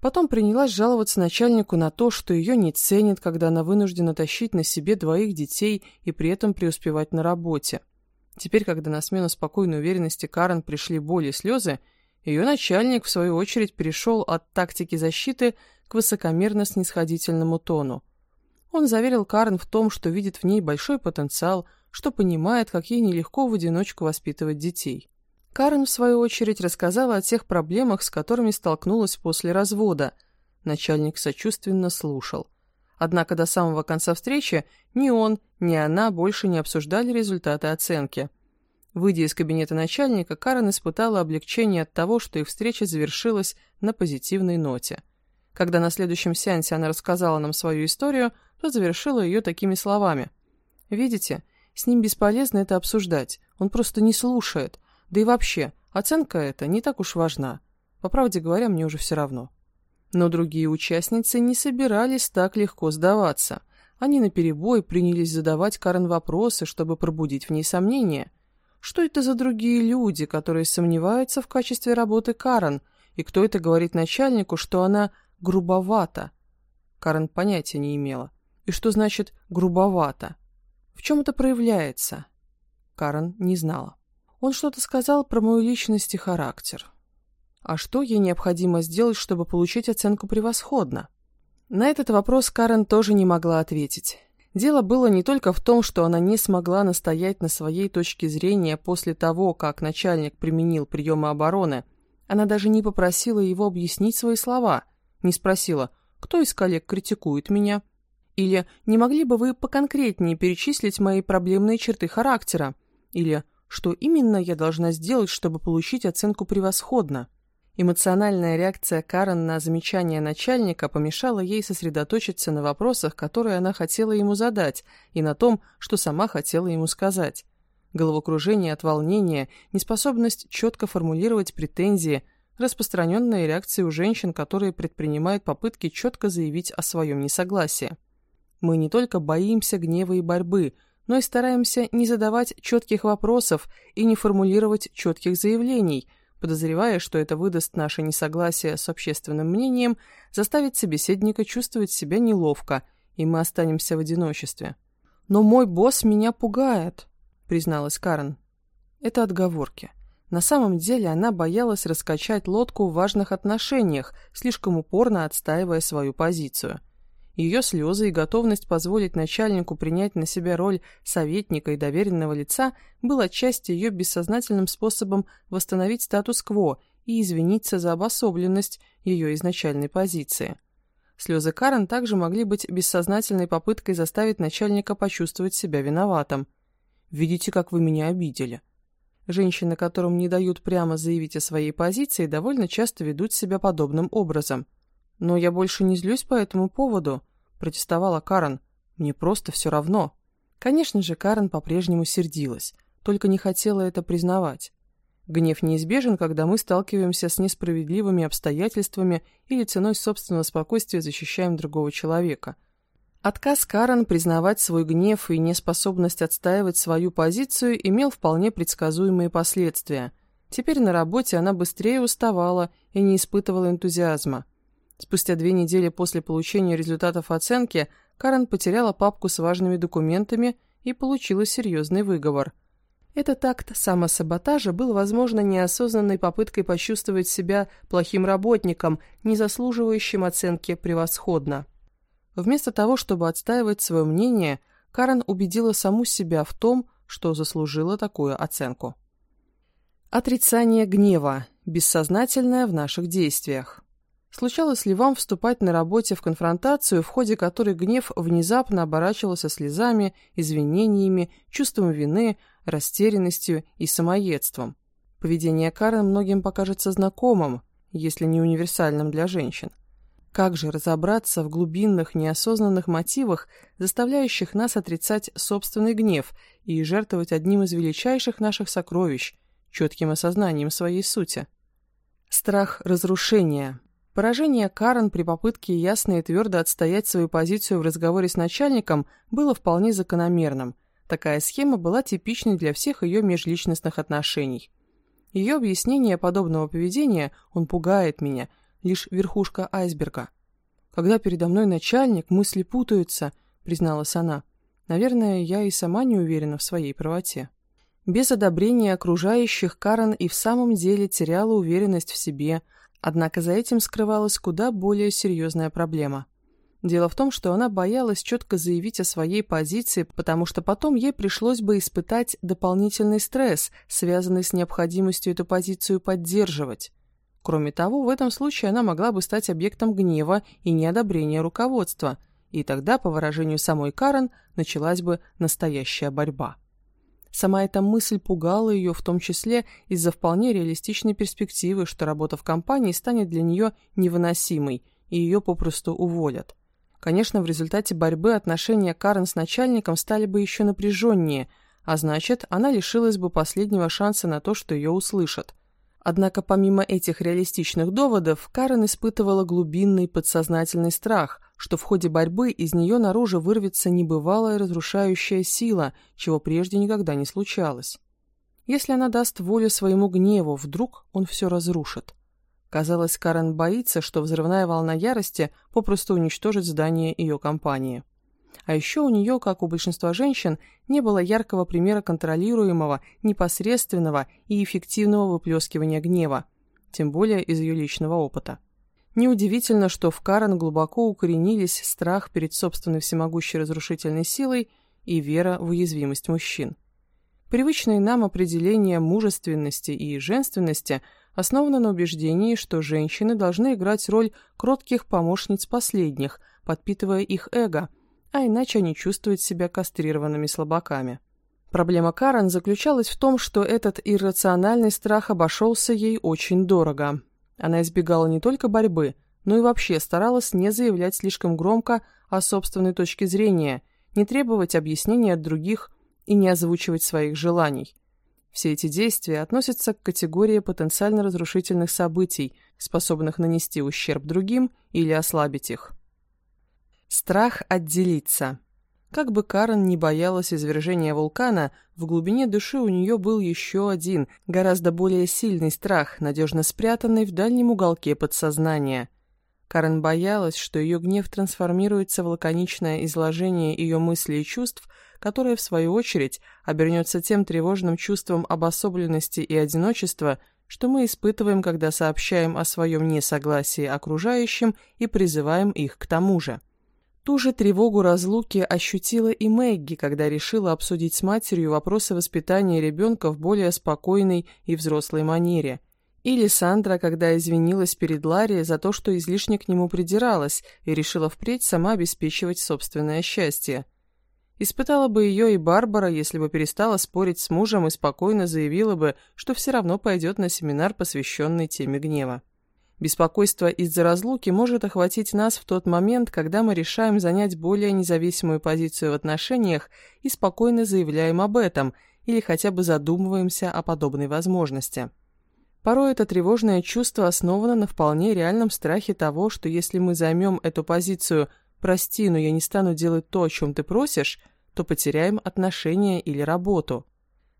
Потом принялась жаловаться начальнику на то, что ее не ценят, когда она вынуждена тащить на себе двоих детей и при этом преуспевать на работе. Теперь, когда на смену спокойной уверенности Карен пришли боли и слезы, ее начальник, в свою очередь, перешел от тактики защиты к высокомерно-снисходительному тону. Он заверил Карен в том, что видит в ней большой потенциал, что понимает, как ей нелегко в одиночку воспитывать детей. Карен, в свою очередь, рассказала о тех проблемах, с которыми столкнулась после развода. Начальник сочувственно слушал. Однако до самого конца встречи ни он, ни она больше не обсуждали результаты оценки. Выйдя из кабинета начальника, Карен испытала облегчение от того, что их встреча завершилась на позитивной ноте. Когда на следующем сеансе она рассказала нам свою историю, то завершила ее такими словами. «Видите, с ним бесполезно это обсуждать, он просто не слушает, да и вообще, оценка эта не так уж важна. По правде говоря, мне уже все равно. Но другие участницы не собирались так легко сдаваться. Они наперебой принялись задавать Карен вопросы, чтобы пробудить в ней сомнения. Что это за другие люди, которые сомневаются в качестве работы Карен, и кто это говорит начальнику, что она грубовата? Карен понятия не имела. И что значит «грубовато»? В чем это проявляется? Карен не знала. Он что-то сказал про мою личность и характер. А что ей необходимо сделать, чтобы получить оценку превосходно? На этот вопрос Карен тоже не могла ответить. Дело было не только в том, что она не смогла настоять на своей точке зрения после того, как начальник применил приемы обороны. Она даже не попросила его объяснить свои слова, не спросила, кто из коллег критикует меня, или не могли бы вы поконкретнее перечислить мои проблемные черты характера, или что именно я должна сделать, чтобы получить оценку превосходно. Эмоциональная реакция Карен на замечание начальника помешала ей сосредоточиться на вопросах, которые она хотела ему задать, и на том, что сама хотела ему сказать. Головокружение от волнения, неспособность четко формулировать претензии, распространенные реакции у женщин, которые предпринимают попытки четко заявить о своем несогласии. Мы не только боимся гнева и борьбы – но и стараемся не задавать четких вопросов и не формулировать четких заявлений, подозревая, что это выдаст наше несогласие с общественным мнением, заставит собеседника чувствовать себя неловко, и мы останемся в одиночестве. «Но мой босс меня пугает», — призналась Карен. Это отговорки. На самом деле она боялась раскачать лодку в важных отношениях, слишком упорно отстаивая свою позицию. Ее слезы и готовность позволить начальнику принять на себя роль советника и доверенного лица был отчасти ее бессознательным способом восстановить статус-кво и извиниться за обособленность ее изначальной позиции. Слезы Карен также могли быть бессознательной попыткой заставить начальника почувствовать себя виноватым. «Видите, как вы меня обидели». Женщины, которым не дают прямо заявить о своей позиции, довольно часто ведут себя подобным образом – «Но я больше не злюсь по этому поводу», — протестовала Карен. «Мне просто все равно». Конечно же, Карен по-прежнему сердилась, только не хотела это признавать. Гнев неизбежен, когда мы сталкиваемся с несправедливыми обстоятельствами или ценой собственного спокойствия защищаем другого человека. Отказ Карен признавать свой гнев и неспособность отстаивать свою позицию имел вполне предсказуемые последствия. Теперь на работе она быстрее уставала и не испытывала энтузиазма. Спустя две недели после получения результатов оценки Карен потеряла папку с важными документами и получила серьезный выговор. Этот акт самосаботажа был, возможно, неосознанной попыткой почувствовать себя плохим работником, не заслуживающим оценки превосходно. Вместо того, чтобы отстаивать свое мнение, Карен убедила саму себя в том, что заслужила такую оценку. Отрицание гнева, бессознательное в наших действиях. Случалось ли вам вступать на работе в конфронтацию, в ходе которой гнев внезапно оборачивался слезами, извинениями, чувством вины, растерянностью и самоедством? Поведение Карен многим покажется знакомым, если не универсальным для женщин. Как же разобраться в глубинных неосознанных мотивах, заставляющих нас отрицать собственный гнев и жертвовать одним из величайших наших сокровищ, четким осознанием своей сути? Страх разрушения. Поражение Карен при попытке ясно и твердо отстоять свою позицию в разговоре с начальником было вполне закономерным. Такая схема была типичной для всех ее межличностных отношений. Ее объяснение подобного поведения «он пугает меня» лишь верхушка айсберга. «Когда передо мной начальник, мысли путаются», — призналась она. «Наверное, я и сама не уверена в своей правоте». Без одобрения окружающих Карен и в самом деле теряла уверенность в себе, однако за этим скрывалась куда более серьезная проблема. Дело в том, что она боялась четко заявить о своей позиции, потому что потом ей пришлось бы испытать дополнительный стресс, связанный с необходимостью эту позицию поддерживать. Кроме того, в этом случае она могла бы стать объектом гнева и неодобрения руководства, и тогда, по выражению самой Карен, началась бы настоящая борьба. Сама эта мысль пугала ее, в том числе из-за вполне реалистичной перспективы, что работа в компании станет для нее невыносимой, и ее попросту уволят. Конечно, в результате борьбы отношения Карен с начальником стали бы еще напряженнее, а значит, она лишилась бы последнего шанса на то, что ее услышат. Однако помимо этих реалистичных доводов, Карен испытывала глубинный подсознательный страх, что в ходе борьбы из нее наружу вырвется небывалая разрушающая сила, чего прежде никогда не случалось. Если она даст волю своему гневу, вдруг он все разрушит. Казалось, Карен боится, что взрывная волна ярости попросту уничтожит здание ее компании. А еще у нее, как у большинства женщин, не было яркого примера контролируемого, непосредственного и эффективного выплескивания гнева, тем более из ее личного опыта. Неудивительно, что в Карен глубоко укоренились страх перед собственной всемогущей разрушительной силой и вера в уязвимость мужчин. Привычные нам определения мужественности и женственности основаны на убеждении, что женщины должны играть роль кротких помощниц последних, подпитывая их эго – а иначе они чувствуют себя кастрированными слабаками. Проблема Карен заключалась в том, что этот иррациональный страх обошелся ей очень дорого. Она избегала не только борьбы, но и вообще старалась не заявлять слишком громко о собственной точке зрения, не требовать объяснений от других и не озвучивать своих желаний. Все эти действия относятся к категории потенциально разрушительных событий, способных нанести ущерб другим или ослабить их. Страх отделиться. Как бы Карен не боялась извержения вулкана, в глубине души у нее был еще один, гораздо более сильный страх, надежно спрятанный в дальнем уголке подсознания. Карен боялась, что ее гнев трансформируется в лаконичное изложение ее мыслей и чувств, которое, в свою очередь, обернется тем тревожным чувством обособленности и одиночества, что мы испытываем, когда сообщаем о своем несогласии окружающим и призываем их к тому же. Ту же тревогу разлуки ощутила и Мэгги, когда решила обсудить с матерью вопросы воспитания ребенка в более спокойной и взрослой манере. Или Сандра, когда извинилась перед Ларри за то, что излишне к нему придиралась и решила впредь сама обеспечивать собственное счастье. Испытала бы ее и Барбара, если бы перестала спорить с мужем и спокойно заявила бы, что все равно пойдет на семинар, посвященный теме гнева. Беспокойство из-за разлуки может охватить нас в тот момент, когда мы решаем занять более независимую позицию в отношениях и спокойно заявляем об этом, или хотя бы задумываемся о подобной возможности. Порой это тревожное чувство основано на вполне реальном страхе того, что если мы займем эту позицию «прости, но я не стану делать то, о чем ты просишь», то потеряем отношения или работу.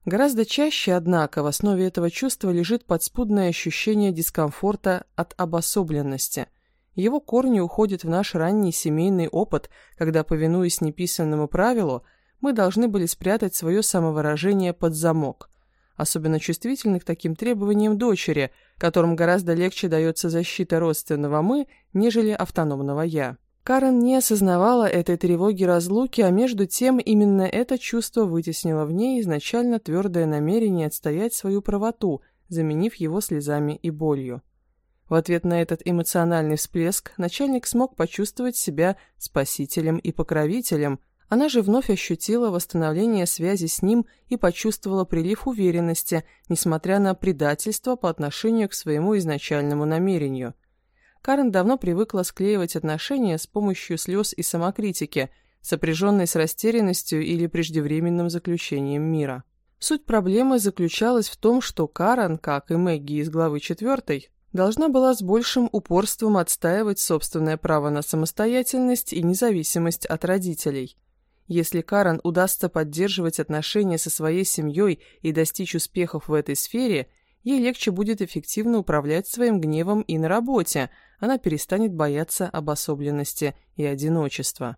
Гораздо чаще, однако, в основе этого чувства лежит подспудное ощущение дискомфорта от обособленности. Его корни уходят в наш ранний семейный опыт, когда, повинуясь неписанному правилу, мы должны были спрятать свое самовыражение под замок. Особенно чувствительны к таким требованиям дочери, которым гораздо легче дается защита родственного «мы», нежели автономного «я». Карен не осознавала этой тревоги разлуки, а между тем именно это чувство вытеснило в ней изначально твердое намерение отстоять свою правоту, заменив его слезами и болью. В ответ на этот эмоциональный всплеск начальник смог почувствовать себя спасителем и покровителем. Она же вновь ощутила восстановление связи с ним и почувствовала прилив уверенности, несмотря на предательство по отношению к своему изначальному намерению. Карен давно привыкла склеивать отношения с помощью слез и самокритики, сопряженной с растерянностью или преждевременным заключением мира. Суть проблемы заключалась в том, что Карен, как и Мэгги из главы 4, должна была с большим упорством отстаивать собственное право на самостоятельность и независимость от родителей. Если Карен удастся поддерживать отношения со своей семьей и достичь успехов в этой сфере, ей легче будет эффективно управлять своим гневом и на работе, она перестанет бояться обособленности и одиночества.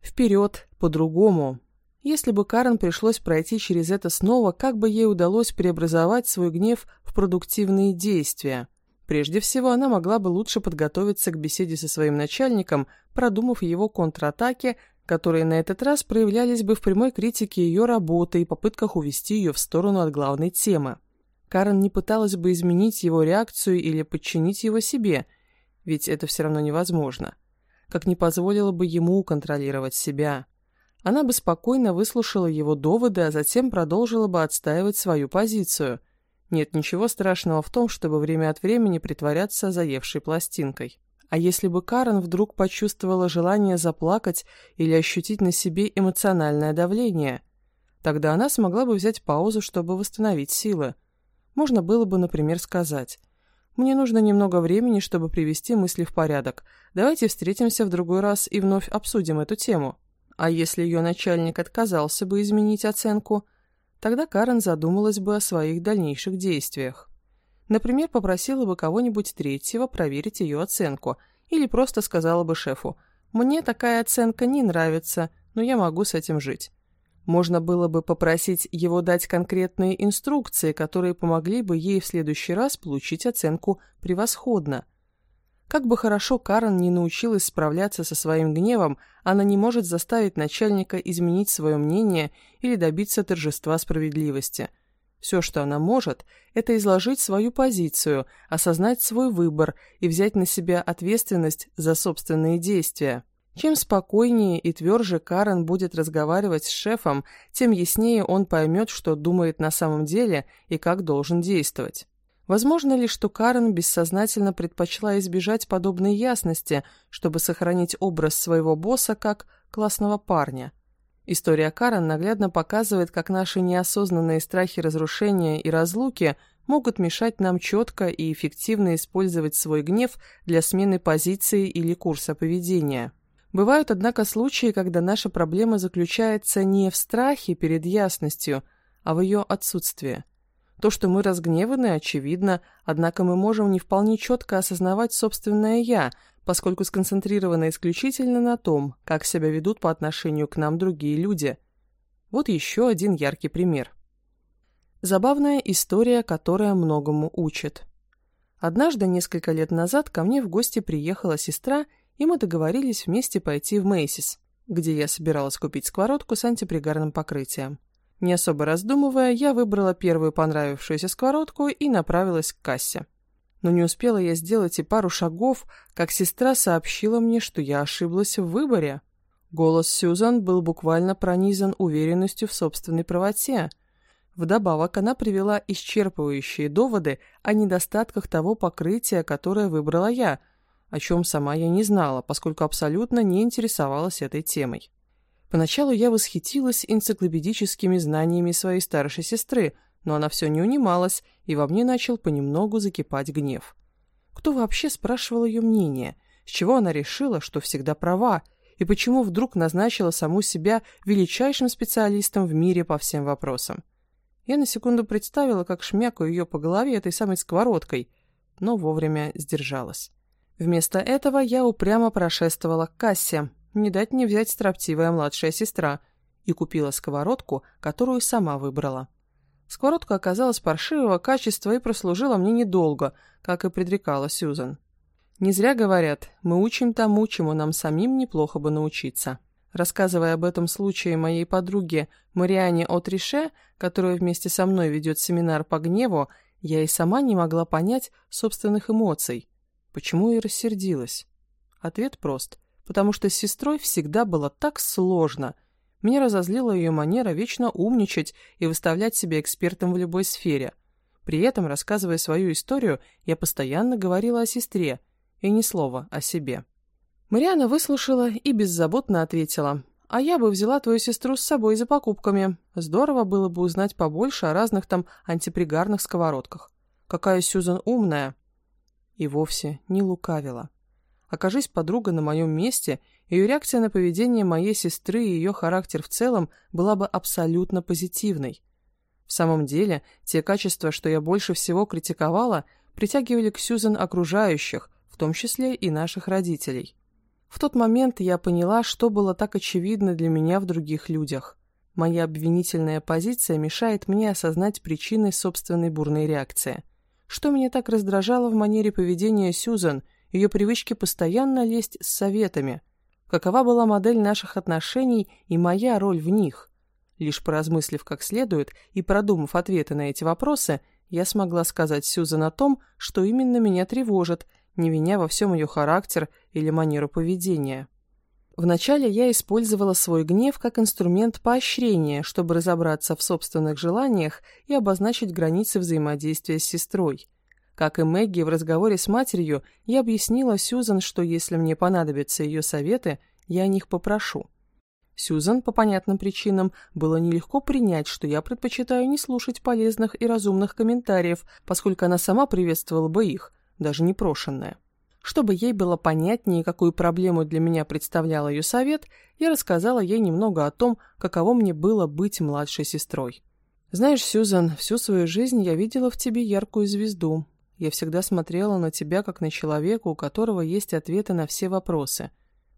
Вперед, по-другому. Если бы Карен пришлось пройти через это снова, как бы ей удалось преобразовать свой гнев в продуктивные действия – Прежде всего, она могла бы лучше подготовиться к беседе со своим начальником, продумав его контратаки, которые на этот раз проявлялись бы в прямой критике ее работы и попытках увести ее в сторону от главной темы. Карен не пыталась бы изменить его реакцию или подчинить его себе, ведь это все равно невозможно, как не позволило бы ему контролировать себя. Она бы спокойно выслушала его доводы, а затем продолжила бы отстаивать свою позицию – нет ничего страшного в том, чтобы время от времени притворяться заевшей пластинкой. А если бы Карен вдруг почувствовала желание заплакать или ощутить на себе эмоциональное давление, тогда она смогла бы взять паузу, чтобы восстановить силы. Можно было бы, например, сказать «Мне нужно немного времени, чтобы привести мысли в порядок. Давайте встретимся в другой раз и вновь обсудим эту тему». А если ее начальник отказался бы изменить оценку – Тогда Карен задумалась бы о своих дальнейших действиях. Например, попросила бы кого-нибудь третьего проверить ее оценку, или просто сказала бы шефу «Мне такая оценка не нравится, но я могу с этим жить». Можно было бы попросить его дать конкретные инструкции, которые помогли бы ей в следующий раз получить оценку «превосходно». Как бы хорошо Карен не научилась справляться со своим гневом, она не может заставить начальника изменить свое мнение или добиться торжества справедливости. Все, что она может, это изложить свою позицию, осознать свой выбор и взять на себя ответственность за собственные действия. Чем спокойнее и тверже Карен будет разговаривать с шефом, тем яснее он поймет, что думает на самом деле и как должен действовать. Возможно ли, что Карен бессознательно предпочла избежать подобной ясности, чтобы сохранить образ своего босса как классного парня? История Карен наглядно показывает, как наши неосознанные страхи разрушения и разлуки могут мешать нам четко и эффективно использовать свой гнев для смены позиции или курса поведения. Бывают, однако, случаи, когда наша проблема заключается не в страхе перед ясностью, а в ее отсутствии. То, что мы разгневаны, очевидно, однако мы можем не вполне четко осознавать собственное «я», поскольку сконцентрированы исключительно на том, как себя ведут по отношению к нам другие люди. Вот еще один яркий пример. Забавная история, которая многому учит. Однажды, несколько лет назад, ко мне в гости приехала сестра, и мы договорились вместе пойти в Мейсис, где я собиралась купить сковородку с антипригарным покрытием. Не особо раздумывая, я выбрала первую понравившуюся сковородку и направилась к кассе. Но не успела я сделать и пару шагов, как сестра сообщила мне, что я ошиблась в выборе. Голос Сьюзан был буквально пронизан уверенностью в собственной правоте. Вдобавок она привела исчерпывающие доводы о недостатках того покрытия, которое выбрала я, о чем сама я не знала, поскольку абсолютно не интересовалась этой темой. Поначалу я восхитилась энциклопедическими знаниями своей старшей сестры, но она все не унималась, и во мне начал понемногу закипать гнев. Кто вообще спрашивал ее мнение? С чего она решила, что всегда права? И почему вдруг назначила саму себя величайшим специалистом в мире по всем вопросам? Я на секунду представила, как шмякаю ее по голове этой самой сковородкой, но вовремя сдержалась. Вместо этого я упрямо прошествовала к кассе, не дать не взять строптивая младшая сестра, и купила сковородку, которую сама выбрала. Сковородка оказалась паршивого качества и прослужила мне недолго, как и предрекала Сьюзан. Не зря говорят, мы учим тому, чему нам самим неплохо бы научиться. Рассказывая об этом случае моей подруге Мариане Отрише, которая вместе со мной ведет семинар по гневу, я и сама не могла понять собственных эмоций. Почему я рассердилась? Ответ прост. Потому что с сестрой всегда было так сложно – меня разозлила ее манера вечно умничать и выставлять себя экспертом в любой сфере. При этом, рассказывая свою историю, я постоянно говорила о сестре, и ни слова о себе. Мариана выслушала и беззаботно ответила. «А я бы взяла твою сестру с собой за покупками. Здорово было бы узнать побольше о разных там антипригарных сковородках. Какая Сюзан умная!» И вовсе не лукавила. Окажись подруга на моем месте, ее реакция на поведение моей сестры и ее характер в целом была бы абсолютно позитивной. В самом деле, те качества, что я больше всего критиковала, притягивали к Сьюзен окружающих, в том числе и наших родителей. В тот момент я поняла, что было так очевидно для меня в других людях. Моя обвинительная позиция мешает мне осознать причины собственной бурной реакции. Что меня так раздражало в манере поведения Сьюзен – ее привычки постоянно лезть с советами. Какова была модель наших отношений и моя роль в них? Лишь поразмыслив как следует и продумав ответы на эти вопросы, я смогла сказать Сьюзан о том, что именно меня тревожит, не виня во всем ее характер или манеру поведения. Вначале я использовала свой гнев как инструмент поощрения, чтобы разобраться в собственных желаниях и обозначить границы взаимодействия с сестрой – как и Мэгги в разговоре с матерью, я объяснила Сьюзан, что если мне понадобятся ее советы, я о них попрошу. Сьюзан, по понятным причинам, было нелегко принять, что я предпочитаю не слушать полезных и разумных комментариев, поскольку она сама приветствовала бы их, даже непрошенная. Чтобы ей было понятнее, какую проблему для меня представлял ее совет, я рассказала ей немного о том, каково мне было быть младшей сестрой. «Знаешь, Сьюзан, всю свою жизнь я видела в тебе яркую звезду, я всегда смотрела на тебя как на человека, у которого есть ответы на все вопросы.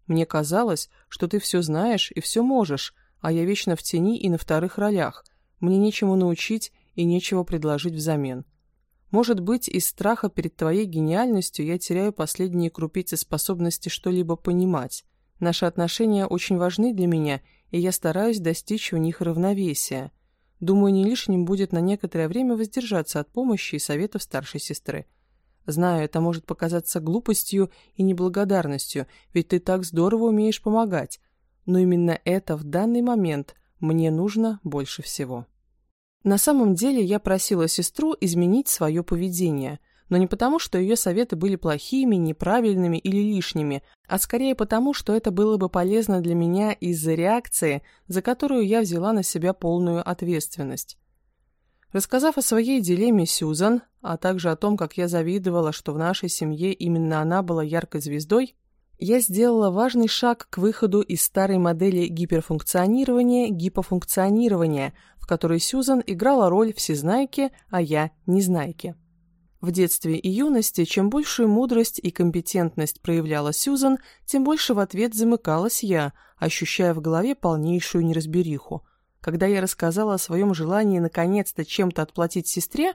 Мне казалось, что ты все знаешь и все можешь, а я вечно в тени и на вторых ролях. Мне нечему научить и нечего предложить взамен. Может быть, из страха перед твоей гениальностью я теряю последние крупицы способности что-либо понимать. Наши отношения очень важны для меня, и я стараюсь достичь в них равновесия. Думаю, не лишним будет на некоторое время воздержаться от помощи и советов старшей сестры. Знаю, это может показаться глупостью и неблагодарностью, ведь ты так здорово умеешь помогать. Но именно это в данный момент мне нужно больше всего. На самом деле я просила сестру изменить свое поведение – но не потому, что ее советы были плохими, неправильными или лишними, а скорее потому, что это было бы полезно для меня из-за реакции, за которую я взяла на себя полную ответственность. Рассказав о своей дилемме Сьюзан, а также о том, как я завидовала, что в нашей семье именно она была яркой звездой, я сделала важный шаг к выходу из старой модели гиперфункционирования гипофункционирования, в которой Сьюзан играла роль всезнайки, а я – незнайки. В детстве и юности, чем большую мудрость и компетентность проявляла Сьюзан, тем больше в ответ замыкалась я, ощущая в голове полнейшую неразбериху. Когда я рассказала о своем желании наконец-то чем-то отплатить сестре,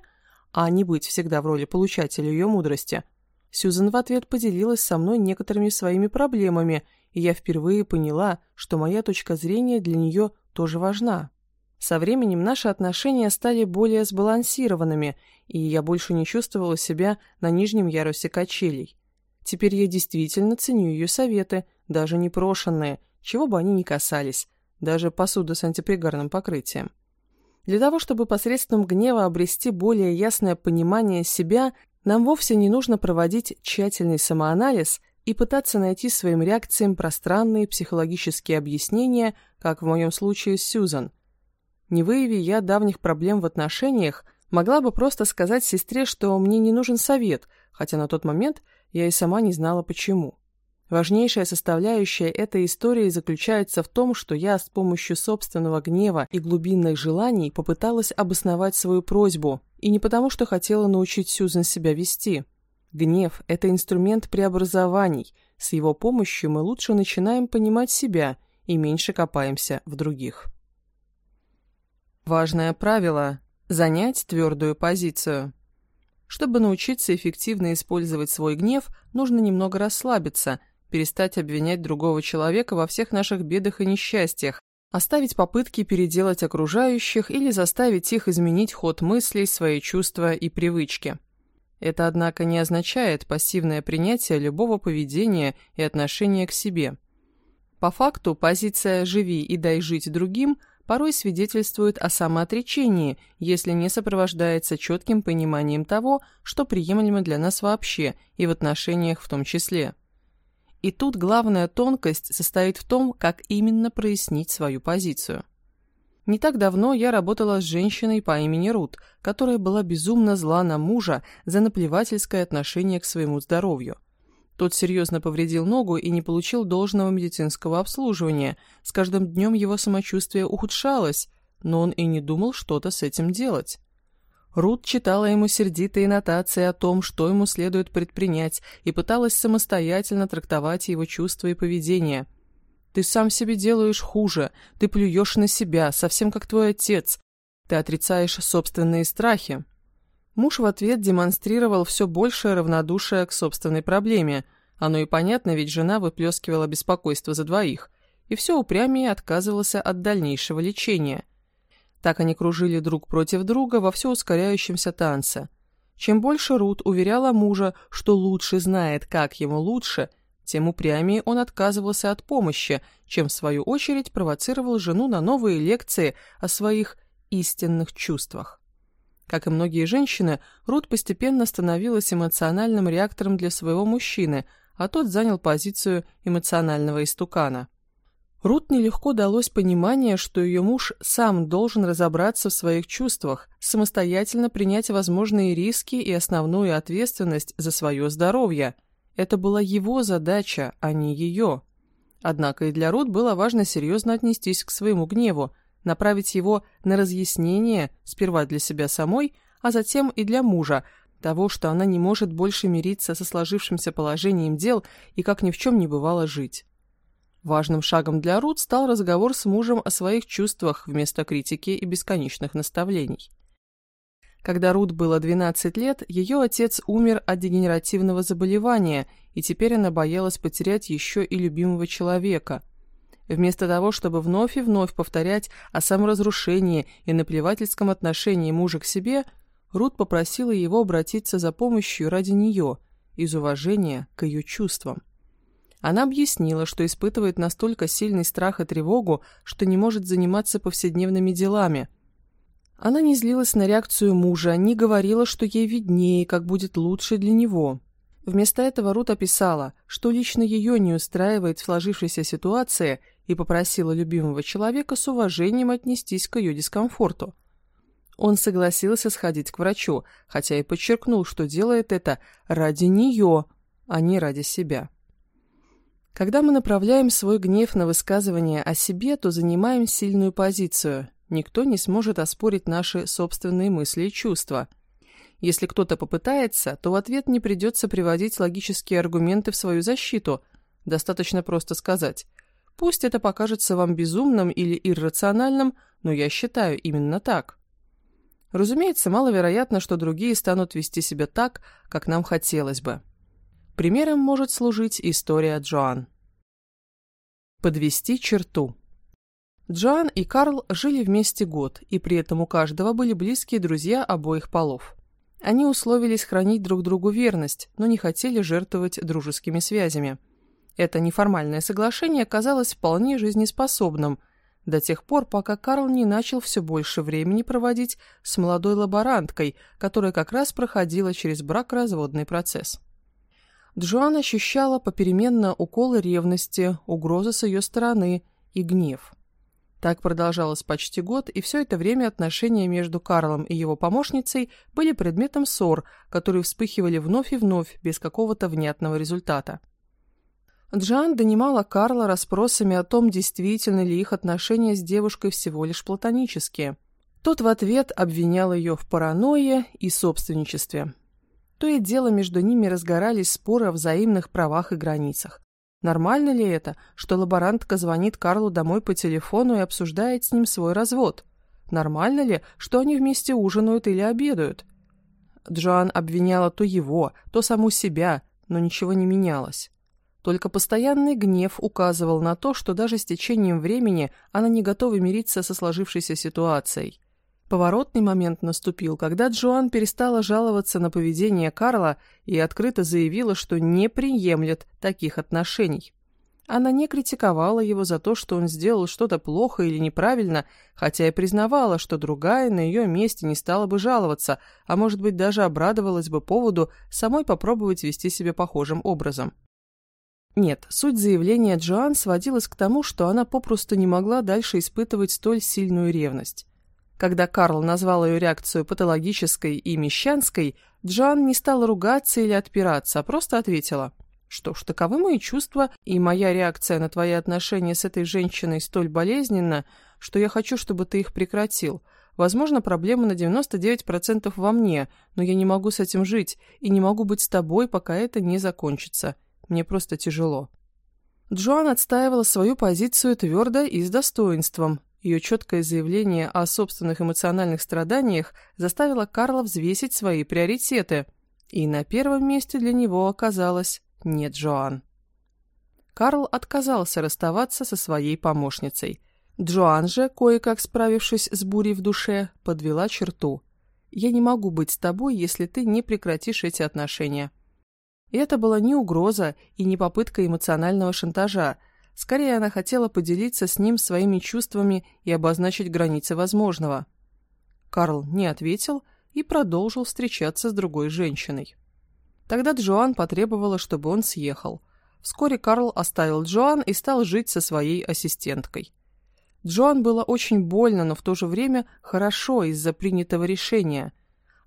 а не быть всегда в роли получателя ее мудрости, Сьюзан в ответ поделилась со мной некоторыми своими проблемами, и я впервые поняла, что моя точка зрения для нее тоже важна. Со временем наши отношения стали более сбалансированными, и я больше не чувствовала себя на нижнем ярусе качелей. Теперь я действительно ценю ее советы, даже непрошенные, чего бы они ни касались, даже посуда с антипригарным покрытием. Для того, чтобы посредством гнева обрести более ясное понимание себя, нам вовсе не нужно проводить тщательный самоанализ и пытаться найти своим реакциям пространные психологические объяснения, как в моем случае с Сьюзан – не выяви я давних проблем в отношениях, могла бы просто сказать сестре, что мне не нужен совет, хотя на тот момент я и сама не знала почему. Важнейшая составляющая этой истории заключается в том, что я с помощью собственного гнева и глубинных желаний попыталась обосновать свою просьбу, и не потому, что хотела научить Сьюзен себя вести. Гнев – это инструмент преобразований, с его помощью мы лучше начинаем понимать себя и меньше копаемся в других. Важное правило – занять твердую позицию. Чтобы научиться эффективно использовать свой гнев, нужно немного расслабиться, перестать обвинять другого человека во всех наших бедах и несчастьях, оставить попытки переделать окружающих или заставить их изменить ход мыслей, свои чувства и привычки. Это, однако, не означает пассивное принятие любого поведения и отношения к себе. По факту, позиция «живи и дай жить другим» порой свидетельствует о самоотречении, если не сопровождается четким пониманием того, что приемлемо для нас вообще и в отношениях в том числе. И тут главная тонкость состоит в том, как именно прояснить свою позицию. Не так давно я работала с женщиной по имени Рут, которая была безумно зла на мужа за наплевательское отношение к своему здоровью. Тот серьезно повредил ногу и не получил должного медицинского обслуживания. С каждым днем его самочувствие ухудшалось, но он и не думал что-то с этим делать. Рут читала ему сердитые нотации о том, что ему следует предпринять, и пыталась самостоятельно трактовать его чувства и поведение – ты сам себе делаешь хуже, ты плюешь на себя, совсем как твой отец. Ты отрицаешь собственные страхи. Муж в ответ демонстрировал все большее равнодушие к собственной проблеме. Оно и понятно, ведь жена выплескивала беспокойство за двоих. И все упрямее отказывался от дальнейшего лечения. Так они кружили друг против друга во все ускоряющемся танце. Чем больше Рут уверяла мужа, что лучше знает, как ему лучше, тем упрямее он отказывался от помощи, чем в свою очередь провоцировал жену на новые лекции о своих истинных чувствах. Как и многие женщины, Рут постепенно становилась эмоциональным реактором для своего мужчины, а тот занял позицию эмоционального истукана. Рут нелегко далось понимание, что ее муж сам должен разобраться в своих чувствах, самостоятельно принять возможные риски и основную ответственность за свое здоровье – это была его задача, а не ее. Однако и для Рут было важно серьезно отнестись к своему гневу, направить его на разъяснение сперва для себя самой, а затем и для мужа, того, что она не может больше мириться со сложившимся положением дел и как ни в чем не бывало жить. Важным шагом для Рут стал разговор с мужем о своих чувствах вместо критики и бесконечных наставлений. Когда Рут было 12 лет, ее отец умер от дегенеративного заболевания, и теперь она боялась потерять еще и любимого человека. Вместо того, чтобы вновь и вновь повторять о саморазрушении и наплевательском отношении мужа к себе, Рут попросила его обратиться за помощью ради нее, из уважения к ее чувствам. Она объяснила, что испытывает настолько сильный страх и тревогу, что не может заниматься повседневными делами – она не злилась на реакцию мужа, не говорила, что ей виднее, как будет лучше для него. Вместо этого Рут описала, что лично ее не устраивает в сложившейся ситуации и попросила любимого человека с уважением отнестись к ее дискомфорту. Он согласился сходить к врачу, хотя и подчеркнул, что делает это ради нее, а не ради себя. Когда мы направляем свой гнев на высказывание о себе, то занимаем сильную позицию, Никто не сможет оспорить наши собственные мысли и чувства. Если кто-то попытается, то в ответ не придется приводить логические аргументы в свою защиту. Достаточно просто сказать «Пусть это покажется вам безумным или иррациональным, но я считаю именно так». Разумеется, маловероятно, что другие станут вести себя так, как нам хотелось бы. Примером может служить история Джоан. Подвести черту. Джоан и Карл жили вместе год, и при этом у каждого были близкие друзья обоих полов. Они условились хранить друг другу верность, но не хотели жертвовать дружескими связями. Это неформальное соглашение казалось вполне жизнеспособным, до тех пор, пока Карл не начал все больше времени проводить с молодой лаборанткой, которая как раз проходила через брак-разводный процесс. Джоан ощущала попеременно уколы ревности, угрозы с ее стороны и гнев – так продолжалось почти год, и все это время отношения между Карлом и его помощницей были предметом ссор, которые вспыхивали вновь и вновь, без какого-то внятного результата. Джан донимала Карла расспросами о том, действительно ли их отношения с девушкой всего лишь платонические. Тот в ответ обвинял ее в паранойе и собственничестве. То и дело между ними разгорались споры о взаимных правах и границах. Нормально ли это, что лаборантка звонит Карлу домой по телефону и обсуждает с ним свой развод? Нормально ли, что они вместе ужинают или обедают? Джоан обвиняла то его, то саму себя, но ничего не менялось. Только постоянный гнев указывал на то, что даже с течением времени она не готова мириться со сложившейся ситуацией. Поворотный момент наступил, когда Джоан перестала жаловаться на поведение Карла и открыто заявила, что не приемлет таких отношений. Она не критиковала его за то, что он сделал что-то плохо или неправильно, хотя и признавала, что другая на ее месте не стала бы жаловаться, а может быть даже обрадовалась бы поводу самой попробовать вести себя похожим образом. Нет, суть заявления Джоан сводилась к тому, что она попросту не могла дальше испытывать столь сильную ревность. Когда Карл назвал ее реакцию патологической и мещанской, Джоан не стала ругаться или отпираться, а просто ответила. «Что ж, таковы мои чувства, и моя реакция на твои отношения с этой женщиной столь болезненна, что я хочу, чтобы ты их прекратил. Возможно, проблема на 99% во мне, но я не могу с этим жить, и не могу быть с тобой, пока это не закончится. Мне просто тяжело». Джоан отстаивала свою позицию твердо и с достоинством, ее четкое заявление о собственных эмоциональных страданиях заставило Карла взвесить свои приоритеты, и на первом месте для него оказалась не Джоан. Карл отказался расставаться со своей помощницей. Джоан же, кое-как справившись с бурей в душе, подвела черту. «Я не могу быть с тобой, если ты не прекратишь эти отношения». И это была не угроза и не попытка эмоционального шантажа, Скорее, она хотела поделиться с ним своими чувствами и обозначить границы возможного. Карл не ответил и продолжил встречаться с другой женщиной. Тогда Джоан потребовала, чтобы он съехал. Вскоре Карл оставил Джоан и стал жить со своей ассистенткой. Джоан было очень больно, но в то же время хорошо из-за принятого решения.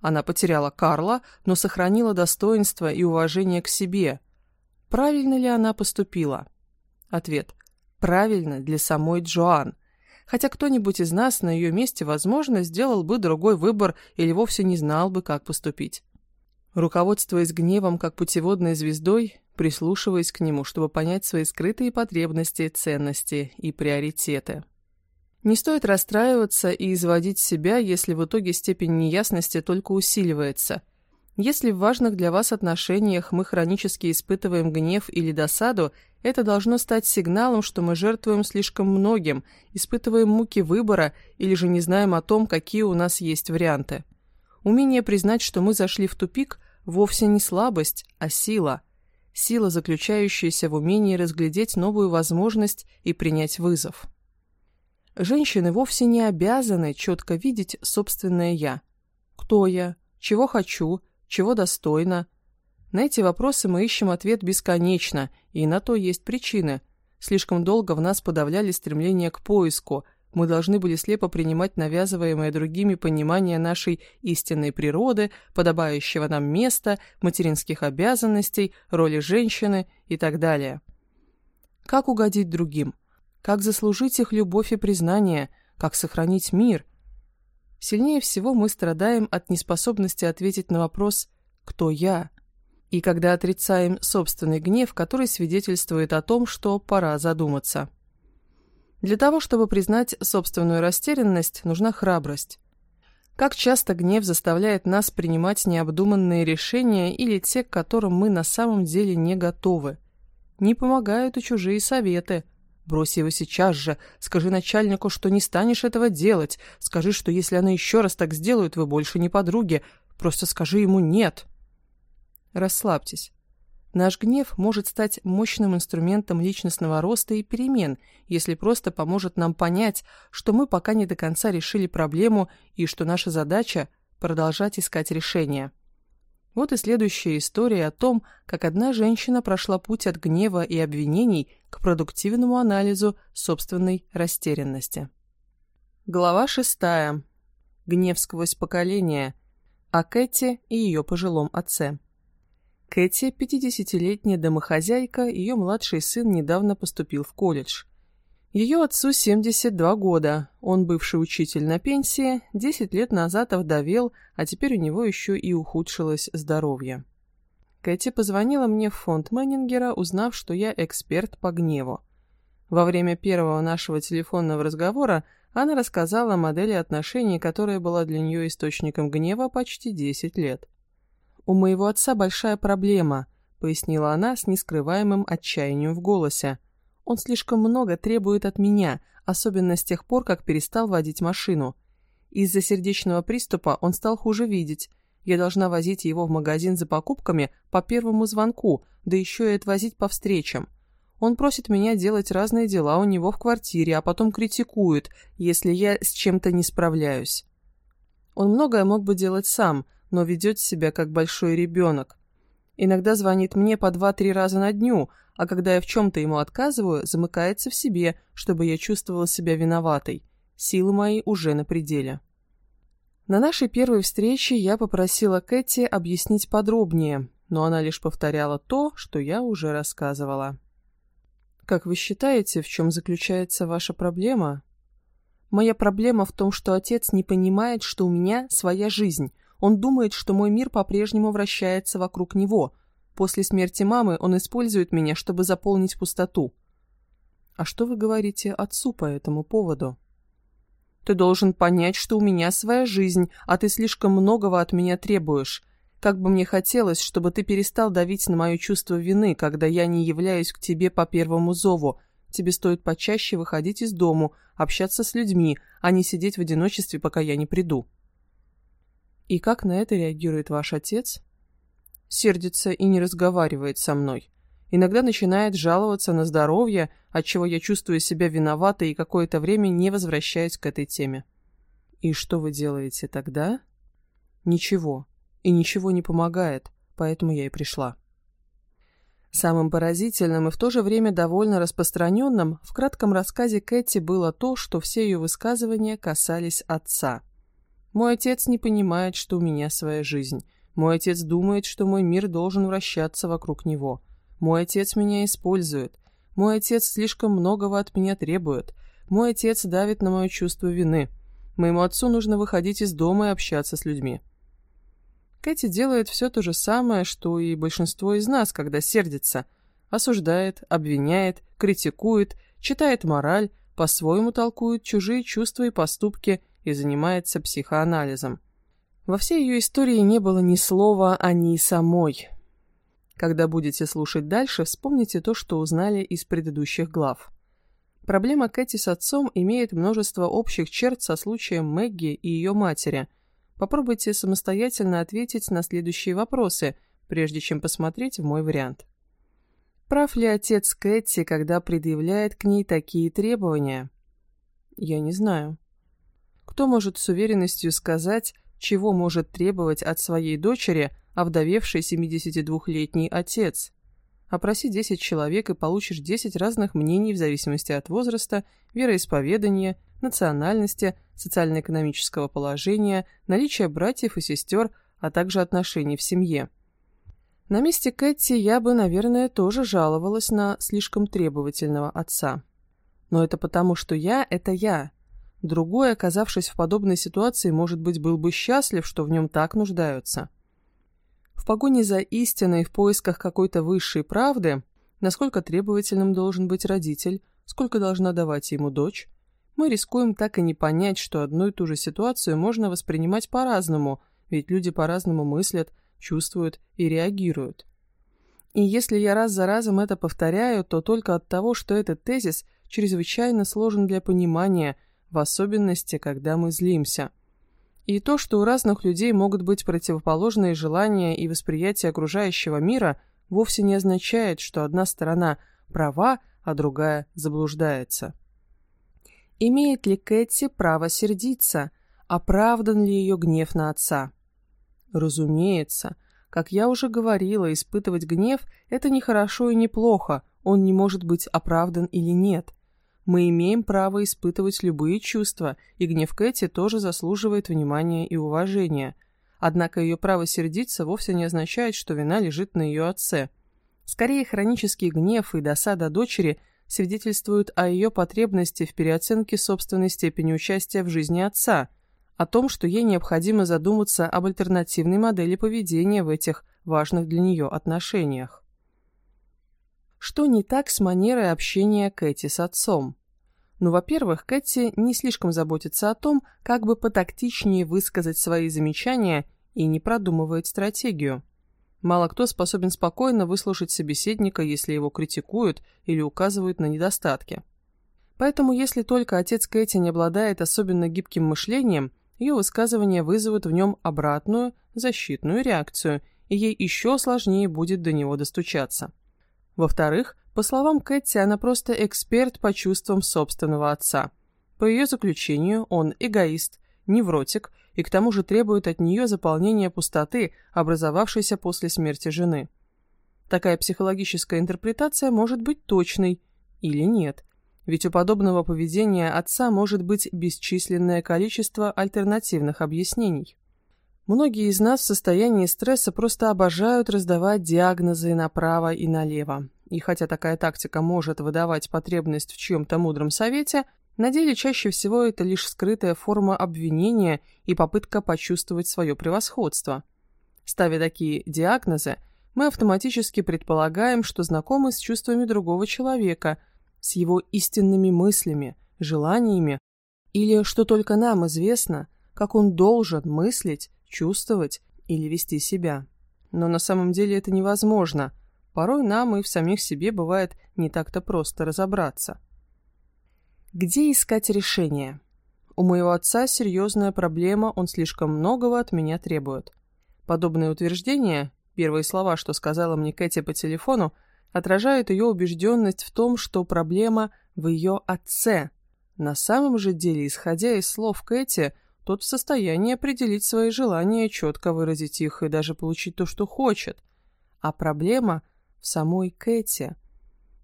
Она потеряла Карла, но сохранила достоинство и уважение к себе. Правильно ли она поступила? Ответ. Правильно для самой Джоан. Хотя кто-нибудь из нас на ее месте, возможно, сделал бы другой выбор или вовсе не знал бы, как поступить. Руководствуясь гневом как путеводной звездой, прислушиваясь к нему, чтобы понять свои скрытые потребности, ценности и приоритеты. Не стоит расстраиваться и изводить себя, если в итоге степень неясности только усиливается – если в важных для вас отношениях мы хронически испытываем гнев или досаду, это должно стать сигналом, что мы жертвуем слишком многим, испытываем муки выбора или же не знаем о том, какие у нас есть варианты. Умение признать, что мы зашли в тупик, вовсе не слабость, а сила. Сила, заключающаяся в умении разглядеть новую возможность и принять вызов. Женщины вовсе не обязаны четко видеть собственное «я». Кто я? Чего хочу? чего достойна. На эти вопросы мы ищем ответ бесконечно, и на то есть причины. Слишком долго в нас подавляли стремление к поиску, мы должны были слепо принимать навязываемое другими понимание нашей истинной природы, подобающего нам места, материнских обязанностей, роли женщины и так далее. Как угодить другим? Как заслужить их любовь и признание? Как сохранить мир? Сильнее всего мы страдаем от неспособности ответить на вопрос «Кто я?». И когда отрицаем собственный гнев, который свидетельствует о том, что пора задуматься. Для того, чтобы признать собственную растерянность, нужна храбрость. Как часто гнев заставляет нас принимать необдуманные решения или те, к которым мы на самом деле не готовы. Не помогают и чужие советы, Брось его сейчас же. Скажи начальнику, что не станешь этого делать. Скажи, что если она еще раз так сделает, вы больше не подруги. Просто скажи ему «нет». Расслабьтесь. Наш гнев может стать мощным инструментом личностного роста и перемен, если просто поможет нам понять, что мы пока не до конца решили проблему и что наша задача – продолжать искать решение. Вот и следующая история о том, как одна женщина прошла путь от гнева и обвинений к продуктивному анализу собственной растерянности. Глава шестая. Гнев сквозь поколение. О Кэти и ее пожилом отце. Кэти, 50-летняя домохозяйка, ее младший сын недавно поступил в колледж. Ее отцу 72 года, он бывший учитель на пенсии, 10 лет назад овдовел, а теперь у него еще и ухудшилось здоровье. Кэти позвонила мне в фонд Меннингера, узнав, что я эксперт по гневу. Во время первого нашего телефонного разговора она рассказала о модели отношений, которая была для нее источником гнева почти 10 лет. «У моего отца большая проблема», — пояснила она с нескрываемым отчаянием в голосе. «Он слишком много требует от меня, особенно с тех пор, как перестал водить машину. Из-за сердечного приступа он стал хуже видеть. Я должна возить его в магазин за покупками по первому звонку, да еще и отвозить по встречам. Он просит меня делать разные дела у него в квартире, а потом критикует, если я с чем-то не справляюсь. Он многое мог бы делать сам, но ведет себя как большой ребенок. Иногда звонит мне по два-три раза на дню, а когда я в чем-то ему отказываю, замыкается в себе, чтобы я чувствовала себя виноватой. Силы мои уже на пределе. На нашей первой встрече я попросила Кэти объяснить подробнее, но она лишь повторяла то, что я уже рассказывала. Как вы считаете, в чем заключается ваша проблема? Моя проблема в том, что отец не понимает, что у меня своя жизнь. Он думает, что мой мир по-прежнему вращается вокруг него. После смерти мамы он использует меня, чтобы заполнить пустоту. А что вы говорите отцу по этому поводу? Ты должен понять, что у меня своя жизнь, а ты слишком многого от меня требуешь. Как бы мне хотелось, чтобы ты перестал давить на мое чувство вины, когда я не являюсь к тебе по первому зову. Тебе стоит почаще выходить из дому, общаться с людьми, а не сидеть в одиночестве, пока я не приду. И как на это реагирует ваш отец? Сердится и не разговаривает со мной. Иногда начинает жаловаться на здоровье, отчего я чувствую себя виноватой и какое-то время не возвращаюсь к этой теме. И что вы делаете тогда? Ничего и ничего не помогает, поэтому я и пришла. Самым поразительным и в то же время довольно распространенным в кратком рассказе Кэти было то, что все ее высказывания касались отца. «Мой отец не понимает, что у меня своя жизнь. Мой отец думает, что мой мир должен вращаться вокруг него. Мой отец меня использует. Мой отец слишком многого от меня требует. Мой отец давит на мое чувство вины. Моему отцу нужно выходить из дома и общаться с людьми. Кэти делает все то же самое, что и большинство из нас, когда сердится. Осуждает, обвиняет, критикует, читает мораль, по-своему толкует чужие чувства и поступки и занимается психоанализом. Во всей ее истории не было ни слова о ней самой. Когда будете слушать дальше, вспомните то, что узнали из предыдущих глав. Проблема Кэти с отцом имеет множество общих черт со случаем Мэгги и ее матери – Попробуйте самостоятельно ответить на следующие вопросы, прежде чем посмотреть в мой вариант. Прав ли отец Кэти, когда предъявляет к ней такие требования? Я не знаю. Кто может с уверенностью сказать, чего может требовать от своей дочери овдовевший 72-летний отец? Опроси 10 человек и получишь 10 разных мнений в зависимости от возраста, вероисповедания, национальности, социально-экономического положения, наличия братьев и сестер, а также отношений в семье. На месте Кэти я бы, наверное, тоже жаловалась на слишком требовательного отца. Но это потому, что я – это я. Другой, оказавшись в подобной ситуации, может быть, был бы счастлив, что в нем так нуждаются. В погоне за истиной, в поисках какой-то высшей правды, насколько требовательным должен быть родитель, сколько должна давать ему дочь, мы рискуем так и не понять, что одну и ту же ситуацию можно воспринимать по-разному, ведь люди по-разному мыслят, чувствуют и реагируют. И если я раз за разом это повторяю, то только от того, что этот тезис чрезвычайно сложен для понимания, в особенности, когда мы злимся. И то, что у разных людей могут быть противоположные желания и восприятие окружающего мира, вовсе не означает, что одна сторона права, а другая заблуждается. Имеет ли Кэти право сердиться? Оправдан ли ее гнев на отца? Разумеется. Как я уже говорила, испытывать гнев – это не хорошо и не плохо, он не может быть оправдан или нет. Мы имеем право испытывать любые чувства, и гнев Кэти тоже заслуживает внимания и уважения. Однако ее право сердиться вовсе не означает, что вина лежит на ее отце. Скорее, хронический гнев и досада дочери – свидетельствуют о ее потребности в переоценке собственной степени участия в жизни отца, о том, что ей необходимо задуматься об альтернативной модели поведения в этих важных для нее отношениях. Что не так с манерой общения Кэти с отцом? Ну, во-первых, Кэти не слишком заботится о том, как бы потактичнее высказать свои замечания и не продумывает стратегию. Мало кто способен спокойно выслушать собеседника, если его критикуют или указывают на недостатки. Поэтому, если только отец Кэти не обладает особенно гибким мышлением, ее высказывания вызовут в нем обратную, защитную реакцию, и ей еще сложнее будет до него достучаться. Во-вторых, по словам Кэти, она просто эксперт по чувствам собственного отца. По ее заключению, он эгоист, невротик и к тому же требует от нее заполнения пустоты, образовавшейся после смерти жены. Такая психологическая интерпретация может быть точной или нет, ведь у подобного поведения отца может быть бесчисленное количество альтернативных объяснений. Многие из нас в состоянии стресса просто обожают раздавать диагнозы направо и налево, и хотя такая тактика может выдавать потребность в чьем-то мудром совете, на деле чаще всего это лишь скрытая форма обвинения и попытка почувствовать свое превосходство. Ставя такие диагнозы, мы автоматически предполагаем, что знакомы с чувствами другого человека, с его истинными мыслями, желаниями, или что только нам известно, как он должен мыслить, чувствовать или вести себя. Но на самом деле это невозможно – Порой нам и в самих себе бывает не так-то просто разобраться. Где искать решение? У моего отца серьезная проблема, он слишком многого от меня требует. Подобные утверждения, первые слова, что сказала мне Кэти по телефону, отражают ее убежденность в том, что проблема в ее отце. На самом же деле, исходя из слов Кэти, тот в состоянии определить свои желания, четко выразить их и даже получить то, что хочет. А проблема в самой Кэти.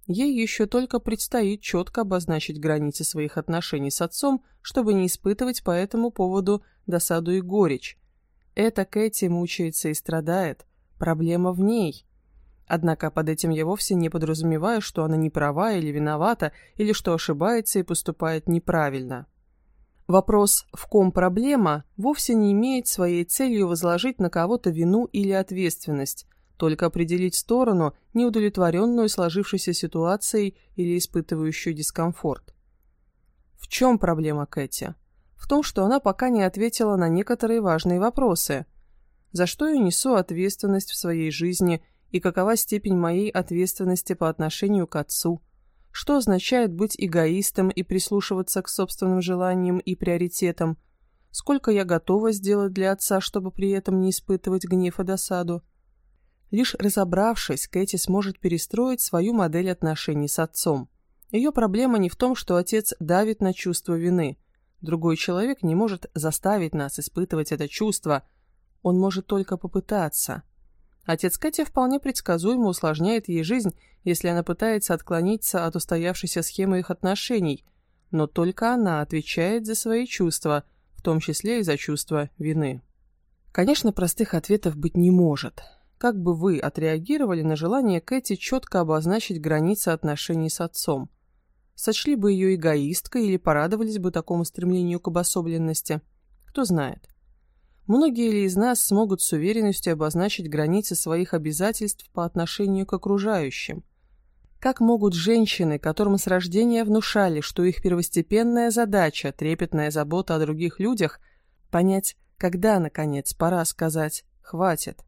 Ей еще только предстоит четко обозначить границы своих отношений с отцом, чтобы не испытывать по этому поводу досаду и горечь. Эта Кэти мучается и страдает. Проблема в ней. Однако под этим я вовсе не подразумеваю, что она не права или виновата, или что ошибается и поступает неправильно. Вопрос «в ком проблема» вовсе не имеет своей целью возложить на кого-то вину или ответственность, только определить сторону, неудовлетворенную сложившейся ситуацией или испытывающую дискомфорт. В чем проблема Кэти? В том, что она пока не ответила на некоторые важные вопросы. За что я несу ответственность в своей жизни и какова степень моей ответственности по отношению к отцу? Что означает быть эгоистом и прислушиваться к собственным желаниям и приоритетам? Сколько я готова сделать для отца, чтобы при этом не испытывать гнев и досаду? Лишь разобравшись, Кэти сможет перестроить свою модель отношений с отцом. Ее проблема не в том, что отец давит на чувство вины. Другой человек не может заставить нас испытывать это чувство. Он может только попытаться. Отец Кэти вполне предсказуемо усложняет ей жизнь, если она пытается отклониться от устоявшейся схемы их отношений, но только она отвечает за свои чувства, в том числе и за чувство вины. Конечно, простых ответов быть не может. Как бы вы отреагировали на желание Кэти четко обозначить границы отношений с отцом? Сочли бы ее эгоисткой или порадовались бы такому стремлению к обособленности? Кто знает. Многие ли из нас смогут с уверенностью обозначить границы своих обязательств по отношению к окружающим? Как могут женщины, которым с рождения внушали, что их первостепенная задача – трепетная забота о других людях, понять, когда, наконец, пора сказать «хватит»?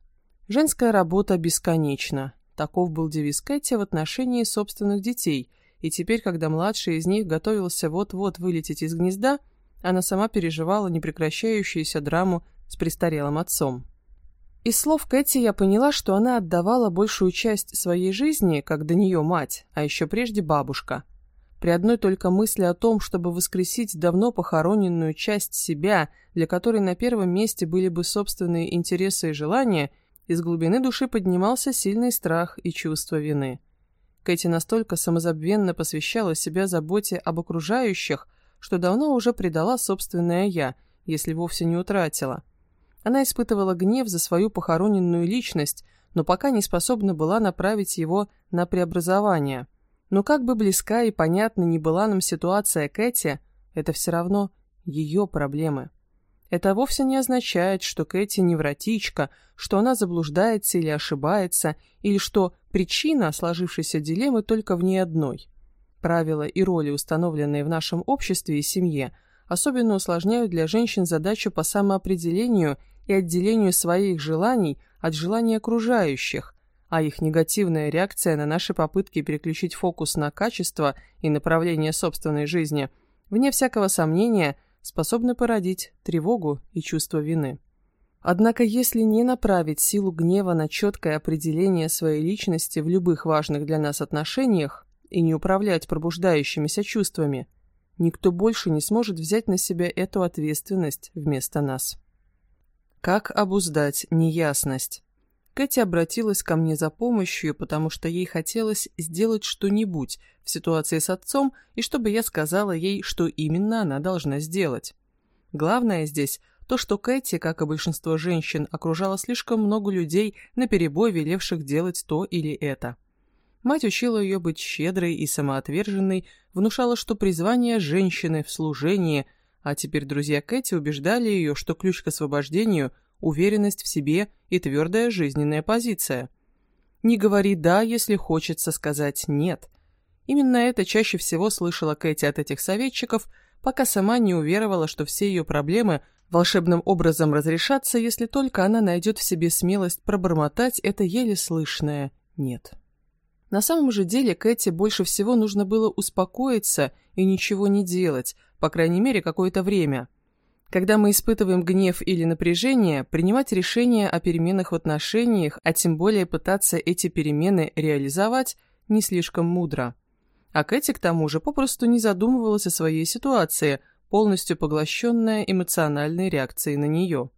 Женская работа бесконечна. Таков был девиз Кэти в отношении собственных детей, и теперь, когда младший из них готовился вот-вот вылететь из гнезда, она сама переживала непрекращающуюся драму с престарелым отцом. Из слов Кэти я поняла, что она отдавала большую часть своей жизни, как до нее мать, а еще прежде бабушка. При одной только мысли о том, чтобы воскресить давно похороненную часть себя, для которой на первом месте были бы собственные интересы и желания – из глубины души поднимался сильный страх и чувство вины. Кэти настолько самозабвенно посвящала себя заботе об окружающих, что давно уже предала собственное «я», если вовсе не утратила. Она испытывала гнев за свою похороненную личность, но пока не способна была направить его на преобразование. Но как бы близка и понятна ни была нам ситуация Кэти, это все равно ее проблемы. Это вовсе не означает, что Кэти невротичка, что она заблуждается или ошибается, или что причина сложившейся дилеммы только в ней одной. Правила и роли, установленные в нашем обществе и семье, особенно усложняют для женщин задачу по самоопределению и отделению своих желаний от желаний окружающих, а их негативная реакция на наши попытки переключить фокус на качество и направление собственной жизни, вне всякого сомнения, способны породить тревогу и чувство вины. Однако если не направить силу гнева на четкое определение своей личности в любых важных для нас отношениях и не управлять пробуждающимися чувствами, никто больше не сможет взять на себя эту ответственность вместо нас. Как обуздать неясность? Кэти обратилась ко мне за помощью, потому что ей хотелось сделать что-нибудь в ситуации с отцом и чтобы я сказала ей, что именно она должна сделать. Главное здесь то, что Кэти, как и большинство женщин, окружала слишком много людей, наперебой велевших делать то или это. Мать учила ее быть щедрой и самоотверженной, внушала, что призвание женщины в служении – а теперь друзья Кэти убеждали ее, что ключ к освобождению – уверенность в себе и твердая жизненная позиция. Не говори «да», если хочется сказать «нет». Именно это чаще всего слышала Кэти от этих советчиков, пока сама не уверовала, что все ее проблемы волшебным образом разрешатся, если только она найдет в себе смелость пробормотать это еле слышное «нет». На самом же деле Кэти больше всего нужно было успокоиться и ничего не делать, по крайней мере, какое-то время. Когда мы испытываем гнев или напряжение, принимать решения о переменах в отношениях, а тем более пытаться эти перемены реализовать, не слишком мудро. А Кэти, к тому же, попросту не задумывалась о своей ситуации, полностью поглощенная эмоциональной реакцией на нее.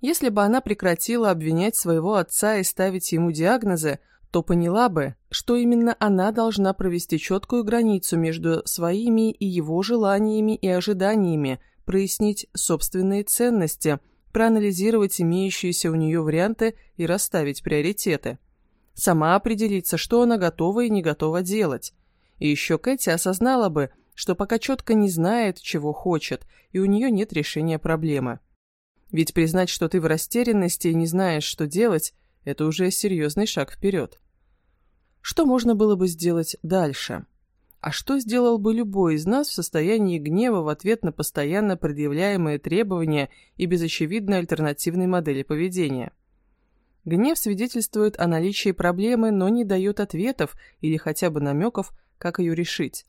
Если бы она прекратила обвинять своего отца и ставить ему диагнозы, то поняла бы, что именно она должна провести четкую границу между своими и его желаниями и ожиданиями, прояснить собственные ценности, проанализировать имеющиеся у нее варианты и расставить приоритеты. Сама определиться, что она готова и не готова делать. И еще Кэти осознала бы, что пока четко не знает, чего хочет, и у нее нет решения проблемы. Ведь признать, что ты в растерянности и не знаешь, что делать, это уже серьезный шаг вперед. Что можно было бы сделать дальше? А что сделал бы любой из нас в состоянии гнева в ответ на постоянно предъявляемые требования и без очевидной альтернативной модели поведения? Гнев свидетельствует о наличии проблемы, но не дает ответов или хотя бы намеков, как ее решить.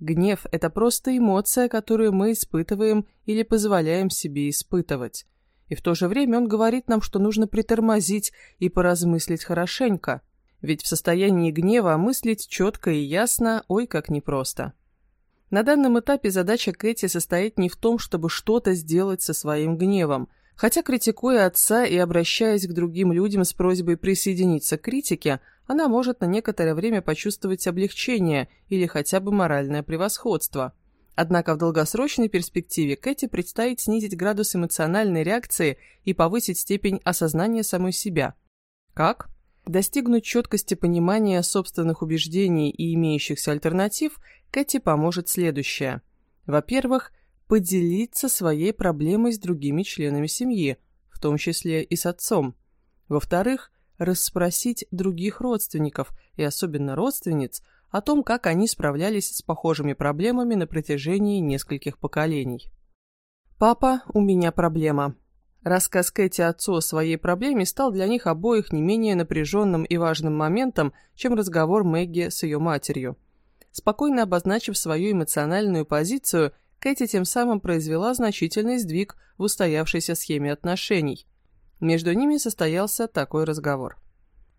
Гнев – это просто эмоция, которую мы испытываем или позволяем себе испытывать. И в то же время он говорит нам, что нужно притормозить и поразмыслить хорошенько – ведь в состоянии гнева мыслить четко и ясно, ой, как непросто. На данном этапе задача Кэти состоит не в том, чтобы что-то сделать со своим гневом, хотя критикуя отца и обращаясь к другим людям с просьбой присоединиться к критике, она может на некоторое время почувствовать облегчение или хотя бы моральное превосходство. Однако в долгосрочной перспективе Кэти предстоит снизить градус эмоциональной реакции и повысить степень осознания самой себя. Как? Достигнуть четкости понимания собственных убеждений и имеющихся альтернатив Кэти поможет следующее. Во-первых, поделиться своей проблемой с другими членами семьи, в том числе и с отцом. Во-вторых, расспросить других родственников, и особенно родственниц, о том, как они справлялись с похожими проблемами на протяжении нескольких поколений. «Папа, у меня проблема», Рассказ Кэти отцу о своей проблеме стал для них обоих не менее напряженным и важным моментом, чем разговор Мэгги с ее матерью. Спокойно обозначив свою эмоциональную позицию, Кэти тем самым произвела значительный сдвиг в устоявшейся схеме отношений. Между ними состоялся такой разговор.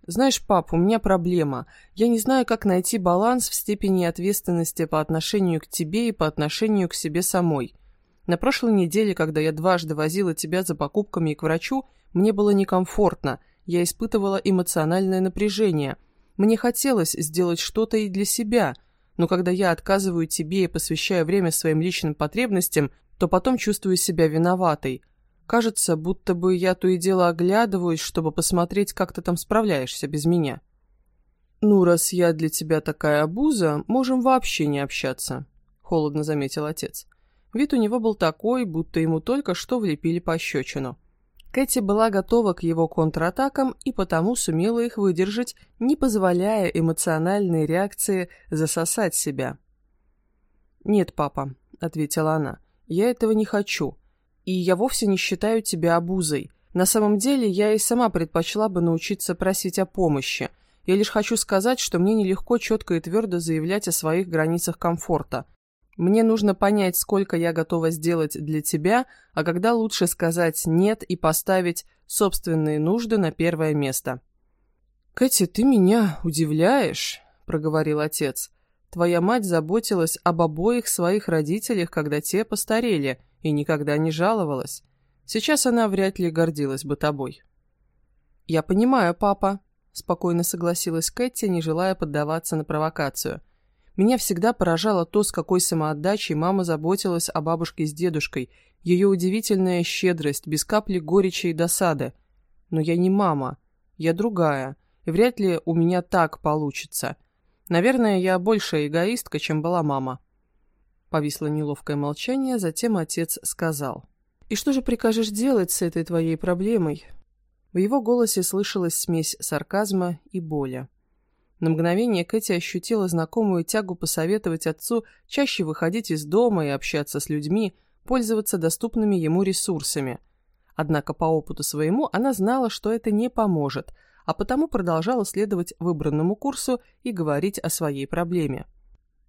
«Знаешь, пап, у меня проблема. Я не знаю, как найти баланс в степени ответственности по отношению к тебе и по отношению к себе самой. На прошлой неделе, когда я дважды возила тебя за покупками и к врачу, мне было некомфортно, я испытывала эмоциональное напряжение. Мне хотелось сделать что-то и для себя, но когда я отказываю тебе и посвящаю время своим личным потребностям, то потом чувствую себя виноватой. Кажется, будто бы я то и дело оглядываюсь, чтобы посмотреть, как ты там справляешься без меня. «Ну, раз я для тебя такая обуза, можем вообще не общаться», — холодно заметил отец. Вид у него был такой, будто ему только что влепили пощечину. Кэти была готова к его контратакам и потому сумела их выдержать, не позволяя эмоциональной реакции засосать себя. «Нет, папа», — ответила она, — «я этого не хочу. И я вовсе не считаю тебя обузой. На самом деле, я и сама предпочла бы научиться просить о помощи. Я лишь хочу сказать, что мне нелегко четко и твердо заявлять о своих границах комфорта. Мне нужно понять, сколько я готова сделать для тебя, а когда лучше сказать «нет» и поставить собственные нужды на первое место. «Кэти, ты меня удивляешь», — проговорил отец. «Твоя мать заботилась об обоих своих родителях, когда те постарели, и никогда не жаловалась. Сейчас она вряд ли гордилась бы тобой». «Я понимаю, папа», — спокойно согласилась Кэти, не желая поддаваться на провокацию. «Меня всегда поражало то, с какой самоотдачей мама заботилась о бабушке с дедушкой, ее удивительная щедрость, без капли горечи и досады. Но я не мама, я другая» и вряд ли у меня так получится. Наверное, я больше эгоистка, чем была мама». Повисло неловкое молчание, затем отец сказал. «И что же прикажешь делать с этой твоей проблемой?» В его голосе слышалась смесь сарказма и боли. На мгновение Кэти ощутила знакомую тягу посоветовать отцу чаще выходить из дома и общаться с людьми, пользоваться доступными ему ресурсами. Однако по опыту своему она знала, что это не поможет, а потому продолжала следовать выбранному курсу и говорить о своей проблеме.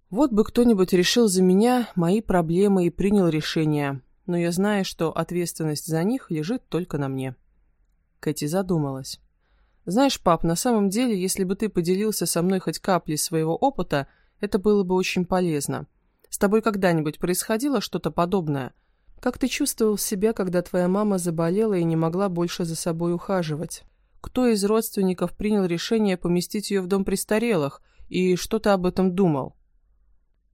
Вот бы кто-нибудь решил за меня мои проблемы и принял решение, но я знаю, что ответственность за них лежит только на мне. Кэти задумалась. Знаешь, пап, на самом деле, если бы ты поделился со мной хоть каплей своего опыта, это было бы очень полезно. С тобой когда-нибудь происходило что-то подобное? Как ты чувствовал себя, когда твоя мама заболела и не могла больше за собой ухаживать? кто из родственников принял решение поместить ее в дом престарелых и что ты об этом думал.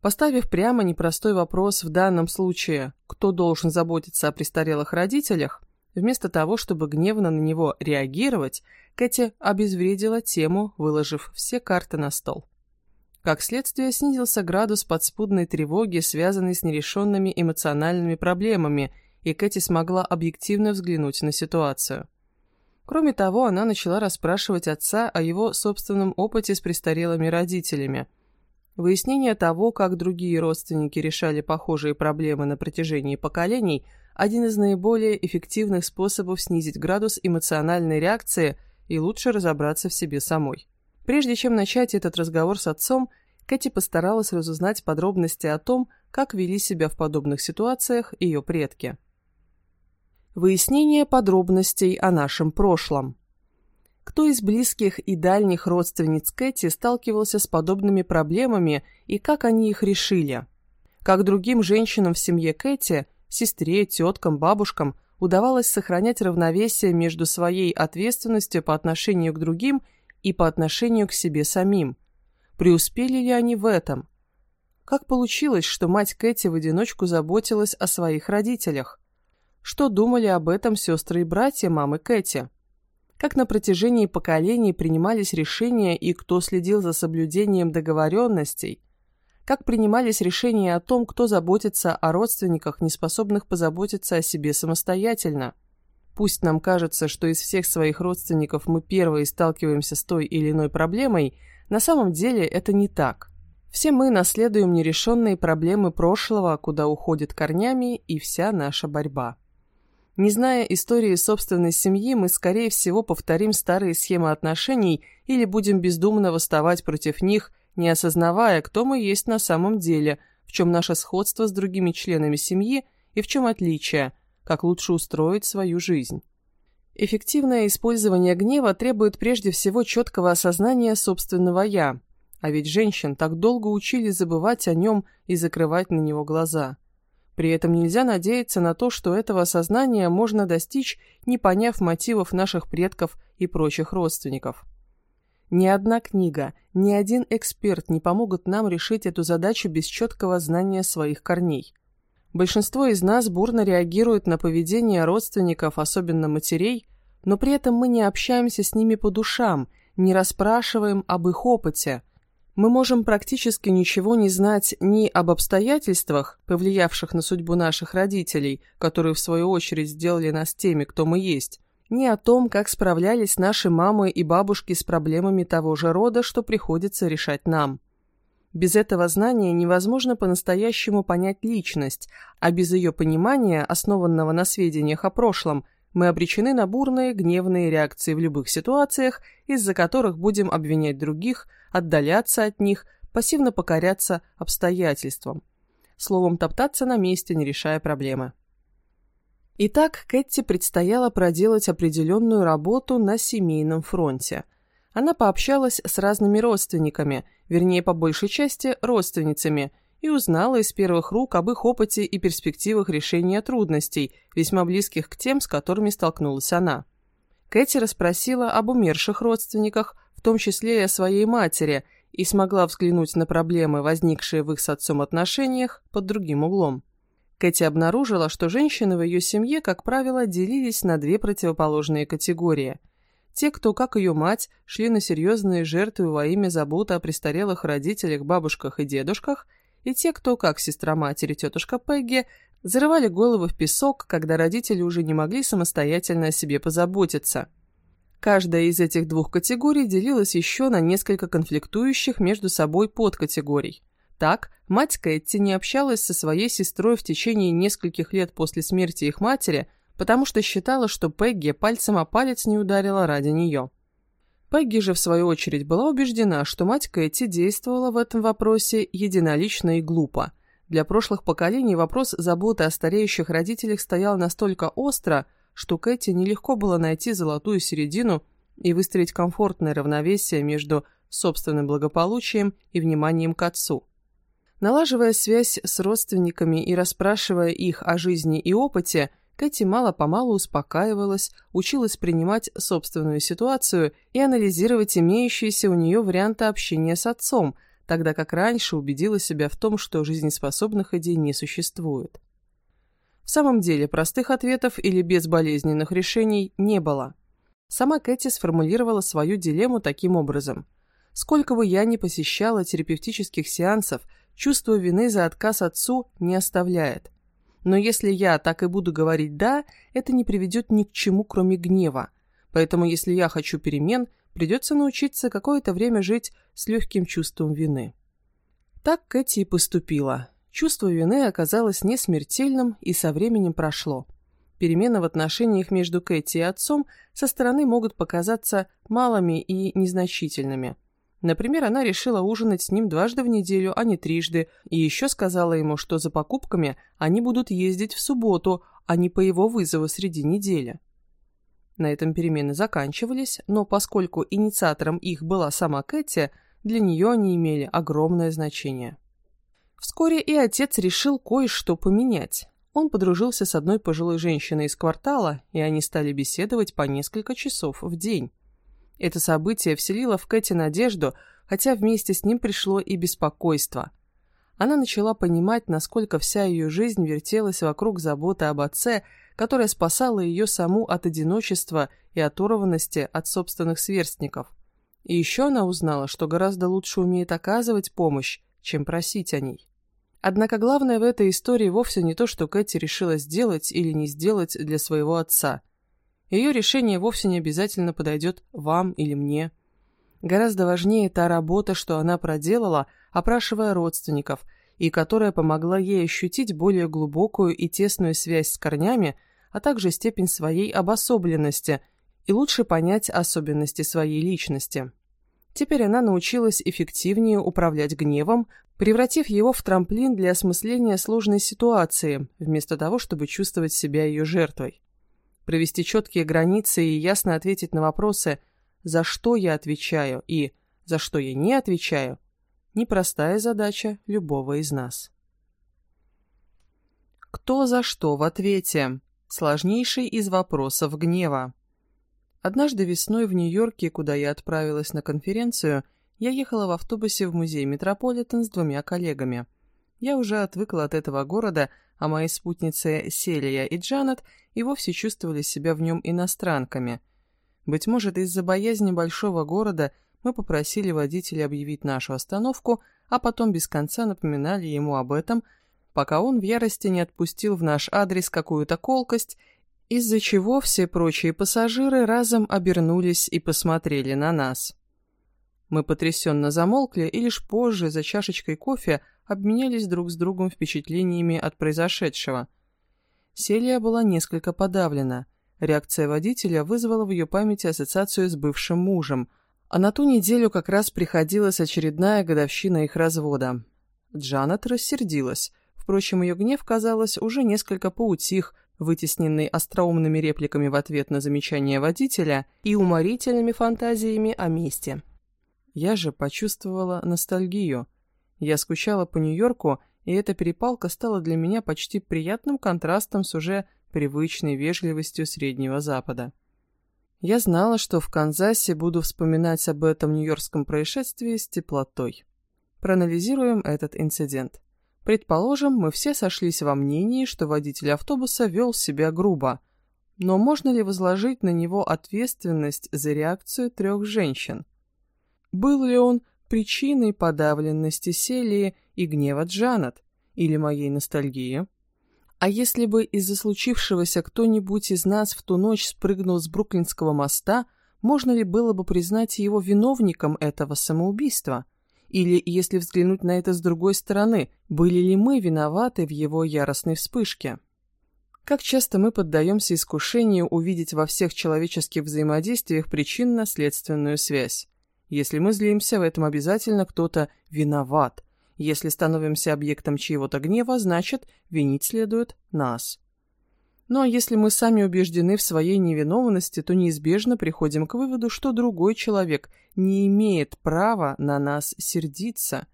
Поставив прямо непростой вопрос в данном случае, кто должен заботиться о престарелых родителях, вместо того, чтобы гневно на него реагировать, Кэти обезвредила тему, выложив все карты на стол. Как следствие, снизился градус подспудной тревоги, связанной с нерешенными эмоциональными проблемами, и Кэти смогла объективно взглянуть на ситуацию. Кроме того, она начала расспрашивать отца о его собственном опыте с престарелыми родителями. Выяснение того, как другие родственники решали похожие проблемы на протяжении поколений, один из наиболее эффективных способов снизить градус эмоциональной реакции и лучше разобраться в себе самой. Прежде чем начать этот разговор с отцом, Кэти постаралась разузнать подробности о том, как вели себя в подобных ситуациях ее предки. Выяснение подробностей о нашем прошлом. Кто из близких и дальних родственниц Кэти сталкивался с подобными проблемами и как они их решили? Как другим женщинам в семье Кэти, сестре, теткам, бабушкам, удавалось сохранять равновесие между своей ответственностью по отношению к другим и по отношению к себе самим? Преуспели ли они в этом? Как получилось, что мать Кэти в одиночку заботилась о своих родителях? что думали об этом сестры и братья мамы Кэти. Как на протяжении поколений принимались решения и кто следил за соблюдением договоренностей. Как принимались решения о том, кто заботится о родственниках, не способных позаботиться о себе самостоятельно. Пусть нам кажется, что из всех своих родственников мы первые сталкиваемся с той или иной проблемой, на самом деле это не так. Все мы наследуем нерешенные проблемы прошлого, куда уходит корнями и вся наша борьба. Не зная истории собственной семьи, мы, скорее всего, повторим старые схемы отношений или будем бездумно восставать против них, не осознавая, кто мы есть на самом деле, в чем наше сходство с другими членами семьи и в чем отличие, как лучше устроить свою жизнь. Эффективное использование гнева требует прежде всего четкого осознания собственного «я», а ведь женщин так долго учили забывать о нем и закрывать на него глаза – при этом нельзя надеяться на то, что этого осознания можно достичь, не поняв мотивов наших предков и прочих родственников. Ни одна книга, ни один эксперт не помогут нам решить эту задачу без четкого знания своих корней. Большинство из нас бурно реагирует на поведение родственников, особенно матерей, но при этом мы не общаемся с ними по душам, не расспрашиваем об их опыте – мы можем практически ничего не знать ни об обстоятельствах, повлиявших на судьбу наших родителей, которые в свою очередь сделали нас теми, кто мы есть, ни о том, как справлялись наши мамы и бабушки с проблемами того же рода, что приходится решать нам. Без этого знания невозможно по-настоящему понять личность, а без ее понимания, основанного на сведениях о прошлом, мы обречены на бурные, гневные реакции в любых ситуациях, из-за которых будем обвинять других, отдаляться от них, пассивно покоряться обстоятельствам. Словом, топтаться на месте, не решая проблемы. Итак, Кэти предстояло проделать определенную работу на семейном фронте – она пообщалась с разными родственниками, вернее, по большей части, родственницами, и узнала из первых рук об их опыте и перспективах решения трудностей, весьма близких к тем, с которыми столкнулась она. Кэти расспросила об умерших родственниках, том числе и о своей матери, и смогла взглянуть на проблемы, возникшие в их с отцом отношениях, под другим углом. Кэти обнаружила, что женщины в ее семье, как правило, делились на две противоположные категории – те, кто, как ее мать, шли на серьезные жертвы во имя заботы о престарелых родителях, бабушках и дедушках, и те, кто, как сестра матери тетушка Пегги, зарывали головы в песок, когда родители уже не могли самостоятельно о себе позаботиться. Каждая из этих двух категорий делилась еще на несколько конфликтующих между собой подкатегорий. Так, мать Кэти не общалась со своей сестрой в течение нескольких лет после смерти их матери – потому что считала, что Пегги пальцем о палец не ударила ради нее. Пегги же, в свою очередь, была убеждена, что мать Кэти действовала в этом вопросе единолично и глупо. Для прошлых поколений вопрос заботы о стареющих родителях стоял настолько остро, что Кэти нелегко было найти золотую середину и выстроить комфортное равновесие между собственным благополучием и вниманием к отцу. Налаживая связь с родственниками и расспрашивая их о жизни и опыте – Кэти мало-помалу успокаивалась, училась принимать собственную ситуацию и анализировать имеющиеся у нее варианты общения с отцом, тогда как раньше убедила себя в том, что жизнеспособных идей не существует. В самом деле, простых ответов или безболезненных решений не было. Сама Кэти сформулировала свою дилемму таким образом. Сколько бы я ни посещала терапевтических сеансов, чувство вины за отказ отцу не оставляет. Но если я так и буду говорить «да», это не приведет ни к чему, кроме гнева. Поэтому если я хочу перемен, придется научиться какое-то время жить с легким чувством вины. Так Кэти и поступила. Чувство вины оказалось не смертельным и со временем прошло. Перемены в отношениях между Кэти и отцом со стороны могут показаться малыми и незначительными – Например, она решила ужинать с ним дважды в неделю, а не трижды, и еще сказала ему, что за покупками они будут ездить в субботу, а не по его вызову среди недели. На этом перемены заканчивались, но поскольку инициатором их была сама Кэти, для нее они имели огромное значение. Вскоре и отец решил кое-что поменять. Он подружился с одной пожилой женщиной из квартала, и они стали беседовать по несколько часов в день. Это событие вселило в Кэти надежду, хотя вместе с ним пришло и беспокойство. Она начала понимать, насколько вся ее жизнь вертелась вокруг заботы об отце, которая спасала ее саму от одиночества и оторванности от собственных сверстников. И еще она узнала, что гораздо лучше умеет оказывать помощь, чем просить о ней. Однако главное в этой истории вовсе не то, что Кэти решила сделать или не сделать для своего отца – ее решение вовсе не обязательно подойдет вам или мне. Гораздо важнее та работа, что она проделала, опрашивая родственников, и которая помогла ей ощутить более глубокую и тесную связь с корнями, а также степень своей обособленности и лучше понять особенности своей личности. Теперь она научилась эффективнее управлять гневом, превратив его в трамплин для осмысления сложной ситуации, вместо того, чтобы чувствовать себя ее жертвой провести четкие границы и ясно ответить на вопросы «за что я отвечаю» и «за что я не отвечаю» – непростая задача любого из нас. Кто за что в ответе? Сложнейший из вопросов гнева. Однажды весной в Нью-Йорке, куда я отправилась на конференцию, я ехала в автобусе в музей Метрополитен с двумя коллегами. Я уже отвыкла от этого города – а мои спутницы Селия и Джанет и вовсе чувствовали себя в нем иностранками. Быть может, из-за боязни большого города мы попросили водителя объявить нашу остановку, а потом без конца напоминали ему об этом, пока он в ярости не отпустил в наш адрес какую-то колкость, из-за чего все прочие пассажиры разом обернулись и посмотрели на нас. Мы потрясенно замолкли и лишь позже, за чашечкой кофе, обменялись друг с другом впечатлениями от произошедшего. Селия была несколько подавлена. Реакция водителя вызвала в ее памяти ассоциацию с бывшим мужем, а на ту неделю как раз приходилась очередная годовщина их развода. Джанет рассердилась. Впрочем, ее гнев, казалось, уже несколько поутих, вытесненный остроумными репликами в ответ на замечание водителя и уморительными фантазиями о месте. Я же почувствовала ностальгию. Я скучала по Нью-Йорку, и эта перепалка стала для меня почти приятным контрастом с уже привычной вежливостью Среднего Запада. Я знала, что в Канзасе буду вспоминать об этом нью-йоркском происшествии с теплотой. Проанализируем этот инцидент. Предположим, мы все сошлись во мнении, что водитель автобуса вел себя грубо. Но можно ли возложить на него ответственность за реакцию трех женщин? Был ли он причиной подавленности Селии и гнева Джанет? Или моей ностальгии? А если бы из-за случившегося кто-нибудь из нас в ту ночь спрыгнул с Бруклинского моста, можно ли было бы признать его виновником этого самоубийства? Или, если взглянуть на это с другой стороны, были ли мы виноваты в его яростной вспышке? Как часто мы поддаемся искушению увидеть во всех человеческих взаимодействиях причинно-следственную связь. Если мы злимся, в этом обязательно кто-то виноват. Если становимся объектом чьего-то гнева, значит, винить следует нас. Ну а если мы сами убеждены в своей невиновности, то неизбежно приходим к выводу, что другой человек не имеет права на нас сердиться.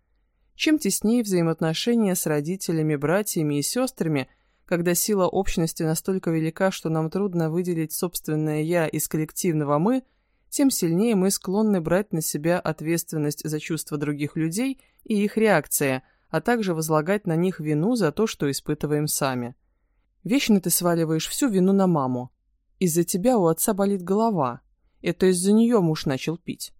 Чем теснее взаимоотношения с родителями, братьями и сестрами, когда сила общности настолько велика, что нам трудно выделить собственное «я» из коллективного «мы», тем сильнее мы склонны брать на себя ответственность за чувства других людей и их реакция, а также возлагать на них вину за то, что испытываем сами. Вечно ты сваливаешь всю вину на маму. Из-за тебя у отца болит голова. Это из-за нее муж начал пить.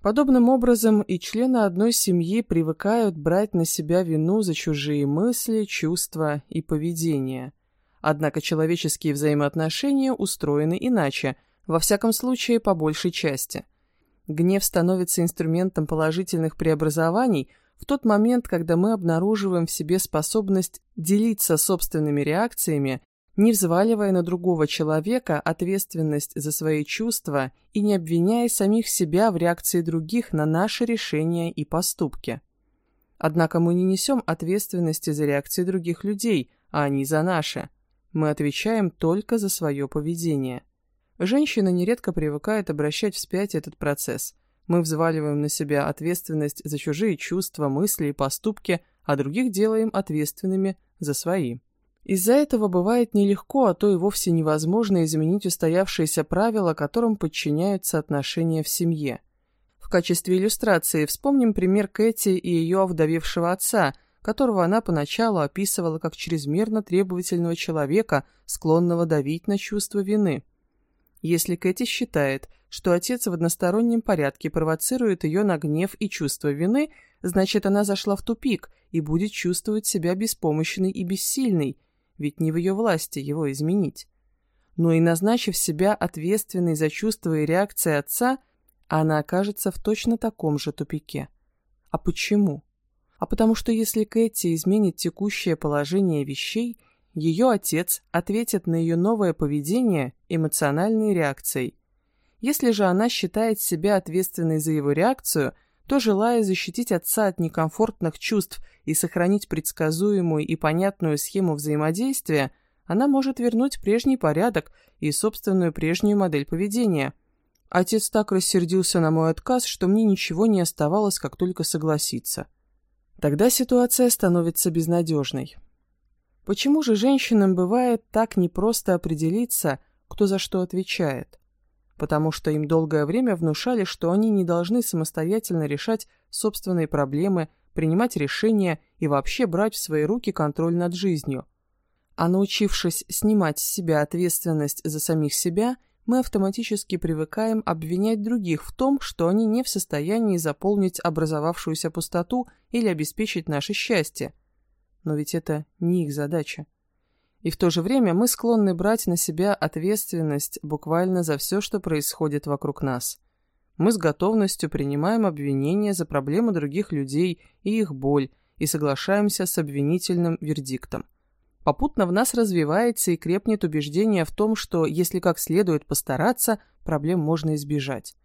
Подобным образом и члены одной семьи привыкают брать на себя вину за чужие мысли, чувства и поведение. Однако человеческие взаимоотношения устроены иначе, во всяком случае по большей части. Гнев становится инструментом положительных преобразований, в тот момент, когда мы обнаруживаем в себе способность делиться собственными реакциями, не взваливая на другого человека ответственность за свои чувства и не обвиняя самих себя в реакции других на наши решения и поступки. Однако мы не несем ответственности за реакции других людей, а они за наши. Мы отвечаем только за свое поведение. Женщина нередко привыкает обращать вспять этот процесс – мы взваливаем на себя ответственность за чужие чувства, мысли и поступки, а других делаем ответственными за свои. Из-за этого бывает нелегко, а то и вовсе невозможно изменить устоявшиеся правила, которым подчиняются отношения в семье. В качестве иллюстрации вспомним пример Кэти и ее овдовевшего отца, которого она поначалу описывала как чрезмерно требовательного человека, склонного давить на чувство вины. Если Кэти считает, что отец в одностороннем порядке провоцирует ее на гнев и чувство вины, значит, она зашла в тупик и будет чувствовать себя беспомощной и бессильной, ведь не в ее власти его изменить. Но и назначив себя ответственной за чувства и реакции отца, она окажется в точно таком же тупике. А почему? А потому что если Кэти изменит текущее положение вещей – ее отец ответит на ее новое поведение эмоциональной реакцией. Если же она считает себя ответственной за его реакцию, то, желая защитить отца от некомфортных чувств и сохранить предсказуемую и понятную схему взаимодействия, она может вернуть прежний порядок и собственную прежнюю модель поведения. Отец так рассердился на мой отказ, что мне ничего не оставалось, как только согласиться. Тогда ситуация становится безнадежной. Почему же женщинам бывает так непросто определиться, кто за что отвечает? Потому что им долгое время внушали, что они не должны самостоятельно решать собственные проблемы, принимать решения и вообще брать в свои руки контроль над жизнью. А научившись снимать с себя ответственность за самих себя, мы автоматически привыкаем обвинять других в том, что они не в состоянии заполнить образовавшуюся пустоту или обеспечить наше счастье, но ведь это не их задача. И в то же время мы склонны брать на себя ответственность буквально за все, что происходит вокруг нас. Мы с готовностью принимаем обвинения за проблемы других людей и их боль и соглашаемся с обвинительным вердиктом. Попутно в нас развивается и крепнет убеждение в том, что если как следует постараться, проблем можно избежать.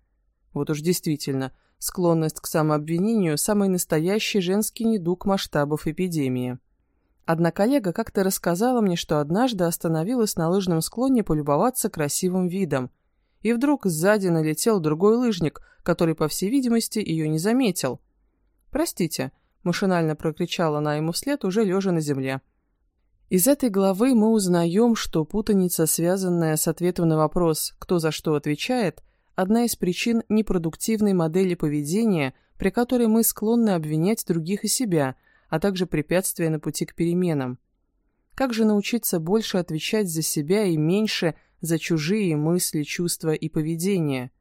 Вот уж действительно, склонность к самообвинению – самый настоящий женский недуг масштабов эпидемии. Одна коллега как-то рассказала мне, что однажды остановилась на лыжном склоне полюбоваться красивым видом – и вдруг сзади налетел другой лыжник, который, по всей видимости, ее не заметил. «Простите», – машинально прокричала она ему вслед, уже лежа на земле. Из этой главы мы узнаем, что путаница, связанная с ответом на вопрос «кто за что отвечает», одна из причин непродуктивной модели поведения, при которой мы склонны обвинять других и себя, а также препятствия на пути к переменам. Как же научиться больше отвечать за себя и меньше за чужие мысли, чувства и поведение.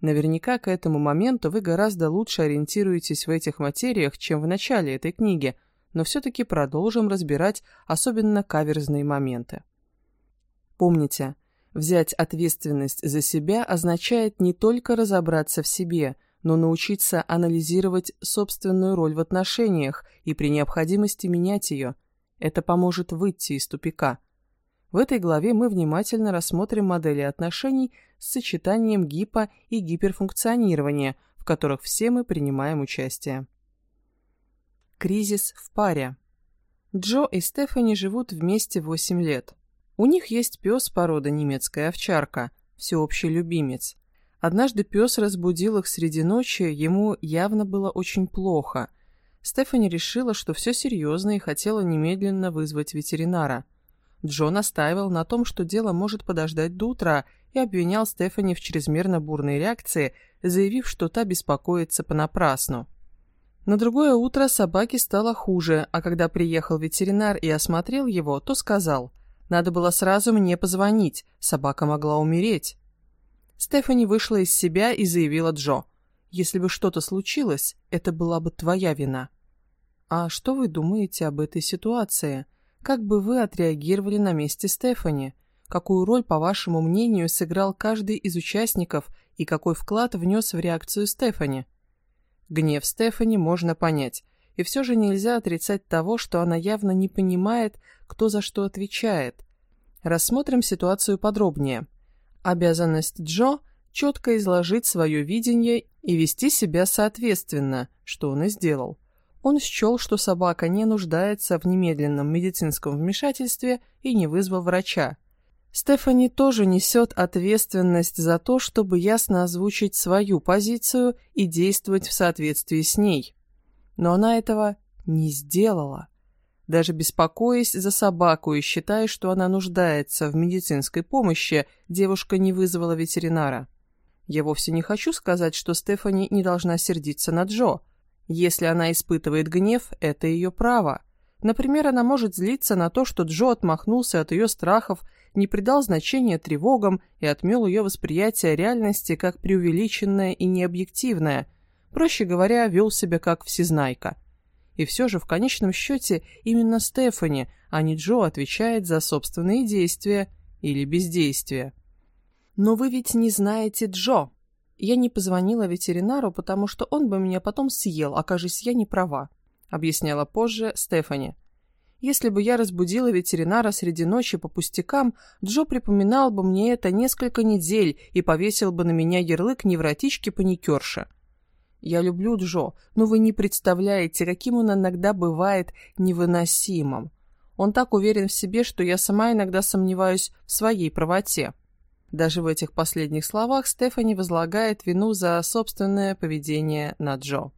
Наверняка к этому моменту вы гораздо лучше ориентируетесь в этих материях, чем в начале этой книги, но все-таки продолжим разбирать особенно каверзные моменты. Помните, взять ответственность за себя означает не только разобраться в себе, но научиться анализировать собственную роль в отношениях и при необходимости менять ее. Это поможет выйти из тупика – в этой главе мы внимательно рассмотрим модели отношений с сочетанием гипо- и гиперфункционирования, в которых все мы принимаем участие. Кризис в паре. Джо и Стефани живут вместе 8 лет. У них есть пес породы немецкая овчарка, всеобщий любимец. Однажды пес разбудил их среди ночи, ему явно было очень плохо. Стефани решила, что все серьезно и хотела немедленно вызвать ветеринара – Джо настаивал на том, что дело может подождать до утра, и обвинял Стефани в чрезмерно бурной реакции, заявив, что та беспокоится понапрасну. На другое утро собаке стало хуже, а когда приехал ветеринар и осмотрел его, то сказал, «Надо было сразу мне позвонить, собака могла умереть». Стефани вышла из себя и заявила Джо, «Если бы что-то случилось, это была бы твоя вина». «А что вы думаете об этой ситуации?» Как бы вы отреагировали на месте Стефани? Какую роль, по вашему мнению, сыграл каждый из участников и какой вклад внес в реакцию Стефани? Гнев Стефани можно понять, и все же нельзя отрицать того, что она явно не понимает, кто за что отвечает. Рассмотрим ситуацию подробнее. Обязанность Джо – четко изложить свое видение и вести себя соответственно, что он и сделал. Он счел, что собака не нуждается в немедленном медицинском вмешательстве и не вызвал врача. Стефани тоже несет ответственность за то, чтобы ясно озвучить свою позицию и действовать в соответствии с ней. Но она этого не сделала. Даже беспокоясь за собаку и считая, что она нуждается в медицинской помощи, девушка не вызвала ветеринара. Я вовсе не хочу сказать, что Стефани не должна сердиться на Джо – если она испытывает гнев, это ее право. Например, она может злиться на то, что Джо отмахнулся от ее страхов, не придал значения тревогам и отмел ее восприятие реальности как преувеличенное и необъективное, проще говоря, вел себя как всезнайка. И все же, в конечном счете, именно Стефани, а не Джо, отвечает за собственные действия или бездействие. «Но вы ведь не знаете Джо», я не позвонила ветеринару, потому что он бы меня потом съел, окажись я не права, объясняла позже Стефани. Если бы я разбудила ветеринара среди ночи по пустякам, Джо припоминал бы мне это несколько недель и повесил бы на меня ярлык невротички-паникерши. Я люблю Джо, но вы не представляете, каким он иногда бывает невыносимым. Он так уверен в себе, что я сама иногда сомневаюсь в своей правоте. Даже в этих последних словах Стефани возлагает вину за собственное поведение на Джо.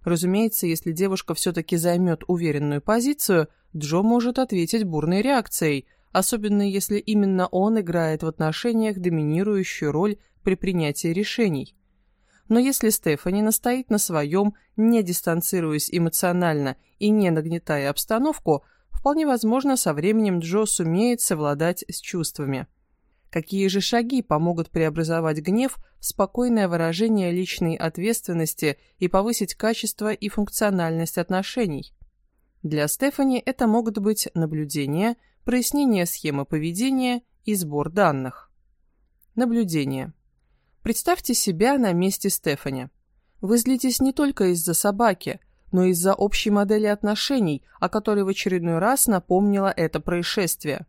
Разумеется, если девушка все-таки займет уверенную позицию, Джо может ответить бурной реакцией, особенно если именно он играет в отношениях доминирующую роль при принятии решений. Но если Стефани настоит на своем, не дистанцируясь эмоционально и не нагнетая обстановку, вполне возможно, со временем Джо сумеет совладать с чувствами. Какие же шаги помогут преобразовать гнев в спокойное выражение личной ответственности и повысить качество и функциональность отношений? Для Стефани это могут быть наблюдение, прояснение схемы поведения и сбор данных. Наблюдение. Представьте себя на месте Стефани. Вы злитесь не только из-за собаки, но и из-за общей модели отношений, о которой в очередной раз напомнило это происшествие.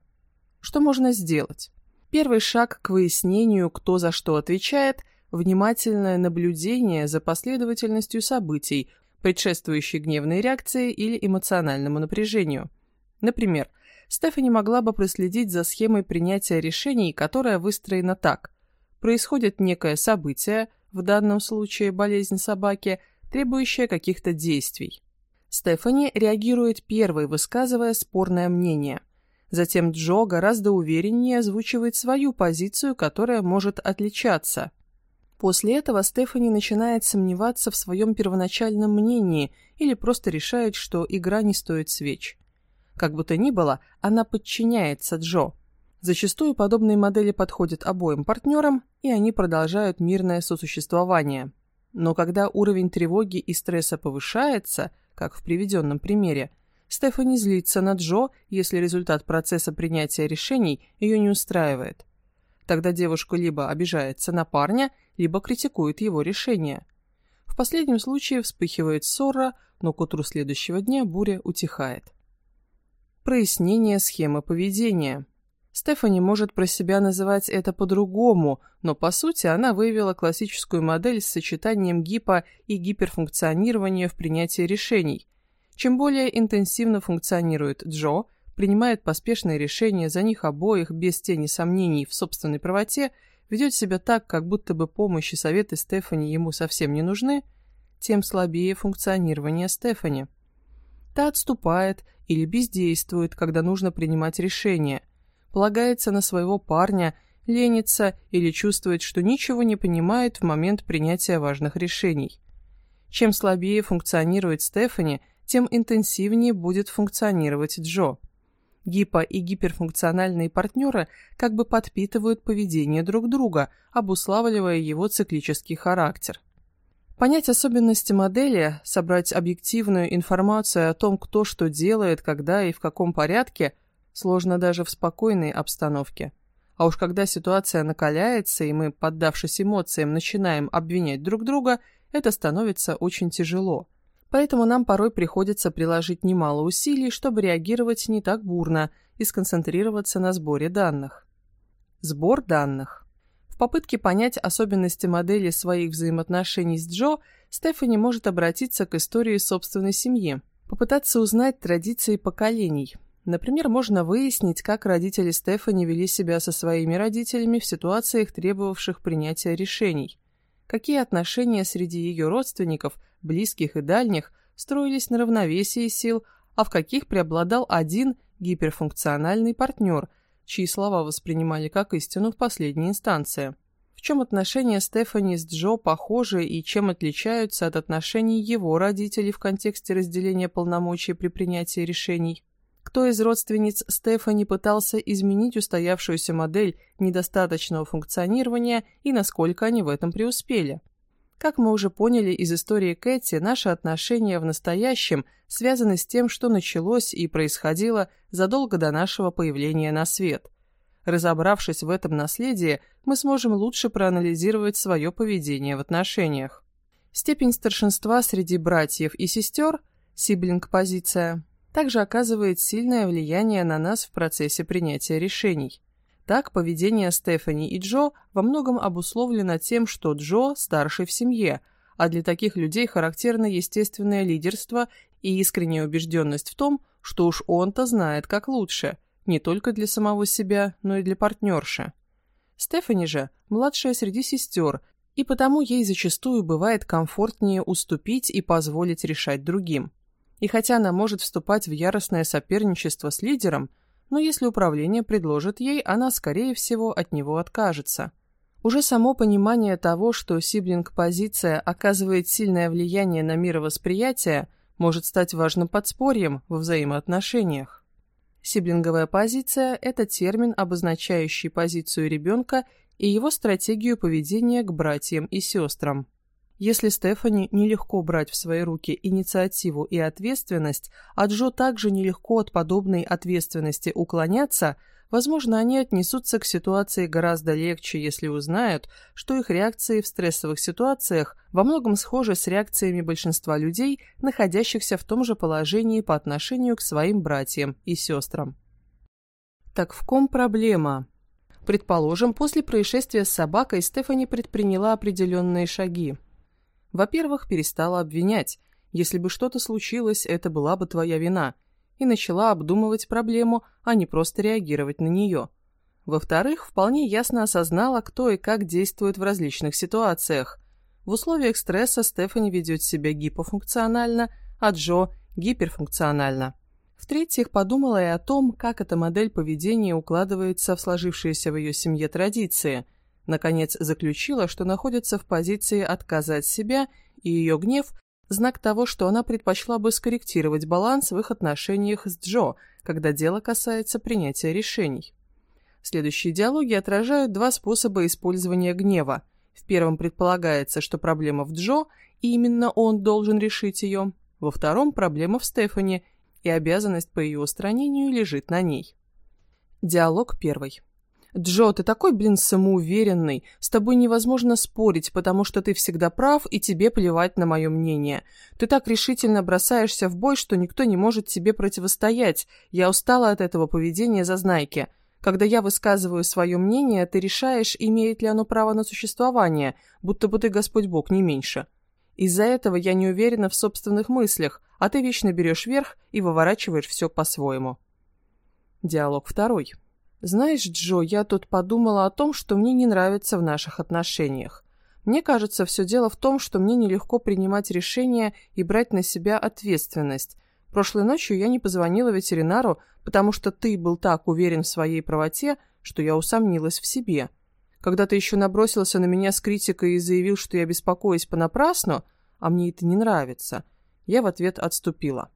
Что можно сделать? Первый шаг к выяснению, кто за что отвечает – внимательное наблюдение за последовательностью событий, предшествующей гневной реакции или эмоциональному напряжению. Например, Стефани могла бы проследить за схемой принятия решений, которая выстроена так. Происходит некое событие, в данном случае болезнь собаки, требующая каких-то действий. Стефани реагирует первой, высказывая спорное мнение. Затем Джо гораздо увереннее озвучивает свою позицию, которая может отличаться. После этого Стефани начинает сомневаться в своем первоначальном мнении или просто решает, что игра не стоит свеч. Как бы то ни было, она подчиняется Джо. Зачастую подобные модели подходят обоим партнерам, и они продолжают мирное сосуществование. Но когда уровень тревоги и стресса повышается, как в приведенном примере, Стефани злится на Джо, если результат процесса принятия решений ее не устраивает. Тогда девушка либо обижается на парня, либо критикует его решение. В последнем случае вспыхивает ссора, но к утру следующего дня буря утихает. Прояснение схемы поведения. Стефани может про себя называть это по-другому, но по сути она выявила классическую модель с сочетанием гипо- и гиперфункционирования в принятии решений. Чем более интенсивно функционирует Джо, принимает поспешные решения за них обоих без тени сомнений в собственной правоте, ведет себя так, как будто бы помощь и советы Стефани ему совсем не нужны, тем слабее функционирование Стефани. Та отступает или бездействует, когда нужно принимать решения, полагается на своего парня, ленится или чувствует, что ничего не понимает в момент принятия важных решений. Чем слабее функционирует Стефани, тем интенсивнее будет функционировать Джо. Гипо- и гиперфункциональные партнеры как бы подпитывают поведение друг друга, обуславливая его циклический характер. Понять особенности модели, собрать объективную информацию о том, кто что делает, когда и в каком порядке, сложно даже в спокойной обстановке. А уж когда ситуация накаляется, и мы, поддавшись эмоциям, начинаем обвинять друг друга, это становится очень тяжело – Поэтому нам порой приходится приложить немало усилий, чтобы реагировать не так бурно и сконцентрироваться на сборе данных. Сбор данных. В попытке понять особенности модели своих взаимоотношений с Джо, Стефани может обратиться к истории собственной семьи, попытаться узнать традиции поколений. Например, можно выяснить, как родители Стефани вели себя со своими родителями в ситуациях, требовавших принятия решений – какие отношения среди ее родственников, близких и дальних, строились на равновесии сил, а в каких преобладал один гиперфункциональный партнер, чьи слова воспринимали как истину в последней инстанции. В чем отношения Стефани с Джо похожи и чем отличаются от отношений его родителей в контексте разделения полномочий при принятии решений? Кто из родственниц Стефани пытался изменить устоявшуюся модель недостаточного функционирования и насколько они в этом преуспели? Как мы уже поняли из истории Кэти, наши отношения в настоящем связаны с тем, что началось и происходило задолго до нашего появления на свет. Разобравшись в этом наследии, мы сможем лучше проанализировать свое поведение в отношениях. Степень старшинства среди братьев и сестер – сиблинг-позиция – также оказывает сильное влияние на нас в процессе принятия решений. Так, поведение Стефани и Джо во многом обусловлено тем, что Джо старший в семье, а для таких людей характерно естественное лидерство и искренняя убежденность в том, что уж он-то знает как лучше, не только для самого себя, но и для партнерши. Стефани же – младшая среди сестер, и потому ей зачастую бывает комфортнее уступить и позволить решать другим. И хотя она может вступать в яростное соперничество с лидером, но если управление предложит ей, она, скорее всего, от него откажется. Уже само понимание того, что сиблинг-позиция оказывает сильное влияние на мировосприятие, может стать важным подспорьем во взаимоотношениях. Сиблинговая позиция – это термин, обозначающий позицию ребенка и его стратегию поведения к братьям и сестрам. Если Стефани нелегко брать в свои руки инициативу и ответственность, а Джо также нелегко от подобной ответственности уклоняться, возможно, они отнесутся к ситуации гораздо легче, если узнают, что их реакции в стрессовых ситуациях во многом схожи с реакциями большинства людей, находящихся в том же положении по отношению к своим братьям и сестрам. Так в ком проблема? Предположим, после происшествия с собакой Стефани предприняла определенные шаги. Во-первых, перестала обвинять. Если бы что-то случилось, это была бы твоя вина. И начала обдумывать проблему, а не просто реагировать на нее. Во-вторых, вполне ясно осознала, кто и как действует в различных ситуациях. В условиях стресса Стефани ведет себя гипофункционально, а Джо – гиперфункционально. В-третьих, подумала и о том, как эта модель поведения укладывается в сложившиеся в ее семье традиции. Наконец, заключила, что находится в позиции отказа от себя, и ее гнев – знак того, что она предпочла бы скорректировать баланс в их отношениях с Джо, когда дело касается принятия решений. Следующие диалоги отражают два способа использования гнева. В первом предполагается, что проблема в Джо, и именно он должен решить ее. Во втором – проблема в Стефани – и обязанность по ее устранению лежит на ней. Диалог первый. «Джо, ты такой, блин, самоуверенный. С тобой невозможно спорить, потому что ты всегда прав, и тебе плевать на мое мнение. Ты так решительно бросаешься в бой, что никто не может тебе противостоять. Я устала от этого поведения зазнайки. Когда я высказываю свое мнение, ты решаешь, имеет ли оно право на существование, будто бы ты Господь Бог, не меньше. Из-за этого я не уверена в собственных мыслях, а ты вечно берешь верх и выворачиваешь все по-своему. Диалог второй. Знаешь, Джо, я тут подумала о том, что мне не нравится в наших отношениях. Мне кажется, все дело в том, что мне нелегко принимать решения и брать на себя ответственность. Прошлой ночью я не позвонила ветеринару, потому что ты был так уверен в своей правоте, что я усомнилась в себе. Когда ты еще набросился на меня с критикой и заявил, что я беспокоюсь понапрасну, а мне это не нравится – я в ответ отступила.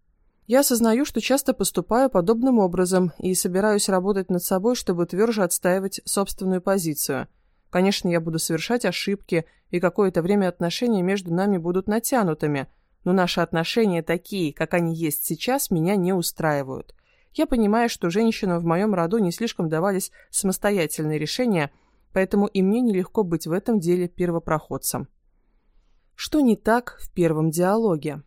Я осознаю, что часто поступаю подобным образом и собираюсь работать над собой, чтобы тверже отстаивать собственную позицию. Конечно, я буду совершать ошибки, и какое-то время отношения между нами будут натянутыми, но наши отношения такие, как они есть сейчас, меня не устраивают. Я понимаю, что женщинам в моем роду не слишком давались самостоятельные решения, поэтому и мне нелегко быть в этом деле первопроходцем. Что не так в первом диалоге?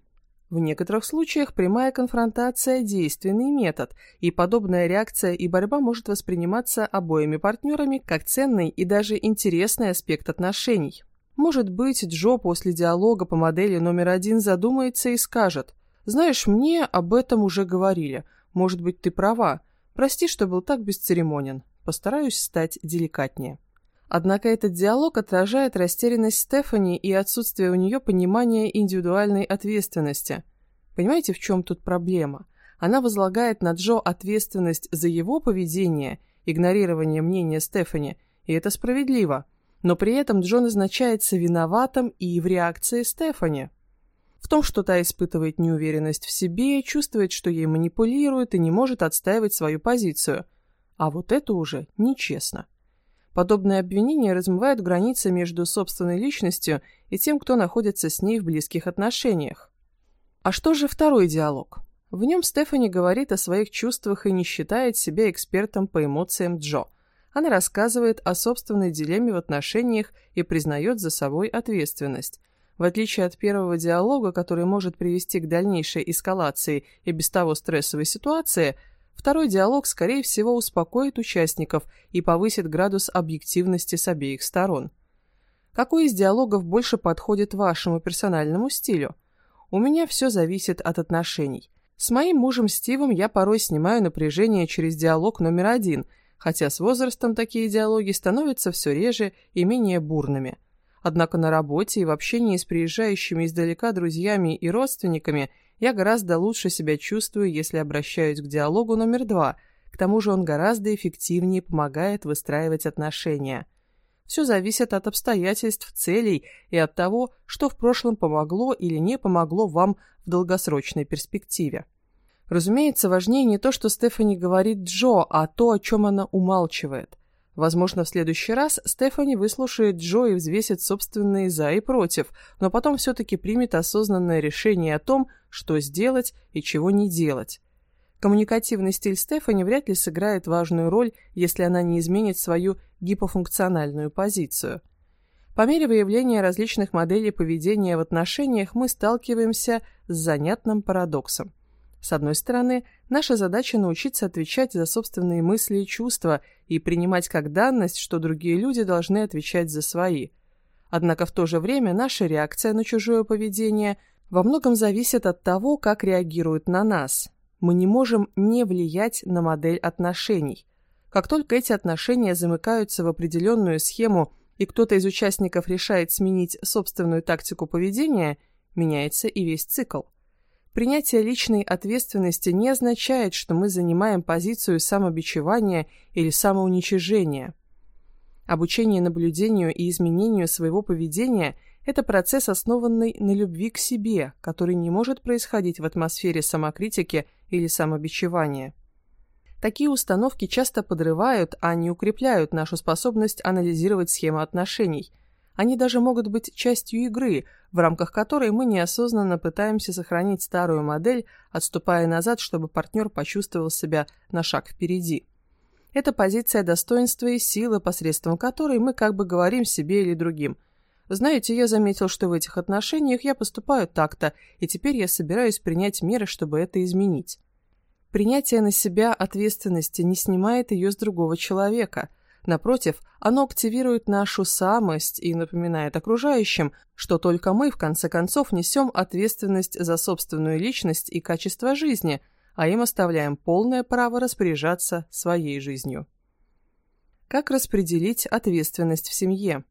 В некоторых случаях прямая конфронтация – действенный метод, и подобная реакция и борьба может восприниматься обоими партнерами как ценный и даже интересный аспект отношений. Может быть, Джо после диалога по модели номер один задумается и скажет «Знаешь, мне об этом уже говорили. Может быть, ты права. Прости, что был так бесцеремонен. Постараюсь стать деликатнее». Однако этот диалог отражает растерянность Стефани и отсутствие у нее понимания индивидуальной ответственности. Понимаете, в чем тут проблема? Она возлагает на Джо ответственность за его поведение, игнорирование мнения Стефани, и это справедливо. Но при этом Джо назначается виноватым и в реакции Стефани. В том, что та испытывает неуверенность в себе, чувствует, что ей манипулируют и не может отстаивать свою позицию. А вот это уже нечестно. Подобное обвинение размывает границы между собственной личностью и тем, кто находится с ней в близких отношениях. А что же второй диалог? В нем Стефани говорит о своих чувствах и не считает себя экспертом по эмоциям Джо. Она рассказывает о собственной дилемме в отношениях и признает за собой ответственность. В отличие от первого диалога, который может привести к дальнейшей эскалации и без того стрессовой ситуации – Второй диалог, скорее всего, успокоит участников и повысит градус объективности с обеих сторон. Какой из диалогов больше подходит вашему персональному стилю? У меня все зависит от отношений. С моим мужем Стивом я порой снимаю напряжение через диалог номер один, хотя с возрастом такие диалоги становятся все реже и менее бурными. Однако на работе и в общении с приезжающими издалека друзьями и родственниками – я гораздо лучше себя чувствую, если обращаюсь к диалогу номер два. К тому же он гораздо эффективнее помогает выстраивать отношения. Все зависит от обстоятельств, целей и от того, что в прошлом помогло или не помогло вам в долгосрочной перспективе. Разумеется, важнее не то, что Стефани говорит Джо, а то, о чем она умалчивает. Возможно, в следующий раз Стефани выслушает Джо и взвесит собственные «за» и «против», но потом все-таки примет осознанное решение о том, что сделать и чего не делать. Коммуникативный стиль Стефани вряд ли сыграет важную роль, если она не изменит свою гипофункциональную позицию. По мере выявления различных моделей поведения в отношениях мы сталкиваемся с занятным парадоксом. С одной стороны, наша задача научиться отвечать за собственные мысли и чувства и принимать как данность, что другие люди должны отвечать за свои. Однако в то же время наша реакция на чужое поведение во многом зависит от того, как реагируют на нас. Мы не можем не влиять на модель отношений. Как только эти отношения замыкаются в определенную схему и кто-то из участников решает сменить собственную тактику поведения, меняется и весь цикл. Принятие личной ответственности не означает, что мы занимаем позицию самобичевания или самоуничижения. Обучение наблюдению и изменению своего поведения – это процесс, основанный на любви к себе, который не может происходить в атмосфере самокритики или самобичевания. Такие установки часто подрывают, а не укрепляют нашу способность анализировать схемы отношений – они даже могут быть частью игры, в рамках которой мы неосознанно пытаемся сохранить старую модель, отступая назад, чтобы партнер почувствовал себя на шаг впереди. Это позиция достоинства и силы, посредством которой мы как бы говорим себе или другим. Знаете, я заметил, что в этих отношениях я поступаю так-то, и теперь я собираюсь принять меры, чтобы это изменить. Принятие на себя ответственности не снимает ее с другого человека – Напротив, оно активирует нашу самость и напоминает окружающим, что только мы, в конце концов, несем ответственность за собственную личность и качество жизни, а им оставляем полное право распоряжаться своей жизнью. Как распределить ответственность в семье?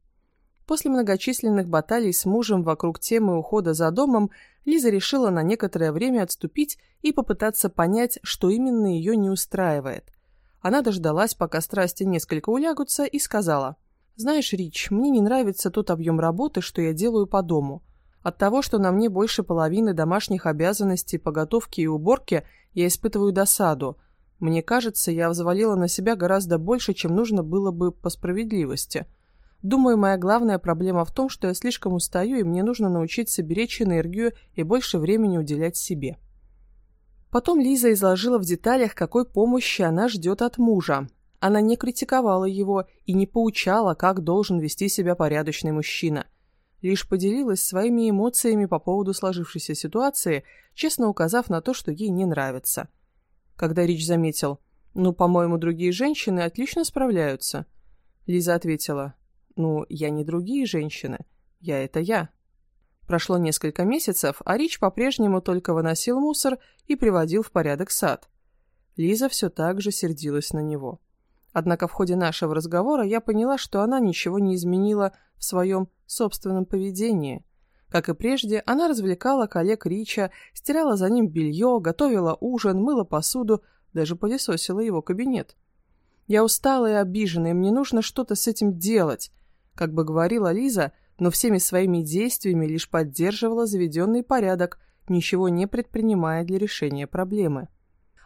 После многочисленных баталий с мужем вокруг темы ухода за домом, Лиза решила на некоторое время отступить и попытаться понять, что именно ее не устраивает – она дождалась, пока страсти несколько улягутся, и сказала, «Знаешь, Рич, мне не нравится тот объем работы, что я делаю по дому. От того, что на мне больше половины домашних обязанностей по готовке и уборке, я испытываю досаду. Мне кажется, я взвалила на себя гораздо больше, чем нужно было бы по справедливости. Думаю, моя главная проблема в том, что я слишком устаю, и мне нужно научиться беречь энергию и больше времени уделять себе». Потом Лиза изложила в деталях, какой помощи она ждет от мужа. Она не критиковала его и не поучала, как должен вести себя порядочный мужчина. Лишь поделилась своими эмоциями по поводу сложившейся ситуации, честно указав на то, что ей не нравится. Когда Рич заметил, «Ну, по-моему, другие женщины отлично справляются», Лиза ответила, «Ну, я не другие женщины, я это я». Прошло несколько месяцев, а Рич по-прежнему только выносил мусор и приводил в порядок сад. Лиза все так же сердилась на него. Однако в ходе нашего разговора я поняла, что она ничего не изменила в своем собственном поведении. Как и прежде, она развлекала коллег Рича, стирала за ним белье, готовила ужин, мыла посуду, даже пылесосила его кабинет. Я устала и обижена, и мне нужно что-то с этим делать. Как бы говорила Лиза, но всеми своими действиями лишь поддерживала заведенный порядок, ничего не предпринимая для решения проблемы.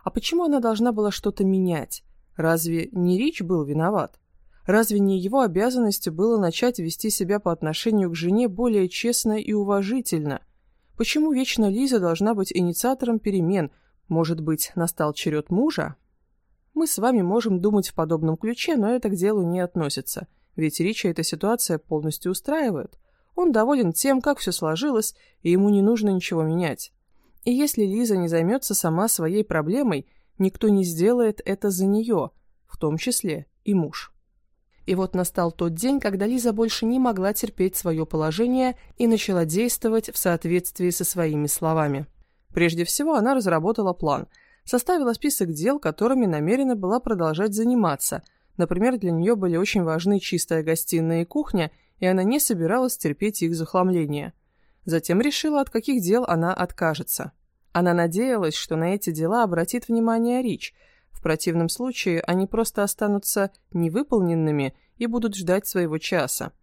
А почему она должна была что-то менять? Разве не Рич был виноват? Разве не его обязанностью было начать вести себя по отношению к жене более честно и уважительно? Почему вечно Лиза должна быть инициатором перемен? Может быть, настал черед мужа? Мы с вами можем думать в подобном ключе, но это к делу не относится – ведь Рича эта ситуация полностью устраивает. Он доволен тем, как все сложилось, и ему не нужно ничего менять. И если Лиза не займется сама своей проблемой, никто не сделает это за нее, в том числе и муж. И вот настал тот день, когда Лиза больше не могла терпеть свое положение и начала действовать в соответствии со своими словами. Прежде всего, она разработала план, составила список дел, которыми намерена была продолжать заниматься – Например, для нее были очень важны чистая гостиная и кухня, и она не собиралась терпеть их захламление. Затем решила, от каких дел она откажется. Она надеялась, что на эти дела обратит внимание Рич. В противном случае они просто останутся невыполненными и будут ждать своего часа.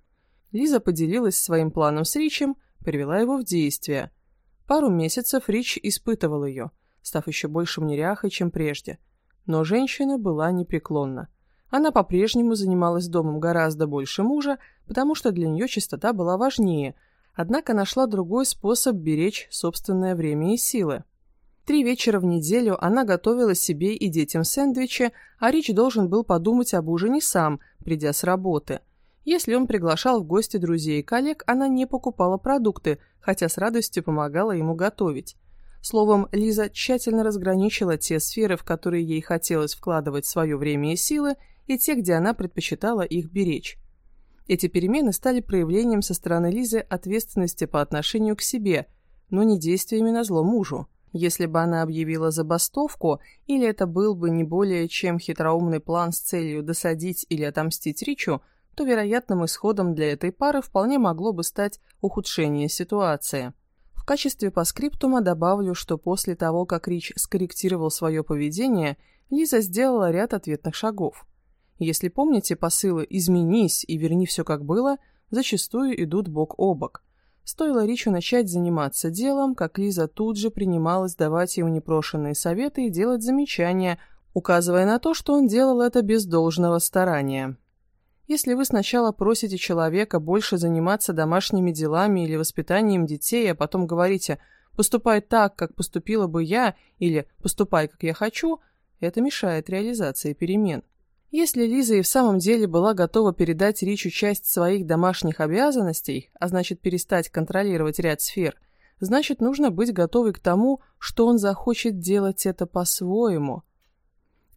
Лиза поделилась своим планом с Ричем, привела его в действие. Пару месяцев Рич испытывал ее, став еще большим неряхой, чем прежде. Но женщина была непреклонна. Она по-прежнему занималась домом гораздо больше мужа, потому что для нее чистота была важнее, однако нашла другой способ беречь собственное время и силы. Три вечера в неделю она готовила себе и детям сэндвичи, а Рич должен был подумать об ужине сам, придя с работы. Если он приглашал в гости друзей и коллег, она не покупала продукты, хотя с радостью помогала ему готовить. Словом, Лиза тщательно разграничила те сферы, в которые ей хотелось вкладывать свое время и силы, и те, где она предпочитала их беречь. Эти перемены стали проявлением со стороны Лизы ответственности по отношению к себе, но не действиями на зло мужу. Если бы она объявила забастовку, или это был бы не более чем хитроумный план с целью досадить или отомстить Ричу, то вероятным исходом для этой пары вполне могло бы стать ухудшение ситуации. В качестве паскриптума добавлю, что после того, как Рич скорректировал свое поведение, Лиза сделала ряд ответных шагов. Если помните, посылы «изменись» и «верни все как было» зачастую идут бок о бок. Стоило Ричу начать заниматься делом, как Лиза тут же принималась давать ему непрошенные советы и делать замечания, указывая на то, что он делал это без должного старания. Если вы сначала просите человека больше заниматься домашними делами или воспитанием детей, а потом говорите «поступай так, как поступила бы я» или «поступай, как я хочу», это мешает реализации перемен. Если Лиза и в самом деле была готова передать Ричу часть своих домашних обязанностей, а значит перестать контролировать ряд сфер, значит нужно быть готовой к тому, что он захочет делать это по-своему.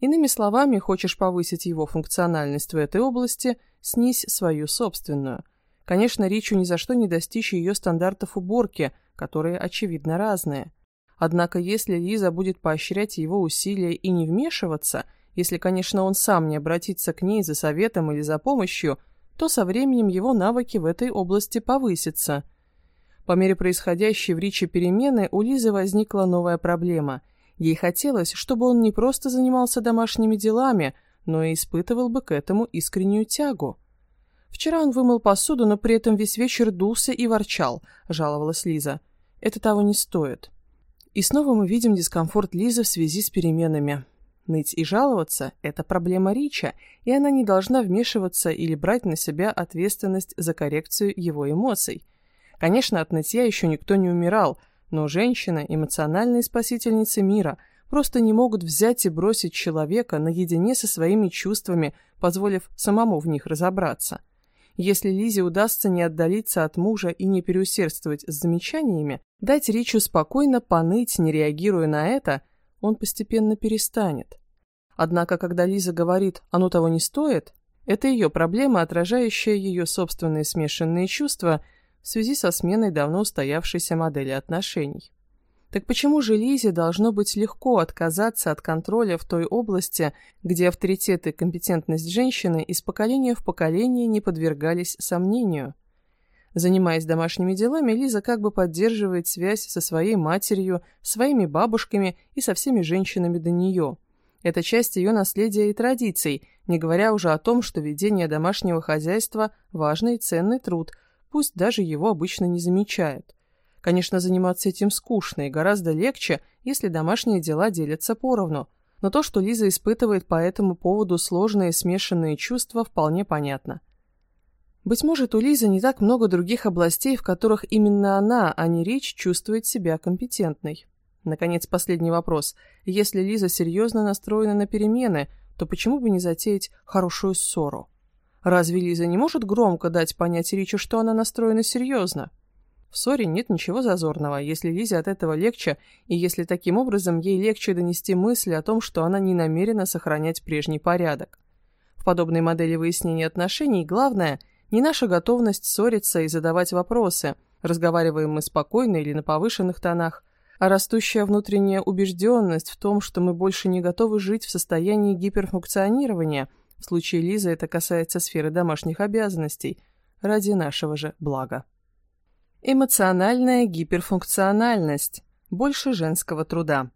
Иными словами, хочешь повысить его функциональность в этой области, снизь свою собственную. Конечно, Ричу ни за что не достичь ее стандартов уборки, которые, очевидно, разные. Однако, если Лиза будет поощрять его усилия и не вмешиваться – если, конечно, он сам не обратится к ней за советом или за помощью, то со временем его навыки в этой области повысятся. По мере происходящей в Ричи перемены у Лизы возникла новая проблема. Ей хотелось, чтобы он не просто занимался домашними делами, но и испытывал бы к этому искреннюю тягу. Вчера он вымыл посуду, но при этом весь вечер дулся и ворчал, жаловалась Лиза. Это того не стоит. И снова мы видим дискомфорт Лизы в связи с переменами. Ныть и жаловаться – это проблема Рича, и она не должна вмешиваться или брать на себя ответственность за коррекцию его эмоций. Конечно, от нытья еще никто не умирал, но женщины – эмоциональные спасительницы мира – просто не могут взять и бросить человека наедине со своими чувствами, позволив самому в них разобраться. Если Лизе удастся не отдалиться от мужа и не переусердствовать с замечаниями, дать Ричу спокойно поныть, не реагируя на это – он постепенно перестанет. Однако, когда Лиза говорит «оно того не стоит», это ее проблема, отражающая ее собственные смешанные чувства в связи со сменой давно устоявшейся модели отношений. Так почему же Лизе должно быть легко отказаться от контроля в той области, где авторитет и компетентность женщины из поколения в поколение не подвергались сомнению? Занимаясь домашними делами, Лиза как бы поддерживает связь со своей матерью, своими бабушками и со всеми женщинами до нее. Это часть ее наследия и традиций, не говоря уже о том, что ведение домашнего хозяйства – важный и ценный труд, пусть даже его обычно не замечают. Конечно, заниматься этим скучно и гораздо легче, если домашние дела делятся поровну. Но то, что Лиза испытывает по этому поводу сложные смешанные чувства, вполне понятно. Быть может, у Лизы не так много других областей, в которых именно она, а не Рич, чувствует себя компетентной. Наконец, последний вопрос. Если Лиза серьезно настроена на перемены, то почему бы не затеять хорошую ссору? Разве Лиза не может громко дать понять Ричу, что она настроена серьезно? В ссоре нет ничего зазорного, если Лизе от этого легче, и если таким образом ей легче донести мысль о том, что она не намерена сохранять прежний порядок. В подобной модели выяснения отношений главное – не наша готовность ссориться и задавать вопросы, разговариваем мы спокойно или на повышенных тонах, а растущая внутренняя убежденность в том, что мы больше не готовы жить в состоянии гиперфункционирования, в случае Лизы это касается сферы домашних обязанностей, ради нашего же блага. Эмоциональная гиперфункциональность. Больше женского труда.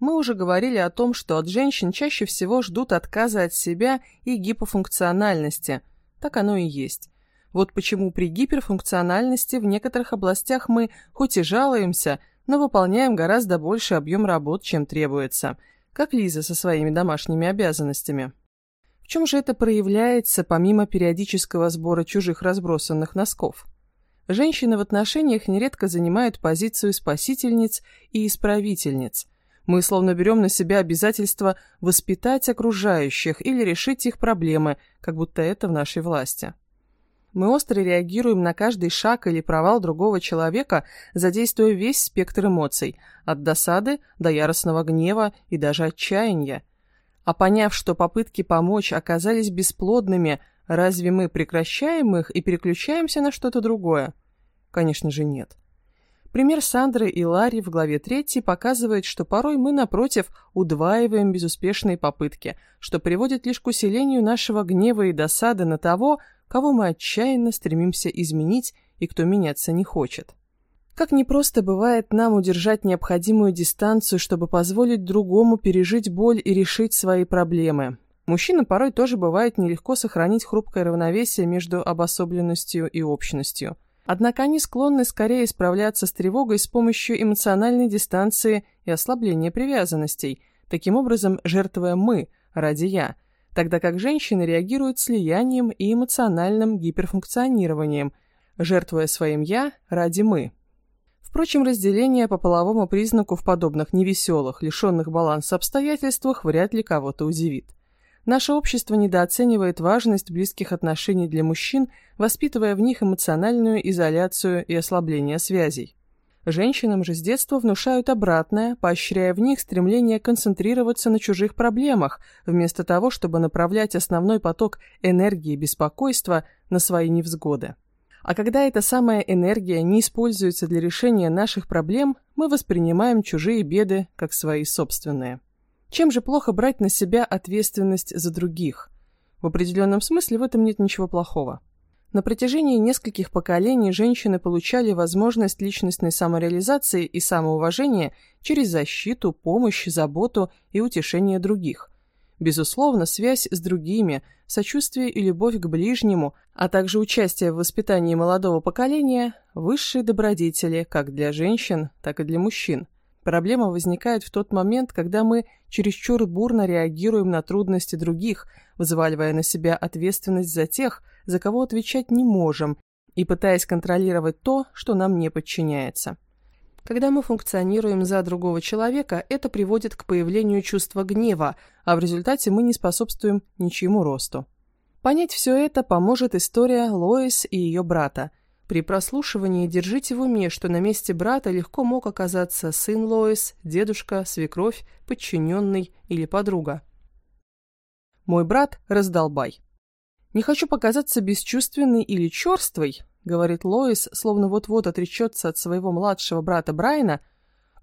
Мы уже говорили о том, что от женщин чаще всего ждут отказа от себя и гипофункциональности – так оно и есть. Вот почему при гиперфункциональности в некоторых областях мы хоть и жалуемся, но выполняем гораздо больше объем работ, чем требуется, как Лиза со своими домашними обязанностями. В чем же это проявляется, помимо периодического сбора чужих разбросанных носков? Женщины в отношениях нередко занимают позицию спасительниц и исправительниц. Мы словно берем на себя обязательство воспитать окружающих или решить их проблемы, как будто это в нашей власти. Мы остро реагируем на каждый шаг или провал другого человека, задействуя весь спектр эмоций, от досады до яростного гнева и даже отчаяния. А поняв, что попытки помочь оказались бесплодными, разве мы прекращаем их и переключаемся на что-то другое? Конечно же нет. Пример Сандры и Ларри в главе 3 показывает, что порой мы, напротив, удваиваем безуспешные попытки, что приводит лишь к усилению нашего гнева и досады на того, кого мы отчаянно стремимся изменить и кто меняться не хочет. Как непросто бывает нам удержать необходимую дистанцию, чтобы позволить другому пережить боль и решить свои проблемы. Мужчинам порой тоже бывает нелегко сохранить хрупкое равновесие между обособленностью и общностью. Однако они склонны скорее справляться с тревогой с помощью эмоциональной дистанции и ослабления привязанностей, таким образом жертвуя «мы» ради «я», тогда как женщины реагируют слиянием и эмоциональным гиперфункционированием, жертвуя своим «я» ради «мы». Впрочем, разделение по половому признаку в подобных невеселых, лишенных баланса обстоятельствах вряд ли кого-то удивит. Наше общество недооценивает важность близких отношений для мужчин, воспитывая в них эмоциональную изоляцию и ослабление связей. Женщинам же с детства внушают обратное, поощряя в них стремление концентрироваться на чужих проблемах, вместо того, чтобы направлять основной поток энергии и беспокойства на свои невзгоды. А когда эта самая энергия не используется для решения наших проблем, мы воспринимаем чужие беды как свои собственные. Чем же плохо брать на себя ответственность за других? В определенном смысле в этом нет ничего плохого. На протяжении нескольких поколений женщины получали возможность личностной самореализации и самоуважения через защиту, помощь, заботу и утешение других. Безусловно, связь с другими, сочувствие и любовь к ближнему, а также участие в воспитании молодого поколения – высшие добродетели как для женщин, так и для мужчин. Проблема возникает в тот момент, когда мы чересчур бурно реагируем на трудности других, взваливая на себя ответственность за тех – за кого отвечать не можем, и пытаясь контролировать то, что нам не подчиняется. Когда мы функционируем за другого человека, это приводит к появлению чувства гнева, а в результате мы не способствуем ничьему росту. Понять все это поможет история Лоис и ее брата. При прослушивании держите в уме, что на месте брата легко мог оказаться сын Лоис, дедушка, свекровь, подчиненный или подруга. Мой брат – раздолбай. «Не хочу показаться бесчувственной или черствой», — говорит Лоис, словно вот-вот отречется от своего младшего брата Брайана.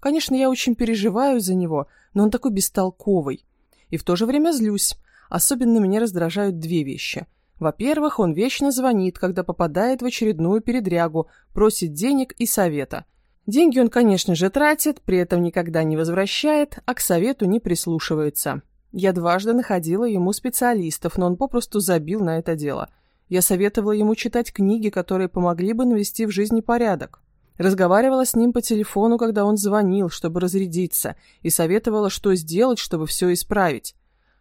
«Конечно, я очень переживаю за него, но он такой бестолковый. И в то же время злюсь. Особенно меня раздражают две вещи. Во-первых, он вечно звонит, когда попадает в очередную передрягу, просит денег и совета. Деньги он, конечно же, тратит, при этом никогда не возвращает, а к совету не прислушивается. Я дважды находила ему специалистов, но он попросту забил на это дело. Я советовала ему читать книги, которые помогли бы навести в жизни порядок. Разговаривала с ним по телефону, когда он звонил, чтобы разрядиться, и советовала, что сделать, чтобы все исправить.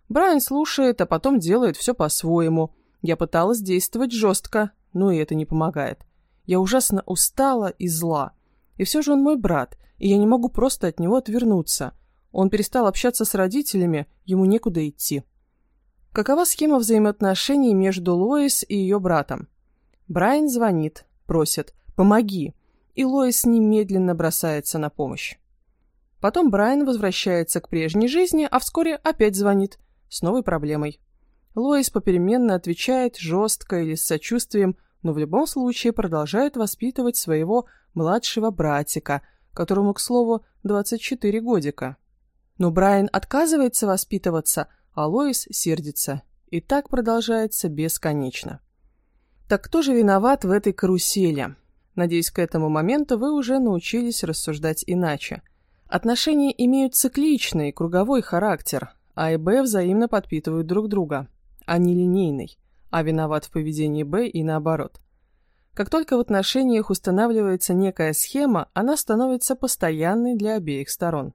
Брайан слушает, а потом делает все по-своему. Я пыталась действовать жестко, но и это не помогает. Я ужасно устала и зла. И все же он мой брат, и я не могу просто от него отвернуться. Он перестал общаться с родителями, ему некуда идти. Какова схема взаимоотношений между Лоис и ее братом? Брайан звонит, просит «помоги», и Лоис немедленно бросается на помощь. Потом Брайан возвращается к прежней жизни, а вскоре опять звонит, с новой проблемой. Лоис попеременно отвечает жестко или с сочувствием, но в любом случае продолжает воспитывать своего младшего братика, которому, к слову, 24 годика. Но Брайан отказывается воспитываться, а Лоис сердится. И так продолжается бесконечно. Так кто же виноват в этой карусели? Надеюсь, к этому моменту вы уже научились рассуждать иначе. Отношения имеют цикличный, круговой характер, А и Б взаимно подпитывают друг друга, а не линейный, а виноват в поведении Б и наоборот. Как только в отношениях устанавливается некая схема, она становится постоянной для обеих сторон.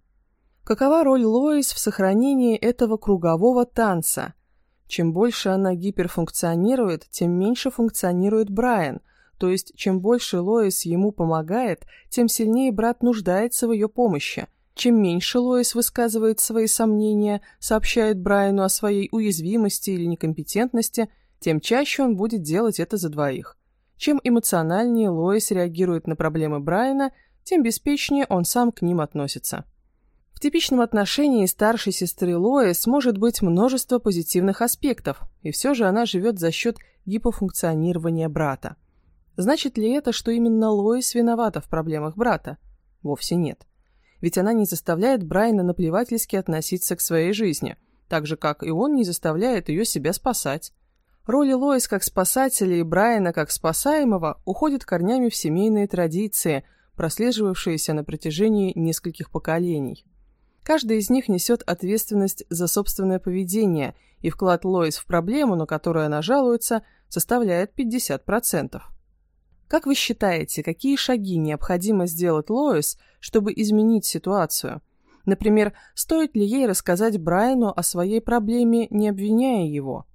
Какова роль Лоис в сохранении этого кругового танца? Чем больше она гиперфункционирует, тем меньше функционирует Брайан, то есть чем больше Лоис ему помогает, тем сильнее брат нуждается в ее помощи. Чем меньше Лоис высказывает свои сомнения, сообщает Брайану о своей уязвимости или некомпетентности, тем чаще он будет делать это за двоих. Чем эмоциональнее Лоис реагирует на проблемы Брайана, тем беспечнее он сам к ним относится. В типичном отношении старшей сестры Лоис может быть множество позитивных аспектов, и все же она живет за счет гипофункционирования брата. Значит ли это, что именно Лоис виновата в проблемах брата? Вовсе нет. Ведь она не заставляет Брайана наплевательски относиться к своей жизни, так же, как и он не заставляет ее себя спасать. Роли Лоис как спасателя и Брайана как спасаемого уходят корнями в семейные традиции, прослеживавшиеся на протяжении нескольких поколений. Каждый из них несет ответственность за собственное поведение, и вклад Лоис в проблему, на которую она жалуется, составляет 50%. Как вы считаете, какие шаги необходимо сделать Лоис, чтобы изменить ситуацию? Например, стоит ли ей рассказать Брайану о своей проблеме, не обвиняя его?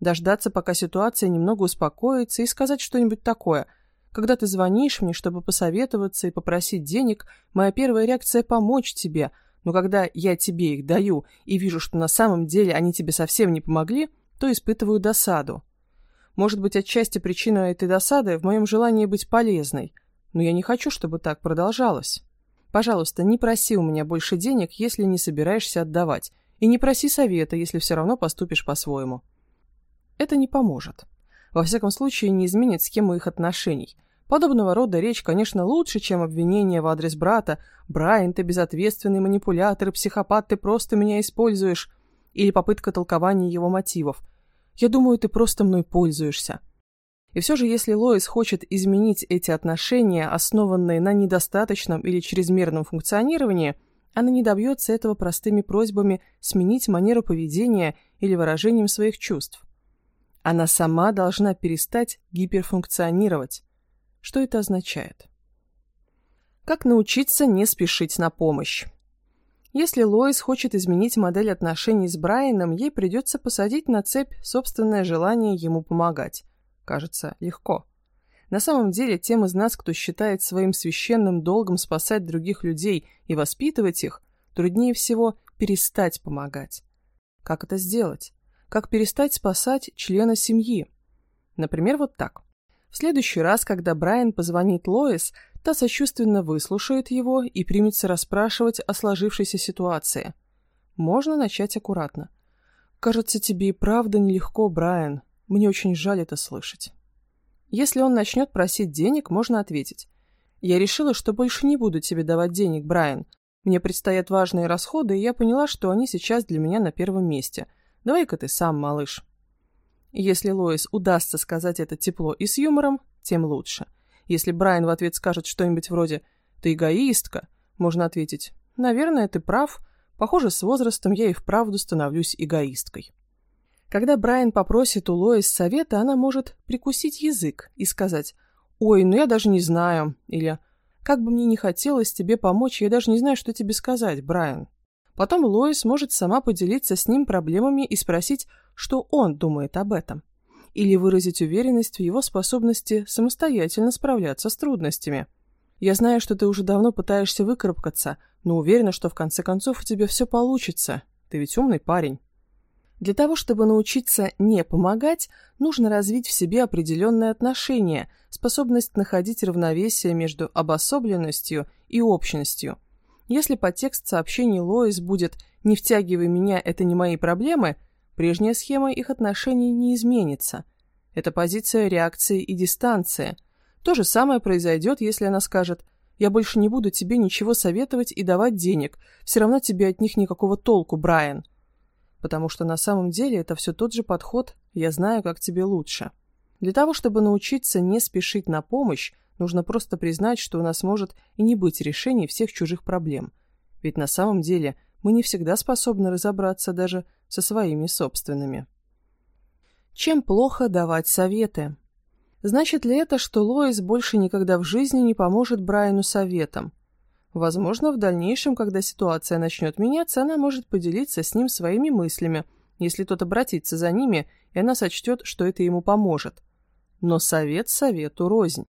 Дождаться, пока ситуация немного успокоится, и сказать что-нибудь такое. Когда ты звонишь мне, чтобы посоветоваться и попросить денег, моя первая реакция – помочь тебе – но когда я тебе их даю и вижу, что на самом деле они тебе совсем не помогли, то испытываю досаду. Может быть, отчасти причина этой досады в моем желании быть полезной, но я не хочу, чтобы так продолжалось. Пожалуйста, не проси у меня больше денег, если не собираешься отдавать, и не проси совета, если все равно поступишь по-своему. Это не поможет. Во всяком случае, не изменит схему их отношений – Подобного рода речь, конечно, лучше, чем обвинение в адрес брата. «Брайан, ты безответственный манипулятор психопат, ты просто меня используешь». Или попытка толкования его мотивов. «Я думаю, ты просто мной пользуешься». И все же, если Лоис хочет изменить эти отношения, основанные на недостаточном или чрезмерном функционировании, она не добьется этого простыми просьбами сменить манеру поведения или выражением своих чувств. Она сама должна перестать гиперфункционировать. Что это означает? Как научиться не спешить на помощь? Если Лоис хочет изменить модель отношений с Брайаном, ей придется посадить на цепь собственное желание ему помогать. Кажется, легко. На самом деле, тем из нас, кто считает своим священным долгом спасать других людей и воспитывать их, труднее всего перестать помогать. Как это сделать? Как перестать спасать члена семьи? Например, вот так. В следующий раз, когда Брайан позвонит Лоис, та сочувственно выслушает его и примется расспрашивать о сложившейся ситуации. Можно начать аккуратно. «Кажется, тебе и правда нелегко, Брайан. Мне очень жаль это слышать». Если он начнет просить денег, можно ответить. «Я решила, что больше не буду тебе давать денег, Брайан. Мне предстоят важные расходы, и я поняла, что они сейчас для меня на первом месте. Давай-ка ты сам, малыш». Если Лоис удастся сказать это тепло и с юмором, тем лучше. Если Брайан в ответ скажет что-нибудь вроде «ты эгоистка», можно ответить «наверное, ты прав, похоже, с возрастом я и вправду становлюсь эгоисткой». Когда Брайан попросит у Лоис совета, она может прикусить язык и сказать «Ой, ну я даже не знаю» или «Как бы мне не хотелось тебе помочь, я даже не знаю, что тебе сказать, Брайан». Потом Лоис может сама поделиться с ним проблемами и спросить, что он думает об этом. Или выразить уверенность в его способности самостоятельно справляться с трудностями. Я знаю, что ты уже давно пытаешься выкарабкаться, но уверена, что в конце концов у тебя все получится. Ты ведь умный парень. Для того, чтобы научиться не помогать, нужно развить в себе определенные отношения, способность находить равновесие между обособленностью и общностью – если подтекст сообщений Лоис будет «не втягивай меня, это не мои проблемы», прежняя схема их отношений не изменится. Это позиция реакции и дистанции. То же самое произойдет, если она скажет «я больше не буду тебе ничего советовать и давать денег, все равно тебе от них никакого толку, Брайан». Потому что на самом деле это все тот же подход «я знаю, как тебе лучше». Для того, чтобы научиться не спешить на помощь, Нужно просто признать, что у нас может и не быть решений всех чужих проблем. Ведь на самом деле мы не всегда способны разобраться даже со своими собственными. Чем плохо давать советы? Значит ли это, что Лоис больше никогда в жизни не поможет Брайану советом? Возможно, в дальнейшем, когда ситуация начнет меняться, она может поделиться с ним своими мыслями, если тот обратится за ними, и она сочтет, что это ему поможет. Но совет совету рознь.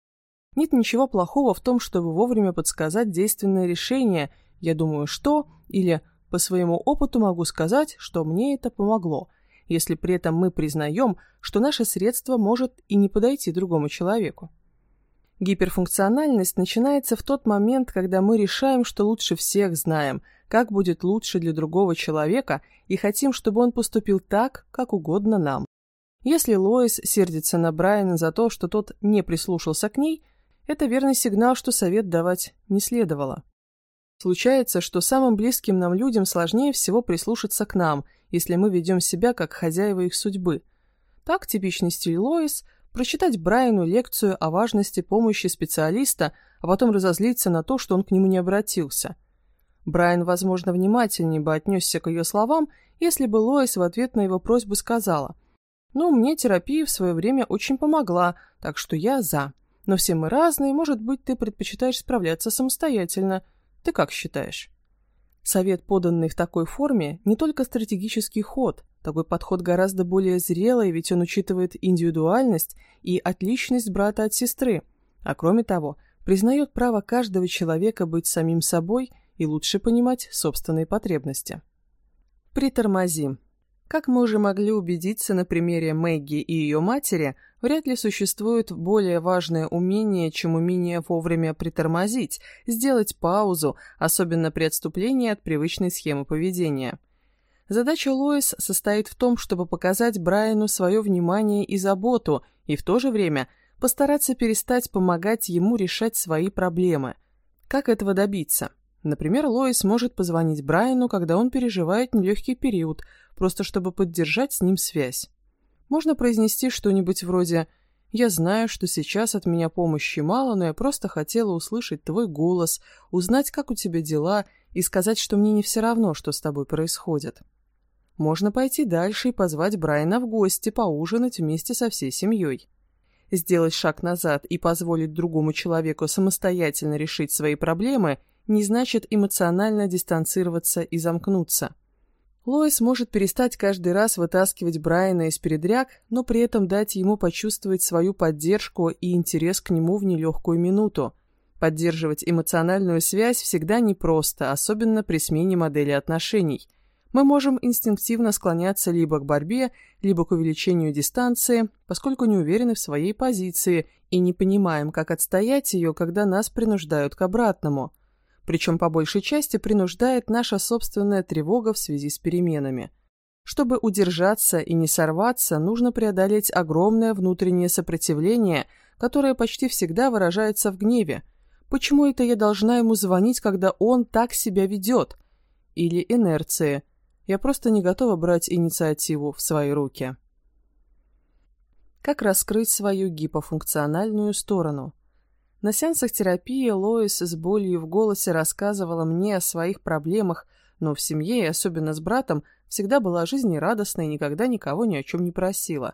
Нет ничего плохого в том, чтобы вовремя подсказать действенное решение «я думаю, что» или «по своему опыту могу сказать, что мне это помогло», если при этом мы признаем, что наше средство может и не подойти другому человеку. Гиперфункциональность начинается в тот момент, когда мы решаем, что лучше всех знаем, как будет лучше для другого человека, и хотим, чтобы он поступил так, как угодно нам. Если Лоис сердится на Брайана за то, что тот не прислушался к ней, это верный сигнал, что совет давать не следовало. Случается, что самым близким нам людям сложнее всего прислушаться к нам, если мы ведем себя как хозяева их судьбы. Так типичный стиль Лоис – прочитать Брайану лекцию о важности помощи специалиста, а потом разозлиться на то, что он к нему не обратился. Брайан, возможно, внимательнее бы отнесся к ее словам, если бы Лоис в ответ на его просьбу сказала «Ну, мне терапия в свое время очень помогла, так что я за. Но все мы разные, может быть, ты предпочитаешь справляться самостоятельно. Ты как считаешь?» Совет, поданный в такой форме, не только стратегический ход, такой подход гораздо более зрелый, ведь он учитывает индивидуальность и отличность брата от сестры, а кроме того, признает право каждого человека быть самим собой и лучше понимать собственные потребности. Притормозим. Как мы уже могли убедиться на примере Мэгги и ее матери, вряд ли существует более важное умение, чем умение вовремя притормозить, сделать паузу, особенно при отступлении от привычной схемы поведения. Задача Лоис состоит в том, чтобы показать Брайану свое внимание и заботу, и в то же время постараться перестать помогать ему решать свои проблемы. Как этого добиться? Например, Лоис может позвонить Брайану, когда он переживает нелегкий период, просто чтобы поддержать с ним связь. Можно произнести что-нибудь вроде «Я знаю, что сейчас от меня помощи мало, но я просто хотела услышать твой голос, узнать, как у тебя дела, и сказать, что мне не все равно, что с тобой происходит». Можно пойти дальше и позвать Брайана в гости поужинать вместе со всей семьей. Сделать шаг назад и позволить другому человеку самостоятельно решить свои проблемы – не значит эмоционально дистанцироваться и замкнуться. Лоис может перестать каждый раз вытаскивать Брайана из передряг, но при этом дать ему почувствовать свою поддержку и интерес к нему в нелегкую минуту. Поддерживать эмоциональную связь всегда непросто, особенно при смене модели отношений. Мы можем инстинктивно склоняться либо к борьбе, либо к увеличению дистанции, поскольку не уверены в своей позиции и не понимаем, как отстоять ее, когда нас принуждают к обратному – причем по большей части принуждает наша собственная тревога в связи с переменами. Чтобы удержаться и не сорваться, нужно преодолеть огромное внутреннее сопротивление, которое почти всегда выражается в гневе. Почему это я должна ему звонить, когда он так себя ведет? Или инерции. Я просто не готова брать инициативу в свои руки. Как раскрыть свою гипофункциональную сторону? На сеансах терапии Лоис с болью в голосе рассказывала мне о своих проблемах, но в семье, и особенно с братом, всегда была жизнерадостной и никогда никого ни о чем не просила.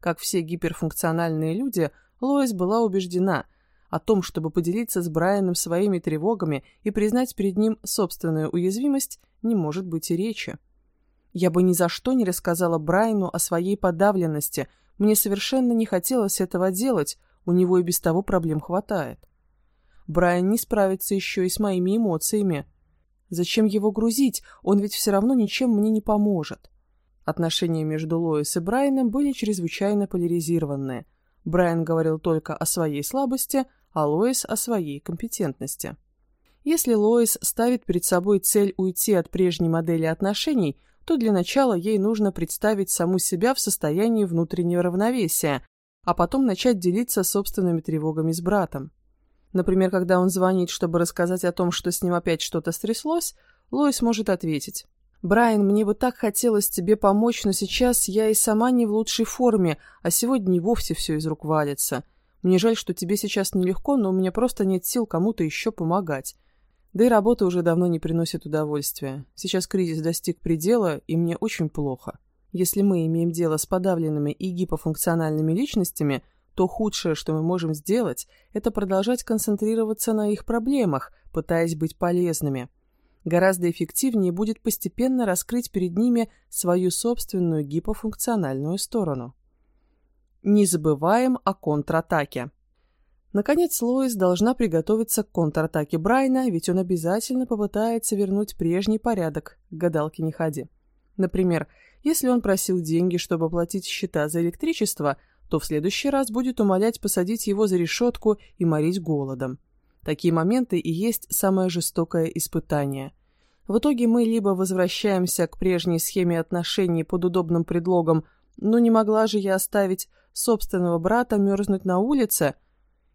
Как все гиперфункциональные люди, Лоис была убеждена о том, чтобы поделиться с Брайаном своими тревогами и признать перед ним собственную уязвимость, не может быть и речи. Я бы ни за что не рассказала Брайану о своей подавленности, мне совершенно не хотелось этого делать, у него и без того проблем хватает. Брайан не справится еще и с моими эмоциями. Зачем его грузить? Он ведь все равно ничем мне не поможет. Отношения между Лоис и Брайаном были чрезвычайно поляризированные. Брайан говорил только о своей слабости, а Лоис о своей компетентности. Если Лоис ставит перед собой цель уйти от прежней модели отношений, то для начала ей нужно представить саму себя в состоянии внутреннего равновесия, а потом начать делиться собственными тревогами с братом. Например, когда он звонит, чтобы рассказать о том, что с ним опять что-то стряслось, Лоис может ответить. «Брайан, мне бы так хотелось тебе помочь, но сейчас я и сама не в лучшей форме, а сегодня и вовсе все из рук валится. Мне жаль, что тебе сейчас нелегко, но у меня просто нет сил кому-то еще помогать. Да и работа уже давно не приносит удовольствия. Сейчас кризис достиг предела, и мне очень плохо. Если мы имеем дело с подавленными и гипофункциональными личностями, то худшее, что мы можем сделать, это продолжать концентрироваться на их проблемах, пытаясь быть полезными. гораздо эффективнее будет постепенно раскрыть перед ними свою собственную гипофункциональную сторону. Не забываем о контратаке. Наконец, Лоис должна приготовиться к контратаке Брайна, ведь он обязательно попытается вернуть прежний порядок, к гадалке не ходи. Например, если он просил деньги, чтобы оплатить счета за электричество, то в следующий раз будет умолять посадить его за решетку и морить голодом. Такие моменты и есть самое жестокое испытание. В итоге мы либо возвращаемся к прежней схеме отношений под удобным предлогом «ну не могла же я оставить собственного брата мерзнуть на улице»,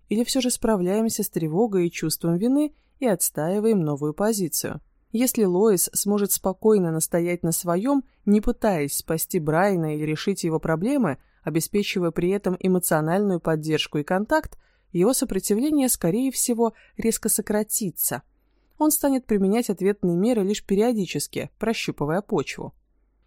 или все же справляемся с тревогой и чувством вины и отстаиваем новую позицию. Если Лоис сможет спокойно настоять на своем, не пытаясь спасти Брайана или решить его проблемы, обеспечивая при этом эмоциональную поддержку и контакт, его сопротивление, скорее всего, резко сократится. Он станет применять ответные меры лишь периодически, прощупывая почву.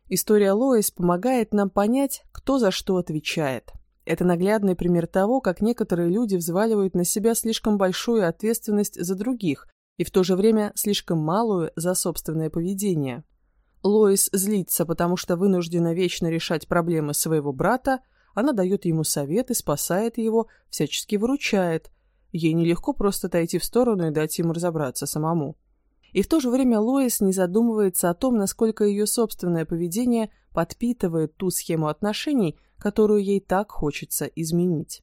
История Лоис помогает нам понять, кто за что отвечает. Это наглядный пример того, как некоторые люди взваливают на себя слишком большую ответственность за других и в то же время слишком малую за собственное поведение. Лоис злится, потому что вынуждена вечно решать проблемы своего брата, она дает ему советы, спасает его, всячески выручает. Ей нелегко просто отойти в сторону и дать ему разобраться самому. И в то же время Лоис не задумывается о том, насколько ее собственное поведение подпитывает ту схему отношений, которую ей так хочется изменить.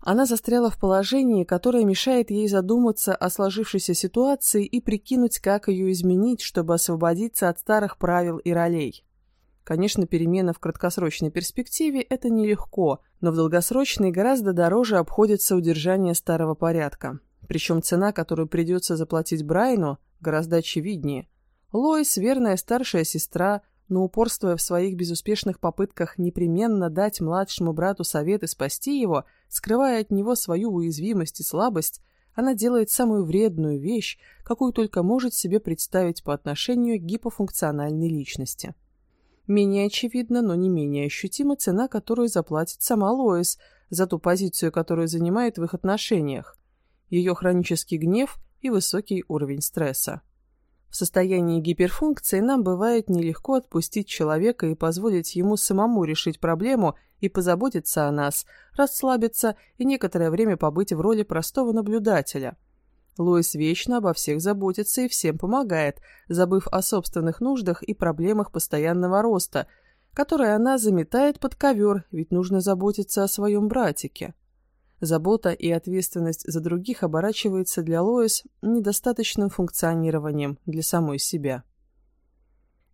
Она застряла в положении, которое мешает ей задуматься о сложившейся ситуации и прикинуть, как ее изменить, чтобы освободиться от старых правил и ролей. Конечно, перемена в краткосрочной перспективе – это нелегко, но в долгосрочной гораздо дороже обходится удержание старого порядка. Причем цена, которую придется заплатить Брайну, гораздо очевиднее. Лоис, верная старшая сестра, но упорствуя в своих безуспешных попытках непременно дать младшему брату совет и спасти его, скрывая от него свою уязвимость и слабость, она делает самую вредную вещь, какую только может себе представить по отношению к гипофункциональной личности. Менее очевидна, но не менее ощутима цена, которую заплатит сама Лоис за ту позицию, которую занимает в их отношениях, ее хронический гнев и высокий уровень стресса. Состоянии гиперфункции нам бывает нелегко отпустить человека и позволить ему самому решить проблему и позаботиться о нас, расслабиться и некоторое время побыть в роли простого наблюдателя. Лоис вечно обо всех заботится и всем помогает, забыв о собственных нуждах и проблемах постоянного роста, которые она заметает под ковер, ведь нужно заботиться о своем братике. Забота и ответственность за других оборачивается для Лоис недостаточным функционированием для самой себя.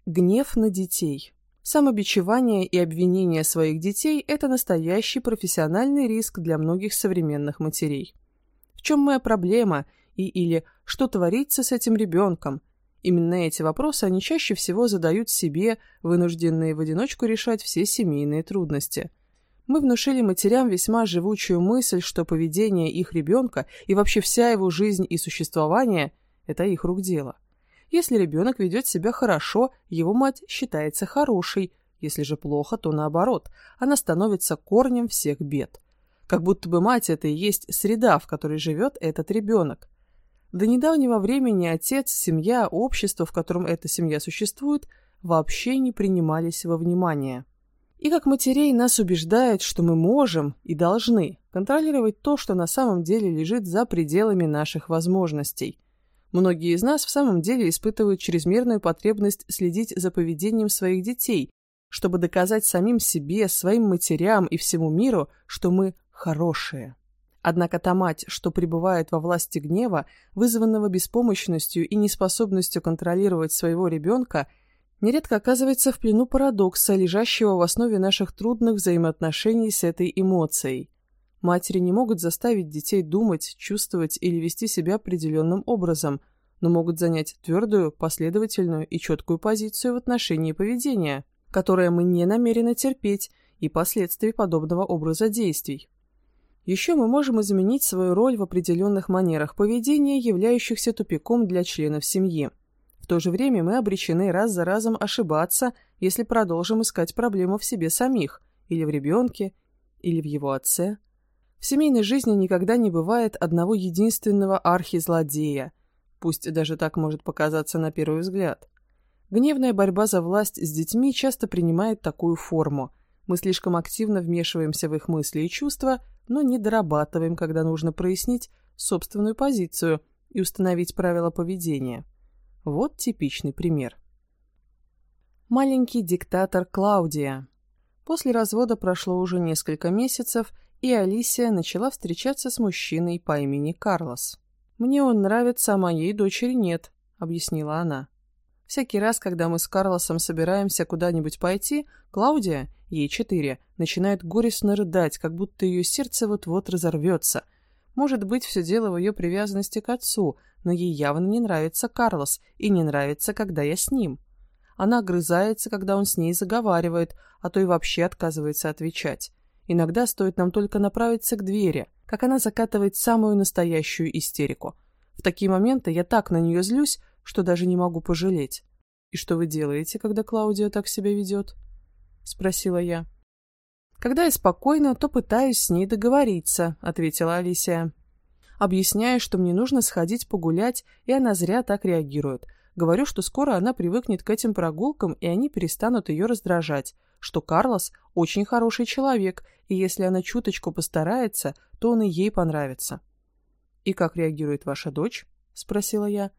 Гнев на детей. Самобичевание и обвинение своих детей – это настоящий профессиональный риск для многих современных матерей. В чем моя проблема и или что творится с этим ребенком? Именно эти вопросы они чаще всего задают себе, вынужденные в одиночку решать все семейные трудности – мы внушили матерям весьма живучую мысль, что поведение их ребенка и вообще вся его жизнь и существование – это их рук дело. Если ребенок ведет себя хорошо, его мать считается хорошей, если же плохо, то наоборот, она становится корнем всех бед. Как будто бы мать – это и есть среда, в которой живет этот ребенок. До недавнего времени отец, семья, общество, в котором эта семья существует, вообще не принимались во внимание. И как матерей нас убеждают, что мы можем и должны контролировать то, что на самом деле лежит за пределами наших возможностей. Многие из нас в самом деле испытывают чрезмерную потребность следить за поведением своих детей, чтобы доказать самим себе, своим матерям и всему миру, что мы хорошие. Однако та мать, что пребывает во власти гнева, вызванного беспомощностью и неспособностью контролировать своего ребенка – нередко оказывается в плену парадокса, лежащего в основе наших трудных взаимоотношений с этой эмоцией. Матери не могут заставить детей думать, чувствовать или вести себя определенным образом, но могут занять твердую, последовательную и четкую позицию в отношении поведения, которое мы не намерены терпеть, и последствий подобного образа действий. Еще мы можем изменить свою роль в определенных манерах поведения, являющихся тупиком для членов семьи. То же время мы обречены раз за разом ошибаться, если продолжим искать проблему в себе самих, или в ребенке, или в его отце. В семейной жизни никогда не бывает одного единственного архизлодея. пусть даже так может показаться на первый взгляд. Гневная борьба за власть с детьми часто принимает такую форму. Мы слишком активно вмешиваемся в их мысли и чувства, но не дорабатываем, когда нужно прояснить собственную позицию и установить правила поведения. Вот типичный пример. Маленький диктатор Клаудия. После развода прошло уже несколько месяцев, и Алисия начала встречаться с мужчиной по имени Карлос. «Мне он нравится, а моей дочери нет», — объяснила она. Всякий раз, когда мы с Карлосом собираемся куда-нибудь пойти, Клаудия, ей четыре, начинает горестно рыдать, как будто ее сердце вот-вот разорвется. Может быть, все дело в ее привязанности к отцу, но ей явно не нравится Карлос и не нравится, когда я с ним. Она огрызается, когда он с ней заговаривает, а то и вообще отказывается отвечать. Иногда стоит нам только направиться к двери, как она закатывает самую настоящую истерику. В такие моменты я так на нее злюсь, что даже не могу пожалеть. «И что вы делаете, когда Клаудия так себя ведет?» — спросила я. «Когда я спокойна, то пытаюсь с ней договориться», — ответила Алисия. Объясняю, что мне нужно сходить погулять, и она зря так реагирует. Говорю, что скоро она привыкнет к этим прогулкам, и они перестанут ее раздражать что Карлос очень хороший человек, и если она чуточку постарается, то он и ей понравится. «И как реагирует ваша дочь?» — спросила я.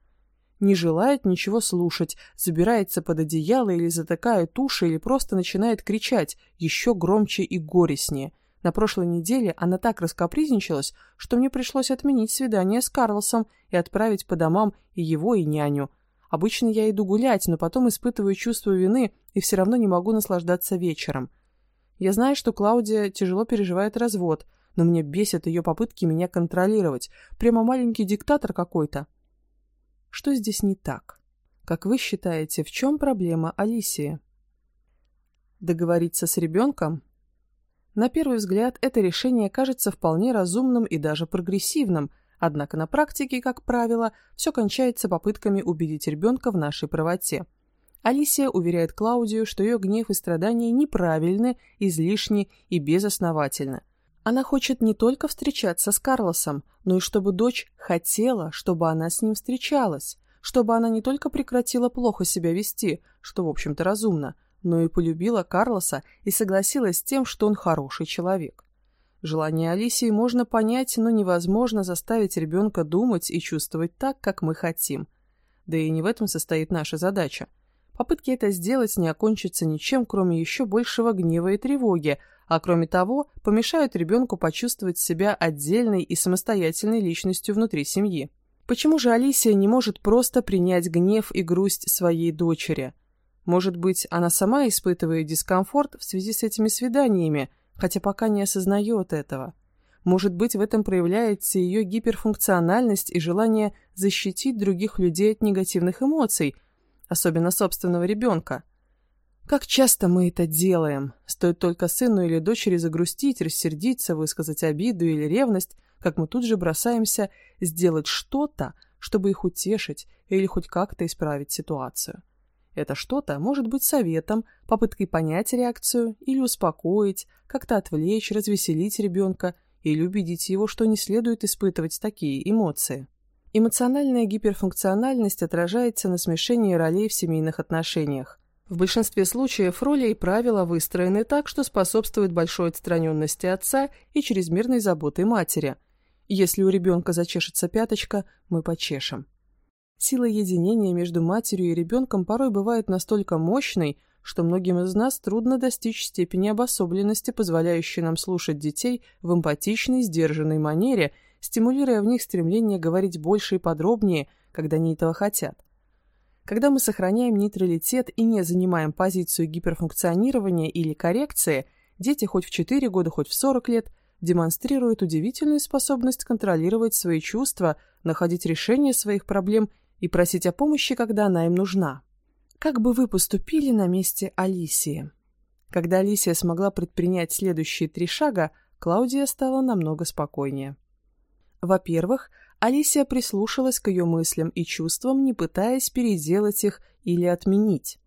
«Не желает ничего слушать, забирается под одеяло или затыкает уши, или просто начинает кричать, еще громче и горестнее. На прошлой неделе она так раскопризничалась, что мне пришлось отменить свидание с Карлосом и отправить по домам и его, и няню. Обычно я иду гулять, но потом испытываю чувство вины и все равно не могу наслаждаться вечером. Я знаю, что Клаудия тяжело переживает развод, но мне бесят ее попытки меня контролировать. Прямо маленький диктатор какой-то. Что здесь не так? Как вы считаете, в чем проблема Алисии? Договориться с ребенком? На первый взгляд, это решение кажется вполне разумным и даже прогрессивным – Однако на практике, как правило, все кончается попытками убедить ребенка в нашей правоте. Алисия уверяет Клаудию, что ее гнев и страдания неправильны, излишни и безосновательны. Она хочет не только встречаться с Карлосом, но и чтобы дочь хотела, чтобы она с ним встречалась, чтобы она не только прекратила плохо себя вести, что, в общем-то, разумно, но и полюбила Карлоса и согласилась с тем, что он хороший человек. Желание Алисии можно понять, но невозможно заставить ребенка думать и чувствовать так, как мы хотим. Да и не в этом состоит наша задача. Попытки это сделать не окончатся ничем, кроме еще большего гнева и тревоги, а кроме того, помешают ребенку почувствовать себя отдельной и самостоятельной личностью внутри семьи. Почему же Алисия не может просто принять гнев и грусть своей дочери? Может быть, она сама испытывает дискомфорт в связи с этими свиданиями – хотя пока не осознает этого. Может быть, в этом проявляется ее гиперфункциональность и желание защитить других людей от негативных эмоций, особенно собственного ребенка. Как часто мы это делаем? Стоит только сыну или дочери загрустить, рассердиться, высказать обиду или ревность, как мы тут же бросаемся сделать что-то, чтобы их утешить или хоть как-то исправить ситуацию. Это что-то может быть советом, попыткой понять реакцию или успокоить, как-то отвлечь, развеселить ребенка или убедить его, что не следует испытывать такие эмоции. Эмоциональная гиперфункциональность отражается на смешении ролей в семейных отношениях. В большинстве случаев роли и правила выстроены так, что способствуют большой отстраненности отца и чрезмерной заботы матери. Если у ребенка зачешется пяточка, мы почешем. Сила единения между матерью и ребенком порой бывает настолько мощной, что многим из нас трудно достичь степени обособленности, позволяющей нам слушать детей в эмпатичной, сдержанной манере, стимулируя в них стремление говорить больше и подробнее, когда они этого хотят. Когда мы сохраняем нейтралитет и не занимаем позицию гиперфункционирования или коррекции, дети хоть в 4 года, хоть в 40 лет демонстрируют удивительную способность контролировать свои чувства, находить решение своих проблем и просить о помощи, когда она им нужна. Как бы вы поступили на месте Алисии? Когда Алисия смогла предпринять следующие три шага, Клаудия стала намного спокойнее. Во-первых, Алисия прислушалась к ее мыслям и чувствам, не пытаясь переделать их или отменить.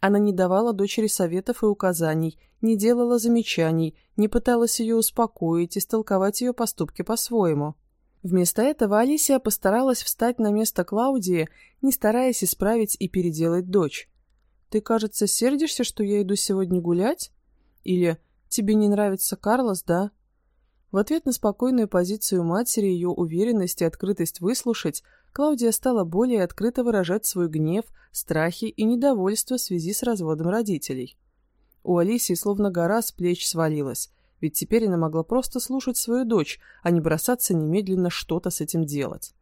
Она не давала дочери советов и указаний, не делала замечаний, не пыталась ее успокоить и истолковать ее поступки по-своему. Вместо этого Алисия постаралась встать на место Клаудии, не стараясь исправить и переделать дочь. «Ты, кажется, сердишься, что я иду сегодня гулять?» Или «Тебе не нравится Карлос, да?» В ответ на спокойную позицию матери, ее уверенность и открытость выслушать, Клаудия стала более открыто выражать свой гнев, страхи и недовольство в связи с разводом родителей. У Алисии словно гора с плеч свалилась, ведь теперь она могла просто слушать свою дочь, а не бросаться немедленно что-то с этим делать.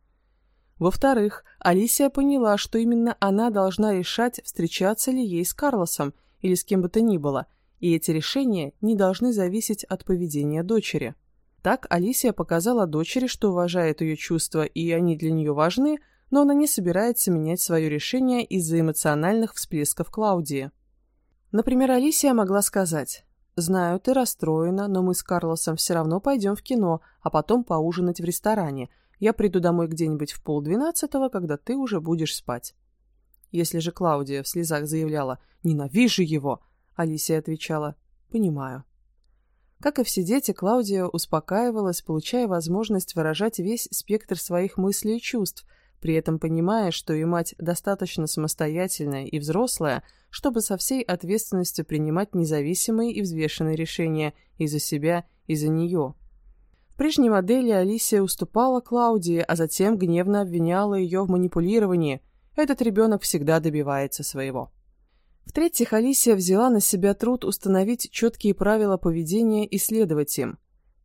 Во-вторых, Алисия поняла, что именно она должна решать, встречаться ли ей с Карлосом или с кем бы то ни было, и эти решения не должны зависеть от поведения дочери. Так Алисия показала дочери, что уважает ее чувства и они для нее важны, но она не собирается менять свое решение из-за эмоциональных всплесков Клаудии. Например, Алисия могла сказать «Знаю, ты расстроена, но мы с Карлосом все равно пойдем в кино, а потом поужинать в ресторане. Я приду домой где-нибудь в полдвенадцатого, когда ты уже будешь спать». Если же Клаудия в слезах заявляла «Ненавижу его», Алисия отвечала «Понимаю». Как и все дети, Клаудия успокаивалась, получая возможность выражать весь спектр своих мыслей и чувств, при этом понимая, что ее мать достаточно самостоятельная и взрослая, чтобы со всей ответственностью принимать независимые и взвешенные решения и за себя, и за нее. В прежней модели Алисия уступала Клаудии, а затем гневно обвиняла ее в манипулировании. Этот ребенок всегда добивается своего. В-третьих, Алисия взяла на себя труд установить четкие правила поведения и следовать им.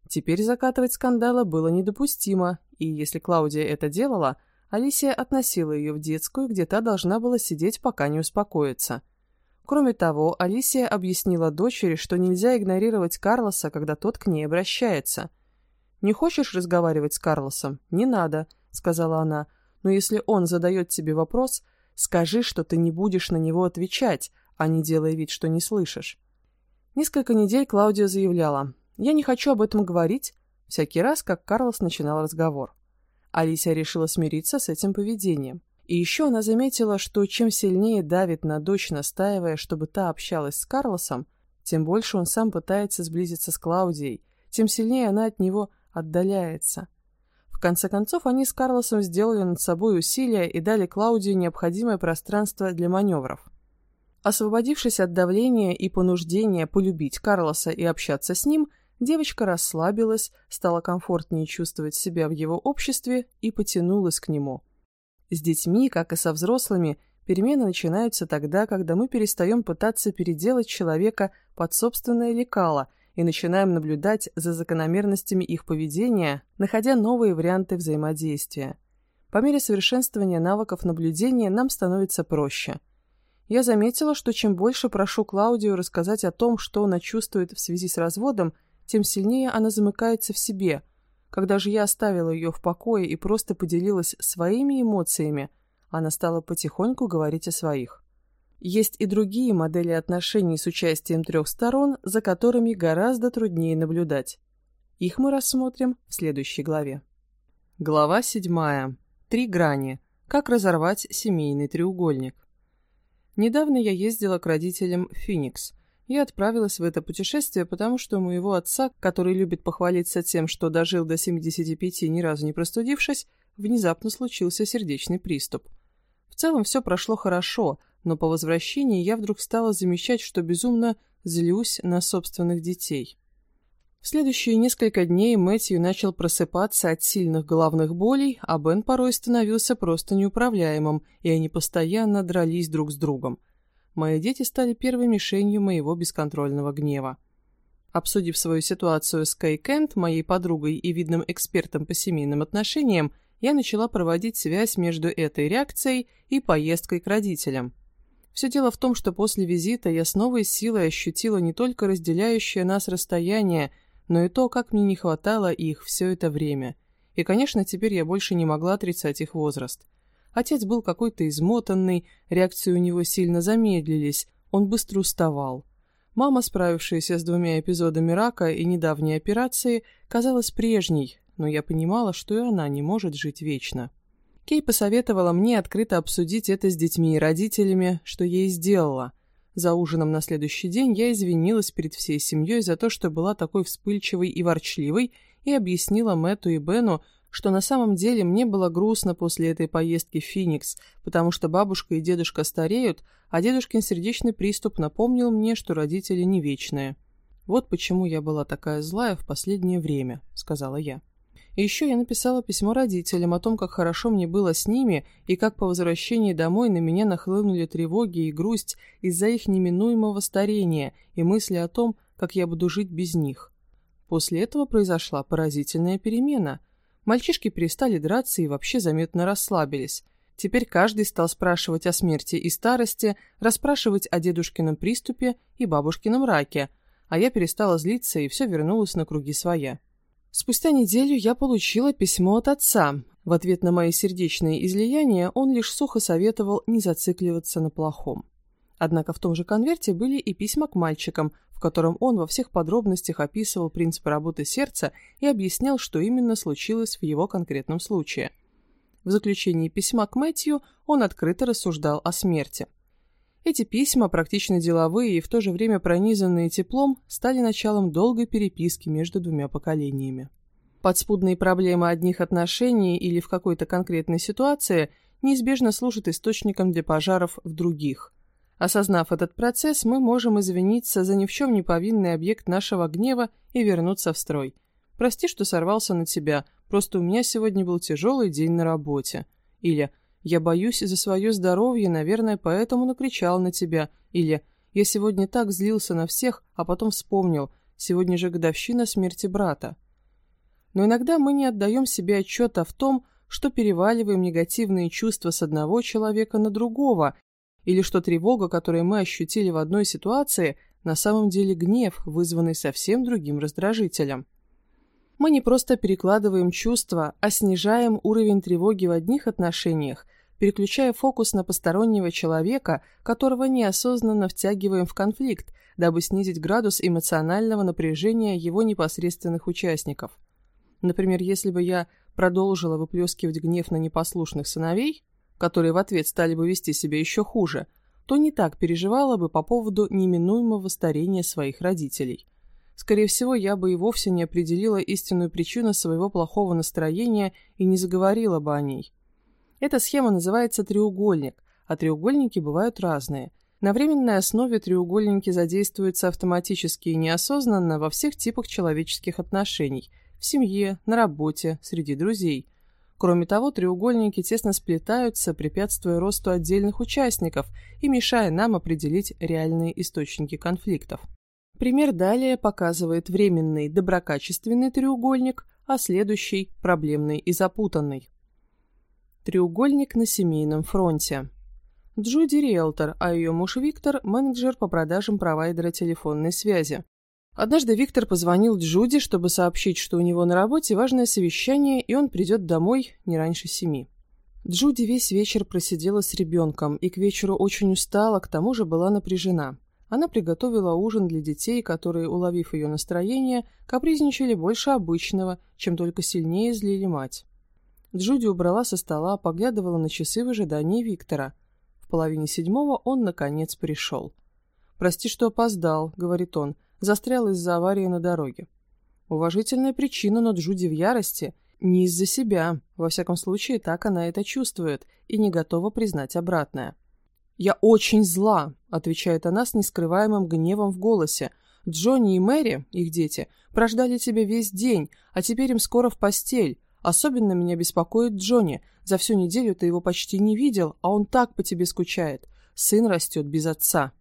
Теперь закатывать скандалы было недопустимо, и если Клаудия это делала, Алисия относила ее в детскую, где та должна была сидеть, пока не успокоится. Кроме того, Алисия объяснила дочери, что нельзя игнорировать Карлоса, когда тот к ней обращается. «Не хочешь разговаривать с Карлосом? Не надо», — сказала она. «Но если он задает тебе вопрос, скажи, что ты не будешь на него отвечать, а не делай вид, что не слышишь». Несколько недель Клаудия заявляла, «Я не хочу об этом говорить», всякий раз, как Карлос начинал разговор. Алисия решила смириться с этим поведением. И еще она заметила, что чем сильнее давит на дочь, настаивая, чтобы та общалась с Карлосом, тем больше он сам пытается сблизиться с Клаудией, тем сильнее она от него отдаляется. Конце концов, они с Карлосом сделали над собой усилия и дали Клаудии необходимое пространство для маневров. Освободившись от давления и понуждения полюбить Карлоса и общаться с ним, девочка расслабилась, стала комфортнее чувствовать себя в его обществе и потянулась к нему – с детьми, как и со взрослыми, перемены начинаются тогда, когда мы перестаем пытаться переделать человека под собственное лекало и начинаем наблюдать за закономерностями их поведения, находя новые варианты взаимодействия. По мере совершенствования навыков наблюдения нам становится проще. Я заметила, что чем больше прошу Клаудию рассказать о том, что она чувствует в связи с разводом, тем сильнее она замыкается в себе – когда же я оставила ее в покое и просто поделилась своими эмоциями, она стала потихоньку говорить о своих. Есть и другие модели отношений с участием трех сторон, за которыми гораздо труднее наблюдать. Их мы рассмотрим в следующей главе. Глава седьмая. Три грани. Как разорвать семейный треугольник. Недавно я ездила к родителям в Феникс. Я отправилась в это путешествие, потому что у моего отца, который любит похвалиться тем, что дожил до 75, ни разу не простудившись, внезапно случился сердечный приступ. В целом все прошло хорошо, но по возвращении я вдруг стала замечать, что безумно злюсь на собственных детей. В следующие несколько дней Мэтью начал просыпаться от сильных головных болей, а Бен порой становился просто неуправляемым, и они постоянно дрались друг с другом мои дети стали первой мишенью моего бесконтрольного гнева. Обсудив свою ситуацию с Кей Кент, моей подругой и видным экспертом по семейным отношениям, я начала проводить связь между этой реакцией и поездкой к родителям. Все дело в том, что после визита я с новой силой ощутила не только разделяющее нас расстояние, но и то, как мне не хватало их все это время. И, конечно, теперь я больше не могла отрицать их возраст. Отец был какой-то измотанный, реакции у него сильно замедлились, он быстро уставал. Мама, справившаяся с двумя эпизодами рака и недавней операции, казалась прежней, но я понимала, что и она не может жить вечно. Кей посоветовала мне открыто обсудить это с детьми и родителями, что я и сделала. За ужином на следующий день я извинилась перед всей семьей за то, что была такой вспыльчивой и ворчливой, и объяснила Мэтту и Бену, что на самом деле мне было грустно после этой поездки в Феникс, потому что бабушка и дедушка стареют, а дедушкин сердечный приступ напомнил мне, что родители не вечные. «Вот почему я была такая злая в последнее время», — сказала я. Еще я написала письмо родителям о том, как хорошо мне было с ними и как по возвращении домой на меня нахлынули тревоги и грусть из-за их неминуемого старения и мысли о том, как я буду жить без них. После этого произошла поразительная перемена. Мальчишки перестали драться и вообще заметно расслабились. Теперь каждый стал спрашивать о смерти и старости, расспрашивать о дедушкином приступе и бабушкином раке, а я перестала злиться, и все вернулось на круги своя. Спустя неделю я получила письмо от отца. В ответ на мои сердечные излияния он лишь сухо советовал не зацикливаться на плохом. Однако в том же конверте были и письма к мальчикам, в котором он во всех подробностях описывал принципы работы сердца и объяснял, что именно случилось в его конкретном случае. В заключении письма к Мэтью он открыто рассуждал о смерти. Эти письма, практично деловые и в то же время пронизанные теплом, стали началом долгой переписки между двумя поколениями. Подспудные проблемы одних отношений или в какой-то конкретной ситуации неизбежно служат источником для пожаров в других – Осознав этот процесс, мы можем извиниться за ни в чем не повинный объект нашего гнева и вернуться в строй. Прости, что сорвался на тебя, просто у меня сегодня был тяжелый день на работе. Или «Я боюсь за свое здоровье, наверное, поэтому накричал на тебя». Или «Я сегодня так злился на всех, а потом вспомнил, сегодня же годовщина смерти брата». Но иногда мы не отдаем себе отчета в том, что переваливаем негативные чувства с одного человека на другого или что тревога, которую мы ощутили в одной ситуации, на самом деле гнев, вызванный совсем другим раздражителем. Мы не просто перекладываем чувства, а снижаем уровень тревоги в одних отношениях, переключая фокус на постороннего человека, которого неосознанно втягиваем в конфликт, дабы снизить градус эмоционального напряжения его непосредственных участников. Например, если бы я продолжила выплескивать гнев на непослушных сыновей, которые в ответ стали бы вести себя еще хуже, то не так переживала бы по поводу неминуемого старения своих родителей. Скорее всего, я бы и вовсе не определила истинную причину своего плохого настроения и не заговорила бы о ней. Эта схема называется треугольник, а треугольники бывают разные. На временной основе треугольники задействуются автоматически и неосознанно во всех типах человеческих отношений – в семье, на работе, среди друзей – Кроме того, треугольники тесно сплетаются, препятствуя росту отдельных участников и мешая нам определить реальные источники конфликтов. Пример далее показывает временный доброкачественный треугольник, а следующий – проблемный и запутанный. Треугольник на семейном фронте. Джуди – риэлтор, а ее муж Виктор – менеджер по продажам провайдера телефонной связи. Однажды Виктор позвонил Джуди, чтобы сообщить, что у него на работе важное совещание, и он придет домой не раньше семи. Джуди весь вечер просидела с ребенком и к вечеру очень устала, к тому же была напряжена. Она приготовила ужин для детей, которые, уловив ее настроение, капризничали больше обычного, чем только сильнее злили мать. Джуди убрала со стола, поглядывала на часы в ожидании Виктора. В половине седьмого он, наконец, пришел. «Прости, что опоздал», — говорит он, — застрял из-за аварии на дороге. Уважительная причина, но Джуди в ярости. Не из-за себя, во всяком случае, так она это чувствует, и не готова признать обратное. «Я очень зла», — отвечает она с нескрываемым гневом в голосе. «Джонни и Мэри, их дети, прождали тебя весь день, а теперь им скоро в постель. Особенно меня беспокоит Джонни. За всю неделю ты его почти не видел, а он так по тебе скучает. Сын растет без отца».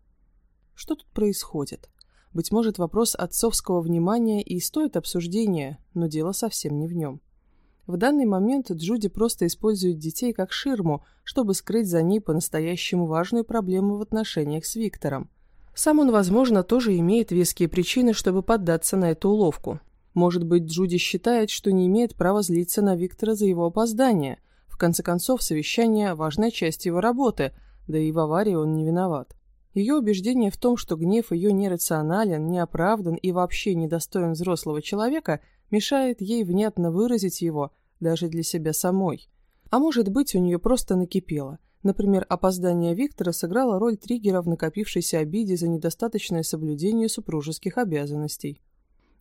Что тут происходит? Быть может, вопрос отцовского внимания и стоит обсуждения, но дело совсем не в нем. В данный момент Джуди просто использует детей как ширму, чтобы скрыть за ней по-настоящему важную проблему в отношениях с Виктором. Сам он, возможно, тоже имеет веские причины, чтобы поддаться на эту уловку. Может быть, Джуди считает, что не имеет права злиться на Виктора за его опоздание. В конце концов, совещание – важная часть его работы, да и в аварии он не виноват. Ее убеждение в том, что гнев ее нерационален, неоправдан и вообще недостоин взрослого человека, мешает ей внятно выразить его даже для себя самой. А может быть, у нее просто накипело. Например, опоздание Виктора сыграло роль триггера в накопившейся обиде за недостаточное соблюдение супружеских обязанностей.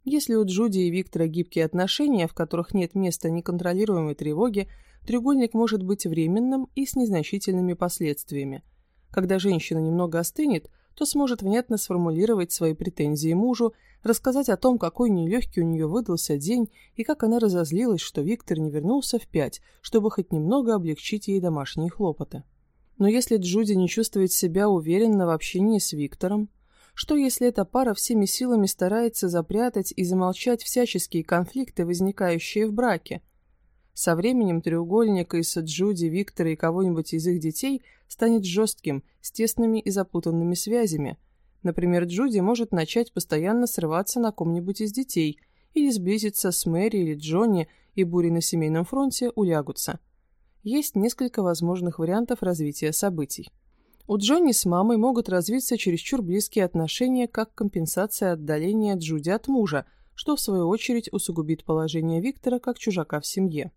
Если у Джуди и Виктора гибкие отношения, в которых нет места неконтролируемой тревоги, треугольник может быть временным и с незначительными последствиями. Когда женщина немного остынет, то сможет внятно сформулировать свои претензии мужу, рассказать о том, какой нелегкий у нее выдался день и как она разозлилась, что Виктор не вернулся в пять, чтобы хоть немного облегчить ей домашние хлопоты. Но если Джуди не чувствует себя уверенно в общении с Виктором, что если эта пара всеми силами старается запрятать и замолчать всяческие конфликты, возникающие в браке? Со временем треугольник из Джуди, Виктора и кого-нибудь из их детей станет жестким, с тесными и запутанными связями. Например, Джуди может начать постоянно срываться на ком-нибудь из детей или сблизиться с Мэри или Джонни, и бури на семейном фронте улягутся. Есть несколько возможных вариантов развития событий. У Джонни с мамой могут развиться чересчур близкие отношения как компенсация отдаления Джуди от мужа, что в свою очередь усугубит положение Виктора как чужака в семье.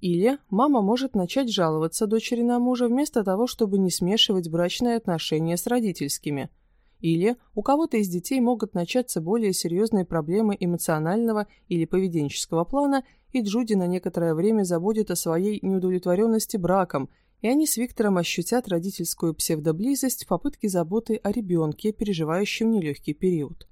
Или мама может начать жаловаться дочери на мужа вместо того, чтобы не смешивать брачные отношения с родительскими. Или у кого-то из детей могут начаться более серьезные проблемы эмоционального или поведенческого плана, и Джуди на некоторое время забудет о своей неудовлетворенности браком, и они с Виктором ощутят родительскую псевдоблизость в попытке заботы о ребенке, переживающем нелегкий период.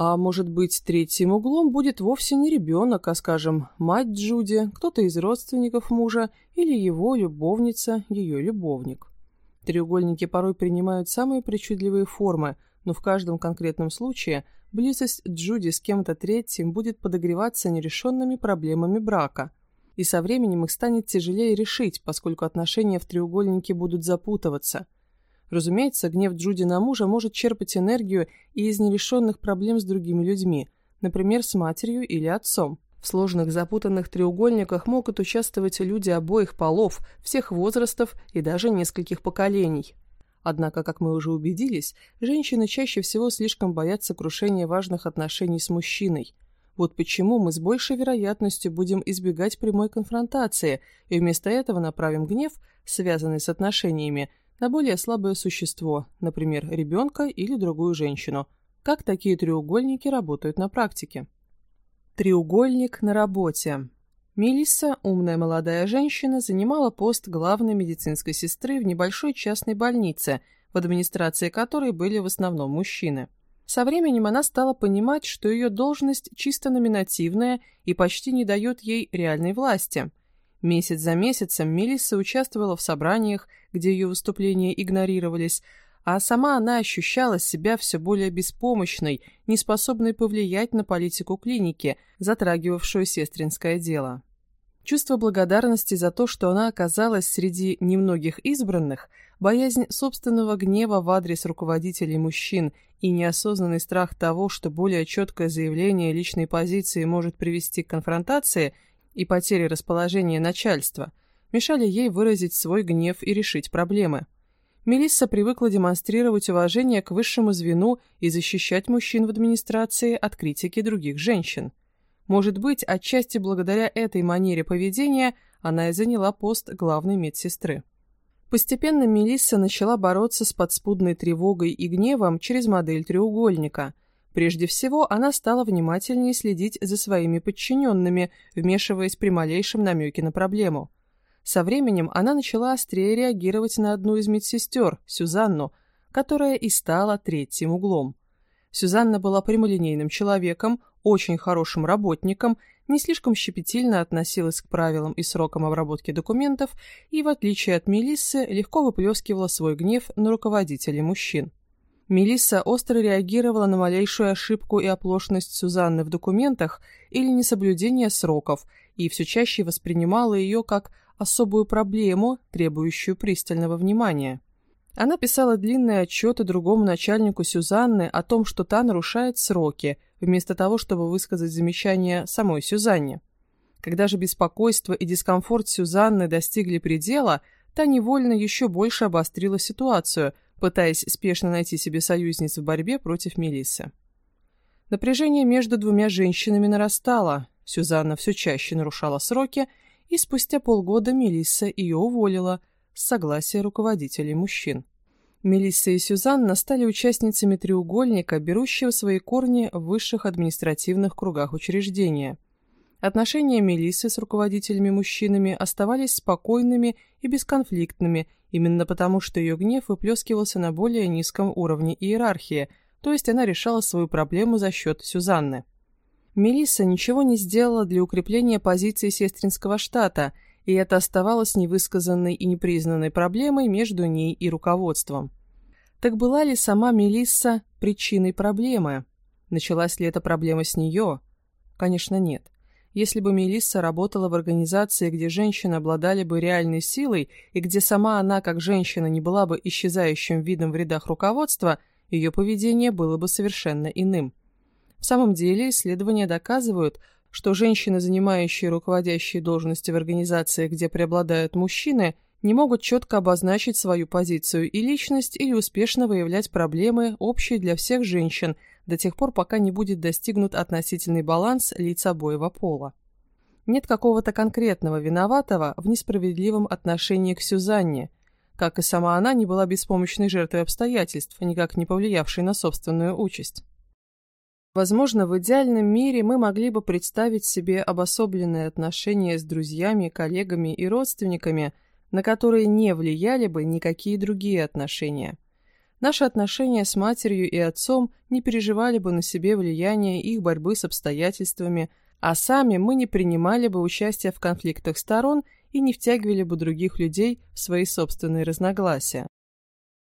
А может быть, третьим углом будет вовсе не ребенок, а, скажем, мать Джуди, кто-то из родственников мужа или его любовница, ее любовник. Треугольники порой принимают самые причудливые формы, но в каждом конкретном случае близость Джуди с кем-то третьим будет подогреваться нерешенными проблемами брака. И со временем их станет тяжелее решить, поскольку отношения в треугольнике будут запутываться – Разумеется, гнев Джуди на мужа может черпать энергию и из нерешенных проблем с другими людьми, например, с матерью или отцом. В сложных запутанных треугольниках могут участвовать люди обоих полов, всех возрастов и даже нескольких поколений. Однако, как мы уже убедились, женщины чаще всего слишком боятся крушения важных отношений с мужчиной. Вот почему мы с большей вероятностью будем избегать прямой конфронтации и вместо этого направим гнев, связанный с отношениями, на более слабое существо, например, ребенка или другую женщину. Как такие треугольники работают на практике? Треугольник на работе. Мелисса, умная молодая женщина, занимала пост главной медицинской сестры в небольшой частной больнице, в администрации которой были в основном мужчины. Со временем она стала понимать, что ее должность чисто номинативная и почти не дает ей реальной власти. Месяц за месяцем Мелисса участвовала в собраниях, где ее выступления игнорировались, а сама она ощущала себя все более беспомощной, неспособной повлиять на политику клиники, затрагивавшую сестринское дело. Чувство благодарности за то, что она оказалась среди немногих избранных, боязнь собственного гнева в адрес руководителей мужчин и неосознанный страх того, что более четкое заявление личной позиции может привести к конфронтации – и потери расположения начальства мешали ей выразить свой гнев и решить проблемы. Мелисса привыкла демонстрировать уважение к высшему звену и защищать мужчин в администрации от критики других женщин. Может быть, отчасти благодаря этой манере поведения она и заняла пост главной медсестры. Постепенно Мелисса начала бороться с подспудной тревогой и гневом через модель треугольника – Прежде всего, она стала внимательнее следить за своими подчиненными, вмешиваясь при малейшем намеке на проблему. Со временем она начала острее реагировать на одну из медсестер, Сюзанну, которая и стала третьим углом. Сюзанна была прямолинейным человеком, очень хорошим работником, не слишком щепетильно относилась к правилам и срокам обработки документов и, в отличие от Мелиссы, легко выплескивала свой гнев на руководителей мужчин. Мелисса остро реагировала на малейшую ошибку и оплошность Сюзанны в документах или несоблюдение сроков, и все чаще воспринимала ее как особую проблему, требующую пристального внимания. Она писала длинные отчеты другому начальнику Сюзанны о том, что та нарушает сроки, вместо того, чтобы высказать замечание самой Сюзанне. Когда же беспокойство и дискомфорт Сюзанны достигли предела, та невольно еще больше обострила ситуацию – пытаясь спешно найти себе союзниц в борьбе против Мелиссы. Напряжение между двумя женщинами нарастало, Сюзанна все чаще нарушала сроки, и спустя полгода Мелисса ее уволила с согласия руководителей мужчин. Мелисса и Сюзанна стали участницами треугольника, берущего свои корни в высших административных кругах учреждения. Отношения Мелиссы с руководителями-мужчинами оставались спокойными и бесконфликтными, именно потому что ее гнев выплескивался на более низком уровне иерархии, то есть она решала свою проблему за счет Сюзанны. Мелисса ничего не сделала для укрепления позиции сестринского штата – и это оставалось невысказанной и непризнанной проблемой между ней и руководством. Так была ли сама Мелисса причиной проблемы? Началась ли эта проблема с нее? Конечно, нет. Если бы Мелисса работала в организации, где женщины обладали бы реальной силой и где сама она, как женщина, не была бы исчезающим видом в рядах руководства, ее поведение было бы совершенно иным. В самом деле, исследования доказывают, что женщины, занимающие руководящие должности в организации, где преобладают мужчины, не могут четко обозначить свою позицию и личность или успешно выявлять проблемы, общие для всех женщин, до тех пор, пока не будет достигнут относительный баланс лиц обоего пола. Нет какого-то конкретного виноватого в несправедливом отношении к Сюзанне, как и сама она не была беспомощной жертвой обстоятельств, никак не повлиявшей на собственную участь. Возможно, в идеальном мире мы могли бы представить себе обособленные отношения с друзьями, коллегами и родственниками, на которые не влияли бы никакие другие отношения. Наши отношения с матерью и отцом не переживали бы на себе влияние их борьбы с обстоятельствами, а сами мы не принимали бы участия в конфликтах сторон и не втягивали бы других людей в свои собственные разногласия.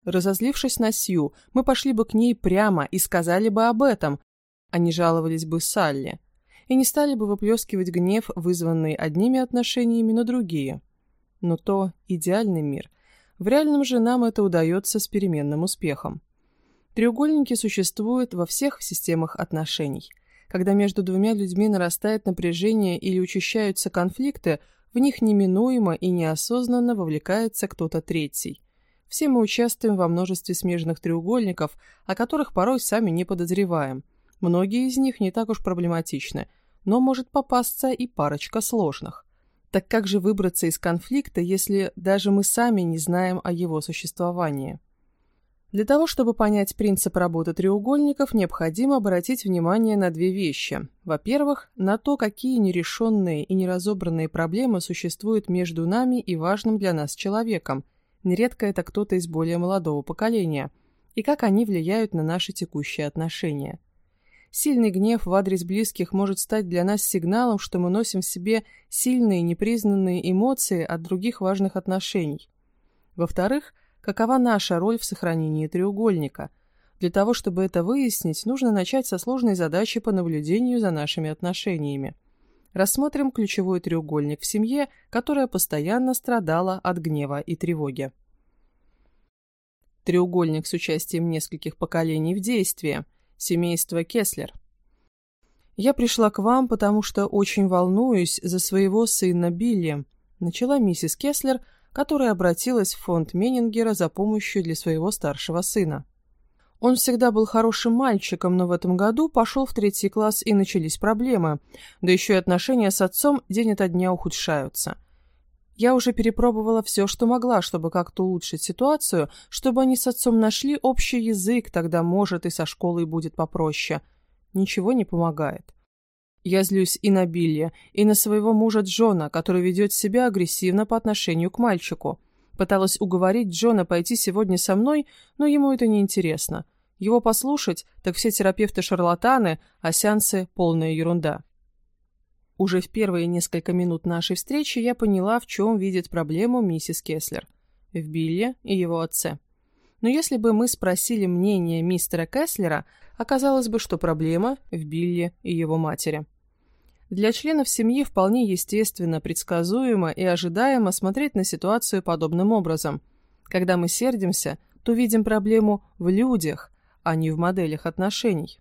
Разозлившись на Сью, мы пошли бы к ней прямо и сказали бы об этом, они жаловались бы Салли и не стали бы выплескивать гнев, вызванный одними отношениями на другие. Но то идеальный мир. В реальном же нам это удается с переменным успехом. Треугольники существуют во всех системах отношений. Когда между двумя людьми нарастает напряжение или учащаются конфликты, в них неминуемо и неосознанно вовлекается кто-то третий. Все мы участвуем во множестве смежных треугольников, о которых порой сами не подозреваем – Многие из них не так уж проблематичны, но может попасться и парочка сложных. Так как же выбраться из конфликта, если даже мы сами не знаем о его существовании? Для того, чтобы понять принцип работы треугольников, необходимо обратить внимание на две вещи. Во-первых, на то, какие нерешенные и неразобранные проблемы существуют между нами и важным для нас человеком, нередко это кто-то из более молодого поколения, и как они влияют на наши текущие отношения. Сильный гнев в адрес близких может стать для нас сигналом, что мы носим в себе сильные непризнанные эмоции от других важных отношений. Во-вторых, какова наша роль в сохранении треугольника? Для того, чтобы это выяснить, нужно начать со сложной задачи по наблюдению за нашими отношениями. Рассмотрим ключевой треугольник в семье, которая постоянно страдала от гнева и тревоги. Треугольник с участием нескольких поколений в действии – семейства Кеслер. «Я пришла к вам, потому что очень волнуюсь за своего сына Билли», начала миссис Кеслер, которая обратилась в фонд Меннингера за помощью для своего старшего сына. Он всегда был хорошим мальчиком, но в этом году пошел в третий класс и начались проблемы, да еще и отношения с отцом день ото дня ухудшаются. Я уже перепробовала все, что могла, чтобы как-то улучшить ситуацию, чтобы они с отцом нашли общий язык, тогда, может, и со школой будет попроще. Ничего не помогает. Я злюсь и на Билли, и на своего мужа Джона, который ведет себя агрессивно по отношению к мальчику. Пыталась уговорить Джона пойти сегодня со мной, но ему это не интересно. Его послушать, так все терапевты шарлатаны, а сеансы – полная ерунда. Уже в первые несколько минут нашей встречи я поняла, в чем видит проблему миссис Кеслер. В Билле и его отце. Но если бы мы спросили мнение мистера Кеслера, оказалось бы, что проблема в Билле и его матери. Для членов семьи вполне естественно, предсказуемо и ожидаемо смотреть на ситуацию подобным образом. Когда мы сердимся, то видим проблему в людях, а не в моделях отношений.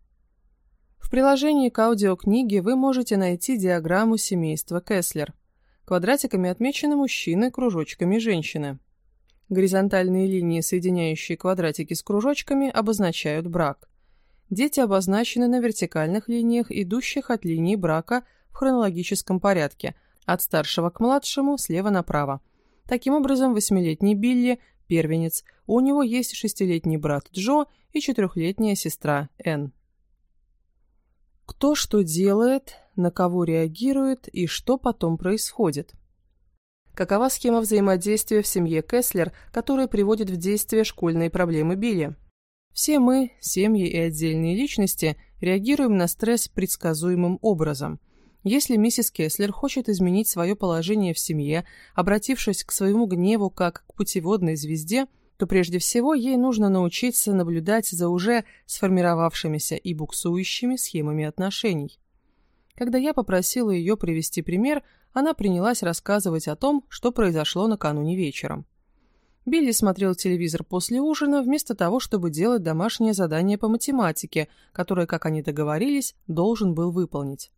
В приложении к аудиокниге вы можете найти диаграмму семейства Кеслер. Квадратиками отмечены мужчины, кружочками женщины. Горизонтальные линии, соединяющие квадратики с кружочками, обозначают брак. Дети обозначены на вертикальных линиях, идущих от линии брака в хронологическом порядке, от старшего к младшему, слева направо. Таким образом, восьмилетний Билли первенец, у него есть шестилетний брат Джо и четырехлетняя сестра Энн. Кто что делает, на кого реагирует и что потом происходит. Какова схема взаимодействия в семье Кеслер, которая приводит в действие школьные проблемы Билли? Все мы, семьи и отдельные личности, реагируем на стресс предсказуемым образом. Если миссис Кеслер хочет изменить свое положение в семье, обратившись к своему гневу как к путеводной звезде, то прежде всего ей нужно научиться наблюдать за уже сформировавшимися и буксующими схемами отношений. Когда я попросила ее привести пример, она принялась рассказывать о том, что произошло накануне вечером. Билли смотрел телевизор после ужина вместо того, чтобы делать домашнее задание по математике, которое, как они договорились, должен был выполнить.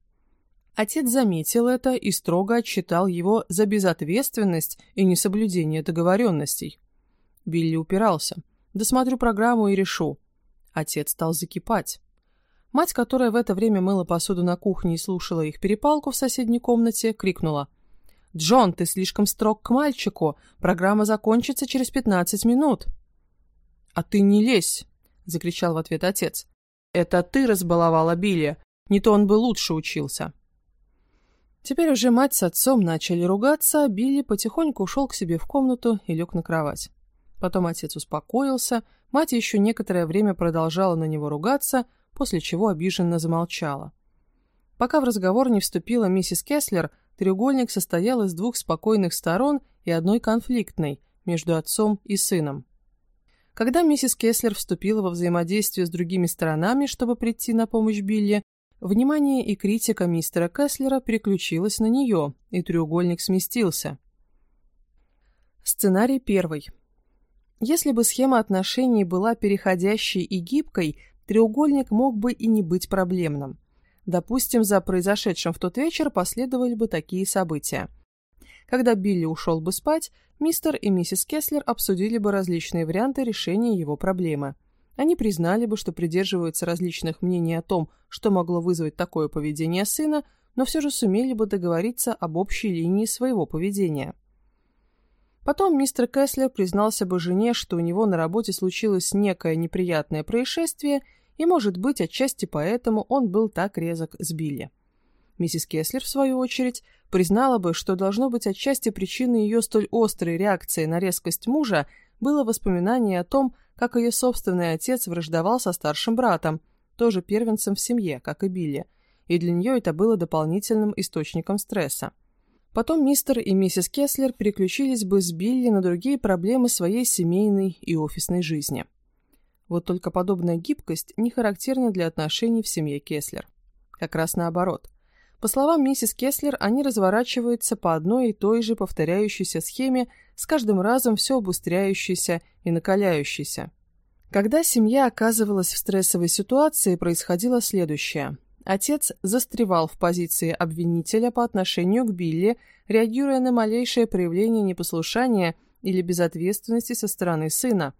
Отец заметил это и строго отчитал его за безответственность и несоблюдение договоренностей. Билли упирался. «Досмотрю программу и решу». Отец стал закипать. Мать, которая в это время мыла посуду на кухне и слушала их перепалку в соседней комнате, крикнула. «Джон, ты слишком строг к мальчику. Программа закончится через пятнадцать минут». «А ты не лезь!» — закричал в ответ отец. «Это ты разбаловала Билли. Не то он бы лучше учился». Теперь уже мать с отцом начали ругаться, а Билли потихоньку ушел к себе в комнату и лег на кровать. Потом отец успокоился, мать еще некоторое время продолжала на него ругаться, после чего обиженно замолчала. Пока в разговор не вступила миссис Кеслер, треугольник состоял из двух спокойных сторон и одной конфликтной, между отцом и сыном. Когда миссис Кеслер вступила во взаимодействие с другими сторонами, чтобы прийти на помощь Билли, внимание и критика мистера Кеслера переключилась на нее, и треугольник сместился. Сценарий первый. Если бы схема отношений была переходящей и гибкой, треугольник мог бы и не быть проблемным. Допустим, за произошедшим в тот вечер последовали бы такие события. Когда Билли ушел бы спать, мистер и миссис Кеслер обсудили бы различные варианты решения его проблемы. Они признали бы, что придерживаются различных мнений о том, что могло вызвать такое поведение сына, но все же сумели бы договориться об общей линии своего поведения. Потом мистер Кэслер признался бы жене, что у него на работе случилось некое неприятное происшествие, и, может быть, отчасти поэтому он был так резок с Билли. Миссис Кеслер, в свою очередь, признала бы, что должно быть отчасти причиной ее столь острой реакции на резкость мужа было воспоминание о том, как ее собственный отец враждовал со старшим братом, тоже первенцем в семье, как и Билли, и для нее это было дополнительным источником стресса. Потом мистер и миссис Кеслер переключились бы с Билли на другие проблемы своей семейной и офисной жизни. Вот только подобная гибкость не характерна для отношений в семье Кеслер. Как раз наоборот. По словам миссис Кеслер, они разворачиваются по одной и той же повторяющейся схеме, с каждым разом все обустряющейся и накаляющейся. Когда семья оказывалась в стрессовой ситуации, происходило следующее – Отец застревал в позиции обвинителя по отношению к Билли, реагируя на малейшее проявление непослушания или безответственности со стороны сына.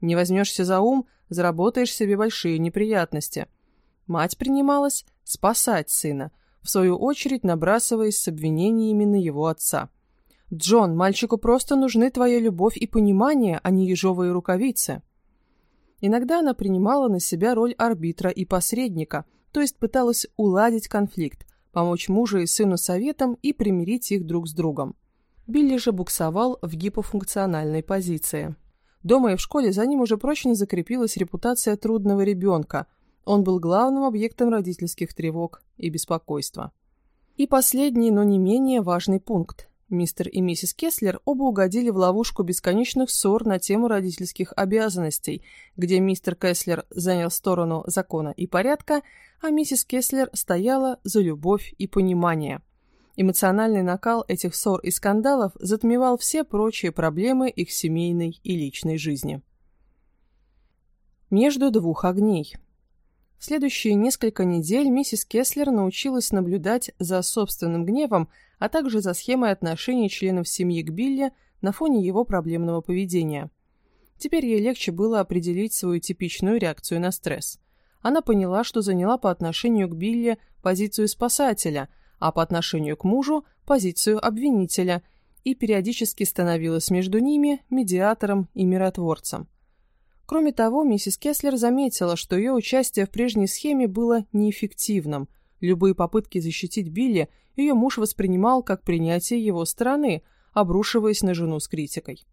Не возьмешься за ум, заработаешь себе большие неприятности. Мать принималась спасать сына, в свою очередь набрасываясь с обвинениями на его отца. «Джон, мальчику просто нужны твоя любовь и понимание, а не ежовые рукавицы». Иногда она принимала на себя роль арбитра и посредника – то есть пыталась уладить конфликт, помочь мужу и сыну советом и примирить их друг с другом. Билли же буксовал в гипофункциональной позиции. Дома и в школе за ним уже прочно закрепилась репутация трудного ребенка. Он был главным объектом родительских тревог и беспокойства. И последний, но не менее важный пункт. Мистер и миссис Кеслер оба угодили в ловушку бесконечных ссор на тему родительских обязанностей, где мистер Кеслер занял сторону закона и порядка, а миссис Кеслер стояла за любовь и понимание. Эмоциональный накал этих ссор и скандалов затмевал все прочие проблемы их семейной и личной жизни. Между двух огней – в следующие несколько недель миссис Кеслер научилась наблюдать за собственным гневом, а также за схемой отношений членов семьи к Билли на фоне его проблемного поведения. Теперь ей легче было определить свою типичную реакцию на стресс. Она поняла, что заняла по отношению к Билли позицию спасателя, а по отношению к мужу – позицию обвинителя, и периодически становилась между ними медиатором и миротворцем. Кроме того, миссис Кеслер заметила, что ее участие в прежней схеме было неэффективным. Любые попытки защитить Билли ее муж воспринимал как принятие его стороны, обрушиваясь на жену с критикой.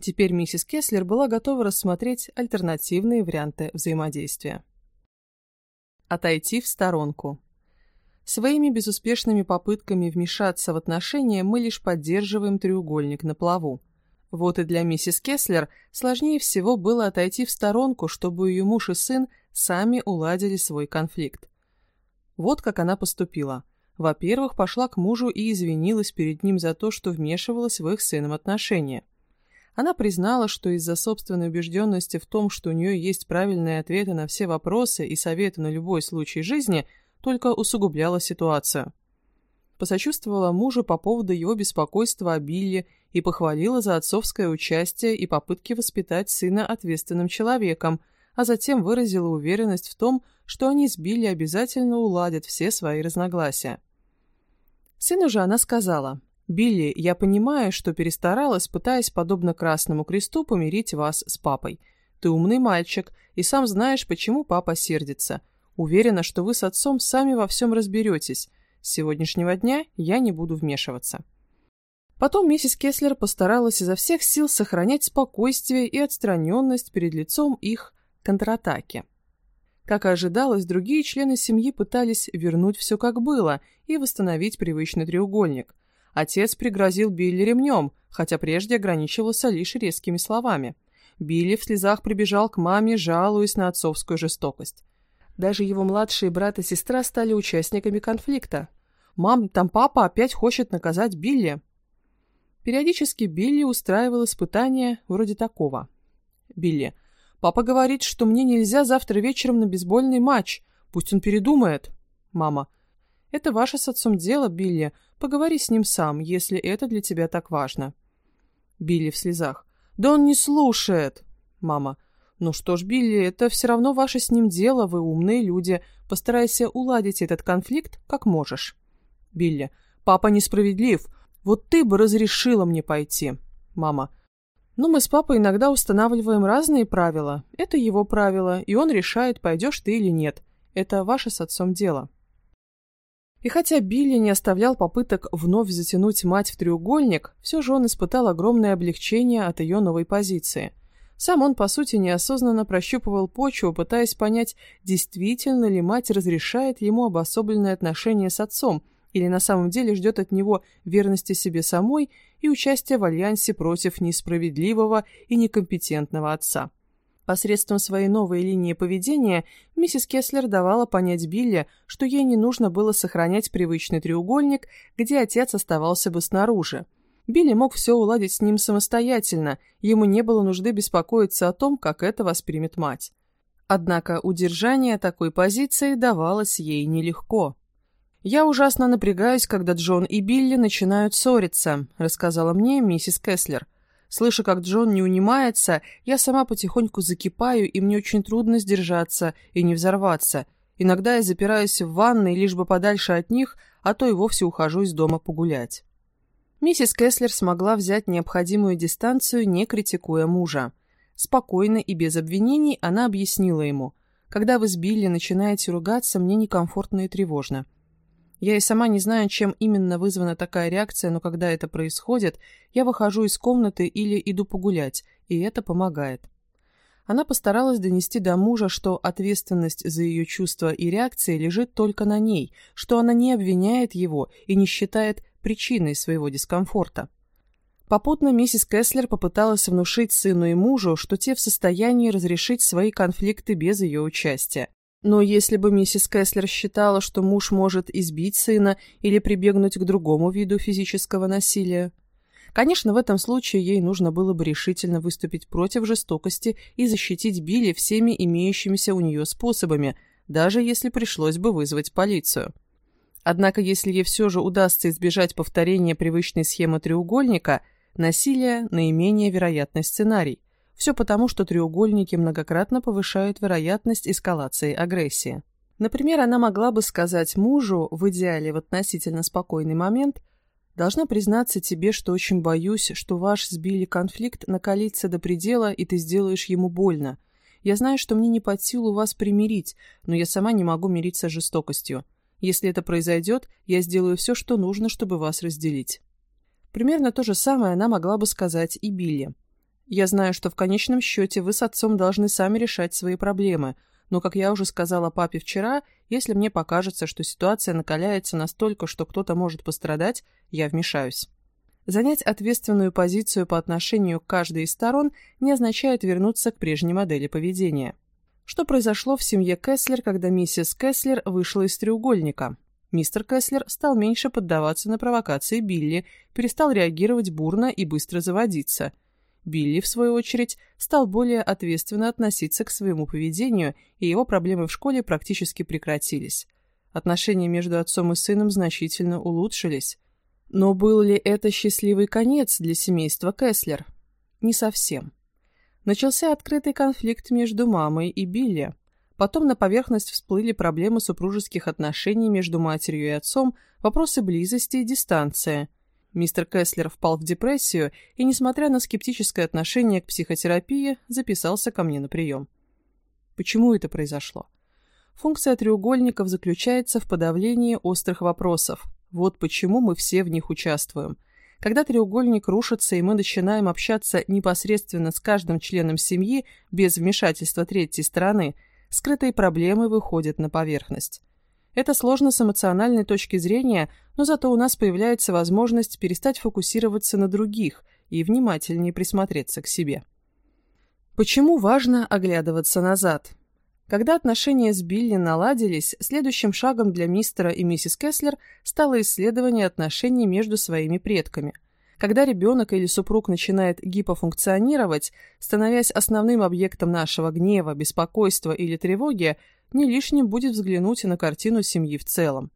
Теперь миссис Кеслер была готова рассмотреть альтернативные варианты взаимодействия. Отойти в сторонку. Своими безуспешными попытками вмешаться в отношения мы лишь поддерживаем треугольник на плаву. Вот и для миссис Кеслер сложнее всего было отойти в сторонку, чтобы ее муж и сын сами уладили свой конфликт. Вот как она поступила. Во-первых, пошла к мужу и извинилась перед ним за то, что вмешивалась в их сыном отношения. Она признала, что из-за собственной убежденности в том, что у нее есть правильные ответы на все вопросы и советы на любой случай жизни, только усугубляла ситуацию посочувствовала мужу по поводу его беспокойства о Билле и похвалила за отцовское участие и попытки воспитать сына ответственным человеком, а затем выразила уверенность в том, что они с Билли обязательно уладят все свои разногласия. Сыну же она сказала, «Билли, я понимаю, что перестаралась, пытаясь, подобно Красному Кресту, помирить вас с папой. Ты умный мальчик, и сам знаешь, почему папа сердится. Уверена, что вы с отцом сами во всем разберетесь. С сегодняшнего дня я не буду вмешиваться. Потом миссис Кеслер постаралась изо всех сил сохранять спокойствие и отстраненность перед лицом их контратаки. Как и ожидалось, другие члены семьи пытались вернуть все как было и восстановить привычный треугольник. Отец пригрозил Билли ремнем, хотя прежде ограничивался лишь резкими словами. Билли в слезах прибежал к маме, жалуясь на отцовскую жестокость. Даже его младшие брат и сестра стали участниками конфликта. «Мам, там папа опять хочет наказать Билли». Периодически Билли устраивал испытания вроде такого. Билли. «Папа говорит, что мне нельзя завтра вечером на бейсбольный матч. Пусть он передумает». Мама. «Это ваше с отцом дело, Билли. Поговори с ним сам, если это для тебя так важно». Билли в слезах. «Да он не слушает». Мама. «Ну что ж, Билли, это все равно ваше с ним дело, вы умные люди. Постарайся уладить этот конфликт как можешь». Билли. «Папа несправедлив. Вот ты бы разрешила мне пойти». Мама. «Ну, мы с папой иногда устанавливаем разные правила. Это его правило, и он решает, пойдешь ты или нет. Это ваше с отцом дело». И хотя Билли не оставлял попыток вновь затянуть мать в треугольник, все же он испытал огромное облегчение от ее новой позиции – сам он, по сути, неосознанно прощупывал почву, пытаясь понять, действительно ли мать разрешает ему обособленное отношение с отцом, или на самом деле ждет от него верности себе самой и участия в альянсе против несправедливого и некомпетентного отца. Посредством своей новой линии поведения миссис Кеслер давала понять Билли, что ей не нужно было сохранять привычный треугольник, где отец оставался бы снаружи. Билли мог все уладить с ним самостоятельно, ему не было нужды беспокоиться о том, как это воспримет мать. Однако удержание такой позиции давалось ей нелегко. «Я ужасно напрягаюсь, когда Джон и Билли начинают ссориться», — рассказала мне миссис Кеслер. Слыша, как Джон не унимается, я сама потихоньку закипаю, и мне очень трудно сдержаться и не взорваться. Иногда я запираюсь в ванной, лишь бы подальше от них, а то и вовсе ухожу из дома погулять. Миссис Кеслер смогла взять необходимую дистанцию, не критикуя мужа. Спокойно и без обвинений она объяснила ему. «Когда вы с Билли начинаете ругаться, мне некомфортно и тревожно. Я и сама не знаю, чем именно вызвана такая реакция, но когда это происходит, я выхожу из комнаты или иду погулять, и это помогает». Она постаралась донести до мужа, что ответственность за ее чувства и реакции лежит только на ней, что она не обвиняет его и не считает причиной своего дискомфорта. Попутно миссис Кеслер попыталась внушить сыну и мужу, что те в состоянии разрешить свои конфликты без ее участия. Но если бы миссис Кеслер считала, что муж может избить сына или прибегнуть к другому виду физического насилия, Конечно, в этом случае ей нужно было бы решительно выступить против жестокости и защитить Билли всеми имеющимися у нее способами, даже если пришлось бы вызвать полицию. Однако, если ей все же удастся избежать повторения привычной схемы треугольника, насилие – наименее вероятный сценарий. Все потому, что треугольники многократно повышают вероятность эскалации агрессии. Например, она могла бы сказать мужу, в идеале в относительно спокойный момент, Должна признаться тебе, что очень боюсь, что ваш с Билли конфликт накалится до предела, и ты сделаешь ему больно. Я знаю, что мне не под силу вас примирить, но я сама не могу мириться с жестокостью. Если это произойдет, я сделаю все, что нужно, чтобы вас разделить». Примерно то же самое она могла бы сказать и Билли. «Я знаю, что в конечном счете вы с отцом должны сами решать свои проблемы, но, как я уже сказала папе вчера, если мне покажется, что ситуация накаляется настолько, что кто-то может пострадать, я вмешаюсь». Занять ответственную позицию по отношению к каждой из сторон не означает вернуться к прежней модели поведения. Что произошло в семье Кэслер, когда миссис Кэслер вышла из треугольника? Мистер Кэслер стал меньше поддаваться на провокации Билли, перестал реагировать бурно и быстро заводиться. Билли, в свою очередь, стал более ответственно относиться к своему поведению, и его проблемы в школе практически прекратились. Отношения между отцом и сыном значительно улучшились. Но был ли это счастливый конец для семейства Кэслер? Не совсем. Начался открытый конфликт между мамой и Билли. Потом на поверхность всплыли проблемы супружеских отношений между матерью и отцом, вопросы близости и дистанции. Мистер Кэслер впал в депрессию и, несмотря на скептическое отношение к психотерапии, записался ко мне на прием. Почему это произошло? Функция треугольников заключается в подавлении острых вопросов. Вот почему мы все в них участвуем – когда треугольник рушится, и мы начинаем общаться непосредственно с каждым членом семьи без вмешательства третьей стороны, скрытые проблемы выходят на поверхность. Это сложно с эмоциональной точки зрения, но зато у нас появляется возможность перестать фокусироваться на других и внимательнее присмотреться к себе. Почему важно оглядываться назад? Когда отношения с Билли наладились, следующим шагом для мистера и миссис Кеслер стало исследование отношений между своими предками. Когда ребенок или супруг начинает гипофункционировать, становясь основным объектом нашего гнева, беспокойства или тревоги, не лишним будет взглянуть на картину семьи в целом.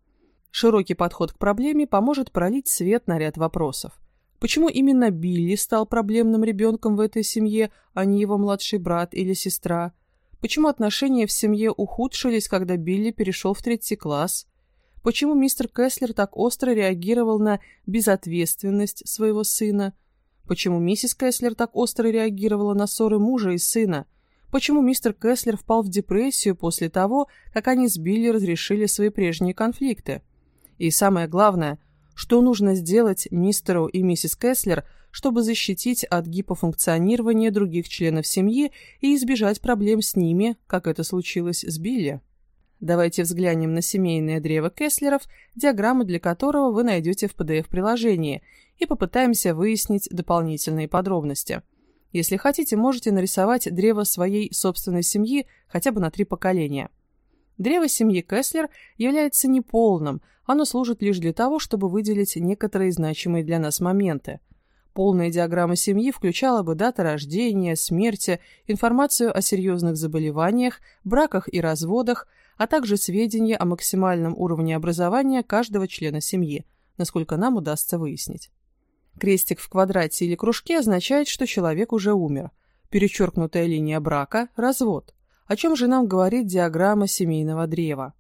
Широкий подход к проблеме поможет пролить свет на ряд вопросов. Почему именно Билли стал проблемным ребенком в этой семье, а не его младший брат или сестра? Почему отношения в семье ухудшились, когда Билли перешел в третий класс? Почему мистер Кэслер так остро реагировал на безответственность своего сына? Почему миссис Кэслер так остро реагировала на ссоры мужа и сына? Почему мистер Кэслер впал в депрессию после того, как они с Билли разрешили свои прежние конфликты? И самое главное, что нужно сделать мистеру и миссис Кэслер, чтобы защитить от гипофункционирования других членов семьи и избежать проблем с ними, как это случилось с Билли. Давайте взглянем на семейное древо Кеслеров, диаграмму для которого вы найдете в PDF-приложении, и попытаемся выяснить дополнительные подробности. Если хотите, можете нарисовать древо своей собственной семьи хотя бы на три поколения. Древо семьи Кеслер является неполным, оно служит лишь для того, чтобы выделить некоторые значимые для нас моменты – Полная диаграмма семьи включала бы даты рождения, смерти, информацию о серьезных заболеваниях, браках и разводах, а также сведения о максимальном уровне образования каждого члена семьи, насколько нам удастся выяснить. Крестик в квадрате или кружке означает, что человек уже умер. Перечеркнутая линия брака – развод. О чем же нам говорит диаграмма семейного древа?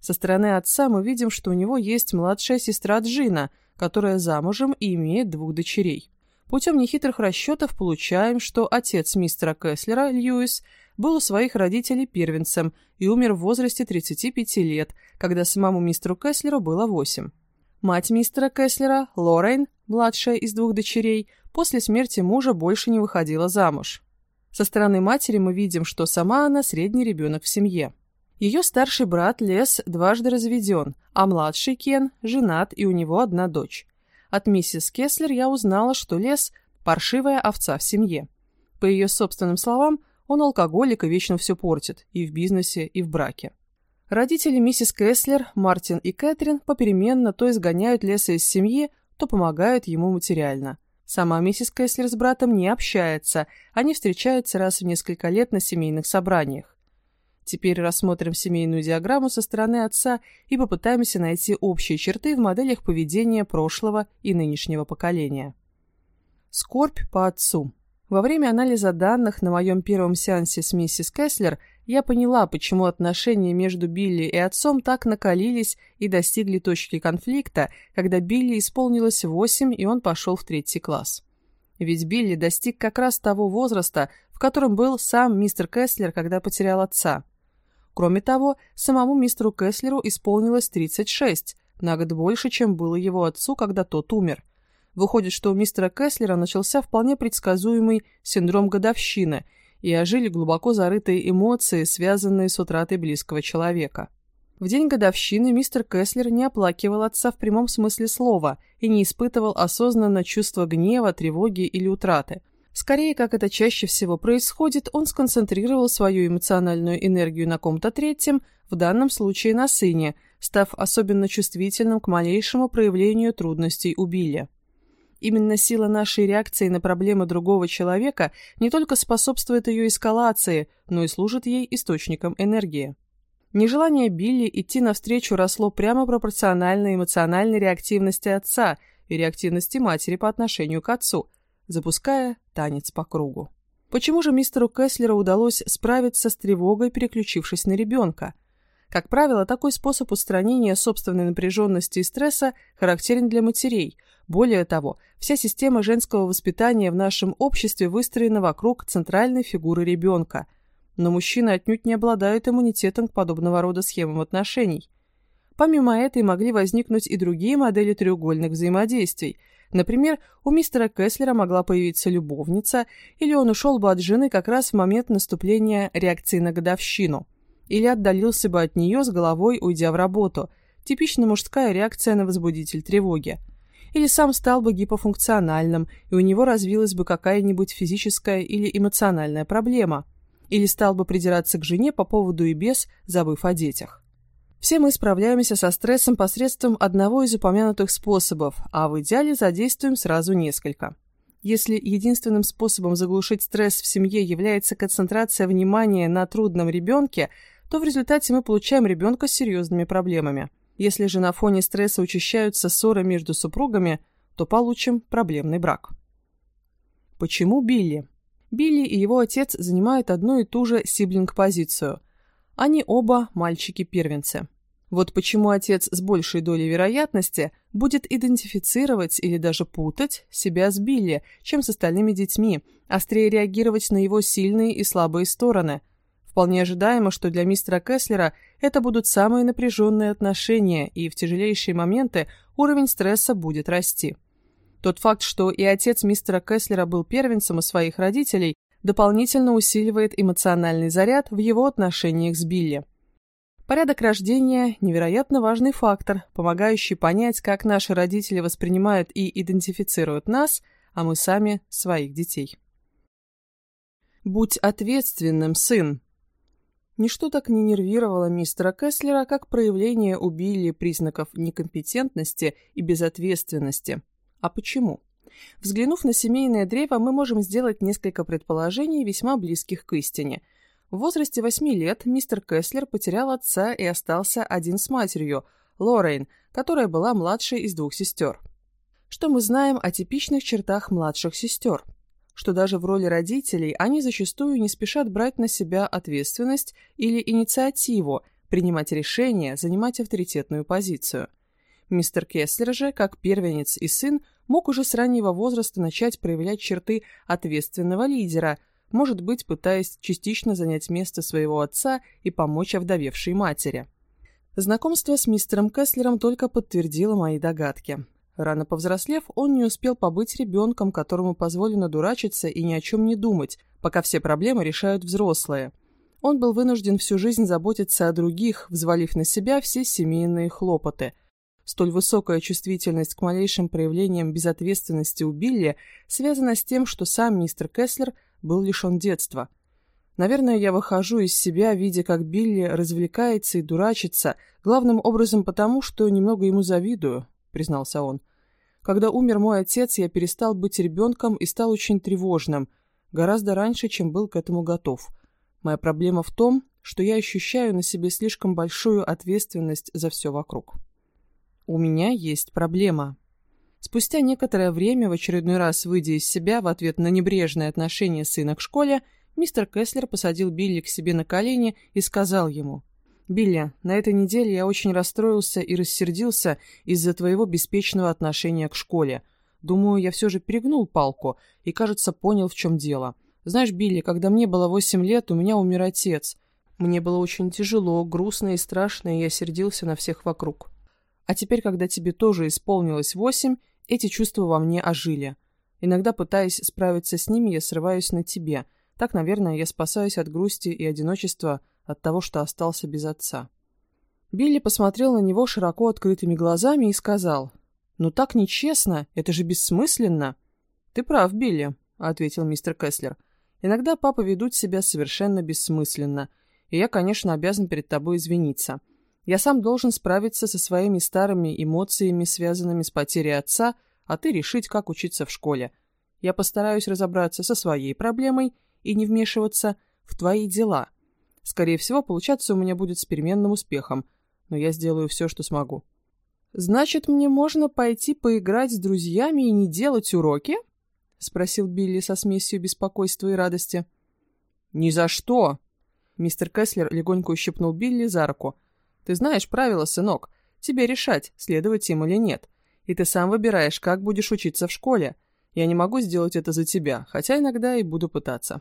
Со стороны отца мы видим, что у него есть младшая сестра Джина, которая замужем и имеет двух дочерей. Путем нехитрых расчетов получаем, что отец мистера Кэслера, Льюис, был у своих родителей первенцем и умер в возрасте 35 лет, когда самому мистеру Кэслеру было 8. Мать мистера Кэслера, Лоррейн, младшая из двух дочерей, после смерти мужа больше не выходила замуж. Со стороны матери мы видим, что сама она средний ребенок в семье. Ее старший брат Лес дважды разведен, а младший Кен женат и у него одна дочь. От миссис Кеслер я узнала, что Лес – паршивая овца в семье. По ее собственным словам, он алкоголик и вечно все портит, и в бизнесе, и в браке. Родители миссис Кеслер, Мартин и Кэтрин, попеременно то изгоняют Леса из семьи, то помогают ему материально. Сама миссис Кеслер с братом не общается, они встречаются раз в несколько лет на семейных собраниях. Теперь рассмотрим семейную диаграмму со стороны отца и попытаемся найти общие черты в моделях поведения прошлого и нынешнего поколения. Скорбь по отцу. Во время анализа данных на моем первом сеансе с миссис Кэслер я поняла, почему отношения между Билли и отцом так накалились и достигли точки конфликта, когда Билли исполнилось 8 и он пошел в третий класс. Ведь Билли достиг как раз того возраста, в котором был сам мистер Кэслер, когда потерял отца. Кроме того, самому мистеру Кэслеру исполнилось 36, на год больше, чем было его отцу, когда тот умер. Выходит, что у мистера Кэслера начался вполне предсказуемый синдром годовщины, и ожили глубоко зарытые эмоции, связанные с утратой близкого человека. В день годовщины мистер Кэслер не оплакивал отца в прямом смысле слова и не испытывал осознанно чувства гнева, тревоги или утраты. Скорее, как это чаще всего происходит, он сконцентрировал свою эмоциональную энергию на ком-то третьем, в данном случае на сыне, став особенно чувствительным к малейшему проявлению трудностей у Билли. Именно сила нашей реакции на проблемы другого человека не только способствует ее эскалации, но и служит ей источником энергии. Нежелание Билли идти навстречу росло прямо пропорционально эмоциональной реактивности отца и реактивности матери по отношению к отцу, запуская танец по кругу. Почему же мистеру Кэслеру удалось справиться с тревогой, переключившись на ребенка? Как правило, такой способ устранения собственной напряженности и стресса характерен для матерей – более того, вся система женского воспитания в нашем обществе выстроена вокруг центральной фигуры ребенка. Но мужчины отнюдь не обладают иммунитетом к подобного рода схемам отношений. Помимо этой могли возникнуть и другие модели треугольных взаимодействий. Например, у мистера Кэслера могла появиться любовница, или он ушел бы от жены как раз в момент наступления реакции на годовщину, или отдалился бы от нее с головой, уйдя в работу. Типично мужская реакция на возбудитель тревоги или сам стал бы гипофункциональным, и у него развилась бы какая-нибудь физическая или эмоциональная проблема, или стал бы придираться к жене по поводу и без, забыв о детях. Все мы справляемся со стрессом посредством одного из упомянутых способов, а в идеале задействуем сразу несколько. Если единственным способом заглушить стресс в семье является концентрация внимания на трудном ребенке, то в результате мы получаем ребенка с серьезными проблемами. Если же на фоне стресса учащаются ссоры между супругами, то получим проблемный брак. Почему Билли? Билли и его отец занимают одну и ту же сиблинг-позицию. Они оба мальчики-первенцы. Вот почему отец с большей долей вероятности будет идентифицировать или даже путать себя с Билли, чем с остальными детьми, острее реагировать на его сильные и слабые стороны, Вполне ожидаемо, что для мистера Кэслера это будут самые напряженные отношения, и в тяжелейшие моменты уровень стресса будет расти. Тот факт, что и отец мистера Кэслера был первенцем у своих родителей, дополнительно усиливает эмоциональный заряд в его отношениях с Билли. Порядок рождения – невероятно важный фактор, помогающий понять, как наши родители воспринимают и идентифицируют нас, а мы сами – своих детей. Будь ответственным, сын. Ничто так не нервировало мистера Кэслера, как проявление у Билли признаков некомпетентности и безответственности. А почему? Взглянув на семейное древо, мы можем сделать несколько предположений, весьма близких к истине. В возрасте восьми лет мистер Кэслер потерял отца и остался один с матерью, Лоррейн, которая была младшей из двух сестер. Что мы знаем о типичных чертах младших сестер? Что даже в роли родителей они зачастую не спешат брать на себя ответственность или инициативу, принимать решения, занимать авторитетную позицию. Мистер Кеслер же, как первенец и сын, мог уже с раннего возраста начать проявлять черты ответственного лидера, может быть, пытаясь частично занять место своего отца и помочь овдовевшей матери. Знакомство с мистером Кеслером только подтвердило мои догадки. Рано повзрослев, он не успел побыть ребенком, которому позволено дурачиться и ни о чем не думать, пока все проблемы решают взрослые. Он был вынужден всю жизнь заботиться о других, взвалив на себя все семейные хлопоты. Столь высокая чувствительность к малейшим проявлениям безответственности у Билли связана с тем, что сам мистер Кеслер был лишен детства. Наверное, я выхожу из себя, видя, как Билли развлекается и дурачится, главным образом потому, что немного ему завидую, признался он. Когда умер мой отец, я перестал быть ребенком и стал очень тревожным, гораздо раньше, чем был к этому готов. Моя проблема в том, что я ощущаю на себе слишком большую ответственность за все вокруг. У меня есть проблема. Спустя некоторое время, в очередной раз выйдя из себя в ответ на небрежное отношение сына к школе, мистер Кеслер посадил Билли к себе на колени и сказал ему, «Билли, на этой неделе я очень расстроился и рассердился из-за твоего беспечного отношения к школе. Думаю, я все же перегнул палку и, кажется, понял, в чем дело. Знаешь, Билли, когда мне было восемь лет, у меня умер отец. Мне было очень тяжело, грустно и страшно, и я сердился на всех вокруг. А теперь, когда тебе тоже исполнилось восемь, эти чувства во мне ожили. Иногда, пытаясь справиться с ними, я срываюсь на тебе. Так, наверное, я спасаюсь от грусти и одиночества от того, что остался без отца. Билли посмотрел на него широко открытыми глазами и сказал, «Ну так нечестно, это же бессмысленно». «Ты прав, Билли», — ответил мистер Кеслер. Иногда папы ведут себя совершенно бессмысленно, и я, конечно, обязан перед тобой извиниться. Я сам должен справиться со своими старыми эмоциями, связанными с потерей отца, а ты решить, как учиться в школе. Я постараюсь разобраться со своей проблемой и не вмешиваться в твои дела. Скорее всего, получаться у меня будет с переменным успехом, но я сделаю все, что смогу. «Значит, мне можно пойти поиграть с друзьями и не делать уроки?» — спросил Билли со смесью беспокойства и радости. «Ни за что!» Мистер Кеслер легонько ущипнул Билли за руку. «Ты знаешь правила, сынок. Тебе решать, следовать им или нет. И ты сам выбираешь, как будешь учиться в школе. Я не могу сделать это за тебя, хотя иногда и буду пытаться».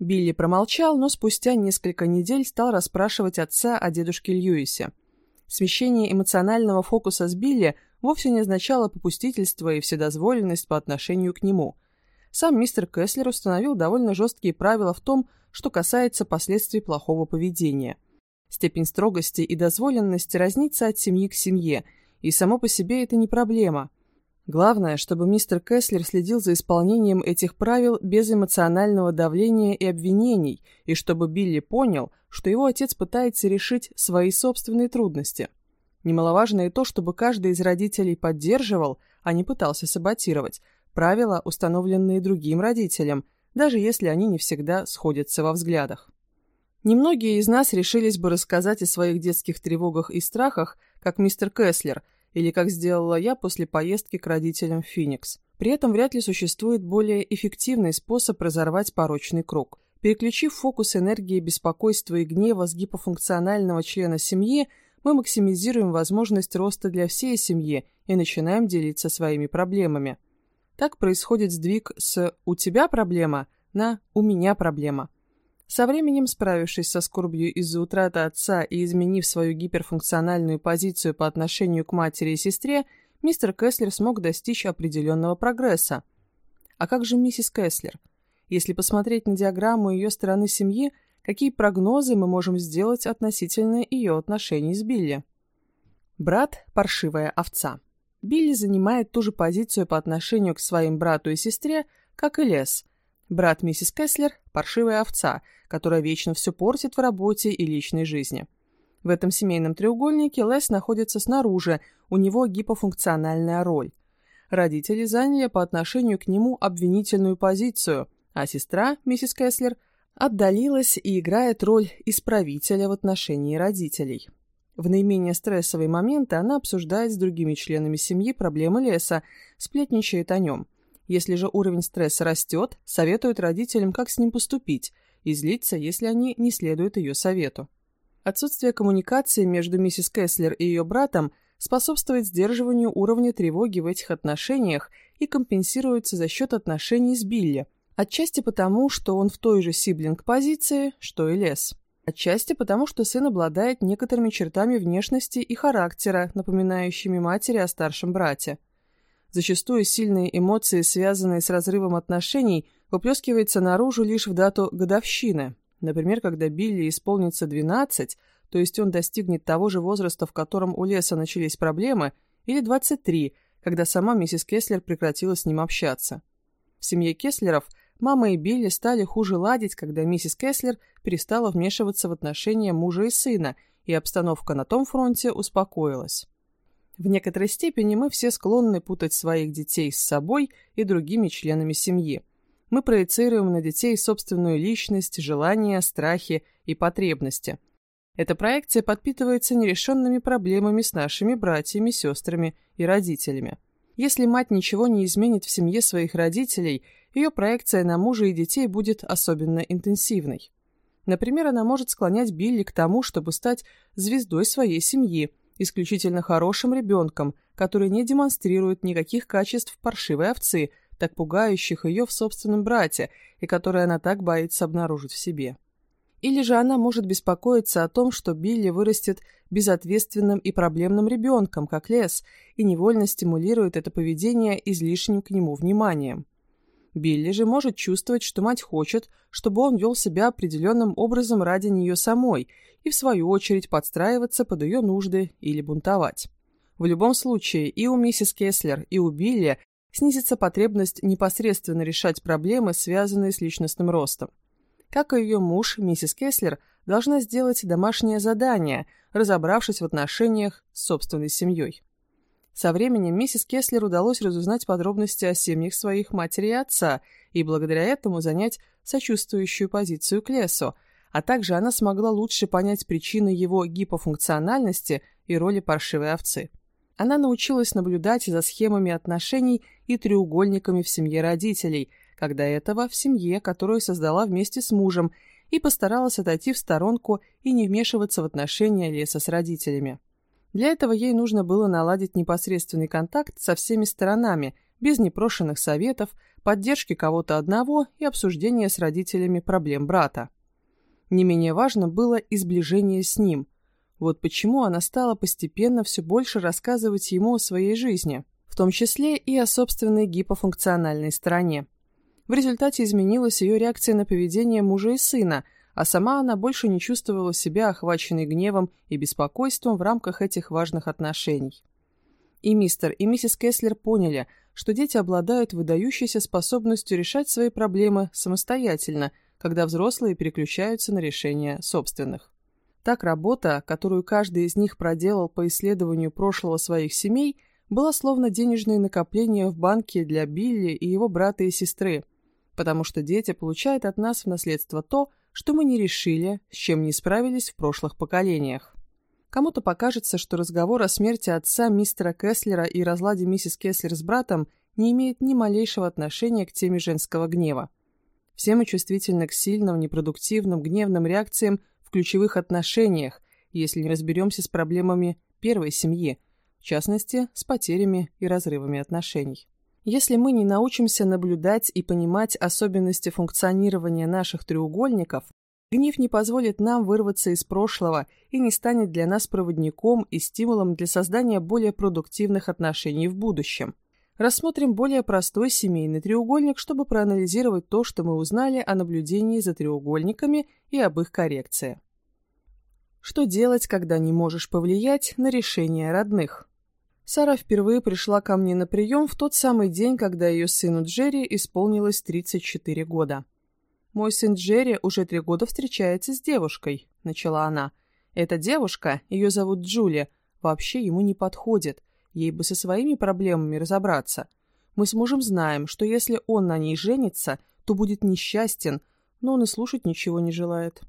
Билли промолчал, но спустя несколько недель стал расспрашивать отца о дедушке Льюисе. Смещение эмоционального фокуса с Билли вовсе не означало попустительство и вседозволенность по отношению к нему – сам мистер Кеслер установил довольно жесткие правила в том, что касается последствий плохого поведения. Степень строгости и дозволенности разнится от семьи к семье, и само по себе это не проблема. Главное, чтобы мистер Кеслер следил за исполнением этих правил без эмоционального давления и обвинений, и чтобы Билли понял, что его отец пытается решить свои собственные трудности. Немаловажно и то, чтобы каждый из родителей поддерживал, а не пытался саботировать, правила, установленные другим родителям, даже если они не всегда сходятся во взглядах. Немногие из нас решились бы рассказать о своих детских тревогах и страхах, как мистер Кеслер, или как сделала я после поездки к родителям в Феникс. При этом вряд ли существует более эффективный способ разорвать порочный круг. Переключив фокус энергии беспокойства и гнева с гипофункционального члена семьи, мы максимизируем возможность роста для всей семьи и начинаем делиться своими проблемами. Так происходит сдвиг с «у тебя проблема» на «у меня проблема». Со временем, справившись со скорбью из-за утраты отца и изменив свою гиперфункциональную позицию по отношению к матери и сестре, мистер Кэслер смог достичь определенного прогресса. А как же миссис Кэслер? Если посмотреть на диаграмму ее стороны семьи, какие прогнозы мы можем сделать относительно ее отношений с Билли? Брат – паршивая овца. Билли занимает ту же позицию по отношению к своим брату и сестре, как и Лес. Брат миссис Кеслер – паршивая овца, которая вечно все портит в работе и личной жизни. В этом семейном треугольнике Лес находится снаружи, у него гипофункциональная роль. Родители заняли по отношению к нему обвинительную позицию, а сестра, миссис Кеслер, отдалилась и играет роль исправителя в отношении родителей. В наименее стрессовые моменты она обсуждает с другими членами семьи проблемы леса, сплетничает о нем. Если же уровень стресса растет, советует родителям, как с ним поступить, и злится, если они не следуют ее совету. Отсутствие коммуникации между миссис Кэслер и ее братом способствует сдерживанию уровня тревоги в этих отношениях и компенсируется за счет отношений с Билли, отчасти потому, что он в той же сиблинг-позиции, что и Лес. Отчасти потому, что сын обладает некоторыми чертами внешности и характера, напоминающими матери о старшем брате. Зачастую сильные эмоции, связанные с разрывом отношений, выплескиваются наружу лишь в дату годовщины. Например, когда Билли исполнится 12, то есть он достигнет того же возраста, в котором у Леса начались проблемы, или 23, когда сама миссис Кеслер прекратила с ним общаться. В семье Кеслеров – Мама и Билли стали хуже ладить, когда миссис Кеслер перестала вмешиваться в отношения мужа и сына, и обстановка на том фронте успокоилась. В некоторой степени мы все склонны путать своих детей с собой и другими членами семьи. Мы проецируем на детей собственную личность, желания, страхи и потребности. Эта проекция подпитывается нерешенными проблемами с нашими братьями, сестрами и родителями. Если мать ничего не изменит в семье своих родителей, ее проекция на мужа и детей будет особенно интенсивной. Например, она может склонять Билли к тому, чтобы стать звездой своей семьи, исключительно хорошим ребенком, который не демонстрирует никаких качеств паршивой овцы, так пугающих ее в собственном брате, и которые она так боится обнаружить в себе. Или же она может беспокоиться о том, что Билли вырастет безответственным и проблемным ребенком, как лес, и невольно стимулирует это поведение излишним к нему вниманием. Билли же может чувствовать, что мать хочет, чтобы он вел себя определенным образом ради нее самой и, в свою очередь, подстраиваться под ее нужды или бунтовать. В любом случае, и у миссис Кеслер, и у Билли снизится потребность непосредственно решать проблемы, связанные с личностным ростом. Как и ее муж, миссис Кеслер, должна сделать домашнее задание, разобравшись в отношениях с собственной семьей. Со временем миссис Кеслер удалось разузнать подробности о семьях своих матери и отца, и благодаря этому занять сочувствующую позицию к лесу, а также она смогла лучше понять причины его гипофункциональности и роли паршивой овцы. Она научилась наблюдать за схемами отношений и треугольниками в семье родителей, когда этого в семье, которую создала вместе с мужем, и постаралась отойти в сторонку и не вмешиваться в отношения леса с родителями. Для этого ей нужно было наладить непосредственный контакт со всеми сторонами, без непрошенных советов, поддержки кого-то одного и обсуждения с родителями проблем брата. Не менее важно было и сближение с ним. Вот почему она стала постепенно все больше рассказывать ему о своей жизни, в том числе и о собственной гипофункциональной стороне. В результате изменилась ее реакция на поведение мужа и сына – а сама она больше не чувствовала себя охваченной гневом и беспокойством в рамках этих важных отношений. И мистер, и миссис Кеслер поняли, что дети обладают выдающейся способностью решать свои проблемы самостоятельно, когда взрослые переключаются на решение собственных. Так работа, которую каждый из них проделал по исследованию прошлого своих семей, была словно денежные накопления в банке для Билли и его брата и сестры, потому что дети получают от нас в наследство то, что мы не решили, с чем не справились в прошлых поколениях. Кому-то покажется, что разговор о смерти отца мистера Кеслера и разладе миссис Кеслер с братом не имеет ни малейшего отношения к теме женского гнева. Все мы чувствительны к сильным, непродуктивным, гневным реакциям в ключевых отношениях, если не разберемся с проблемами первой семьи, в частности, с потерями и разрывами отношений. Если мы не научимся наблюдать и понимать особенности функционирования наших треугольников, гнев не позволит нам вырваться из прошлого и не станет для нас проводником и стимулом для создания более продуктивных отношений в будущем. Рассмотрим более простой семейный треугольник, чтобы проанализировать то, что мы узнали о наблюдении за треугольниками и об их коррекции. Что делать, когда не можешь повлиять на решения родных? Сара впервые пришла ко мне на прием в тот самый день, когда ее сыну Джерри исполнилось 34 года. «Мой сын Джерри уже три года встречается с девушкой», — начала она. «Эта девушка, ее зовут Джулия, вообще ему не подходит. Ей бы со своими проблемами разобраться. Мы с мужем знаем, что если он на ней женится, то будет несчастен, но он и слушать ничего не желает».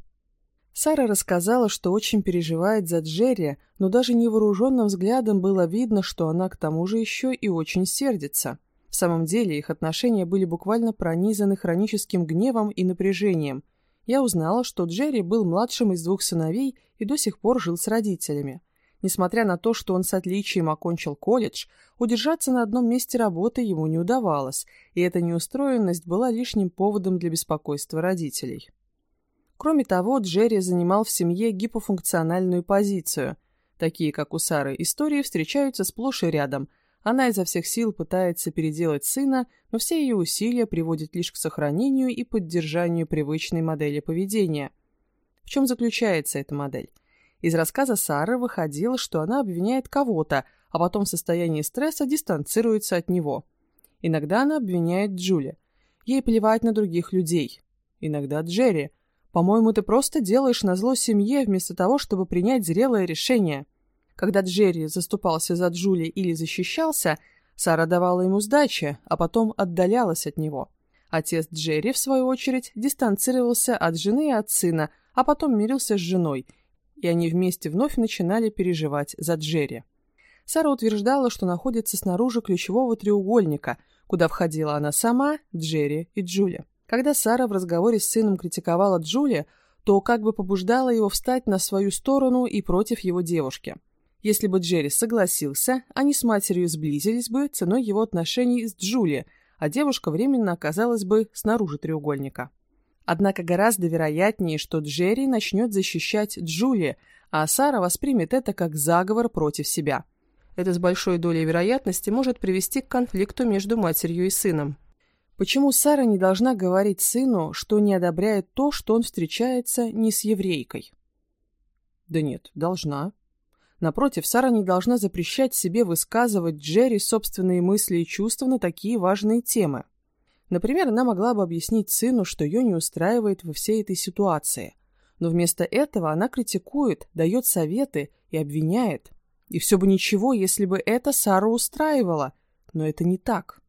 Сара рассказала, что очень переживает за Джерри, но даже невооруженным взглядом было видно, что она к тому же еще и очень сердится. В самом деле их отношения были буквально пронизаны хроническим гневом и напряжением. Я узнала, что Джерри был младшим из двух сыновей и до сих пор жил с родителями. Несмотря на то, что он с отличием окончил колледж, удержаться на одном месте работы ему не удавалось, и эта неустроенность была лишним поводом для беспокойства родителей. Кроме того, Джерри занимал в семье гипофункциональную позицию. Такие, как у Сары, истории встречаются сплошь и рядом. Она изо всех сил пытается переделать сына, но все ее усилия приводят лишь к сохранению и поддержанию привычной модели поведения. В чем заключается эта модель? Из рассказа Сары выходило, что она обвиняет кого-то, а потом в состоянии стресса дистанцируется от него. Иногда она обвиняет Джули. Ей плевать на других людей. Иногда Джерри – по-моему, ты просто делаешь назло семье вместо того, чтобы принять зрелое решение. Когда Джерри заступался за Джули или защищался, Сара давала ему сдачи, а потом отдалялась от него. Отец Джерри, в свою очередь, дистанцировался от жены и от сына, а потом мирился с женой, и они вместе вновь начинали переживать за Джерри. Сара утверждала, что находится снаружи ключевого треугольника, куда входила она сама, Джерри и Джули. Когда Сара в разговоре с сыном критиковала Джули, то как бы побуждала его встать на свою сторону и против его девушки. Если бы Джерри согласился, они с матерью сблизились бы ценой его отношений с Джули, а девушка временно оказалась бы снаружи треугольника. Однако гораздо вероятнее, что Джерри начнет защищать Джули, а Сара воспримет это как заговор против себя. Это с большой долей вероятности может привести к конфликту между матерью и сыном. Почему Сара не должна говорить сыну, что не одобряет то, что он встречается не с еврейкой? Да нет, должна. Напротив, Сара не должна запрещать себе высказывать Джерри собственные мысли и чувства на такие важные темы. Например, она могла бы объяснить сыну, что ее не устраивает во всей этой ситуации. Но вместо этого она критикует, дает советы и обвиняет. И все бы ничего, если бы это Сару устраивало. Но это не так.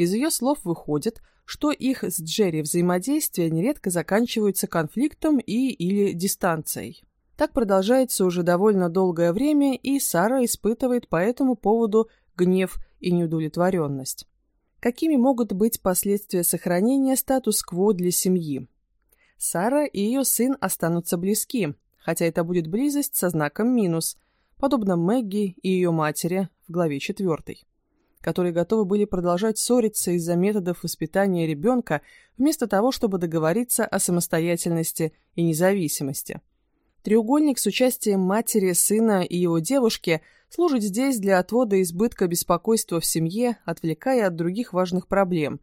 Из ее слов выходит, что их с Джерри взаимодействия нередко заканчиваются конфликтом и или дистанцией. Так продолжается уже довольно долгое время, и Сара испытывает по этому поводу гнев и неудовлетворенность. Какими могут быть последствия сохранения статус-кво для семьи? Сара и ее сын останутся близки, хотя это будет близость со знаком минус, подобно Мэгги и ее матери в главе 4, которые готовы были продолжать ссориться из-за методов воспитания ребенка вместо того, чтобы договориться о самостоятельности и независимости. Треугольник с участием матери, сына и его девушки – служит здесь для отвода избытка беспокойства в семье, отвлекая от других важных проблем.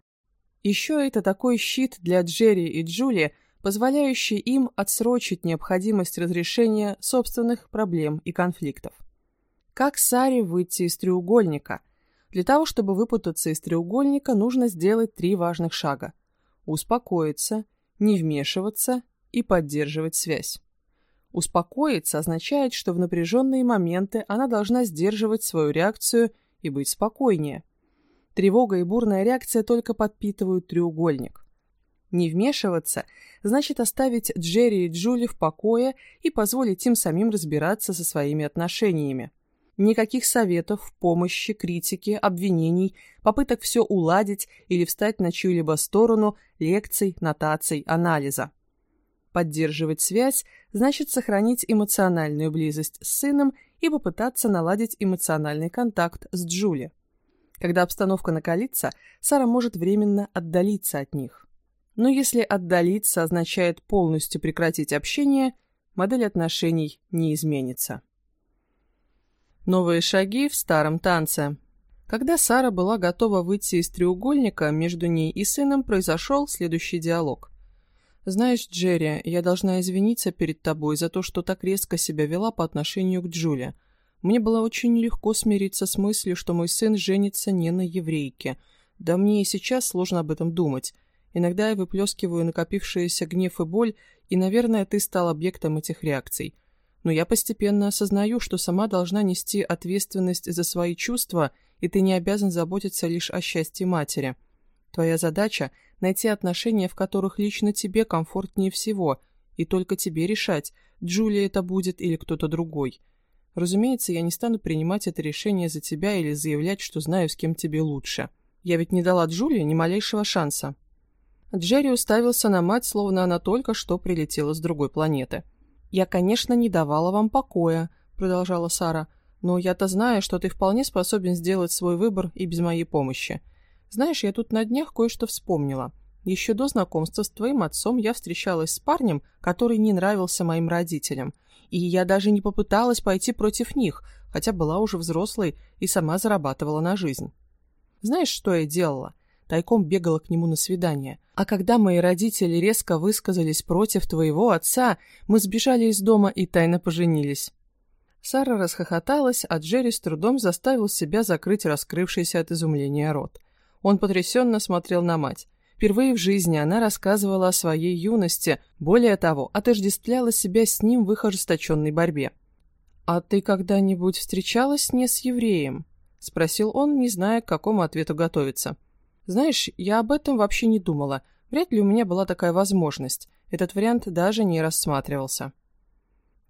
Еще это такой щит для Джерри и Джули, позволяющий им отсрочить необходимость разрешения собственных проблем и конфликтов. Как Саре выйти из треугольника? Для того, чтобы выпутаться из треугольника, нужно сделать три важных шага. Успокоиться, не вмешиваться и поддерживать связь. Успокоиться означает, что в напряженные моменты она должна сдерживать свою реакцию и быть спокойнее. Тревога и бурная реакция только подпитывают треугольник. Не вмешиваться значит оставить Джерри и Джули в покое и позволить им самим разбираться со своими отношениями. Никаких советов, помощи, критики, обвинений, попыток все уладить или встать на чью-либо сторону, лекций, нотаций, анализа. Поддерживать связь значит сохранить эмоциональную близость с сыном и попытаться наладить эмоциональный контакт с Джули. Когда обстановка накалится, Сара может временно отдалиться от них. Но если отдалиться означает полностью прекратить общение, модель отношений не изменится. Новые шаги в старом танце. Когда Сара была готова выйти из треугольника, между ней и сыном произошел следующий диалог – «Знаешь, Джерри, я должна извиниться перед тобой за то, что так резко себя вела по отношению к Джуле. Мне было очень нелегко смириться с мыслью, что мой сын женится не на еврейке. Да мне и сейчас сложно об этом думать. Иногда я выплескиваю накопившийся гнев и боль, и, наверное, ты стал объектом этих реакций. Но я постепенно осознаю, что сама должна нести ответственность за свои чувства, и ты не обязан заботиться лишь о счастье матери. Твоя задача — найти отношения, в которых лично тебе комфортнее всего, и только тебе решать, Джулия это будет или кто-то другой. Разумеется, я не стану принимать это решение за тебя или заявлять, что знаю, с кем тебе лучше. Я ведь не дала Джулии ни малейшего шанса. Джерри уставился на мать, словно она только что прилетела с другой планеты. «Я, конечно, не давала вам покоя», — продолжала Сара, «но я-то знаю, что ты вполне способен сделать свой выбор и без моей помощи. Знаешь, я тут на днях кое-что вспомнила. Еще до знакомства с твоим отцом я встречалась с парнем, который не нравился моим родителям. И я даже не попыталась пойти против них, хотя была уже взрослой и сама зарабатывала на жизнь. Знаешь, что я делала? Тайком бегала к нему на свидание. А когда мои родители резко высказались против твоего отца, мы сбежали из дома и тайно поженились. Сара расхохоталась, а Джерри с трудом заставил себя закрыть раскрывшийся от изумления рот. Он потрясенно смотрел на мать. Впервые в жизни она рассказывала о своей юности, более того, отождествляла себя с ним в их ожесточенной борьбе. «А ты когда-нибудь встречалась не с евреем?» — спросил он, не зная, к какому ответу готовиться. «Знаешь, я об этом вообще не думала. Вряд ли у меня была такая возможность. Этот вариант даже не рассматривался».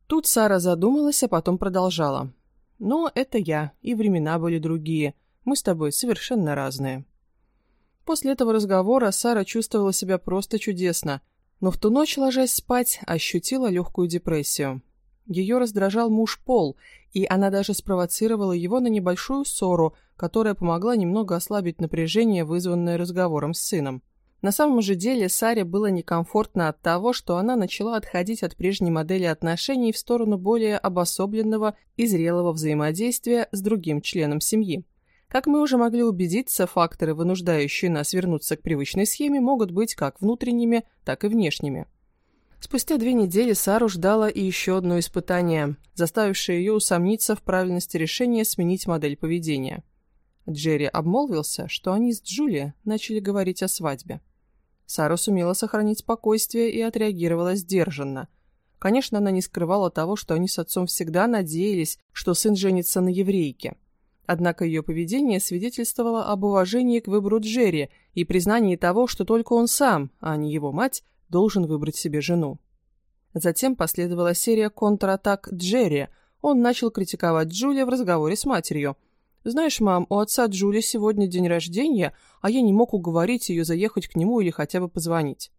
Тут Сара задумалась, а потом продолжала. Но это я, и времена были другие. Мы с тобой совершенно разные. После этого разговора Сара чувствовала себя просто чудесно, но в ту ночь, ложась спать, ощутила легкую депрессию. Ее раздражал муж Пол, и она даже спровоцировала его на небольшую ссору, которая помогла немного ослабить напряжение, вызванное разговором с сыном. На самом же деле Саре было некомфортно от того, что она начала отходить от прежней модели отношений в сторону более обособленного и зрелого взаимодействия с другим членом семьи. Как мы уже могли убедиться, факторы, вынуждающие нас вернуться к привычной схеме, могут быть как внутренними, так и внешними. Спустя две недели Сару ждало и еще одно испытание, заставившее ее усомниться в правильности решения сменить модель поведения. Джерри обмолвился, что они с Джулией начали говорить о свадьбе. Сара сумела сохранить спокойствие и отреагировала сдержанно. Конечно, она не скрывала того, что они с отцом всегда надеялись, что сын женится на еврейке. Однако ее поведение свидетельствовало об уважении к выбору Джерри и признании того, что только он сам, а не его мать, должен выбрать себе жену. Затем последовала серия контратак Джерри. Он начал критиковать Джулия в разговоре с матерью. «Знаешь, мам, у отца Джули сегодня день рождения, а я не мог уговорить ее заехать к нему или хотя бы позвонить».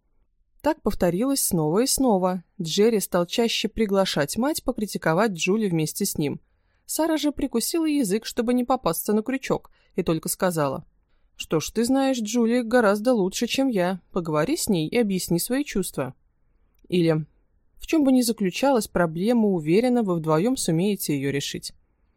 Так повторилось снова и снова. Джерри стал чаще приглашать мать покритиковать Джули вместе с ним. Сара же прикусила язык, чтобы не попасться на крючок, и только сказала – «Что ж, ты знаешь Джули гораздо лучше, чем я. Поговори с ней и объясни свои чувства». Или «В чем бы ни заключалась проблема, уверена, вы вдвоем сумеете ее решить».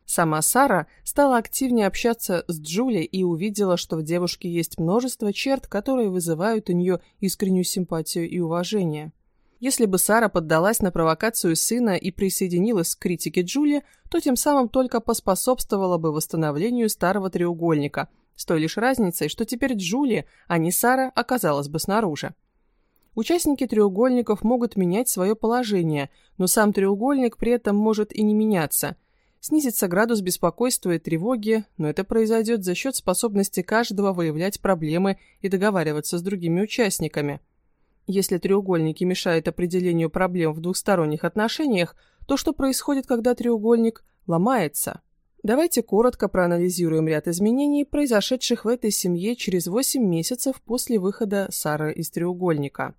Сама Сара стала активнее общаться с Джули и увидела, что в девушке есть множество черт, которые вызывают у нее искреннюю симпатию и уважение. Если бы Сара поддалась на провокацию сына и присоединилась к критике Джули, то тем самым только поспособствовала бы восстановлению старого треугольника – с той лишь разницей, что теперь Джули, а не Сара, оказалась бы снаружи. Участники треугольников могут менять свое положение, но сам треугольник при этом может и не меняться. Снизится градус беспокойства и тревоги, но это произойдет за счет способности каждого выявлять проблемы и договариваться с другими участниками. Если треугольники мешают определению проблем в двухсторонних отношениях, то что происходит, когда треугольник ломается? Давайте коротко проанализируем ряд изменений, произошедших в этой семье через 8 месяцев после выхода Сары из треугольника.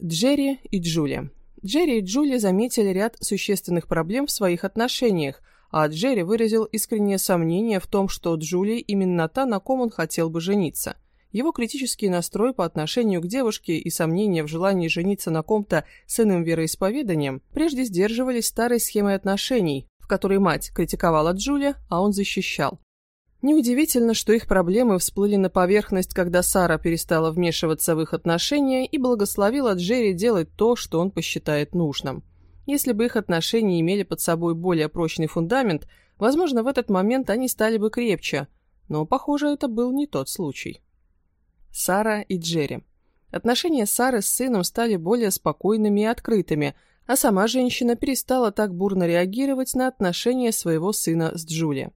Джерри и Джули. Джерри и Джули заметили ряд существенных проблем в своих отношениях, а Джерри выразил искреннее сомнение в том, что Джули именно та, на ком он хотел бы жениться. Его критический настрой по отношению к девушке и сомнения в желании жениться на ком-то с иным вероисповеданием прежде сдерживались старой схемой отношений, которой мать критиковала Джулия, а он защищал. Неудивительно, что их проблемы всплыли на поверхность, когда Сара перестала вмешиваться в их отношения и благословила Джерри делать то, что он посчитает нужным. Если бы их отношения имели под собой более прочный фундамент, возможно, в этот момент они стали бы крепче, но, похоже, это был не тот случай. Сара и Джерри. Отношения Сары с сыном стали более спокойными и открытыми – а сама женщина перестала так бурно реагировать на отношения своего сына с Джули.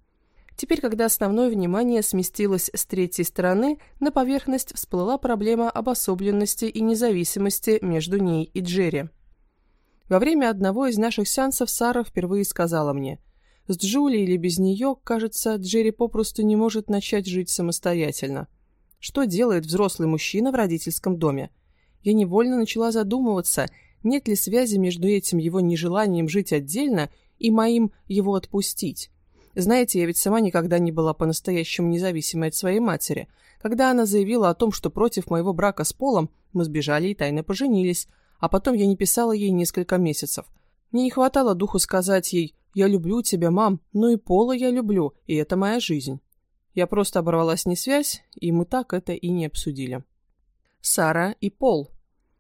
Теперь, когда основное внимание сместилось с третьей стороны, на поверхность всплыла проблема обособленности и независимости между ней и Джерри. Во время одного из наших сеансов Сара впервые сказала мне, «С Джули или без нее, кажется, Джерри попросту не может начать жить самостоятельно. Что делает взрослый мужчина в родительском доме?» Я невольно начала задумываться – нет ли связи между этим его нежеланием жить отдельно и моим его отпустить. Знаете, я ведь сама никогда не была по-настоящему независимой от своей матери. Когда она заявила о том, что против моего брака с Полом, мы сбежали и тайно поженились, а потом я не писала ей несколько месяцев. Мне не хватало духу сказать ей «Я люблю тебя, мам, но и Пола я люблю, и это моя жизнь». Я просто оборвала с ней связь, и мы так это и не обсудили. Сара и Пол.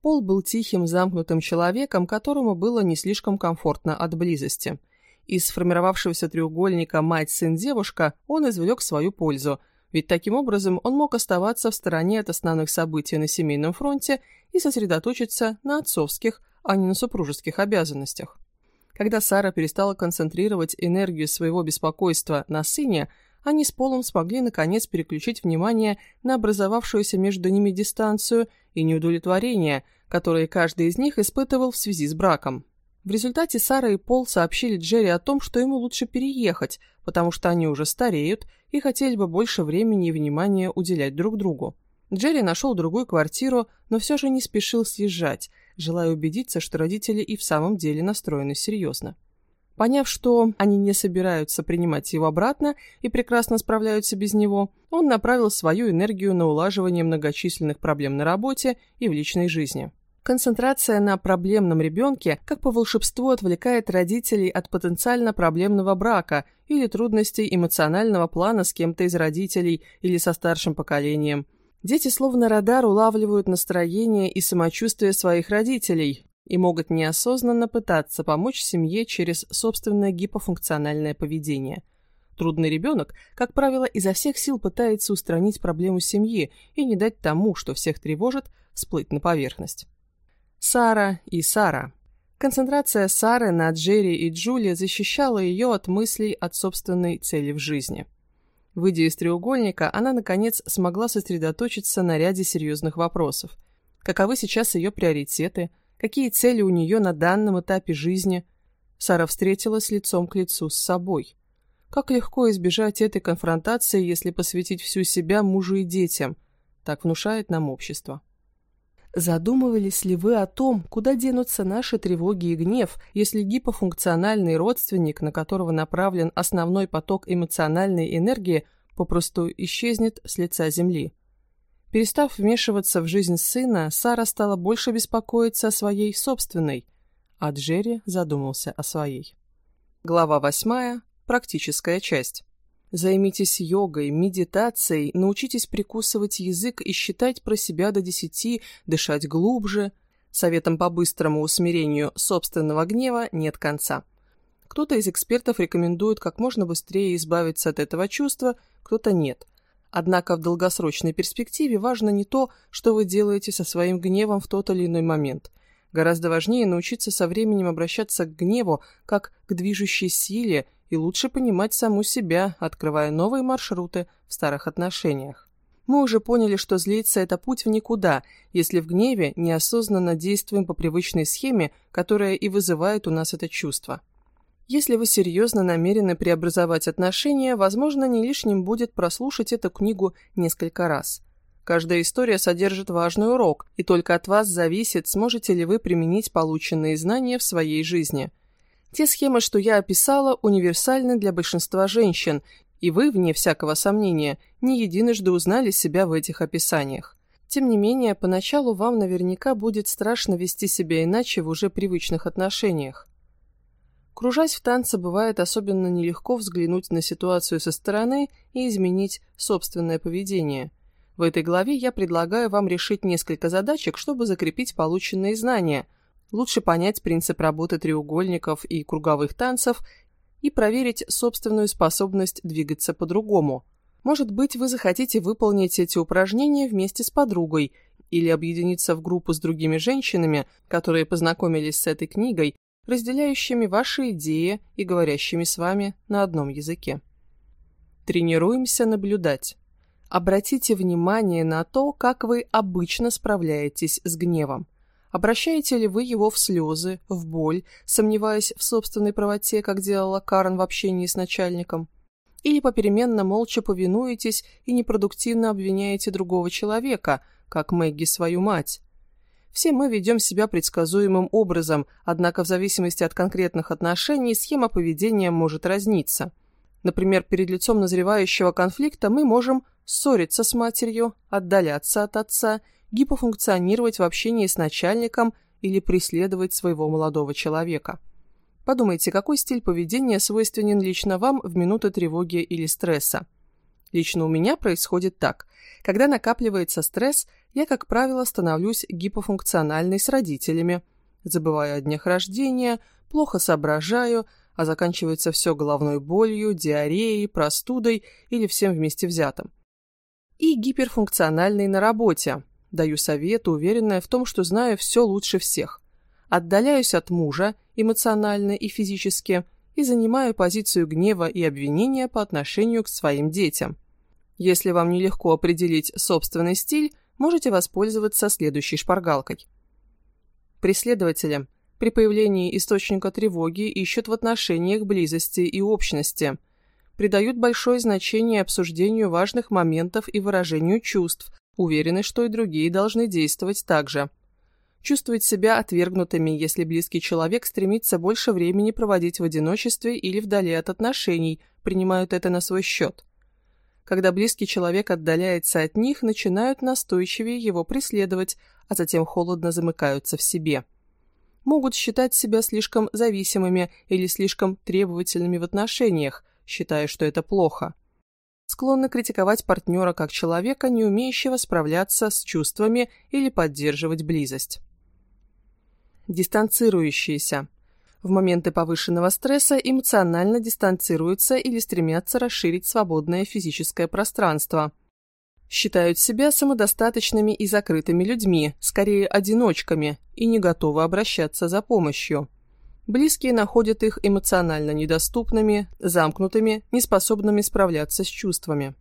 Пол был тихим, замкнутым человеком, которому было не слишком комфортно от близости. Из сформировавшегося треугольника «мать-сын-девушка» он извлек свою пользу, ведь таким образом он мог оставаться в стороне от основных событий на семейном фронте и сосредоточиться на отцовских, а не на супружеских обязанностях. Когда Сара перестала концентрировать энергию своего беспокойства на сыне, они с Полом смогли наконец переключить внимание на образовавшуюся между ними дистанцию и неудовлетворение, которые каждый из них испытывал в связи с браком. В результате Сара и Пол сообщили Джерри о том, что ему лучше переехать, потому что они уже стареют и хотели бы больше времени и внимания уделять друг другу. Джерри нашел другую квартиру, но все же не спешил съезжать, желая убедиться, что родители и в самом деле настроены серьезно. Поняв, что они не собираются принимать его обратно и прекрасно справляются без него, он направил свою энергию на улаживание многочисленных проблем на работе и в личной жизни. Концентрация на проблемном ребенке, как по волшебству, отвлекает родителей от потенциально проблемного брака или трудностей эмоционального плана с кем-то из родителей или со старшим поколением. Дети словно радар улавливают настроение и самочувствие своих родителей и могут неосознанно пытаться помочь семье через собственное гипофункциональное поведение. Трудный ребенок, как правило, изо всех сил пытается устранить проблему семьи и не дать тому, что всех тревожит, всплыть на поверхность. Сара и Сара. Концентрация Сары на Джерри и Джули защищала ее от мыслей от собственной цели в жизни. Выйдя из треугольника, она, наконец, смогла сосредоточиться на ряде серьезных вопросов. Каковы сейчас ее приоритеты? Какие цели у нее на данном этапе жизни? Сара встретилась лицом к лицу с собой. Как легко избежать этой конфронтации, если посвятить всю себя мужу и детям? Так внушает нам общество. Задумывались ли вы о том, куда денутся наши тревоги и гнев, если гипофункциональный родственник, на которого направлен основной поток эмоциональной энергии, попросту исчезнет с лица земли? Перестав вмешиваться в жизнь сына, Сара стала больше беспокоиться о своей собственной, а Джерри задумался о своей. Глава восьмая. Практическая часть. Займитесь йогой, медитацией, научитесь прикусывать язык и считать про себя до десяти, дышать глубже. Советом по быстрому усмирению собственного гнева нет конца. Кто-то из экспертов рекомендует как можно быстрее избавиться от этого чувства, кто-то нет. Однако в долгосрочной перспективе важно не то, что вы делаете со своим гневом в тот или иной момент. Гораздо важнее научиться со временем обращаться к гневу как к движущей силе и лучше понимать саму себя, открывая новые маршруты в старых отношениях. Мы уже поняли, что злиться – это путь в никуда, если в гневе неосознанно действуем по привычной схеме, которая и вызывает у нас это чувство. Если вы серьезно намерены преобразовать отношения, возможно, не лишним будет прослушать эту книгу несколько раз. Каждая история содержит важный урок, и только от вас зависит, сможете ли вы применить полученные знания в своей жизни – те схемы, что я описала, универсальны для большинства женщин, и вы, вне всякого сомнения, не единожды узнали себя в этих описаниях. Тем не менее, поначалу вам наверняка будет страшно вести себя иначе в уже привычных отношениях. Кружась в танце, бывает особенно нелегко взглянуть на ситуацию со стороны и изменить собственное поведение. В этой главе я предлагаю вам решить несколько задачек, чтобы закрепить полученные знания – лучше понять принцип работы треугольников и круговых танцев и проверить собственную способность двигаться по-другому. Может быть, вы захотите выполнить эти упражнения вместе с подругой или объединиться в группу с другими женщинами, которые познакомились с этой книгой, разделяющими ваши идеи и говорящими с вами на одном языке. Тренируемся наблюдать. Обратите внимание на то, как вы обычно справляетесь с гневом. Обращаете ли вы его в слезы, в боль, сомневаясь в собственной правоте, как делала Карен в общении с начальником? Или попеременно молча повинуетесь и непродуктивно обвиняете другого человека, как Мэгги свою мать? Все мы ведем себя предсказуемым образом, однако в зависимости от конкретных отношений схема поведения может разниться. Например, перед лицом назревающего конфликта мы можем ссориться с матерью, отдаляться от отца – гипофункционировать в общении с начальником или преследовать своего молодого человека. Подумайте, какой стиль поведения свойственен лично вам в минуты тревоги или стресса. Лично у меня происходит так. Когда накапливается стресс, я, как правило, становлюсь гипофункциональной с родителями. Забываю о днях рождения, плохо соображаю, а заканчивается все головной болью, диареей, простудой или всем вместе взятым. И гиперфункциональной на работе, Даю советы, уверенная в том, что знаю все лучше всех. Отдаляюсь от мужа эмоционально и физически и занимаю позицию гнева и обвинения по отношению к своим детям. Если вам нелегко определить собственный стиль, можете воспользоваться следующей шпаргалкой. Преследователи. При появлении источника тревоги ищут в отношениях близости и общности. Придают большое значение обсуждению важных моментов и выражению чувств, уверены, что и другие должны действовать так же. Чувствовать себя отвергнутыми, если близкий человек стремится больше времени проводить в одиночестве или вдали от отношений, принимают это на свой счет. Когда близкий человек отдаляется от них, начинают настойчивее его преследовать, а затем холодно замыкаются в себе. Могут считать себя слишком зависимыми или слишком требовательными в отношениях, считая, что это плохо. Склонны критиковать партнера как человека, не умеющего справляться с чувствами или поддерживать близость. Дистанцирующиеся. В моменты повышенного стресса эмоционально дистанцируются или стремятся расширить свободное физическое пространство. Считают себя самодостаточными и закрытыми людьми, скорее одиночками, и не готовы обращаться за помощью. Близкие находят их эмоционально недоступными, замкнутыми, неспособными справляться с чувствами.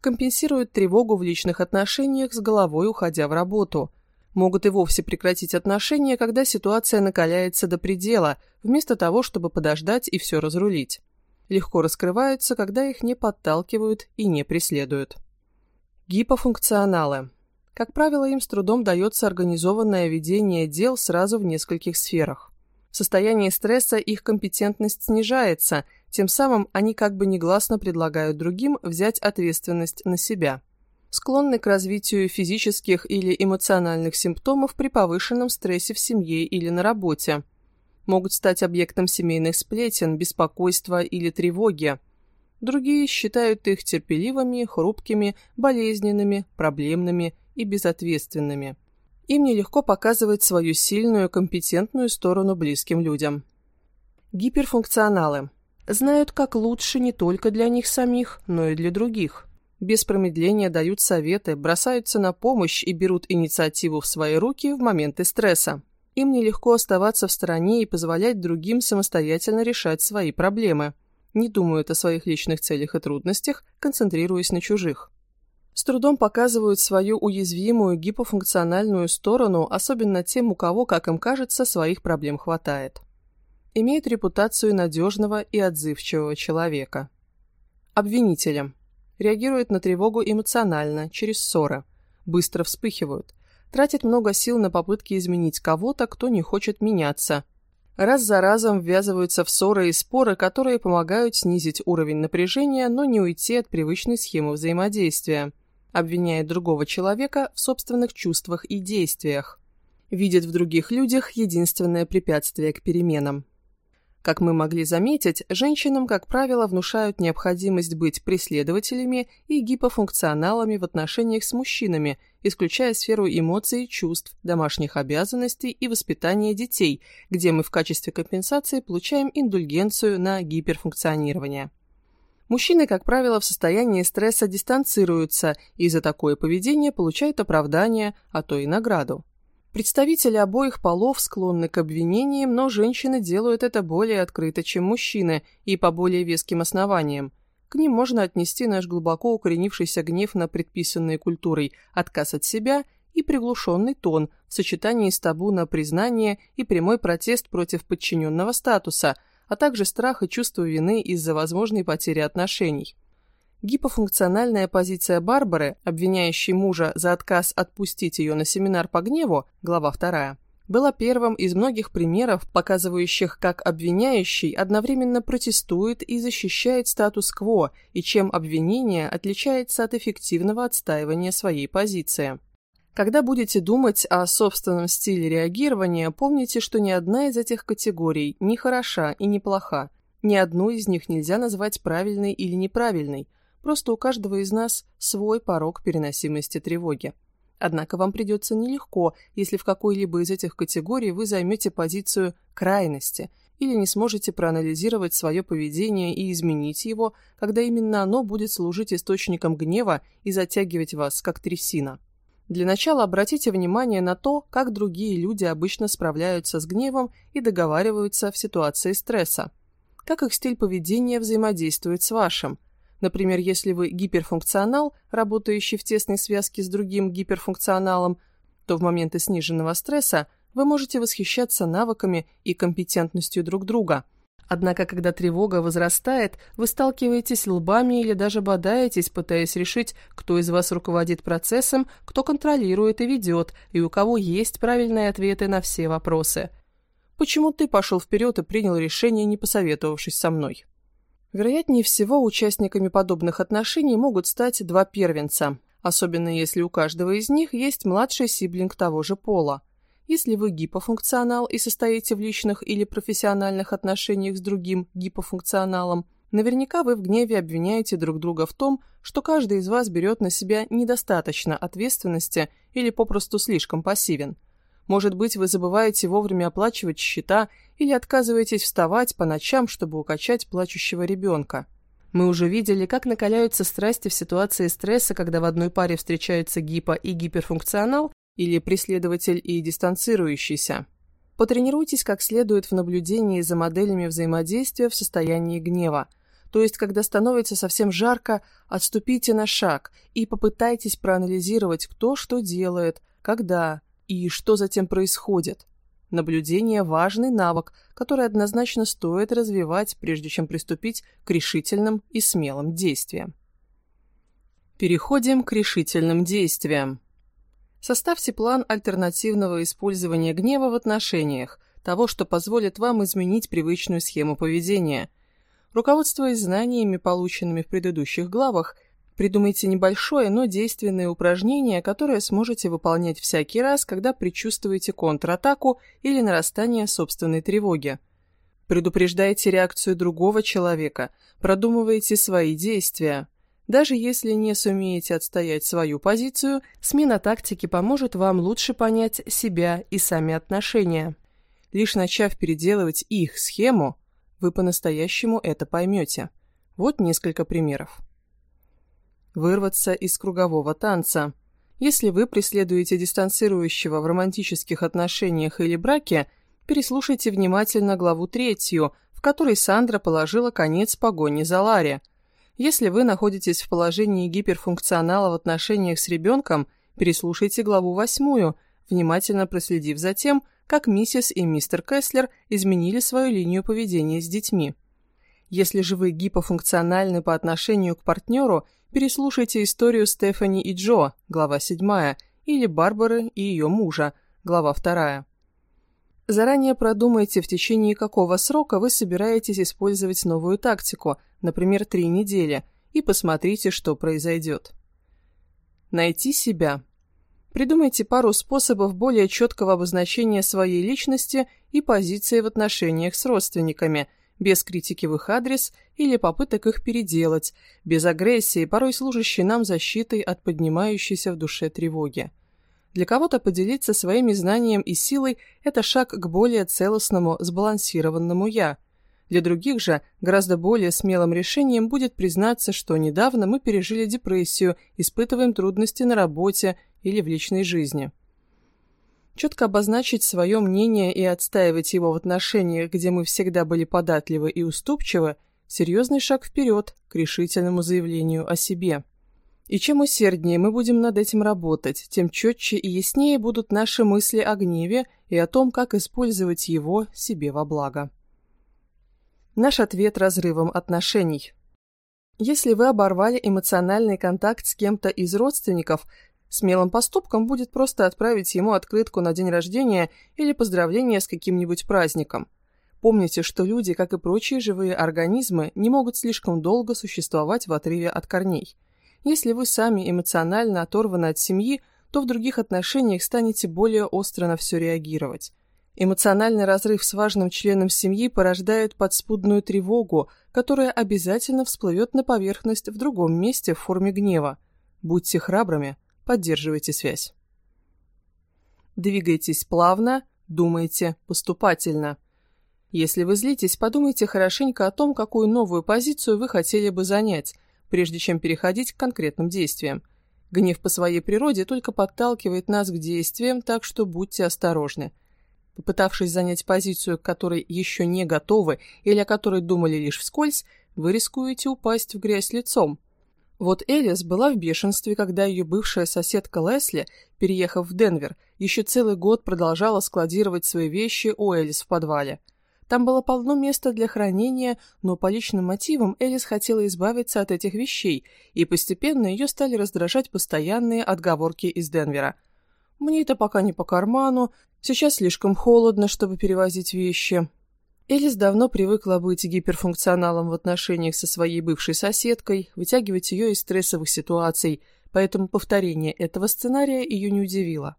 Компенсируют тревогу в личных отношениях с головой, уходя в работу – могут и вовсе прекратить отношения, когда ситуация накаляется до предела, вместо того, чтобы подождать и все разрулить. Легко раскрываются, когда их не подталкивают и не преследуют. Гипофункционалы. Как правило, им с трудом дается организованное ведение дел сразу в нескольких сферах. В состоянии стресса их компетентность снижается, тем самым они как бы негласно предлагают другим взять ответственность на себя склонны к развитию физических или эмоциональных симптомов при повышенном стрессе в семье или на работе. Могут стать объектом семейных сплетен, беспокойства или тревоги. Другие считают их терпеливыми, хрупкими, болезненными, проблемными и безответственными. Им нелегко показывать свою сильную, компетентную сторону близким людям. Гиперфункционалы. Знают, как лучше не только для них самих, но и для других без промедления дают советы, бросаются на помощь и берут инициативу в свои руки в моменты стресса. Им нелегко оставаться в стороне и позволять другим самостоятельно решать свои проблемы. Не думают о своих личных целях и трудностях, концентрируясь на чужих. С трудом показывают свою уязвимую гипофункциональную сторону, особенно тем, у кого, как им кажется, своих проблем хватает. Имеют репутацию надежного и отзывчивого человека. Обвинителем – реагируют на тревогу эмоционально, через ссоры, быстро вспыхивают, тратят много сил на попытки изменить кого-то, кто не хочет меняться. Раз за разом ввязываются в ссоры и споры, которые помогают снизить уровень напряжения, но не уйти от привычной схемы взаимодействия. Обвиняет другого человека в собственных чувствах и действиях. Видит в других людях единственное препятствие к переменам. Как мы могли заметить, женщинам, как правило, внушают необходимость быть преследователями и гипофункционалами в отношениях с мужчинами, исключая сферу эмоций, чувств, домашних обязанностей и воспитания детей, где мы в качестве компенсации получаем индульгенцию на гиперфункционирование. Мужчины, как правило, в состоянии стресса дистанцируются и за такое поведение получают оправдание, а то и награду. Представители обоих полов склонны к обвинениям, но женщины делают это более открыто, чем мужчины, и по более веским основаниям. К ним можно отнести наш глубоко укоренившийся гнев на предписанные культурой, отказ от себя и приглушенный тон в сочетании с табу на признание и прямой протест против подчиненного статуса, а также страх и чувство вины из-за возможной потери отношений. Гипофункциональная позиция Барбары, обвиняющей мужа за отказ отпустить ее на семинар по гневу, глава 2, была первым из многих примеров, показывающих, как обвиняющий одновременно протестует и защищает статус-кво, и чем обвинение отличается от эффективного отстаивания своей позиции. Когда будете думать о собственном стиле реагирования, помните, что ни одна из этих категорий не хороша и не плоха. Ни одну из них нельзя назвать правильной или неправильной, Просто у каждого из нас свой порог переносимости тревоги. Однако вам придется нелегко, если в какой-либо из этих категорий вы займете позицию крайности или не сможете проанализировать свое поведение и изменить его, когда именно оно будет служить источником гнева и затягивать вас, как трясина. Для начала обратите внимание на то, как другие люди обычно справляются с гневом и договариваются в ситуации стресса. Как их стиль поведения взаимодействует с вашим – Например, если вы гиперфункционал, работающий в тесной связке с другим гиперфункционалом, то в моменты сниженного стресса вы можете восхищаться навыками и компетентностью друг друга. Однако, когда тревога возрастает, вы сталкиваетесь лбами или даже бодаетесь, пытаясь решить, кто из вас руководит процессом, кто контролирует и ведет, и у кого есть правильные ответы на все вопросы. Почему ты пошел вперед и принял решение, не посоветовавшись со мной? Вероятнее всего, участниками подобных отношений могут стать два первенца, особенно если у каждого из них есть младший сиблинг того же пола. Если вы гипофункционал и состоите в личных или профессиональных отношениях с другим гипофункционалом, наверняка вы в гневе обвиняете друг друга в том, что каждый из вас берет на себя недостаточно ответственности или попросту слишком пассивен. Может быть, вы забываете вовремя оплачивать счета или отказываетесь вставать по ночам, чтобы укачать плачущего ребенка. Мы уже видели, как накаляются страсти в ситуации стресса, когда в одной паре встречаются гипо- и гиперфункционал, или преследователь и дистанцирующийся. Потренируйтесь как следует в наблюдении за моделями взаимодействия в состоянии гнева. То есть, когда становится совсем жарко, отступите на шаг и попытайтесь проанализировать, кто что делает, когда и что затем происходит. Наблюдение – важный навык, который однозначно стоит развивать, прежде чем приступить к решительным и смелым действиям. Переходим к решительным действиям. Составьте план альтернативного использования гнева в отношениях, того, что позволит вам изменить привычную схему поведения. Руководствуясь знаниями, полученными в предыдущих главах, придумайте небольшое, но действенное упражнение, которое сможете выполнять всякий раз, когда предчувствуете контратаку или нарастание собственной тревоги. Предупреждайте реакцию другого человека, продумывайте свои действия. Даже если не сумеете отстоять свою позицию, смена тактики поможет вам лучше понять себя и сами отношения. Лишь начав переделывать их схему, вы по-настоящему это поймете. Вот несколько примеров. Вырваться из кругового танца. Если вы преследуете дистанцирующего в романтических отношениях или браке, переслушайте внимательно главу третью, в которой Сандра положила конец погоне за Ларри – если вы находитесь в положении гиперфункционала в отношениях с ребенком, переслушайте главу восьмую, внимательно проследив за тем, как миссис и мистер Кэслер изменили свою линию поведения с детьми. Если же вы гипофункциональны по отношению к партнеру, переслушайте историю Стефани и Джо, глава 7, или Барбары и ее мужа, глава 2. Заранее продумайте, в течение какого срока вы собираетесь использовать новую тактику, например, три недели, и посмотрите, что произойдет. Найти себя. Придумайте пару способов более четкого обозначения своей личности и позиции в отношениях с родственниками, без критики в их адрес или попыток их переделать, без агрессии, порой служащей нам защитой от поднимающейся в душе тревоги. Для кого-то поделиться своими знанием и силой – это шаг к более целостному, сбалансированному «я». Для других же гораздо более смелым решением будет признаться, что недавно мы пережили депрессию, испытываем трудности на работе или в личной жизни. Четко обозначить свое мнение и отстаивать его в отношениях, где мы всегда были податливы и уступчивы – серьезный шаг вперед к решительному заявлению о себе. И чем усерднее мы будем над этим работать, тем четче и яснее будут наши мысли о гневе и о том, как использовать его себе во благо. Наш ответ разрывом отношений. Если вы оборвали эмоциональный контакт с кем-то из родственников, смелым поступком будет просто отправить ему открытку на день рождения или поздравление с каким-нибудь праздником. Помните, что люди, как и прочие живые организмы, не могут слишком долго существовать в отрыве от корней. Если вы сами эмоционально оторваны от семьи, то в других отношениях станете более остро на все реагировать. Эмоциональный разрыв с важным членом семьи порождает подспудную тревогу, которая обязательно всплывет на поверхность в другом месте в форме гнева. Будьте храбрыми, поддерживайте связь. Двигайтесь плавно, думайте поступательно. Если вы злитесь, подумайте хорошенько о том, какую новую позицию вы хотели бы занять – прежде чем переходить к конкретным действиям. Гнев по своей природе только подталкивает нас к действиям, так что будьте осторожны. Попытавшись занять позицию, к которой еще не готовы или о которой думали лишь вскользь, вы рискуете упасть в грязь лицом. Вот Элис была в бешенстве, когда ее бывшая соседка Лесли, переехав в Денвер, еще целый год продолжала складировать свои вещи у Элис в подвале. Там было полно места для хранения, но по личным мотивам Элис хотела избавиться от этих вещей, и постепенно ее стали раздражать постоянные отговорки из Денвера. «Мне это пока не по карману, сейчас слишком холодно, чтобы перевозить вещи, Элис давно привыкла быть гиперфункционалом в отношениях со своей бывшей соседкой, вытягивать ее из стрессовых ситуаций, поэтому повторение этого сценария ее не удивило.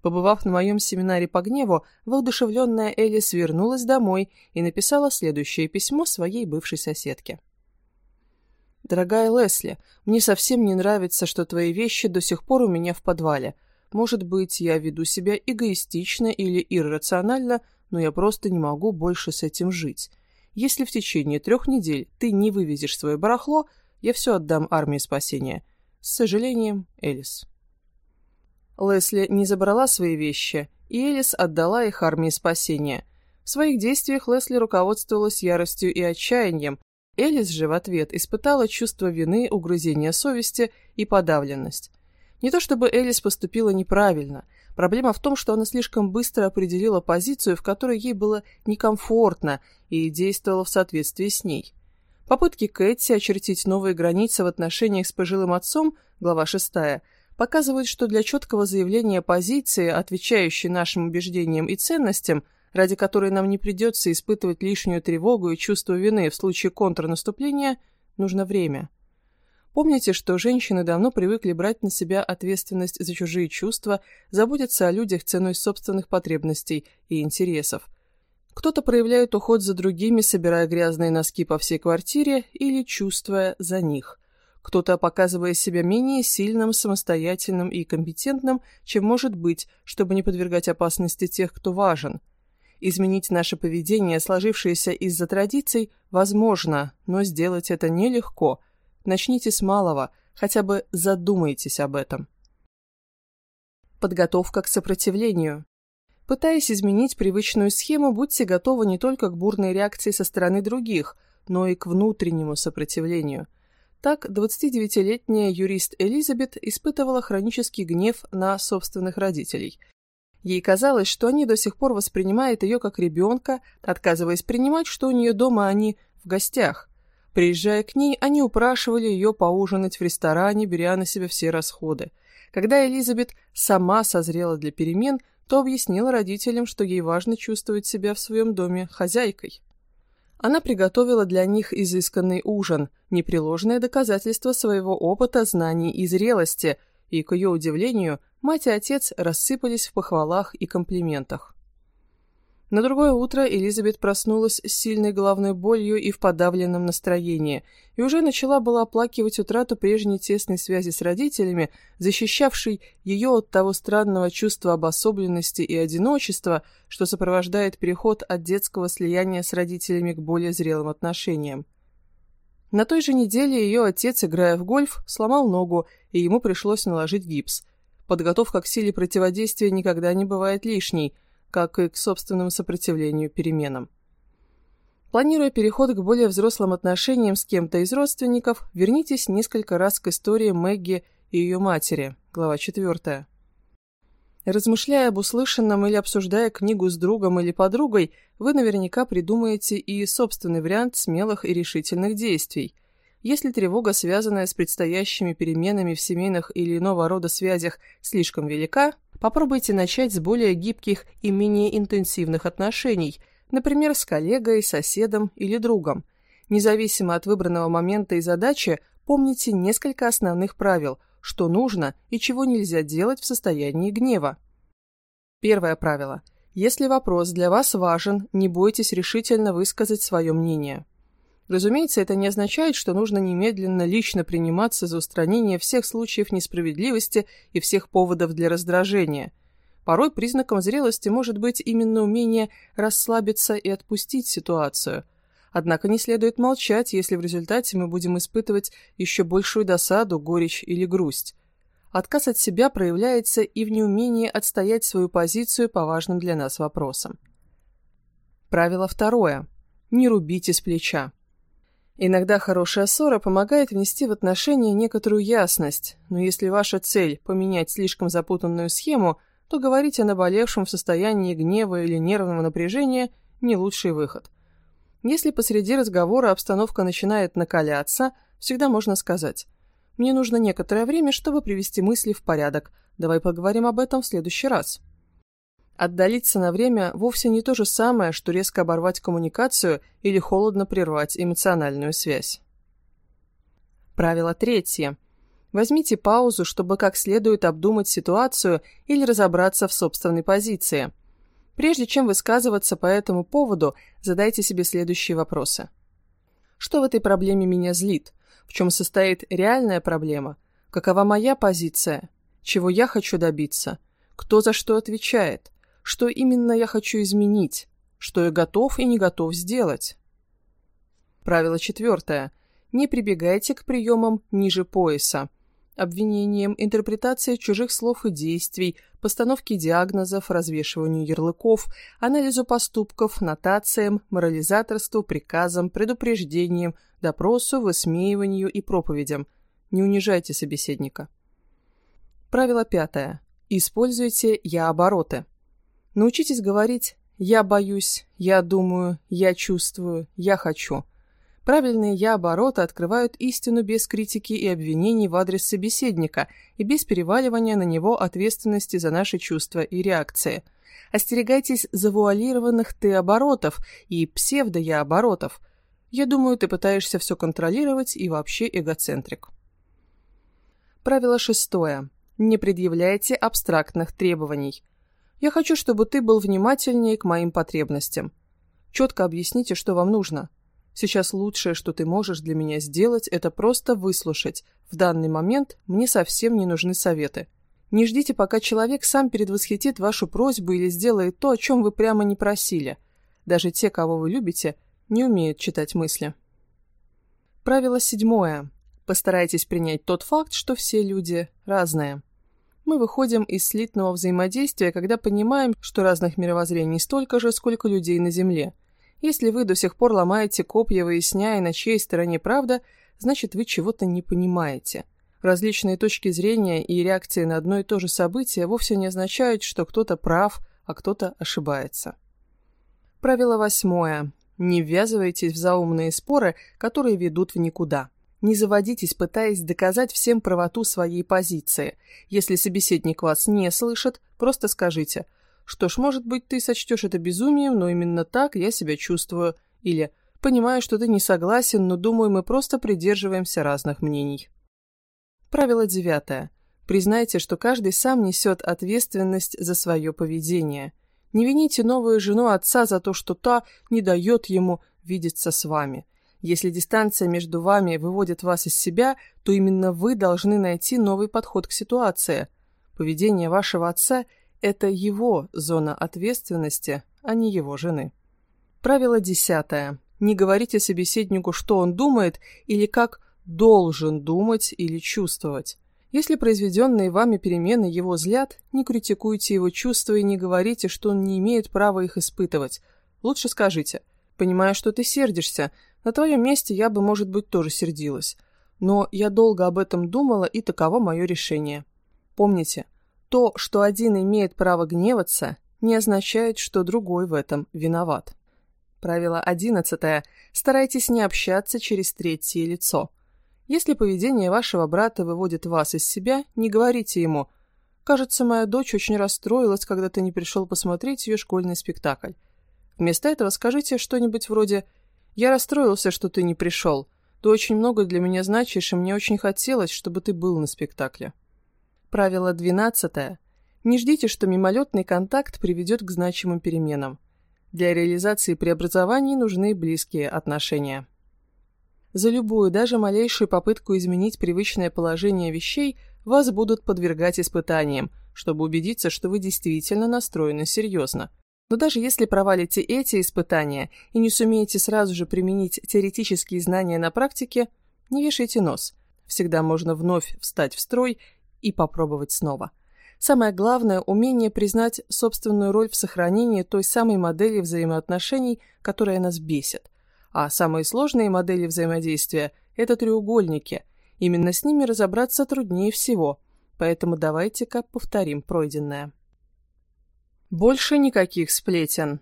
Побывав на моем семинаре по гневу, воодушевленная Элис вернулась домой и написала следующее письмо своей бывшей соседке. «Дорогая Лесли, мне совсем не нравится, что твои вещи до сих пор у меня в подвале. Может быть, я веду себя эгоистично или иррационально, но я просто не могу больше с этим жить. Если в течение трех недель ты не вывезешь свое барахло, я все отдам армии спасения. С сожалением, Элис. Лесли не забрала свои вещи, и Элис отдала их армии спасения. В своих действиях Лесли руководствовалась яростью и отчаянием. Элис же в ответ испытала чувство вины, угрызения совести и подавленность. Не то чтобы Элис поступила неправильно – Проблема в том, что она слишком быстро определила позицию, в которой ей было некомфортно, и действовала в соответствии с ней. Попытки Кэти очертить новые границы в отношениях с пожилым отцом, глава 6, показывают, что для четкого заявления позиции, отвечающей нашим убеждениям и ценностям, ради которой нам не придется испытывать лишнюю тревогу и чувство вины в случае контрнаступления, нужно время. Помните, что женщины давно привыкли брать на себя ответственность за чужие чувства, заботиться о людях ценой собственных потребностей и интересов. Кто-то проявляет уход за другими, собирая грязные носки по всей квартире или чувствуя за них. Кто-то показывая себя менее сильным, самостоятельным и компетентным, чем может быть, чтобы не подвергать опасности тех, кто важен. Изменить наше поведение, сложившееся из-за традиций, возможно, но сделать это нелегко – Начните с малого, хотя бы задумайтесь об этом. Подготовка к сопротивлению. Пытаясь изменить привычную схему, будьте готовы не только к бурной реакции со стороны других, но и к внутреннему сопротивлению. Так, 29-летняя юрист Элизабет испытывала хронический гнев на собственных родителей. Ей казалось, что они до сих пор воспринимают ее как ребенка, отказываясь принимать, что у нее дома они в гостях. Приезжая к ней, они упрашивали ее поужинать в ресторане, беря на себя все расходы. Когда Элизабет сама созрела для перемен, то объяснила родителям, что ей важно чувствовать себя в своем доме хозяйкой. Она приготовила для них изысканный ужин, непреложное доказательство своего опыта, знаний и зрелости, и, к ее удивлению, мать и отец рассыпались в похвалах и комплиментах. На другое утро Элизабет проснулась с сильной головной болью и в подавленном настроении, и уже начала была оплакивать утрату прежней тесной связи с родителями, защищавшей ее от того странного чувства обособленности и одиночества, что сопровождает переход от детского слияния с родителями к более зрелым отношениям. На той же неделе ее отец, играя в гольф, сломал ногу, и ему пришлось наложить гипс. Подготовка к силе противодействия никогда не бывает лишней – как и к собственному сопротивлению переменам. Планируя переход к более взрослым отношениям с кем-то из родственников, вернитесь несколько раз к истории Мэгги и ее матери, глава 4. Размышляя об услышанном или обсуждая книгу с другом или подругой, вы наверняка придумаете и собственный вариант смелых и решительных действий. Если тревога, связанная с предстоящими переменами в семейных или иного рода связях, слишком велика, Попробуйте начать с более гибких и менее интенсивных отношений, например, с коллегой, соседом или другом. Независимо от выбранного момента и задачи, помните несколько основных правил, что нужно и чего нельзя делать в состоянии гнева. Первое правило. Если вопрос для вас важен, не бойтесь решительно высказать свое мнение. Разумеется, это не означает, что нужно немедленно лично приниматься за устранение всех случаев несправедливости и всех поводов для раздражения. Порой признаком зрелости может быть именно умение расслабиться и отпустить ситуацию. Однако не следует молчать, если в результате мы будем испытывать еще большую досаду, горечь или грусть. Отказ от себя проявляется и в неумении отстоять свою позицию по важным для нас вопросам. Правило второе. Не рубите с плеча. Иногда хорошая ссора помогает внести в отношения некоторую ясность, но если ваша цель – поменять слишком запутанную схему, то говорить о наболевшем в состоянии гнева или нервного напряжения – не лучший выход. Если посреди разговора обстановка начинает накаляться, всегда можно сказать «Мне нужно некоторое время, чтобы привести мысли в порядок. Давай поговорим об этом в следующий раз». Отдалиться на время вовсе не то же самое, что резко оборвать коммуникацию или холодно прервать эмоциональную связь. Правило третье. Возьмите паузу, чтобы как следует обдумать ситуацию или разобраться в собственной позиции. Прежде чем высказываться по этому поводу, задайте себе следующие вопросы. Что в этой проблеме меня злит? В чем состоит реальная проблема? Какова моя позиция? Чего я хочу добиться? Кто за что отвечает? Что именно я хочу изменить, что я готов и не готов сделать. Правило четвертое. Не прибегайте к приемам ниже пояса. Обвинениям, интерпретации чужих слов и действий, постановке диагнозов, развешиванию ярлыков, анализу поступков, нотациям, морализаторству, приказам, предупреждениям, допросу, высмеиванию и проповедям. Не унижайте собеседника. Правило пятое. Используйте «я-обороты». Научитесь говорить «я боюсь», «я думаю», «я чувствую», «я хочу». Правильные «я-обороты» открывают истину без критики и обвинений в адрес собеседника и без переваливания на него ответственности за наши чувства и реакции. Остерегайтесь завуалированных «ты-оборотов» и псевдо-я-оборотов. Я думаю, ты пытаешься все контролировать и вообще эгоцентрик. Правило шестое. Не предъявляйте абстрактных требований. Я хочу, чтобы ты был внимательнее к моим потребностям. Четко объясните, что вам нужно. Сейчас лучшее, что ты можешь для меня сделать, это просто выслушать. В данный момент мне совсем не нужны советы. Не ждите, пока человек сам предвосхитит вашу просьбу или сделает то, о чем вы прямо не просили. Даже те, кого вы любите, не умеют читать мысли. Правило седьмое. Постарайтесь принять тот факт, что все люди разные. Мы выходим из слитного взаимодействия, когда понимаем, что разных мировоззрений столько же, сколько людей на Земле. Если вы до сих пор ломаете копья, выясняя, на чьей стороне правда, значит, вы чего-то не понимаете. Различные точки зрения и реакции на одно и то же событие вовсе не означают, что кто-то прав, а кто-то ошибается. Правило восьмое. Не ввязывайтесь в заумные споры, которые ведут в никуда. Не заводитесь, пытаясь доказать всем правоту своей позиции. Если собеседник вас не слышит, просто скажите «Что ж, может быть, ты сочтешь это безумием, но именно так я себя чувствую». Или «Понимаю, что ты не согласен, но думаю, мы просто придерживаемся разных мнений». Правило девятое. Признайте, что каждый сам несет ответственность за свое поведение. Не вините новую жену отца за то, что та не дает ему видеться с вами. Если дистанция между вами выводит вас из себя, то именно вы должны найти новый подход к ситуации. Поведение вашего отца – это его зона ответственности, а не его жены. Правило десятое. Не говорите собеседнику, что он думает или как должен думать или чувствовать. Если произведенные вами перемены его злят, не критикуйте его чувства и не говорите, что он не имеет права их испытывать. Лучше скажите «Понимаю, что ты сердишься, на твоем месте я бы, может быть, тоже сердилась. Но я долго об этом думала, и таково мое решение. Помните, то, что один имеет право гневаться, не означает, что другой в этом виноват. Правило одиннадцатое. Старайтесь не общаться через третье лицо. Если поведение вашего брата выводит вас из себя, не говорите ему «Кажется, моя дочь очень расстроилась, когда ты не пришел посмотреть ее школьный спектакль». Вместо этого скажите что-нибудь вроде я расстроился, что ты не пришел. Ты очень много для меня значишь, и мне очень хотелось, чтобы ты был на спектакле. Правило двенадцатое. Не ждите, что мимолетный контакт приведет к значимым переменам. Для реализации преобразований нужны близкие отношения. За любую, даже малейшую попытку изменить привычное положение вещей вас будут подвергать испытаниям, чтобы убедиться, что вы действительно настроены серьезно – но даже если провалите эти испытания и не сумеете сразу же применить теоретические знания на практике, не вешайте нос. Всегда можно вновь встать в строй и попробовать снова. Самое главное – умение признать собственную роль в сохранении той самой модели взаимоотношений, которая нас бесит. А самые сложные модели взаимодействия – это треугольники. Именно с ними разобраться труднее всего, поэтому давайте-ка повторим пройденное. Больше никаких сплетен.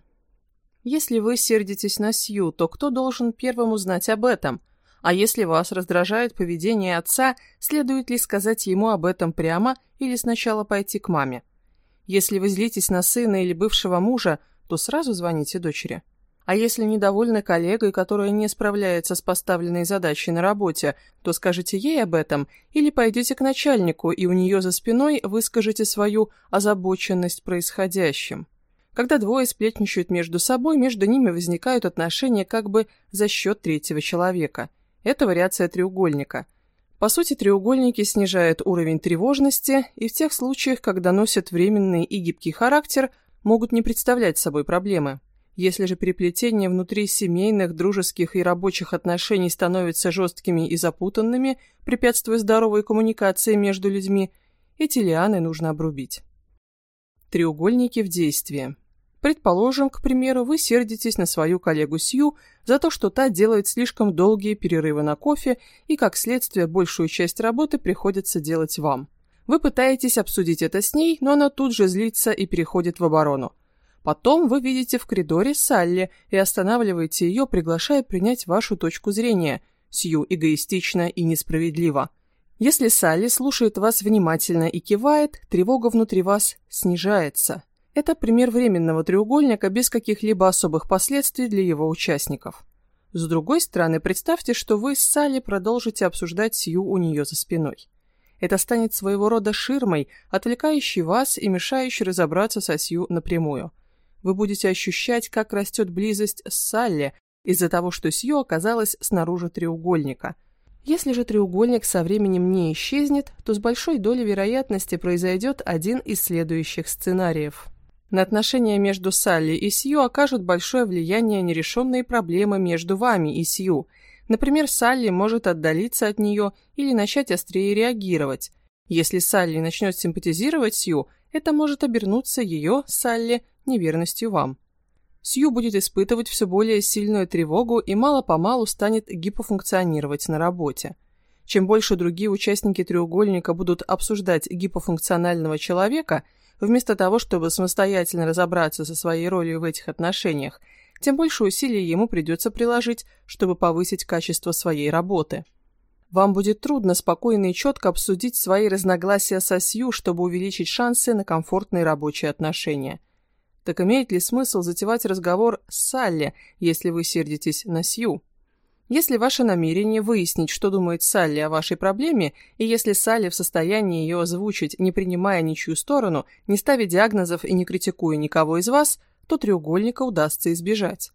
Если вы сердитесь на Сью, то кто должен первым узнать об этом? А если вас раздражает поведение отца, следует ли сказать ему об этом прямо или сначала пойти к маме? Если вы злитесь на сына или бывшего мужа, то сразу звоните дочери. А если недовольны коллегой, которая не справляется с поставленной задачей на работе, то скажите ей об этом или пойдете к начальнику и у нее за спиной выскажете свою озабоченность происходящим. Когда двое сплетничают между собой, между ними возникают отношения как бы за счет третьего человека. Это вариация треугольника. По сути, треугольники снижают уровень тревожности и в тех случаях, когда носят временный и гибкий характер, могут не представлять собой проблемы. Если же переплетения внутри семейных, дружеских и рабочих отношений становятся жесткими и запутанными, препятствуя здоровой коммуникации между людьми, эти лианы нужно обрубить. Треугольники в действии. Предположим, к примеру, вы сердитесь на свою коллегу Сью за то, что та делает слишком долгие перерывы на кофе и, как следствие, большую часть работы приходится делать вам. Вы пытаетесь обсудить это с ней, но она тут же злится и переходит в оборону. Потом вы видите в коридоре Салли и останавливаете ее, приглашая принять вашу точку зрения. Сью эгоистично и несправедливо. Если Салли слушает вас внимательно и кивает, тревога внутри вас снижается. Это пример временного треугольника без каких-либо особых последствий для его участников. С другой стороны, представьте, что вы с Салли продолжите обсуждать Сью у нее за спиной. Это станет своего рода ширмой, отвлекающей вас и мешающей разобраться со Сью напрямую. Вы будете ощущать, как растет близость с Салли из-за того, что Сью оказалась снаружи треугольника. Если же треугольник со временем не исчезнет, то с большой долей вероятности произойдет один из следующих сценариев. На отношения между Салли и Сью окажут большое влияние нерешенные проблемы между вами и Сью. Например, Салли может отдалиться от нее или начать острее реагировать. Если Салли начнет симпатизировать Сью, это может обернуться ее, Салли, неверностью вам. Сью будет испытывать все более сильную тревогу и мало-помалу станет гипофункционировать на работе. Чем больше другие участники треугольника будут обсуждать гипофункционального человека – вместо того, чтобы самостоятельно разобраться со своей ролью в этих отношениях, тем больше усилий ему придется приложить, чтобы повысить качество своей работы. Вам будет трудно спокойно и четко обсудить свои разногласия со Сью, чтобы увеличить шансы на комфортные рабочие отношения. Так имеет ли смысл затевать разговор с Салли, если вы сердитесь на Сью? Если ваше намерение выяснить, что думает Салли о вашей проблеме, и если Салли в состоянии ее озвучить, не принимая ничью сторону, не ставя диагнозов и не критикуя никого из вас, то треугольника удастся избежать.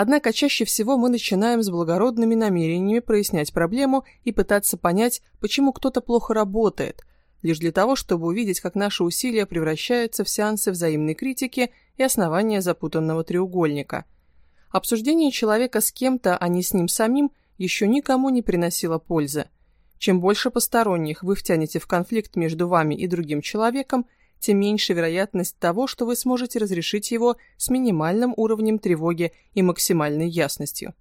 Однако чаще всего мы начинаем с благородными намерениями прояснять проблему и пытаться понять, почему кто-то плохо работает, лишь для того, чтобы увидеть, как наши усилия превращаются в сеансы взаимной критики и основания запутанного треугольника – Обсуждение человека с кем-то, а не с ним самим, еще никому не приносило пользы. Чем больше посторонних вы втянете в конфликт между вами и другим человеком, тем меньше вероятность того, что вы сможете разрешить его с минимальным уровнем тревоги и максимальной ясностью.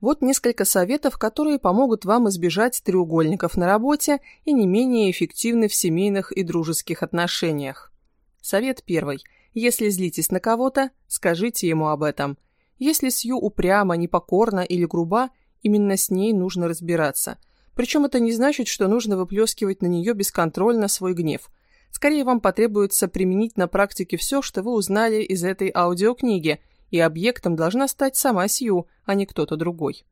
Вот несколько советов, которые помогут вам избежать треугольников на работе и не менее эффективны в семейных и дружеских отношениях. Совет первый. Если злитесь на кого-то, скажите ему об этом. Если Сью упряма, непокорна или груба, именно с ней нужно разбираться. Причем это не значит, что нужно выплескивать на нее бесконтрольно свой гнев. Скорее вам потребуется применить на практике все, что вы узнали из этой аудиокниги, и объектом должна стать сама Сью, а не кто-то другой.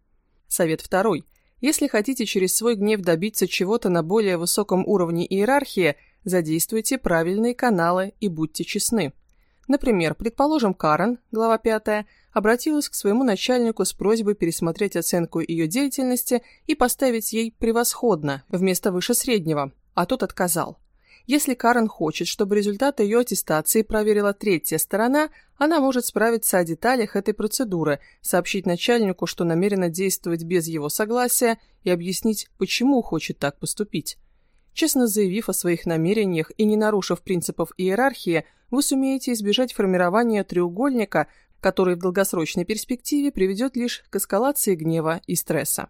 Совет второй. Если хотите через свой гнев добиться чего-то на более высоком уровне иерархии, задействуйте правильные каналы и будьте честны. Например, предположим, Карен, глава 5, обратилась к своему начальнику с просьбой пересмотреть оценку ее деятельности и поставить ей превосходно вместо выше среднего, а тот отказал. Если Карен хочет, чтобы результаты ее аттестации проверила третья сторона, она может справиться о деталях этой процедуры, сообщить начальнику, что намерена действовать без его согласия и объяснить, почему хочет так поступить. Честно заявив о своих намерениях и не нарушив принципов иерархии, вы сумеете избежать формирования треугольника, который в долгосрочной перспективе приведет лишь к эскалации гнева и стресса.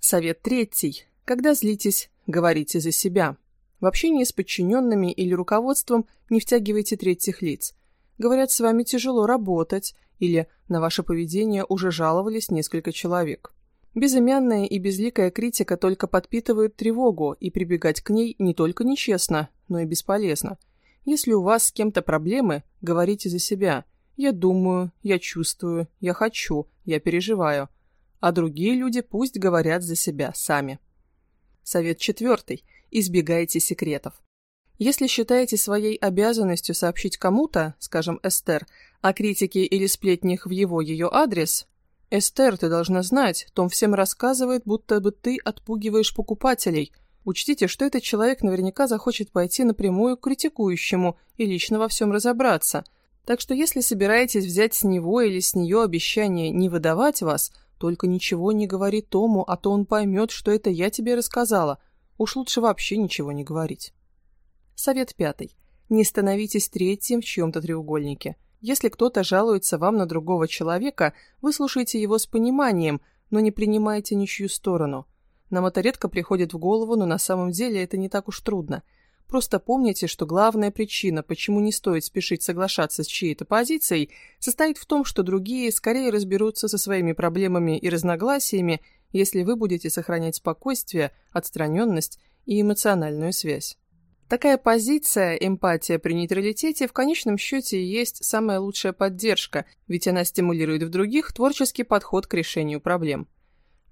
Совет третий. Когда злитесь, говорите за себя. В общении с подчиненными или руководством не втягивайте третьих лиц. Говорят, с вами тяжело работать, или на ваше поведение уже жаловались несколько человек. Безымянная и безликая критика только подпитывают тревогу, и прибегать к ней не только нечестно, но и бесполезно. Если у вас с кем-то проблемы, говорите за себя. Я думаю, я чувствую, я хочу, я переживаю. А другие люди пусть говорят за себя сами. Совет четвертый. Избегайте секретов. Если считаете своей обязанностью сообщить кому-то, скажем, Эстер, о критике или сплетнях в его ее адрес, Эстер, ты должна знать, Том всем рассказывает, будто бы ты отпугиваешь покупателей. Учтите, что этот человек наверняка захочет пойти напрямую к критикующему и лично во всем разобраться. Так что если собираетесь взять с него или с нее обещание не выдавать вас, только ничего не говори Тому, а то он поймет, что это я тебе рассказала. Уж лучше вообще ничего не говорить. Совет пятый. Не становитесь третьим в чьем-то треугольнике. Если кто-то жалуется вам на другого человека, выслушайте его с пониманием, но не принимайте ничью сторону. Нам это редко приходит в голову, но на самом деле это не так уж трудно. Просто помните, что главная причина, почему не стоит спешить соглашаться с чьей-то позицией, состоит в том, что другие скорее разберутся со своими проблемами и разногласиями, если вы будете сохранять спокойствие, отстраненность и эмоциональную связь. Такая позиция, эмпатия при нейтралитете, в конечном счете есть самая лучшая поддержка, ведь она стимулирует в других творческий подход к решению проблем.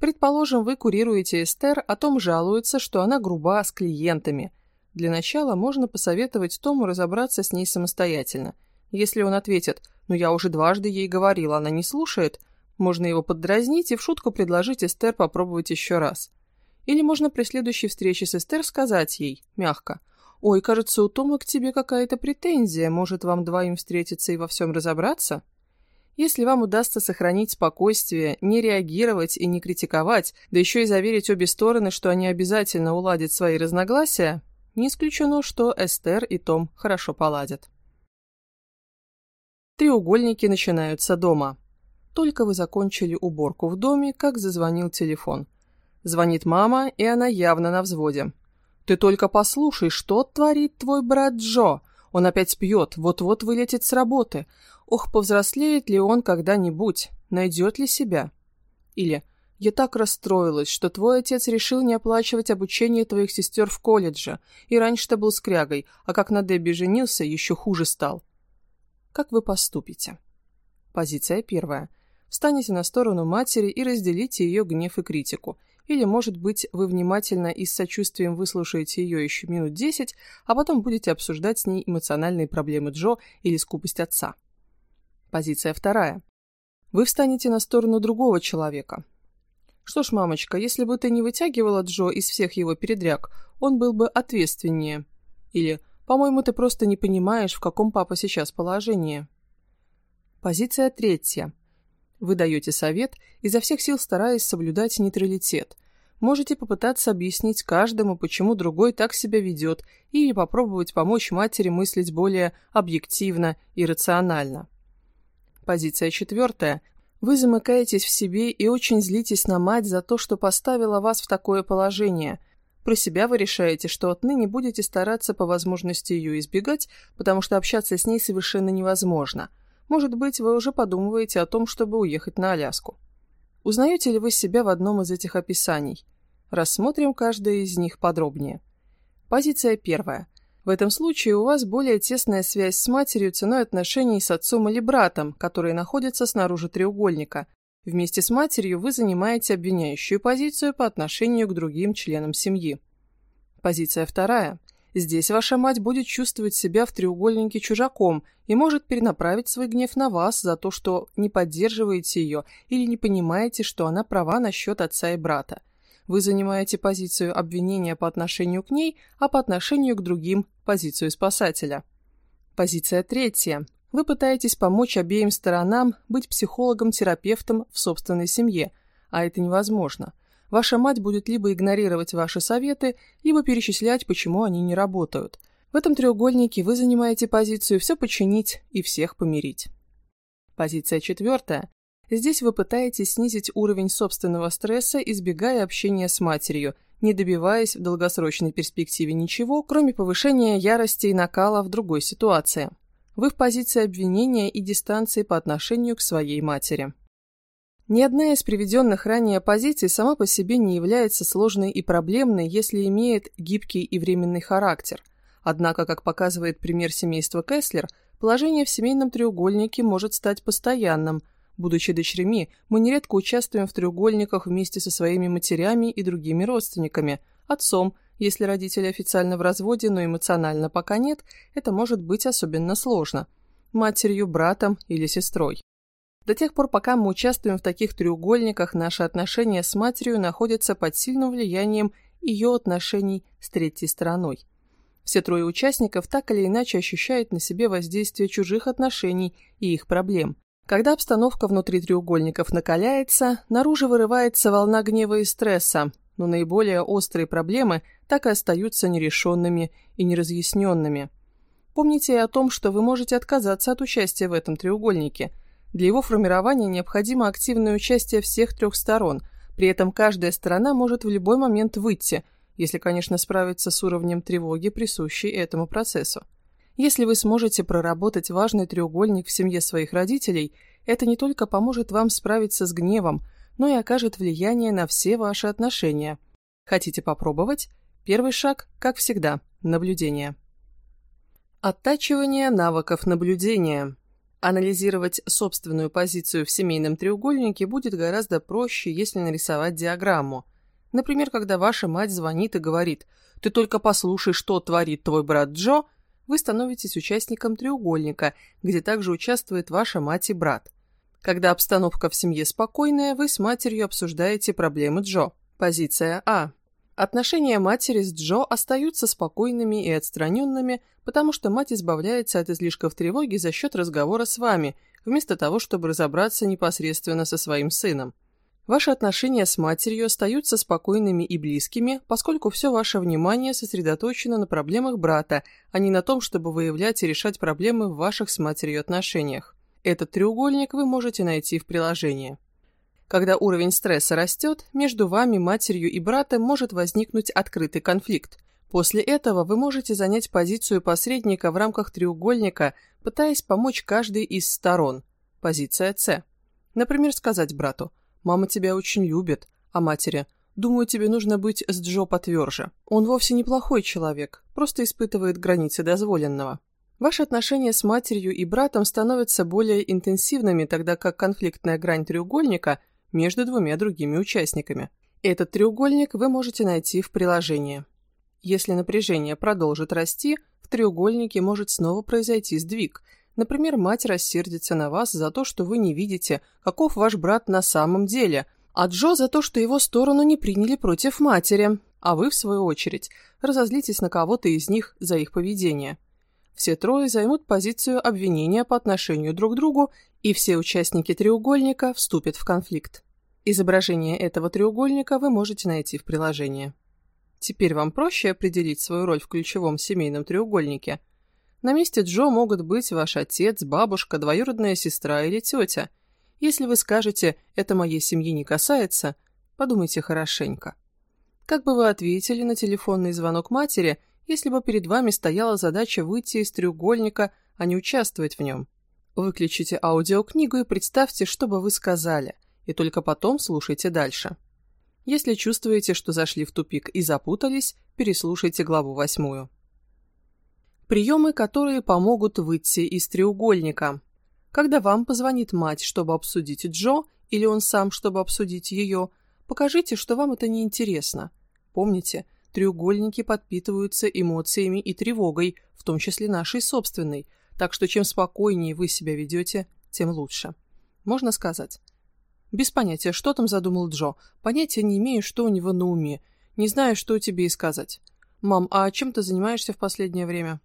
Предположим, вы курируете Эстер, о том жалуется, что она груба с клиентами. Для начала можно посоветовать Тому разобраться с ней самостоятельно. Если он ответит «ну я уже дважды ей говорила, она не слушает», можно его поддразнить и в шутку предложить Эстер попробовать еще раз. Или можно при следующей встрече с Эстер сказать ей, мягко – «Ой, кажется, у Тома к тебе какая-то претензия. Может, вам двоим встретиться и во всем разобраться?» Если вам удастся сохранить спокойствие, не реагировать и не критиковать, да еще и заверить обе стороны, что они обязательно уладят свои разногласия, не исключено, что Эстер и Том хорошо поладят. Треугольники начинаются дома. Только вы закончили уборку в доме, как зазвонил телефон. Звонит мама, и она явно на взводе. Ты только послушай, что творит твой брат Джо. Он опять пьет, вот-вот вылетит с работы. Ох, повзрослеет ли он когда-нибудь? Найдет ли себя? Или «Я так расстроилась, что твой отец решил не оплачивать обучение твоих сестер в колледже, и раньше-то был скрягой, а как на Дебби женился, еще хуже стал». Как вы поступите? Позиция первая. Встанете на сторону матери и разделите ее гнев и критику – или, может быть, вы внимательно и с сочувствием выслушаете ее еще минут десять, а потом будете обсуждать с ней эмоциональные проблемы Джо или скупость отца. Позиция вторая. Вы встанете на сторону другого человека. Что ж, мамочка, если бы ты не вытягивала Джо из всех его передряг, он был бы ответственнее. Или, по-моему, ты просто не понимаешь, в каком папа сейчас положении. Позиция третья. Вы даете совет, изо всех сил стараясь соблюдать нейтралитет. Можете попытаться объяснить каждому, почему другой так себя ведет, или попробовать помочь матери мыслить более объективно и рационально. Позиция четвертая. Вы замыкаетесь в себе и очень злитесь на мать за то, что поставила вас в такое положение. Про себя вы решаете, что отныне будете стараться по возможности ее избегать, потому что общаться с ней совершенно невозможно – может быть, вы уже подумываете о том, чтобы уехать на Аляску. Узнаете ли вы себя в одном из этих описаний? Рассмотрим каждое из них подробнее. Позиция первая. В этом случае у вас более тесная связь с матерью ценой отношений с отцом или братом, которые находятся снаружи треугольника. Вместе с матерью вы занимаете обвиняющую позицию по отношению к другим членам семьи. Позиция вторая. Здесь ваша мать будет чувствовать себя в треугольнике чужаком и может перенаправить свой гнев на вас за то, что не поддерживаете ее или не понимаете, что она права насчет отца и брата. Вы занимаете позицию обвинения по отношению к ней, а по отношению к другим – позицию спасателя. Позиция третья. Вы пытаетесь помочь обеим сторонам быть психологом-терапевтом в собственной семье, а это невозможно – Ваша мать будет либо игнорировать ваши советы, либо перечислять, почему они не работают. В этом треугольнике вы занимаете позицию «все починить и всех помирить». Позиция четвертая. Здесь вы пытаетесь снизить уровень собственного стресса, избегая общения с матерью, не добиваясь в долгосрочной перспективе ничего, кроме повышения ярости и накала в другой ситуации. Вы в позиции обвинения и дистанции по отношению к своей матери. Ни одна из приведенных ранее позиций сама по себе не является сложной и проблемной, если имеет гибкий и временный характер. Однако, как показывает пример семейства Кеслер, положение в семейном треугольнике может стать постоянным – Будучи дочерьми, мы нередко участвуем в треугольниках вместе со своими матерями и другими родственниками. Отцом, если родители официально в разводе, но эмоционально пока нет, это может быть особенно сложно. Матерью, братом или сестрой. До тех пор, пока мы участвуем в таких треугольниках, наши отношения с матерью находятся под сильным влиянием ее отношений с третьей стороной. Все трое участников так или иначе ощущают на себе воздействие чужих отношений и их проблем. Когда обстановка внутри треугольников накаляется, наружу вырывается волна гнева и стресса, но наиболее острые проблемы так и остаются нерешенными и неразъясненными. Помните и о том, что вы можете отказаться от участия в этом треугольнике. Для его формирования необходимо активное участие всех трех сторон, при этом каждая сторона может в любой момент выйти, если, конечно, справиться с уровнем тревоги, присущей этому процессу. Если вы сможете проработать важный треугольник в семье своих родителей, это не только поможет вам справиться с гневом, но и окажет влияние на все ваши отношения. Хотите попробовать? Первый шаг, как всегда, наблюдение. Оттачивание навыков наблюдения. Анализировать собственную позицию в семейном треугольнике будет гораздо проще, если нарисовать диаграмму. Например, когда ваша мать звонит и говорит «Ты только послушай, что творит твой брат Джо», вы становитесь участником треугольника, где также участвует ваша мать и брат. Когда обстановка в семье спокойная, вы с матерью обсуждаете проблемы Джо. Позиция А. Отношения матери с Джо остаются спокойными и отстраненными, потому что мать избавляется от излишков тревоги за счет разговора с вами, вместо того, чтобы разобраться непосредственно со своим сыном. Ваши отношения с матерью остаются спокойными и близкими, поскольку все ваше внимание сосредоточено на проблемах брата, а не на том, чтобы выявлять и решать проблемы в ваших с матерью отношениях. Этот треугольник вы можете найти в приложении. Когда уровень стресса растет, между вами, матерью и братом может возникнуть открытый конфликт. После этого вы можете занять позицию посредника в рамках треугольника, пытаясь помочь каждой из сторон. Позиция С. Например, сказать брату – Мама тебя очень любит, а матери Думаю, тебе нужно быть с Джо потверже. Он вовсе неплохой человек, просто испытывает границы дозволенного. Ваши отношения с матерью и братом становятся более интенсивными, тогда как конфликтная грань треугольника между двумя другими участниками. Этот треугольник вы можете найти в приложении. Если напряжение продолжит расти, в треугольнике может снова произойти сдвиг – Например, мать рассердится на вас за то, что вы не видите, каков ваш брат на самом деле, а Джо за то, что его сторону не приняли против матери, а вы, в свою очередь, разозлитесь на кого-то из них за их поведение. Все трое займут позицию обвинения по отношению друг к другу, и все участники треугольника вступят в конфликт. Изображение этого треугольника вы можете найти в приложении. Теперь вам проще определить свою роль в ключевом семейном треугольнике – на месте Джо могут быть ваш отец, бабушка, двоюродная сестра или тетя. Если вы скажете «это моей семьи не касается», подумайте хорошенько. Как бы вы ответили на телефонный звонок матери, если бы перед вами стояла задача выйти из треугольника, а не участвовать в нем? Выключите аудиокнигу и представьте, что бы вы сказали, и только потом слушайте дальше. Если чувствуете, что зашли в тупик и запутались, переслушайте главу восьмую. Приемы, которые помогут выйти из треугольника. Когда вам позвонит мать, чтобы обсудить Джо, или он сам, чтобы обсудить ее, покажите, что вам это не интересно. Помните, треугольники подпитываются эмоциями и тревогой, в том числе нашей собственной, так что чем спокойнее вы себя ведете, тем лучше. Можно сказать. Без понятия, что там задумал Джо, понятия не имею, что у него на уме, не знаю, что тебе и сказать. «Мам, а чем ты занимаешься в последнее время?»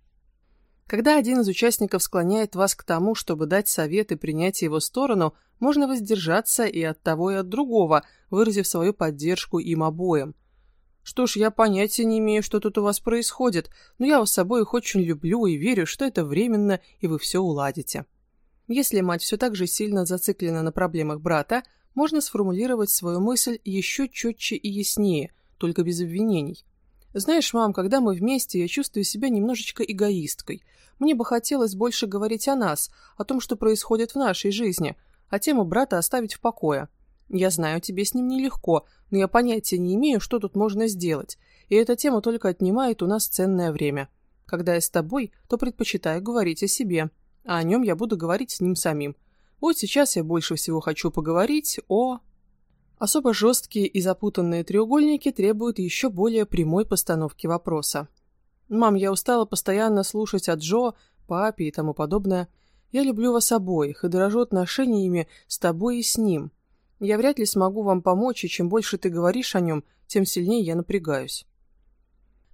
Когда один из участников склоняет вас к тому, чтобы дать совет и принять его сторону, можно воздержаться и от того, и от другого, выразив свою поддержку им обоим. Что ж, я понятия не имею, что тут у вас происходит, но я вас с собой их очень люблю и верю, что это временно, и вы все уладите. Если мать все так же сильно зациклена на проблемах брата, можно сформулировать свою мысль еще четче и яснее, только без обвинений. Знаешь, мам, когда мы вместе, я чувствую себя немножечко эгоисткой. Мне бы хотелось больше говорить о нас, о том, что происходит в нашей жизни, а тему брата оставить в покое. Я знаю, тебе с ним нелегко, но я понятия не имею, что тут можно сделать, и эта тема только отнимает у нас ценное время. Когда я с тобой, то предпочитаю говорить о себе, а о нем я буду говорить с ним самим. Вот сейчас я больше всего хочу поговорить о... Особо жесткие и запутанные треугольники требуют еще более прямой постановки вопроса. «Мам, я устала постоянно слушать от Джо, папе и тому подобное. Я люблю вас обоих и дорожу отношениями с тобой и с ним. Я вряд ли смогу вам помочь, и чем больше ты говоришь о нем, тем сильнее я напрягаюсь».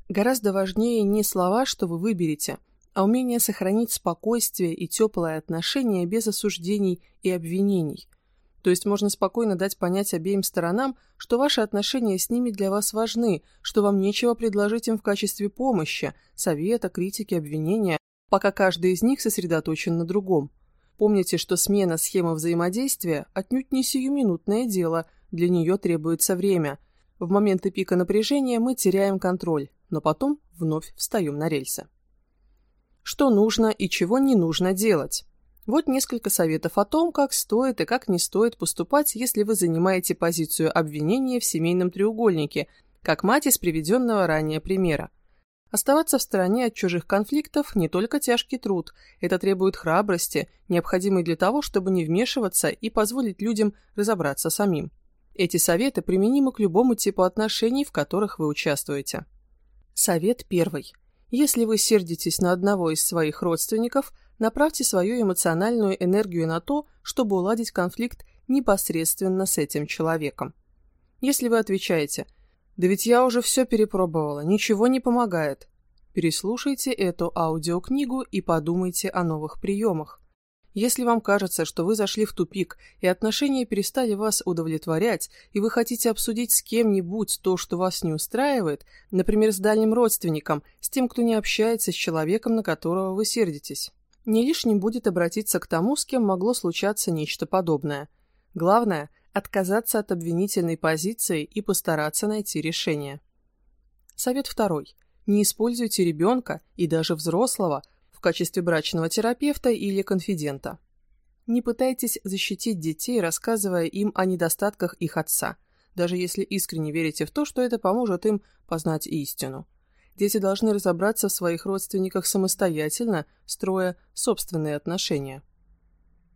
Гораздо важнее не слова, что вы выберете, а умение сохранить спокойствие и теплое отношение без осуждений и обвинений – то есть можно спокойно дать понять обеим сторонам, что ваши отношения с ними для вас важны, что вам нечего предложить им в качестве помощи, совета, критики, обвинения, пока каждый из них сосредоточен на другом. Помните, что смена схемы взаимодействия отнюдь не сиюминутное дело, для нее требуется время. В моменты пика напряжения мы теряем контроль, но потом вновь встаем на рельсы. Что нужно и чего не нужно делать? Вот несколько советов о том, как стоит и как не стоит поступать, если вы занимаете позицию обвинения в семейном треугольнике, как мать из приведенного ранее примера. Оставаться в стороне от чужих конфликтов не только тяжкий труд, это требует храбрости, необходимой для того, чтобы не вмешиваться и позволить людям разобраться самим. Эти советы применимы к любому типу отношений, в которых вы участвуете. Совет первый. Если вы сердитесь на одного из своих родственников – направьте свою эмоциональную энергию на то, чтобы уладить конфликт непосредственно с этим человеком. Если вы отвечаете «Да ведь я уже все перепробовала, ничего не помогает», переслушайте эту аудиокнигу и подумайте о новых приемах. Если вам кажется, что вы зашли в тупик, и отношения перестали вас удовлетворять, и вы хотите обсудить с кем-нибудь то, что вас не устраивает, например, с дальним родственником, с тем, кто не общается с человеком, на которого вы сердитесь, не лишним будет обратиться к тому, с кем могло случаться нечто подобное. Главное – отказаться от обвинительной позиции и постараться найти решение. Совет второй. Не используйте ребенка и даже взрослого качестве брачного терапевта или конфидента. Не пытайтесь защитить детей, рассказывая им о недостатках их отца, даже если искренне верите в то, что это поможет им познать истину. Дети должны разобраться в своих родственниках самостоятельно, строя собственные отношения.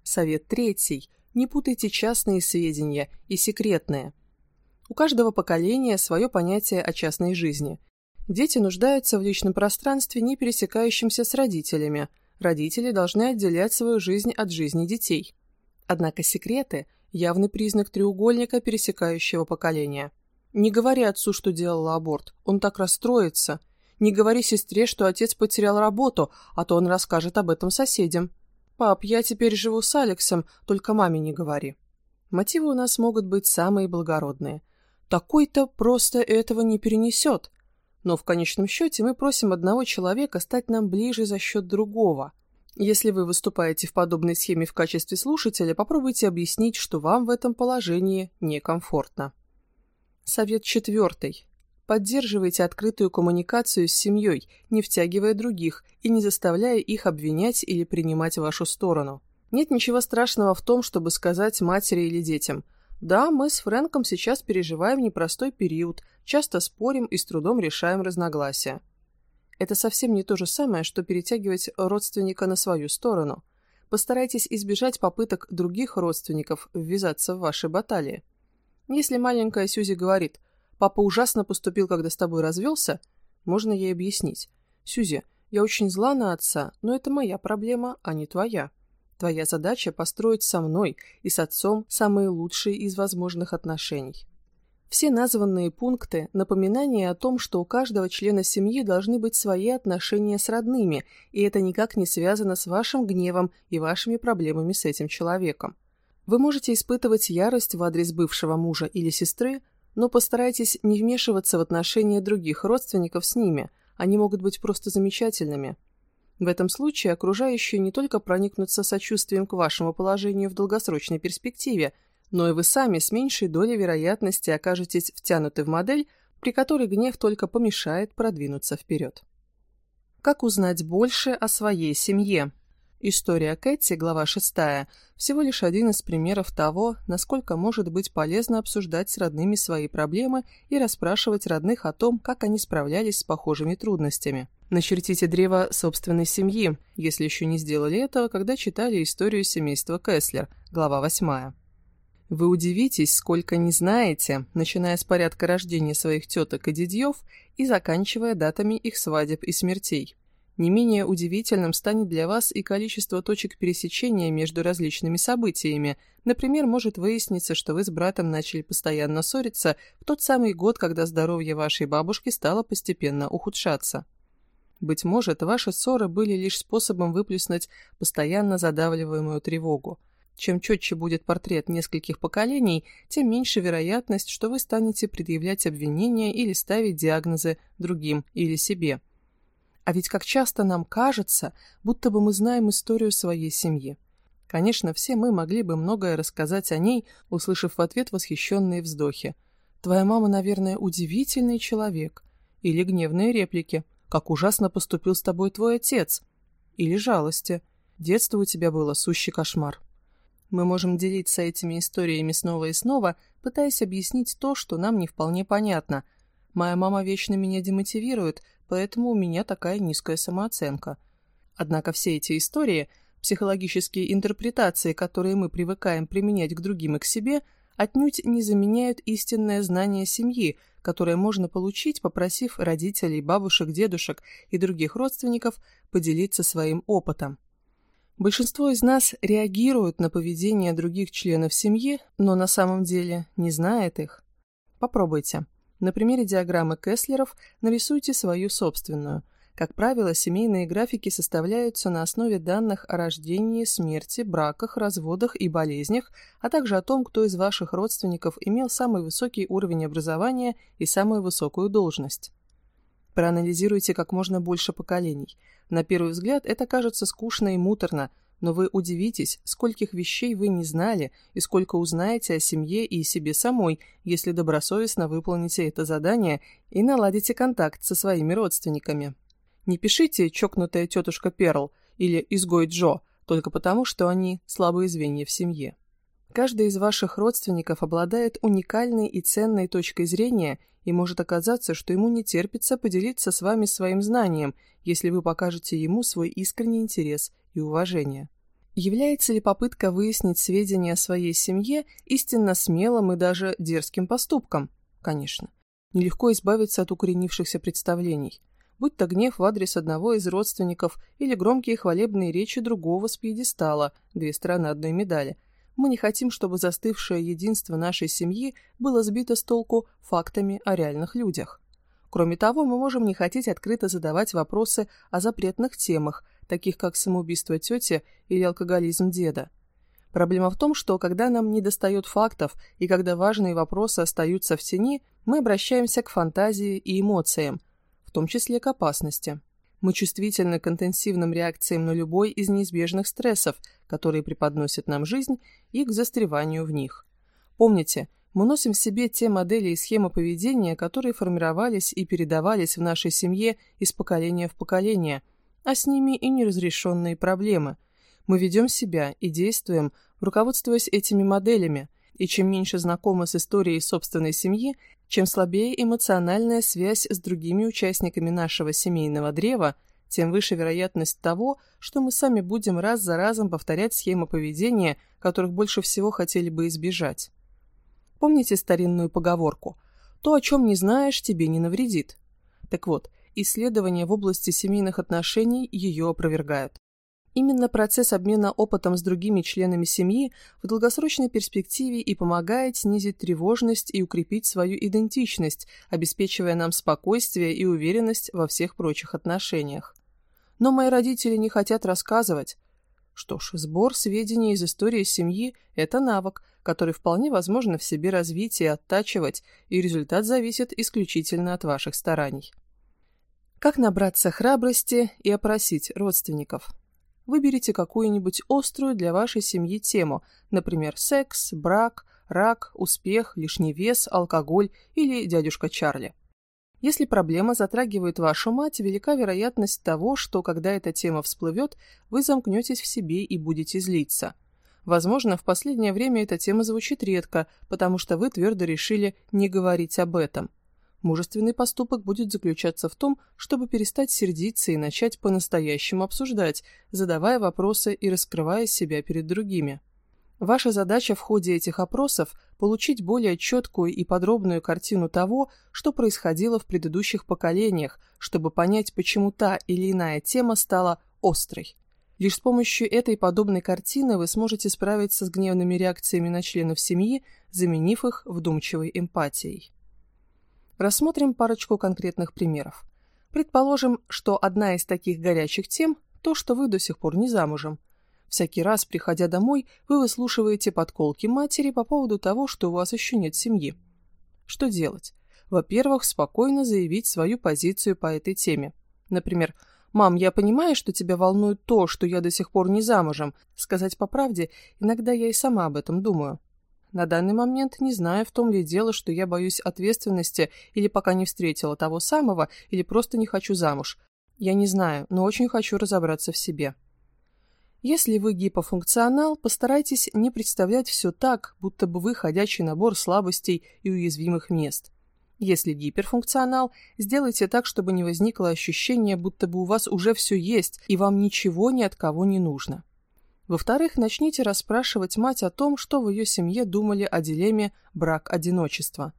Совет третий. Не путайте частные сведения и секретные. У каждого поколения свое понятие о частной жизни. Дети нуждаются в личном пространстве, не пересекающемся с родителями. Родители должны отделять свою жизнь от жизни детей. Однако секреты – явный признак треугольника пересекающего поколения. Не говори отцу, что делала аборт, он так расстроится. Не говори сестре, что отец потерял работу, а то он расскажет об этом соседям. Пап, я теперь живу с Алексом, только маме не говори. Мотивы у нас могут быть самые благородные. Такой-то просто этого не перенесет. Но в конечном счете мы просим одного человека стать нам ближе за счет другого. Если вы выступаете в подобной схеме в качестве слушателя, попробуйте объяснить, что вам в этом положении некомфортно. Совет четвертый. Поддерживайте открытую коммуникацию с семьей, не втягивая других и не заставляя их обвинять или принимать вашу сторону. Нет ничего страшного в том, чтобы сказать матери или детям «Да, мы с Фрэнком сейчас переживаем непростой период, часто спорим и с трудом решаем разногласия». Это совсем не то же самое, что перетягивать родственника на свою сторону. Постарайтесь избежать попыток других родственников ввязаться в ваши баталии. Если маленькая Сюзи говорит – Папа ужасно поступил, когда с тобой развелся. Можно ей объяснить. Сюзи, я очень зла на отца, но это моя проблема, а не твоя. Твоя задача – построить со мной и с отцом самые лучшие из возможных отношений. Все названные пункты – напоминание о том, что у каждого члена семьи должны быть свои отношения с родными, и это никак не связано с вашим гневом и вашими проблемами с этим человеком. Вы можете испытывать ярость в адрес бывшего мужа или сестры, но постарайтесь не вмешиваться в отношения других родственников с ними, они могут быть просто замечательными. В этом случае окружающие не только проникнутся сочувствием к вашему положению в долгосрочной перспективе, но и вы сами с меньшей долей вероятности окажетесь втянуты в модель, при которой гнев только помешает продвинуться вперед. Как узнать больше о своей семье? История Кэти, глава 6, всего лишь один из примеров того, насколько может быть полезно обсуждать с родными свои проблемы и расспрашивать родных о том, как они справлялись с похожими трудностями. Начертите древо собственной семьи, если еще не сделали этого, когда читали историю семейства Кэслер, глава 8. Вы удивитесь, сколько не знаете, начиная с порядка рождения своих теток и дядьев и заканчивая датами их свадеб и смертей. Не менее удивительным станет для вас и количество точек пересечения между различными событиями. Например, может выясниться, что вы с братом начали постоянно ссориться в тот самый год, когда здоровье вашей бабушки стало постепенно ухудшаться. Быть может, ваши ссоры были лишь способом выплеснуть постоянно задавливаемую тревогу. Чем четче будет портрет нескольких поколений, тем меньше вероятность, что вы станете предъявлять обвинения или ставить диагнозы другим или себе – а ведь как часто нам кажется, будто бы мы знаем историю своей семьи. Конечно, все мы могли бы многое рассказать о ней, услышав в ответ восхищенные вздохи. «Твоя мама, наверное, удивительный человек». Или гневные реплики. «Как ужасно поступил с тобой твой отец». Или жалости. «Детство у тебя было сущий кошмар». Мы можем делиться этими историями снова и снова, пытаясь объяснить то, что нам не вполне понятно. Моя мама вечно меня демотивирует, поэтому у меня такая низкая самооценка. Однако все эти истории, психологические интерпретации, которые мы привыкаем применять к другим и к себе, отнюдь не заменяют истинное знание семьи, которое можно получить, попросив родителей, бабушек, дедушек и других родственников поделиться своим опытом. Большинство из нас реагируют на поведение других членов семьи, но на самом деле не знает их. Попробуйте. На примере диаграммы Кеслеров нарисуйте свою собственную. Как правило, семейные графики составляются на основе данных о рождении, смерти, браках, разводах и болезнях, а также о том, кто из ваших родственников имел самый высокий уровень образования и самую высокую должность. Проанализируйте как можно больше поколений. На первый взгляд это кажется скучно и муторно, но вы удивитесь, скольких вещей вы не знали и сколько узнаете о семье и себе самой, если добросовестно выполните это задание и наладите контакт со своими родственниками. Не пишите «чокнутая тетушка Перл» или «изгой Джо», только потому, что они слабые звенья в семье. Каждый из ваших родственников обладает уникальной и ценной точкой зрения и может оказаться, что ему не терпится поделиться с вами своим знанием, если вы покажете ему свой искренний интерес и уважение. Является ли попытка выяснить сведения о своей семье истинно смелым и даже дерзким поступком? Конечно. Нелегко избавиться от укоренившихся представлений. Будь то гнев в адрес одного из родственников или громкие хвалебные речи другого с пьедестала, две стороны одной медали – мы не хотим, чтобы застывшее единство нашей семьи было сбито с толку фактами о реальных людях. Кроме того, мы можем не хотеть открыто задавать вопросы о запретных темах, таких как самоубийство тети или алкоголизм деда. Проблема в том, что когда нам недостает фактов и когда важные вопросы остаются в тени, мы обращаемся к фантазии и эмоциям, в том числе к опасности. Мы чувствительны к интенсивным реакциям на любой из неизбежных стрессов, которые преподносит нам жизнь, и к застреванию в них. Помните, мы носим в себе те модели и схемы поведения, которые формировались и передавались в нашей семье из поколения в поколение, а с ними и неразрешенные проблемы. Мы ведем себя и действуем, руководствуясь этими моделями, и чем меньше знакомы с историей собственной семьи, чем слабее эмоциональная связь с другими участниками нашего семейного древа, тем выше вероятность того, что мы сами будем раз за разом повторять схемы поведения, которых больше всего хотели бы избежать. Помните старинную поговорку «То, о чем не знаешь, тебе не навредит». Так вот, исследования в области семейных отношений ее опровергают. Именно процесс обмена опытом с другими членами семьи в долгосрочной перспективе и помогает снизить тревожность и укрепить свою идентичность, обеспечивая нам спокойствие и уверенность во всех прочих отношениях. Но мои родители не хотят рассказывать. Что ж, сбор сведений из истории семьи – это навык, который вполне возможно в себе развить и оттачивать, и результат зависит исключительно от ваших стараний. Как набраться храбрости и опросить родственников? Выберите какую-нибудь острую для вашей семьи тему, например, секс, брак, рак, успех, лишний вес, алкоголь или дядюшка Чарли. Если проблема затрагивает вашу мать, велика вероятность того, что, когда эта тема всплывет, вы замкнетесь в себе и будете злиться. Возможно, в последнее время эта тема звучит редко, потому что вы твердо решили не говорить об этом. Мужественный поступок будет заключаться в том, чтобы перестать сердиться и начать по-настоящему обсуждать, задавая вопросы и раскрывая себя перед другими. Ваша задача в ходе этих опросов – получить более четкую и подробную картину того, что происходило в предыдущих поколениях, чтобы понять, почему та или иная тема стала острой. Лишь с помощью этой подобной картины вы сможете справиться с гневными реакциями на членов семьи, заменив их вдумчивой эмпатией. Рассмотрим парочку конкретных примеров. Предположим, что одна из таких горячих тем – то, что вы до сих пор не замужем. Всякий раз, приходя домой, вы выслушиваете подколки матери по поводу того, что у вас еще нет семьи. Что делать? Во-первых, спокойно заявить свою позицию по этой теме. Например, «Мам, я понимаю, что тебя волнует то, что я до сих пор не замужем. Сказать по правде, иногда я и сама об этом думаю. На данный момент не знаю, в том ли дело, что я боюсь ответственности или пока не встретила того самого, или просто не хочу замуж. Я не знаю, но очень хочу разобраться в себе. Если вы гипофункционал, постарайтесь не представлять все так, будто бы вы ходячий набор слабостей и уязвимых мест. Если гиперфункционал, сделайте так, чтобы не возникло ощущение, будто бы у вас уже все есть, и вам ничего ни от кого не нужно. Во-вторых, начните расспрашивать мать о том, что в ее семье думали о дилемме брак-одиночество.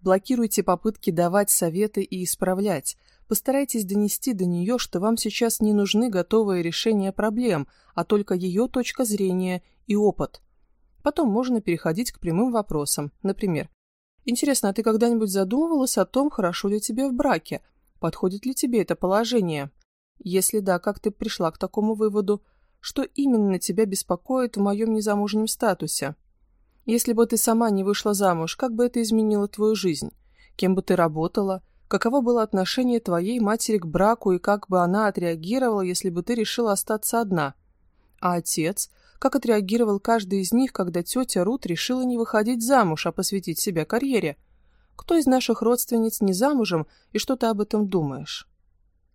Блокируйте попытки давать советы и исправлять. Постарайтесь донести до нее, что вам сейчас не нужны готовые решения проблем, а только ее точка зрения и опыт. Потом можно переходить к прямым вопросам. Например, «Интересно, а ты когда-нибудь задумывалась о том, хорошо ли тебе в браке? Подходит ли тебе это положение? Если да, как ты пришла к такому выводу? Что именно тебя беспокоит в моем незамужнем статусе. Если бы ты сама не вышла замуж, как бы это изменило твою жизнь? Кем бы ты работала? Каково было отношение твоей матери к браку и как бы она отреагировала, если бы ты решила остаться одна? А отец? Как отреагировал каждый из них, когда тетя Рут решила не выходить замуж, а посвятить себя карьере? Кто из наших родственниц не замужем и что ты об этом думаешь?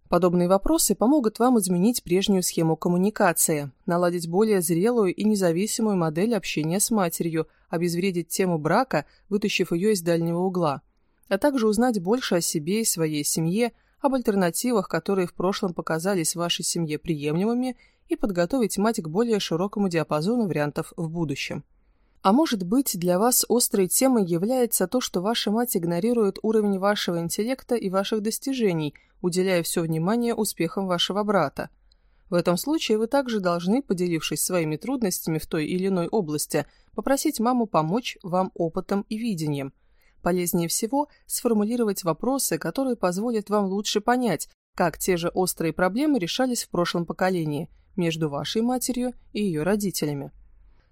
Подобные вопросы помогут вам изменить прежнюю схему коммуникации, наладить более зрелую и независимую модель общения с матерью, обезвредить тему брака, вытащив ее из дальнего угла, а также узнать больше о себе и своей семье, об альтернативах, которые в прошлом показались вашей семье приемлемыми, и подготовить мать к более широкому диапазону вариантов в будущем. А может быть, для вас острой темой является то, что ваша мать игнорирует уровень вашего интеллекта и ваших достижений, уделяя все внимание успехам вашего брата. В этом случае вы также должны, поделившись своими трудностями в той или иной области, попросить маму помочь вам опытом и видением. Полезнее всего сформулировать вопросы, которые позволят вам лучше понять, как те же острые проблемы решались в прошлом поколении между вашей матерью и ее родителями.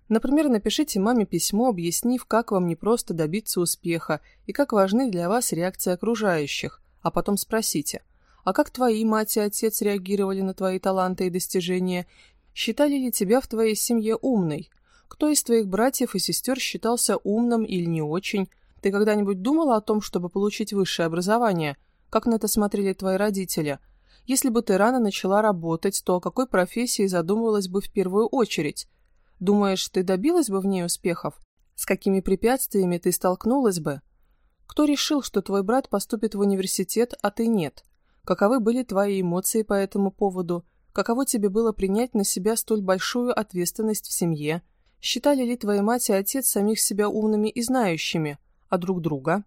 Например, напишите маме письмо, объяснив, как вам непросто добиться успеха и как важны для вас реакции окружающих, а потом спросите, а как твои мать и отец реагировали на твои таланты и достижения? Считали ли тебя в твоей семье умной? Кто из твоих братьев и сестер считался умным или не очень? Ты когда-нибудь думала о том, чтобы получить высшее образование? Как на это смотрели твои родители? Если бы ты рано начала работать, то о какой профессии задумывалась бы в первую очередь? Думаешь, ты добилась бы в ней успехов? С какими препятствиями ты столкнулась бы? Кто решил, что твой брат поступит в университет, а ты нет? Каковы были твои эмоции по этому поводу? Каково тебе было принять на себя столь большую ответственность в семье? Считали ли твоя мать и отец самих себя умными и знающими, а друг друга?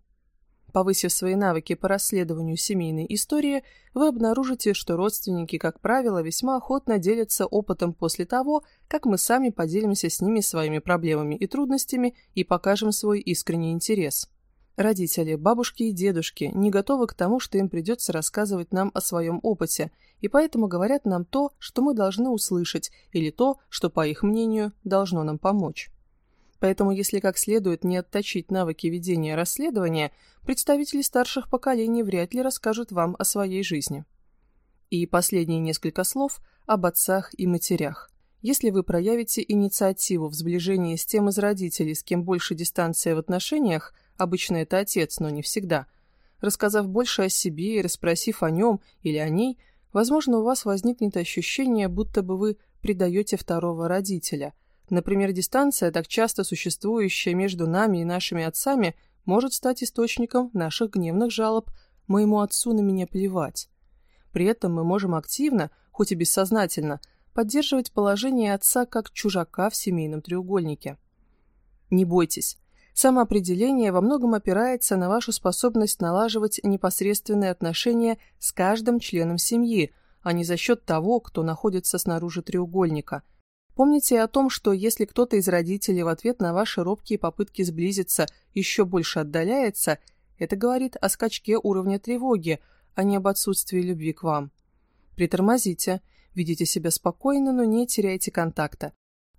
Повысив свои навыки по расследованию семейной истории, вы обнаружите, что родственники, как правило, весьма охотно делятся опытом после того, как мы сами поделимся с ними своими проблемами и трудностями и покажем свой искренний интерес. Родители, бабушки и дедушки не готовы к тому, что им придется рассказывать нам о своем опыте, и поэтому говорят нам то, что мы должны услышать, или то, что, по их мнению, должно нам помочь. Поэтому, если как следует не отточить навыки ведения расследования, представители старших поколений вряд ли расскажут вам о своей жизни. И последние несколько слов об отцах и матерях. Если вы проявите инициативу в сближении с тем из родителей, с кем больше дистанция в отношениях, обычно это отец, но не всегда, рассказав больше о себе и расспросив о нем или о ней, возможно, у вас возникнет ощущение, будто бы вы предаете второго родителя. Например, дистанция, так часто существующая между нами и нашими отцами, может стать источником наших гневных жалоб «моему отцу на меня плевать». При этом мы можем активно, хоть и бессознательно, поддерживать положение отца как чужака в семейном треугольнике. Не бойтесь. Самоопределение во многом опирается на вашу способность налаживать непосредственные отношения с каждым членом семьи, а не за счет того, кто находится снаружи треугольника. Помните о том, что если кто-то из родителей в ответ на ваши робкие попытки сблизиться еще больше отдаляется, это говорит о скачке уровня тревоги, а не об отсутствии любви к вам. Притормозите, ведите себя спокойно, но не теряйте контакта.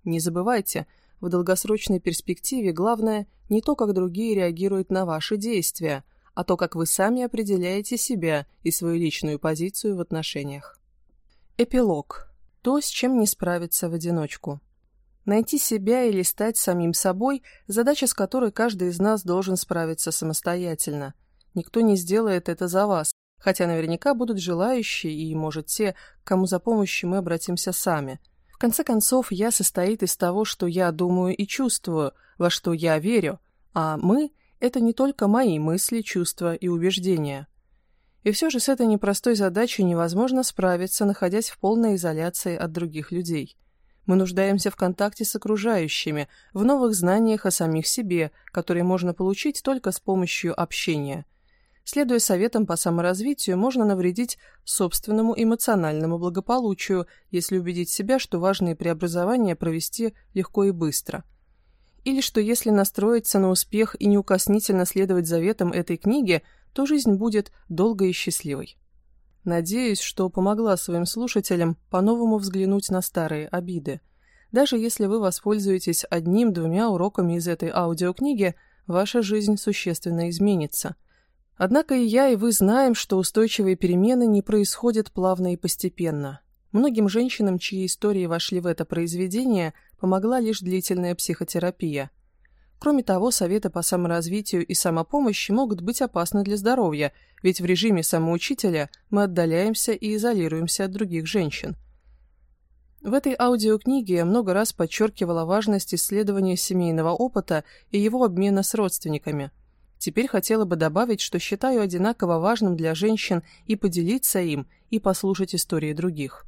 Не забывайте, в долгосрочной перспективе главное не то, как другие реагируют на ваши действия, а то, как вы сами определяете себя и свою личную позицию в отношениях. Эпилог. То, с чем не справиться в одиночку. Найти себя или стать самим собой – задача, с которой каждый из нас должен справиться самостоятельно. Никто не сделает это за вас, хотя наверняка будут желающие и, может, те, кому за помощью мы обратимся сами. Конце концов, «я» состоит из того, что я думаю и чувствую, во что я верю, а «мы» — это не только мои мысли, чувства и убеждения. И все же с этой непростой задачей невозможно справиться, находясь в полной изоляции от других людей. Мы нуждаемся в контакте с окружающими, в новых знаниях о самих себе, которые можно получить только с помощью общения – Следуя советам по саморазвитию, можно навредить собственному эмоциональному благополучию, если убедить себя, что важные преобразования провести легко и быстро. Или что если настроиться на успех и неукоснительно следовать заветам этой книги, то жизнь будет долгой и счастливой. Надеюсь, что помогла своим слушателям по-новому взглянуть на старые обиды. Даже если вы воспользуетесь одним-двумя уроками из этой аудиокниги, ваша жизнь существенно изменится – Однако и я, и вы знаем, что устойчивые перемены не происходят плавно и постепенно. Многим женщинам, чьи истории вошли в это произведение, помогла лишь длительная психотерапия. Кроме того, советы по саморазвитию и самопомощи могут быть опасны для здоровья, ведь в режиме самоучителя мы отдаляемся и изолируемся от других женщин. В этой аудиокниге я много раз подчеркивала важность исследования семейного опыта и его обмена с родственниками – Теперь хотела бы добавить, что считаю одинаково важным для женщин и поделиться им, и послушать истории других.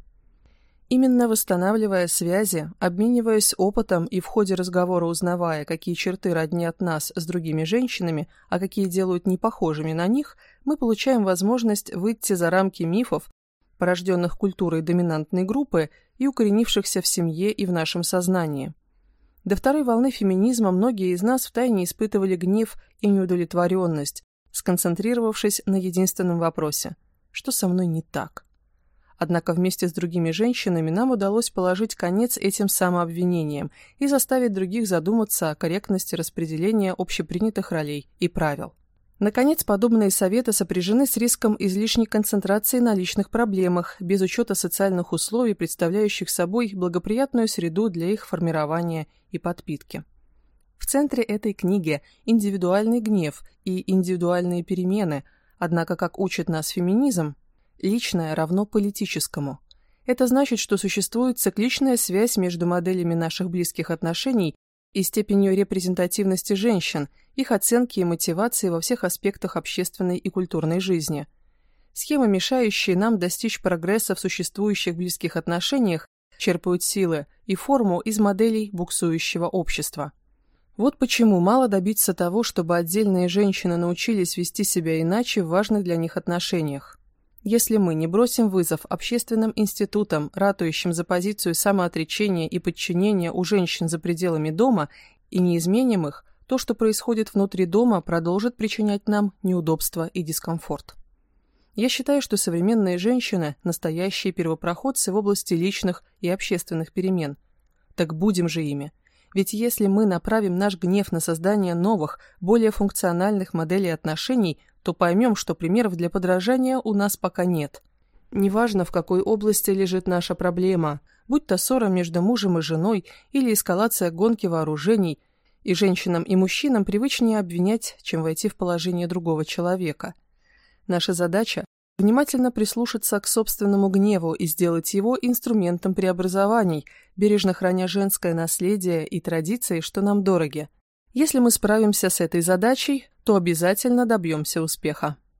Именно восстанавливая связи, обмениваясь опытом и в ходе разговора узнавая, какие черты роднят нас с другими женщинами, а какие делают непохожими на них, мы получаем возможность выйти за рамки мифов, порожденных культурой доминантной группы и укоренившихся в семье и в нашем сознании. До второй волны феминизма многие из нас втайне испытывали гнев и неудовлетворенность, сконцентрировавшись на единственном вопросе – что со мной не так? Однако вместе с другими женщинами нам удалось положить конец этим самообвинениям и заставить других задуматься о корректности распределения общепринятых ролей и правил. Наконец, подобные советы сопряжены с риском излишней концентрации на личных проблемах, без учета социальных условий, представляющих собой благоприятную среду для их формирования и подпитки. В центре этой книги индивидуальный гнев и индивидуальные перемены, однако, как учит нас феминизм, личное равно политическому. Это значит, что существует цикличная связь между моделями наших близких отношений и степенью репрезентативности женщин, их оценки и мотивации во всех аспектах общественной и культурной жизни. Схемы, мешающие нам достичь прогресса в существующих близких отношениях, черпают силы и форму из моделей буксующего общества. Вот почему мало добиться того, чтобы отдельные женщины научились вести себя иначе в важных для них отношениях. Если мы не бросим вызов общественным институтам, ратующим за позицию самоотречения и подчинения у женщин за пределами дома, и не изменим их, то, что происходит внутри дома, продолжит причинять нам неудобства и дискомфорт. Я считаю, что современные женщины – настоящие первопроходцы в области личных и общественных перемен. Так будем же ими. Ведь если мы направим наш гнев на создание новых, более функциональных моделей отношений, то поймем, что примеров для подражания у нас пока нет. Неважно, в какой области лежит наша проблема, будь то ссора между мужем и женой или эскалация гонки вооружений, и женщинам и мужчинам привычнее обвинять, чем войти в положение другого человека. Наша задача – внимательно прислушаться к собственному гневу и сделать его инструментом преобразований, бережно храня женское наследие и традиции, что нам дороги. Если мы справимся с этой задачей, то обязательно добьемся успеха.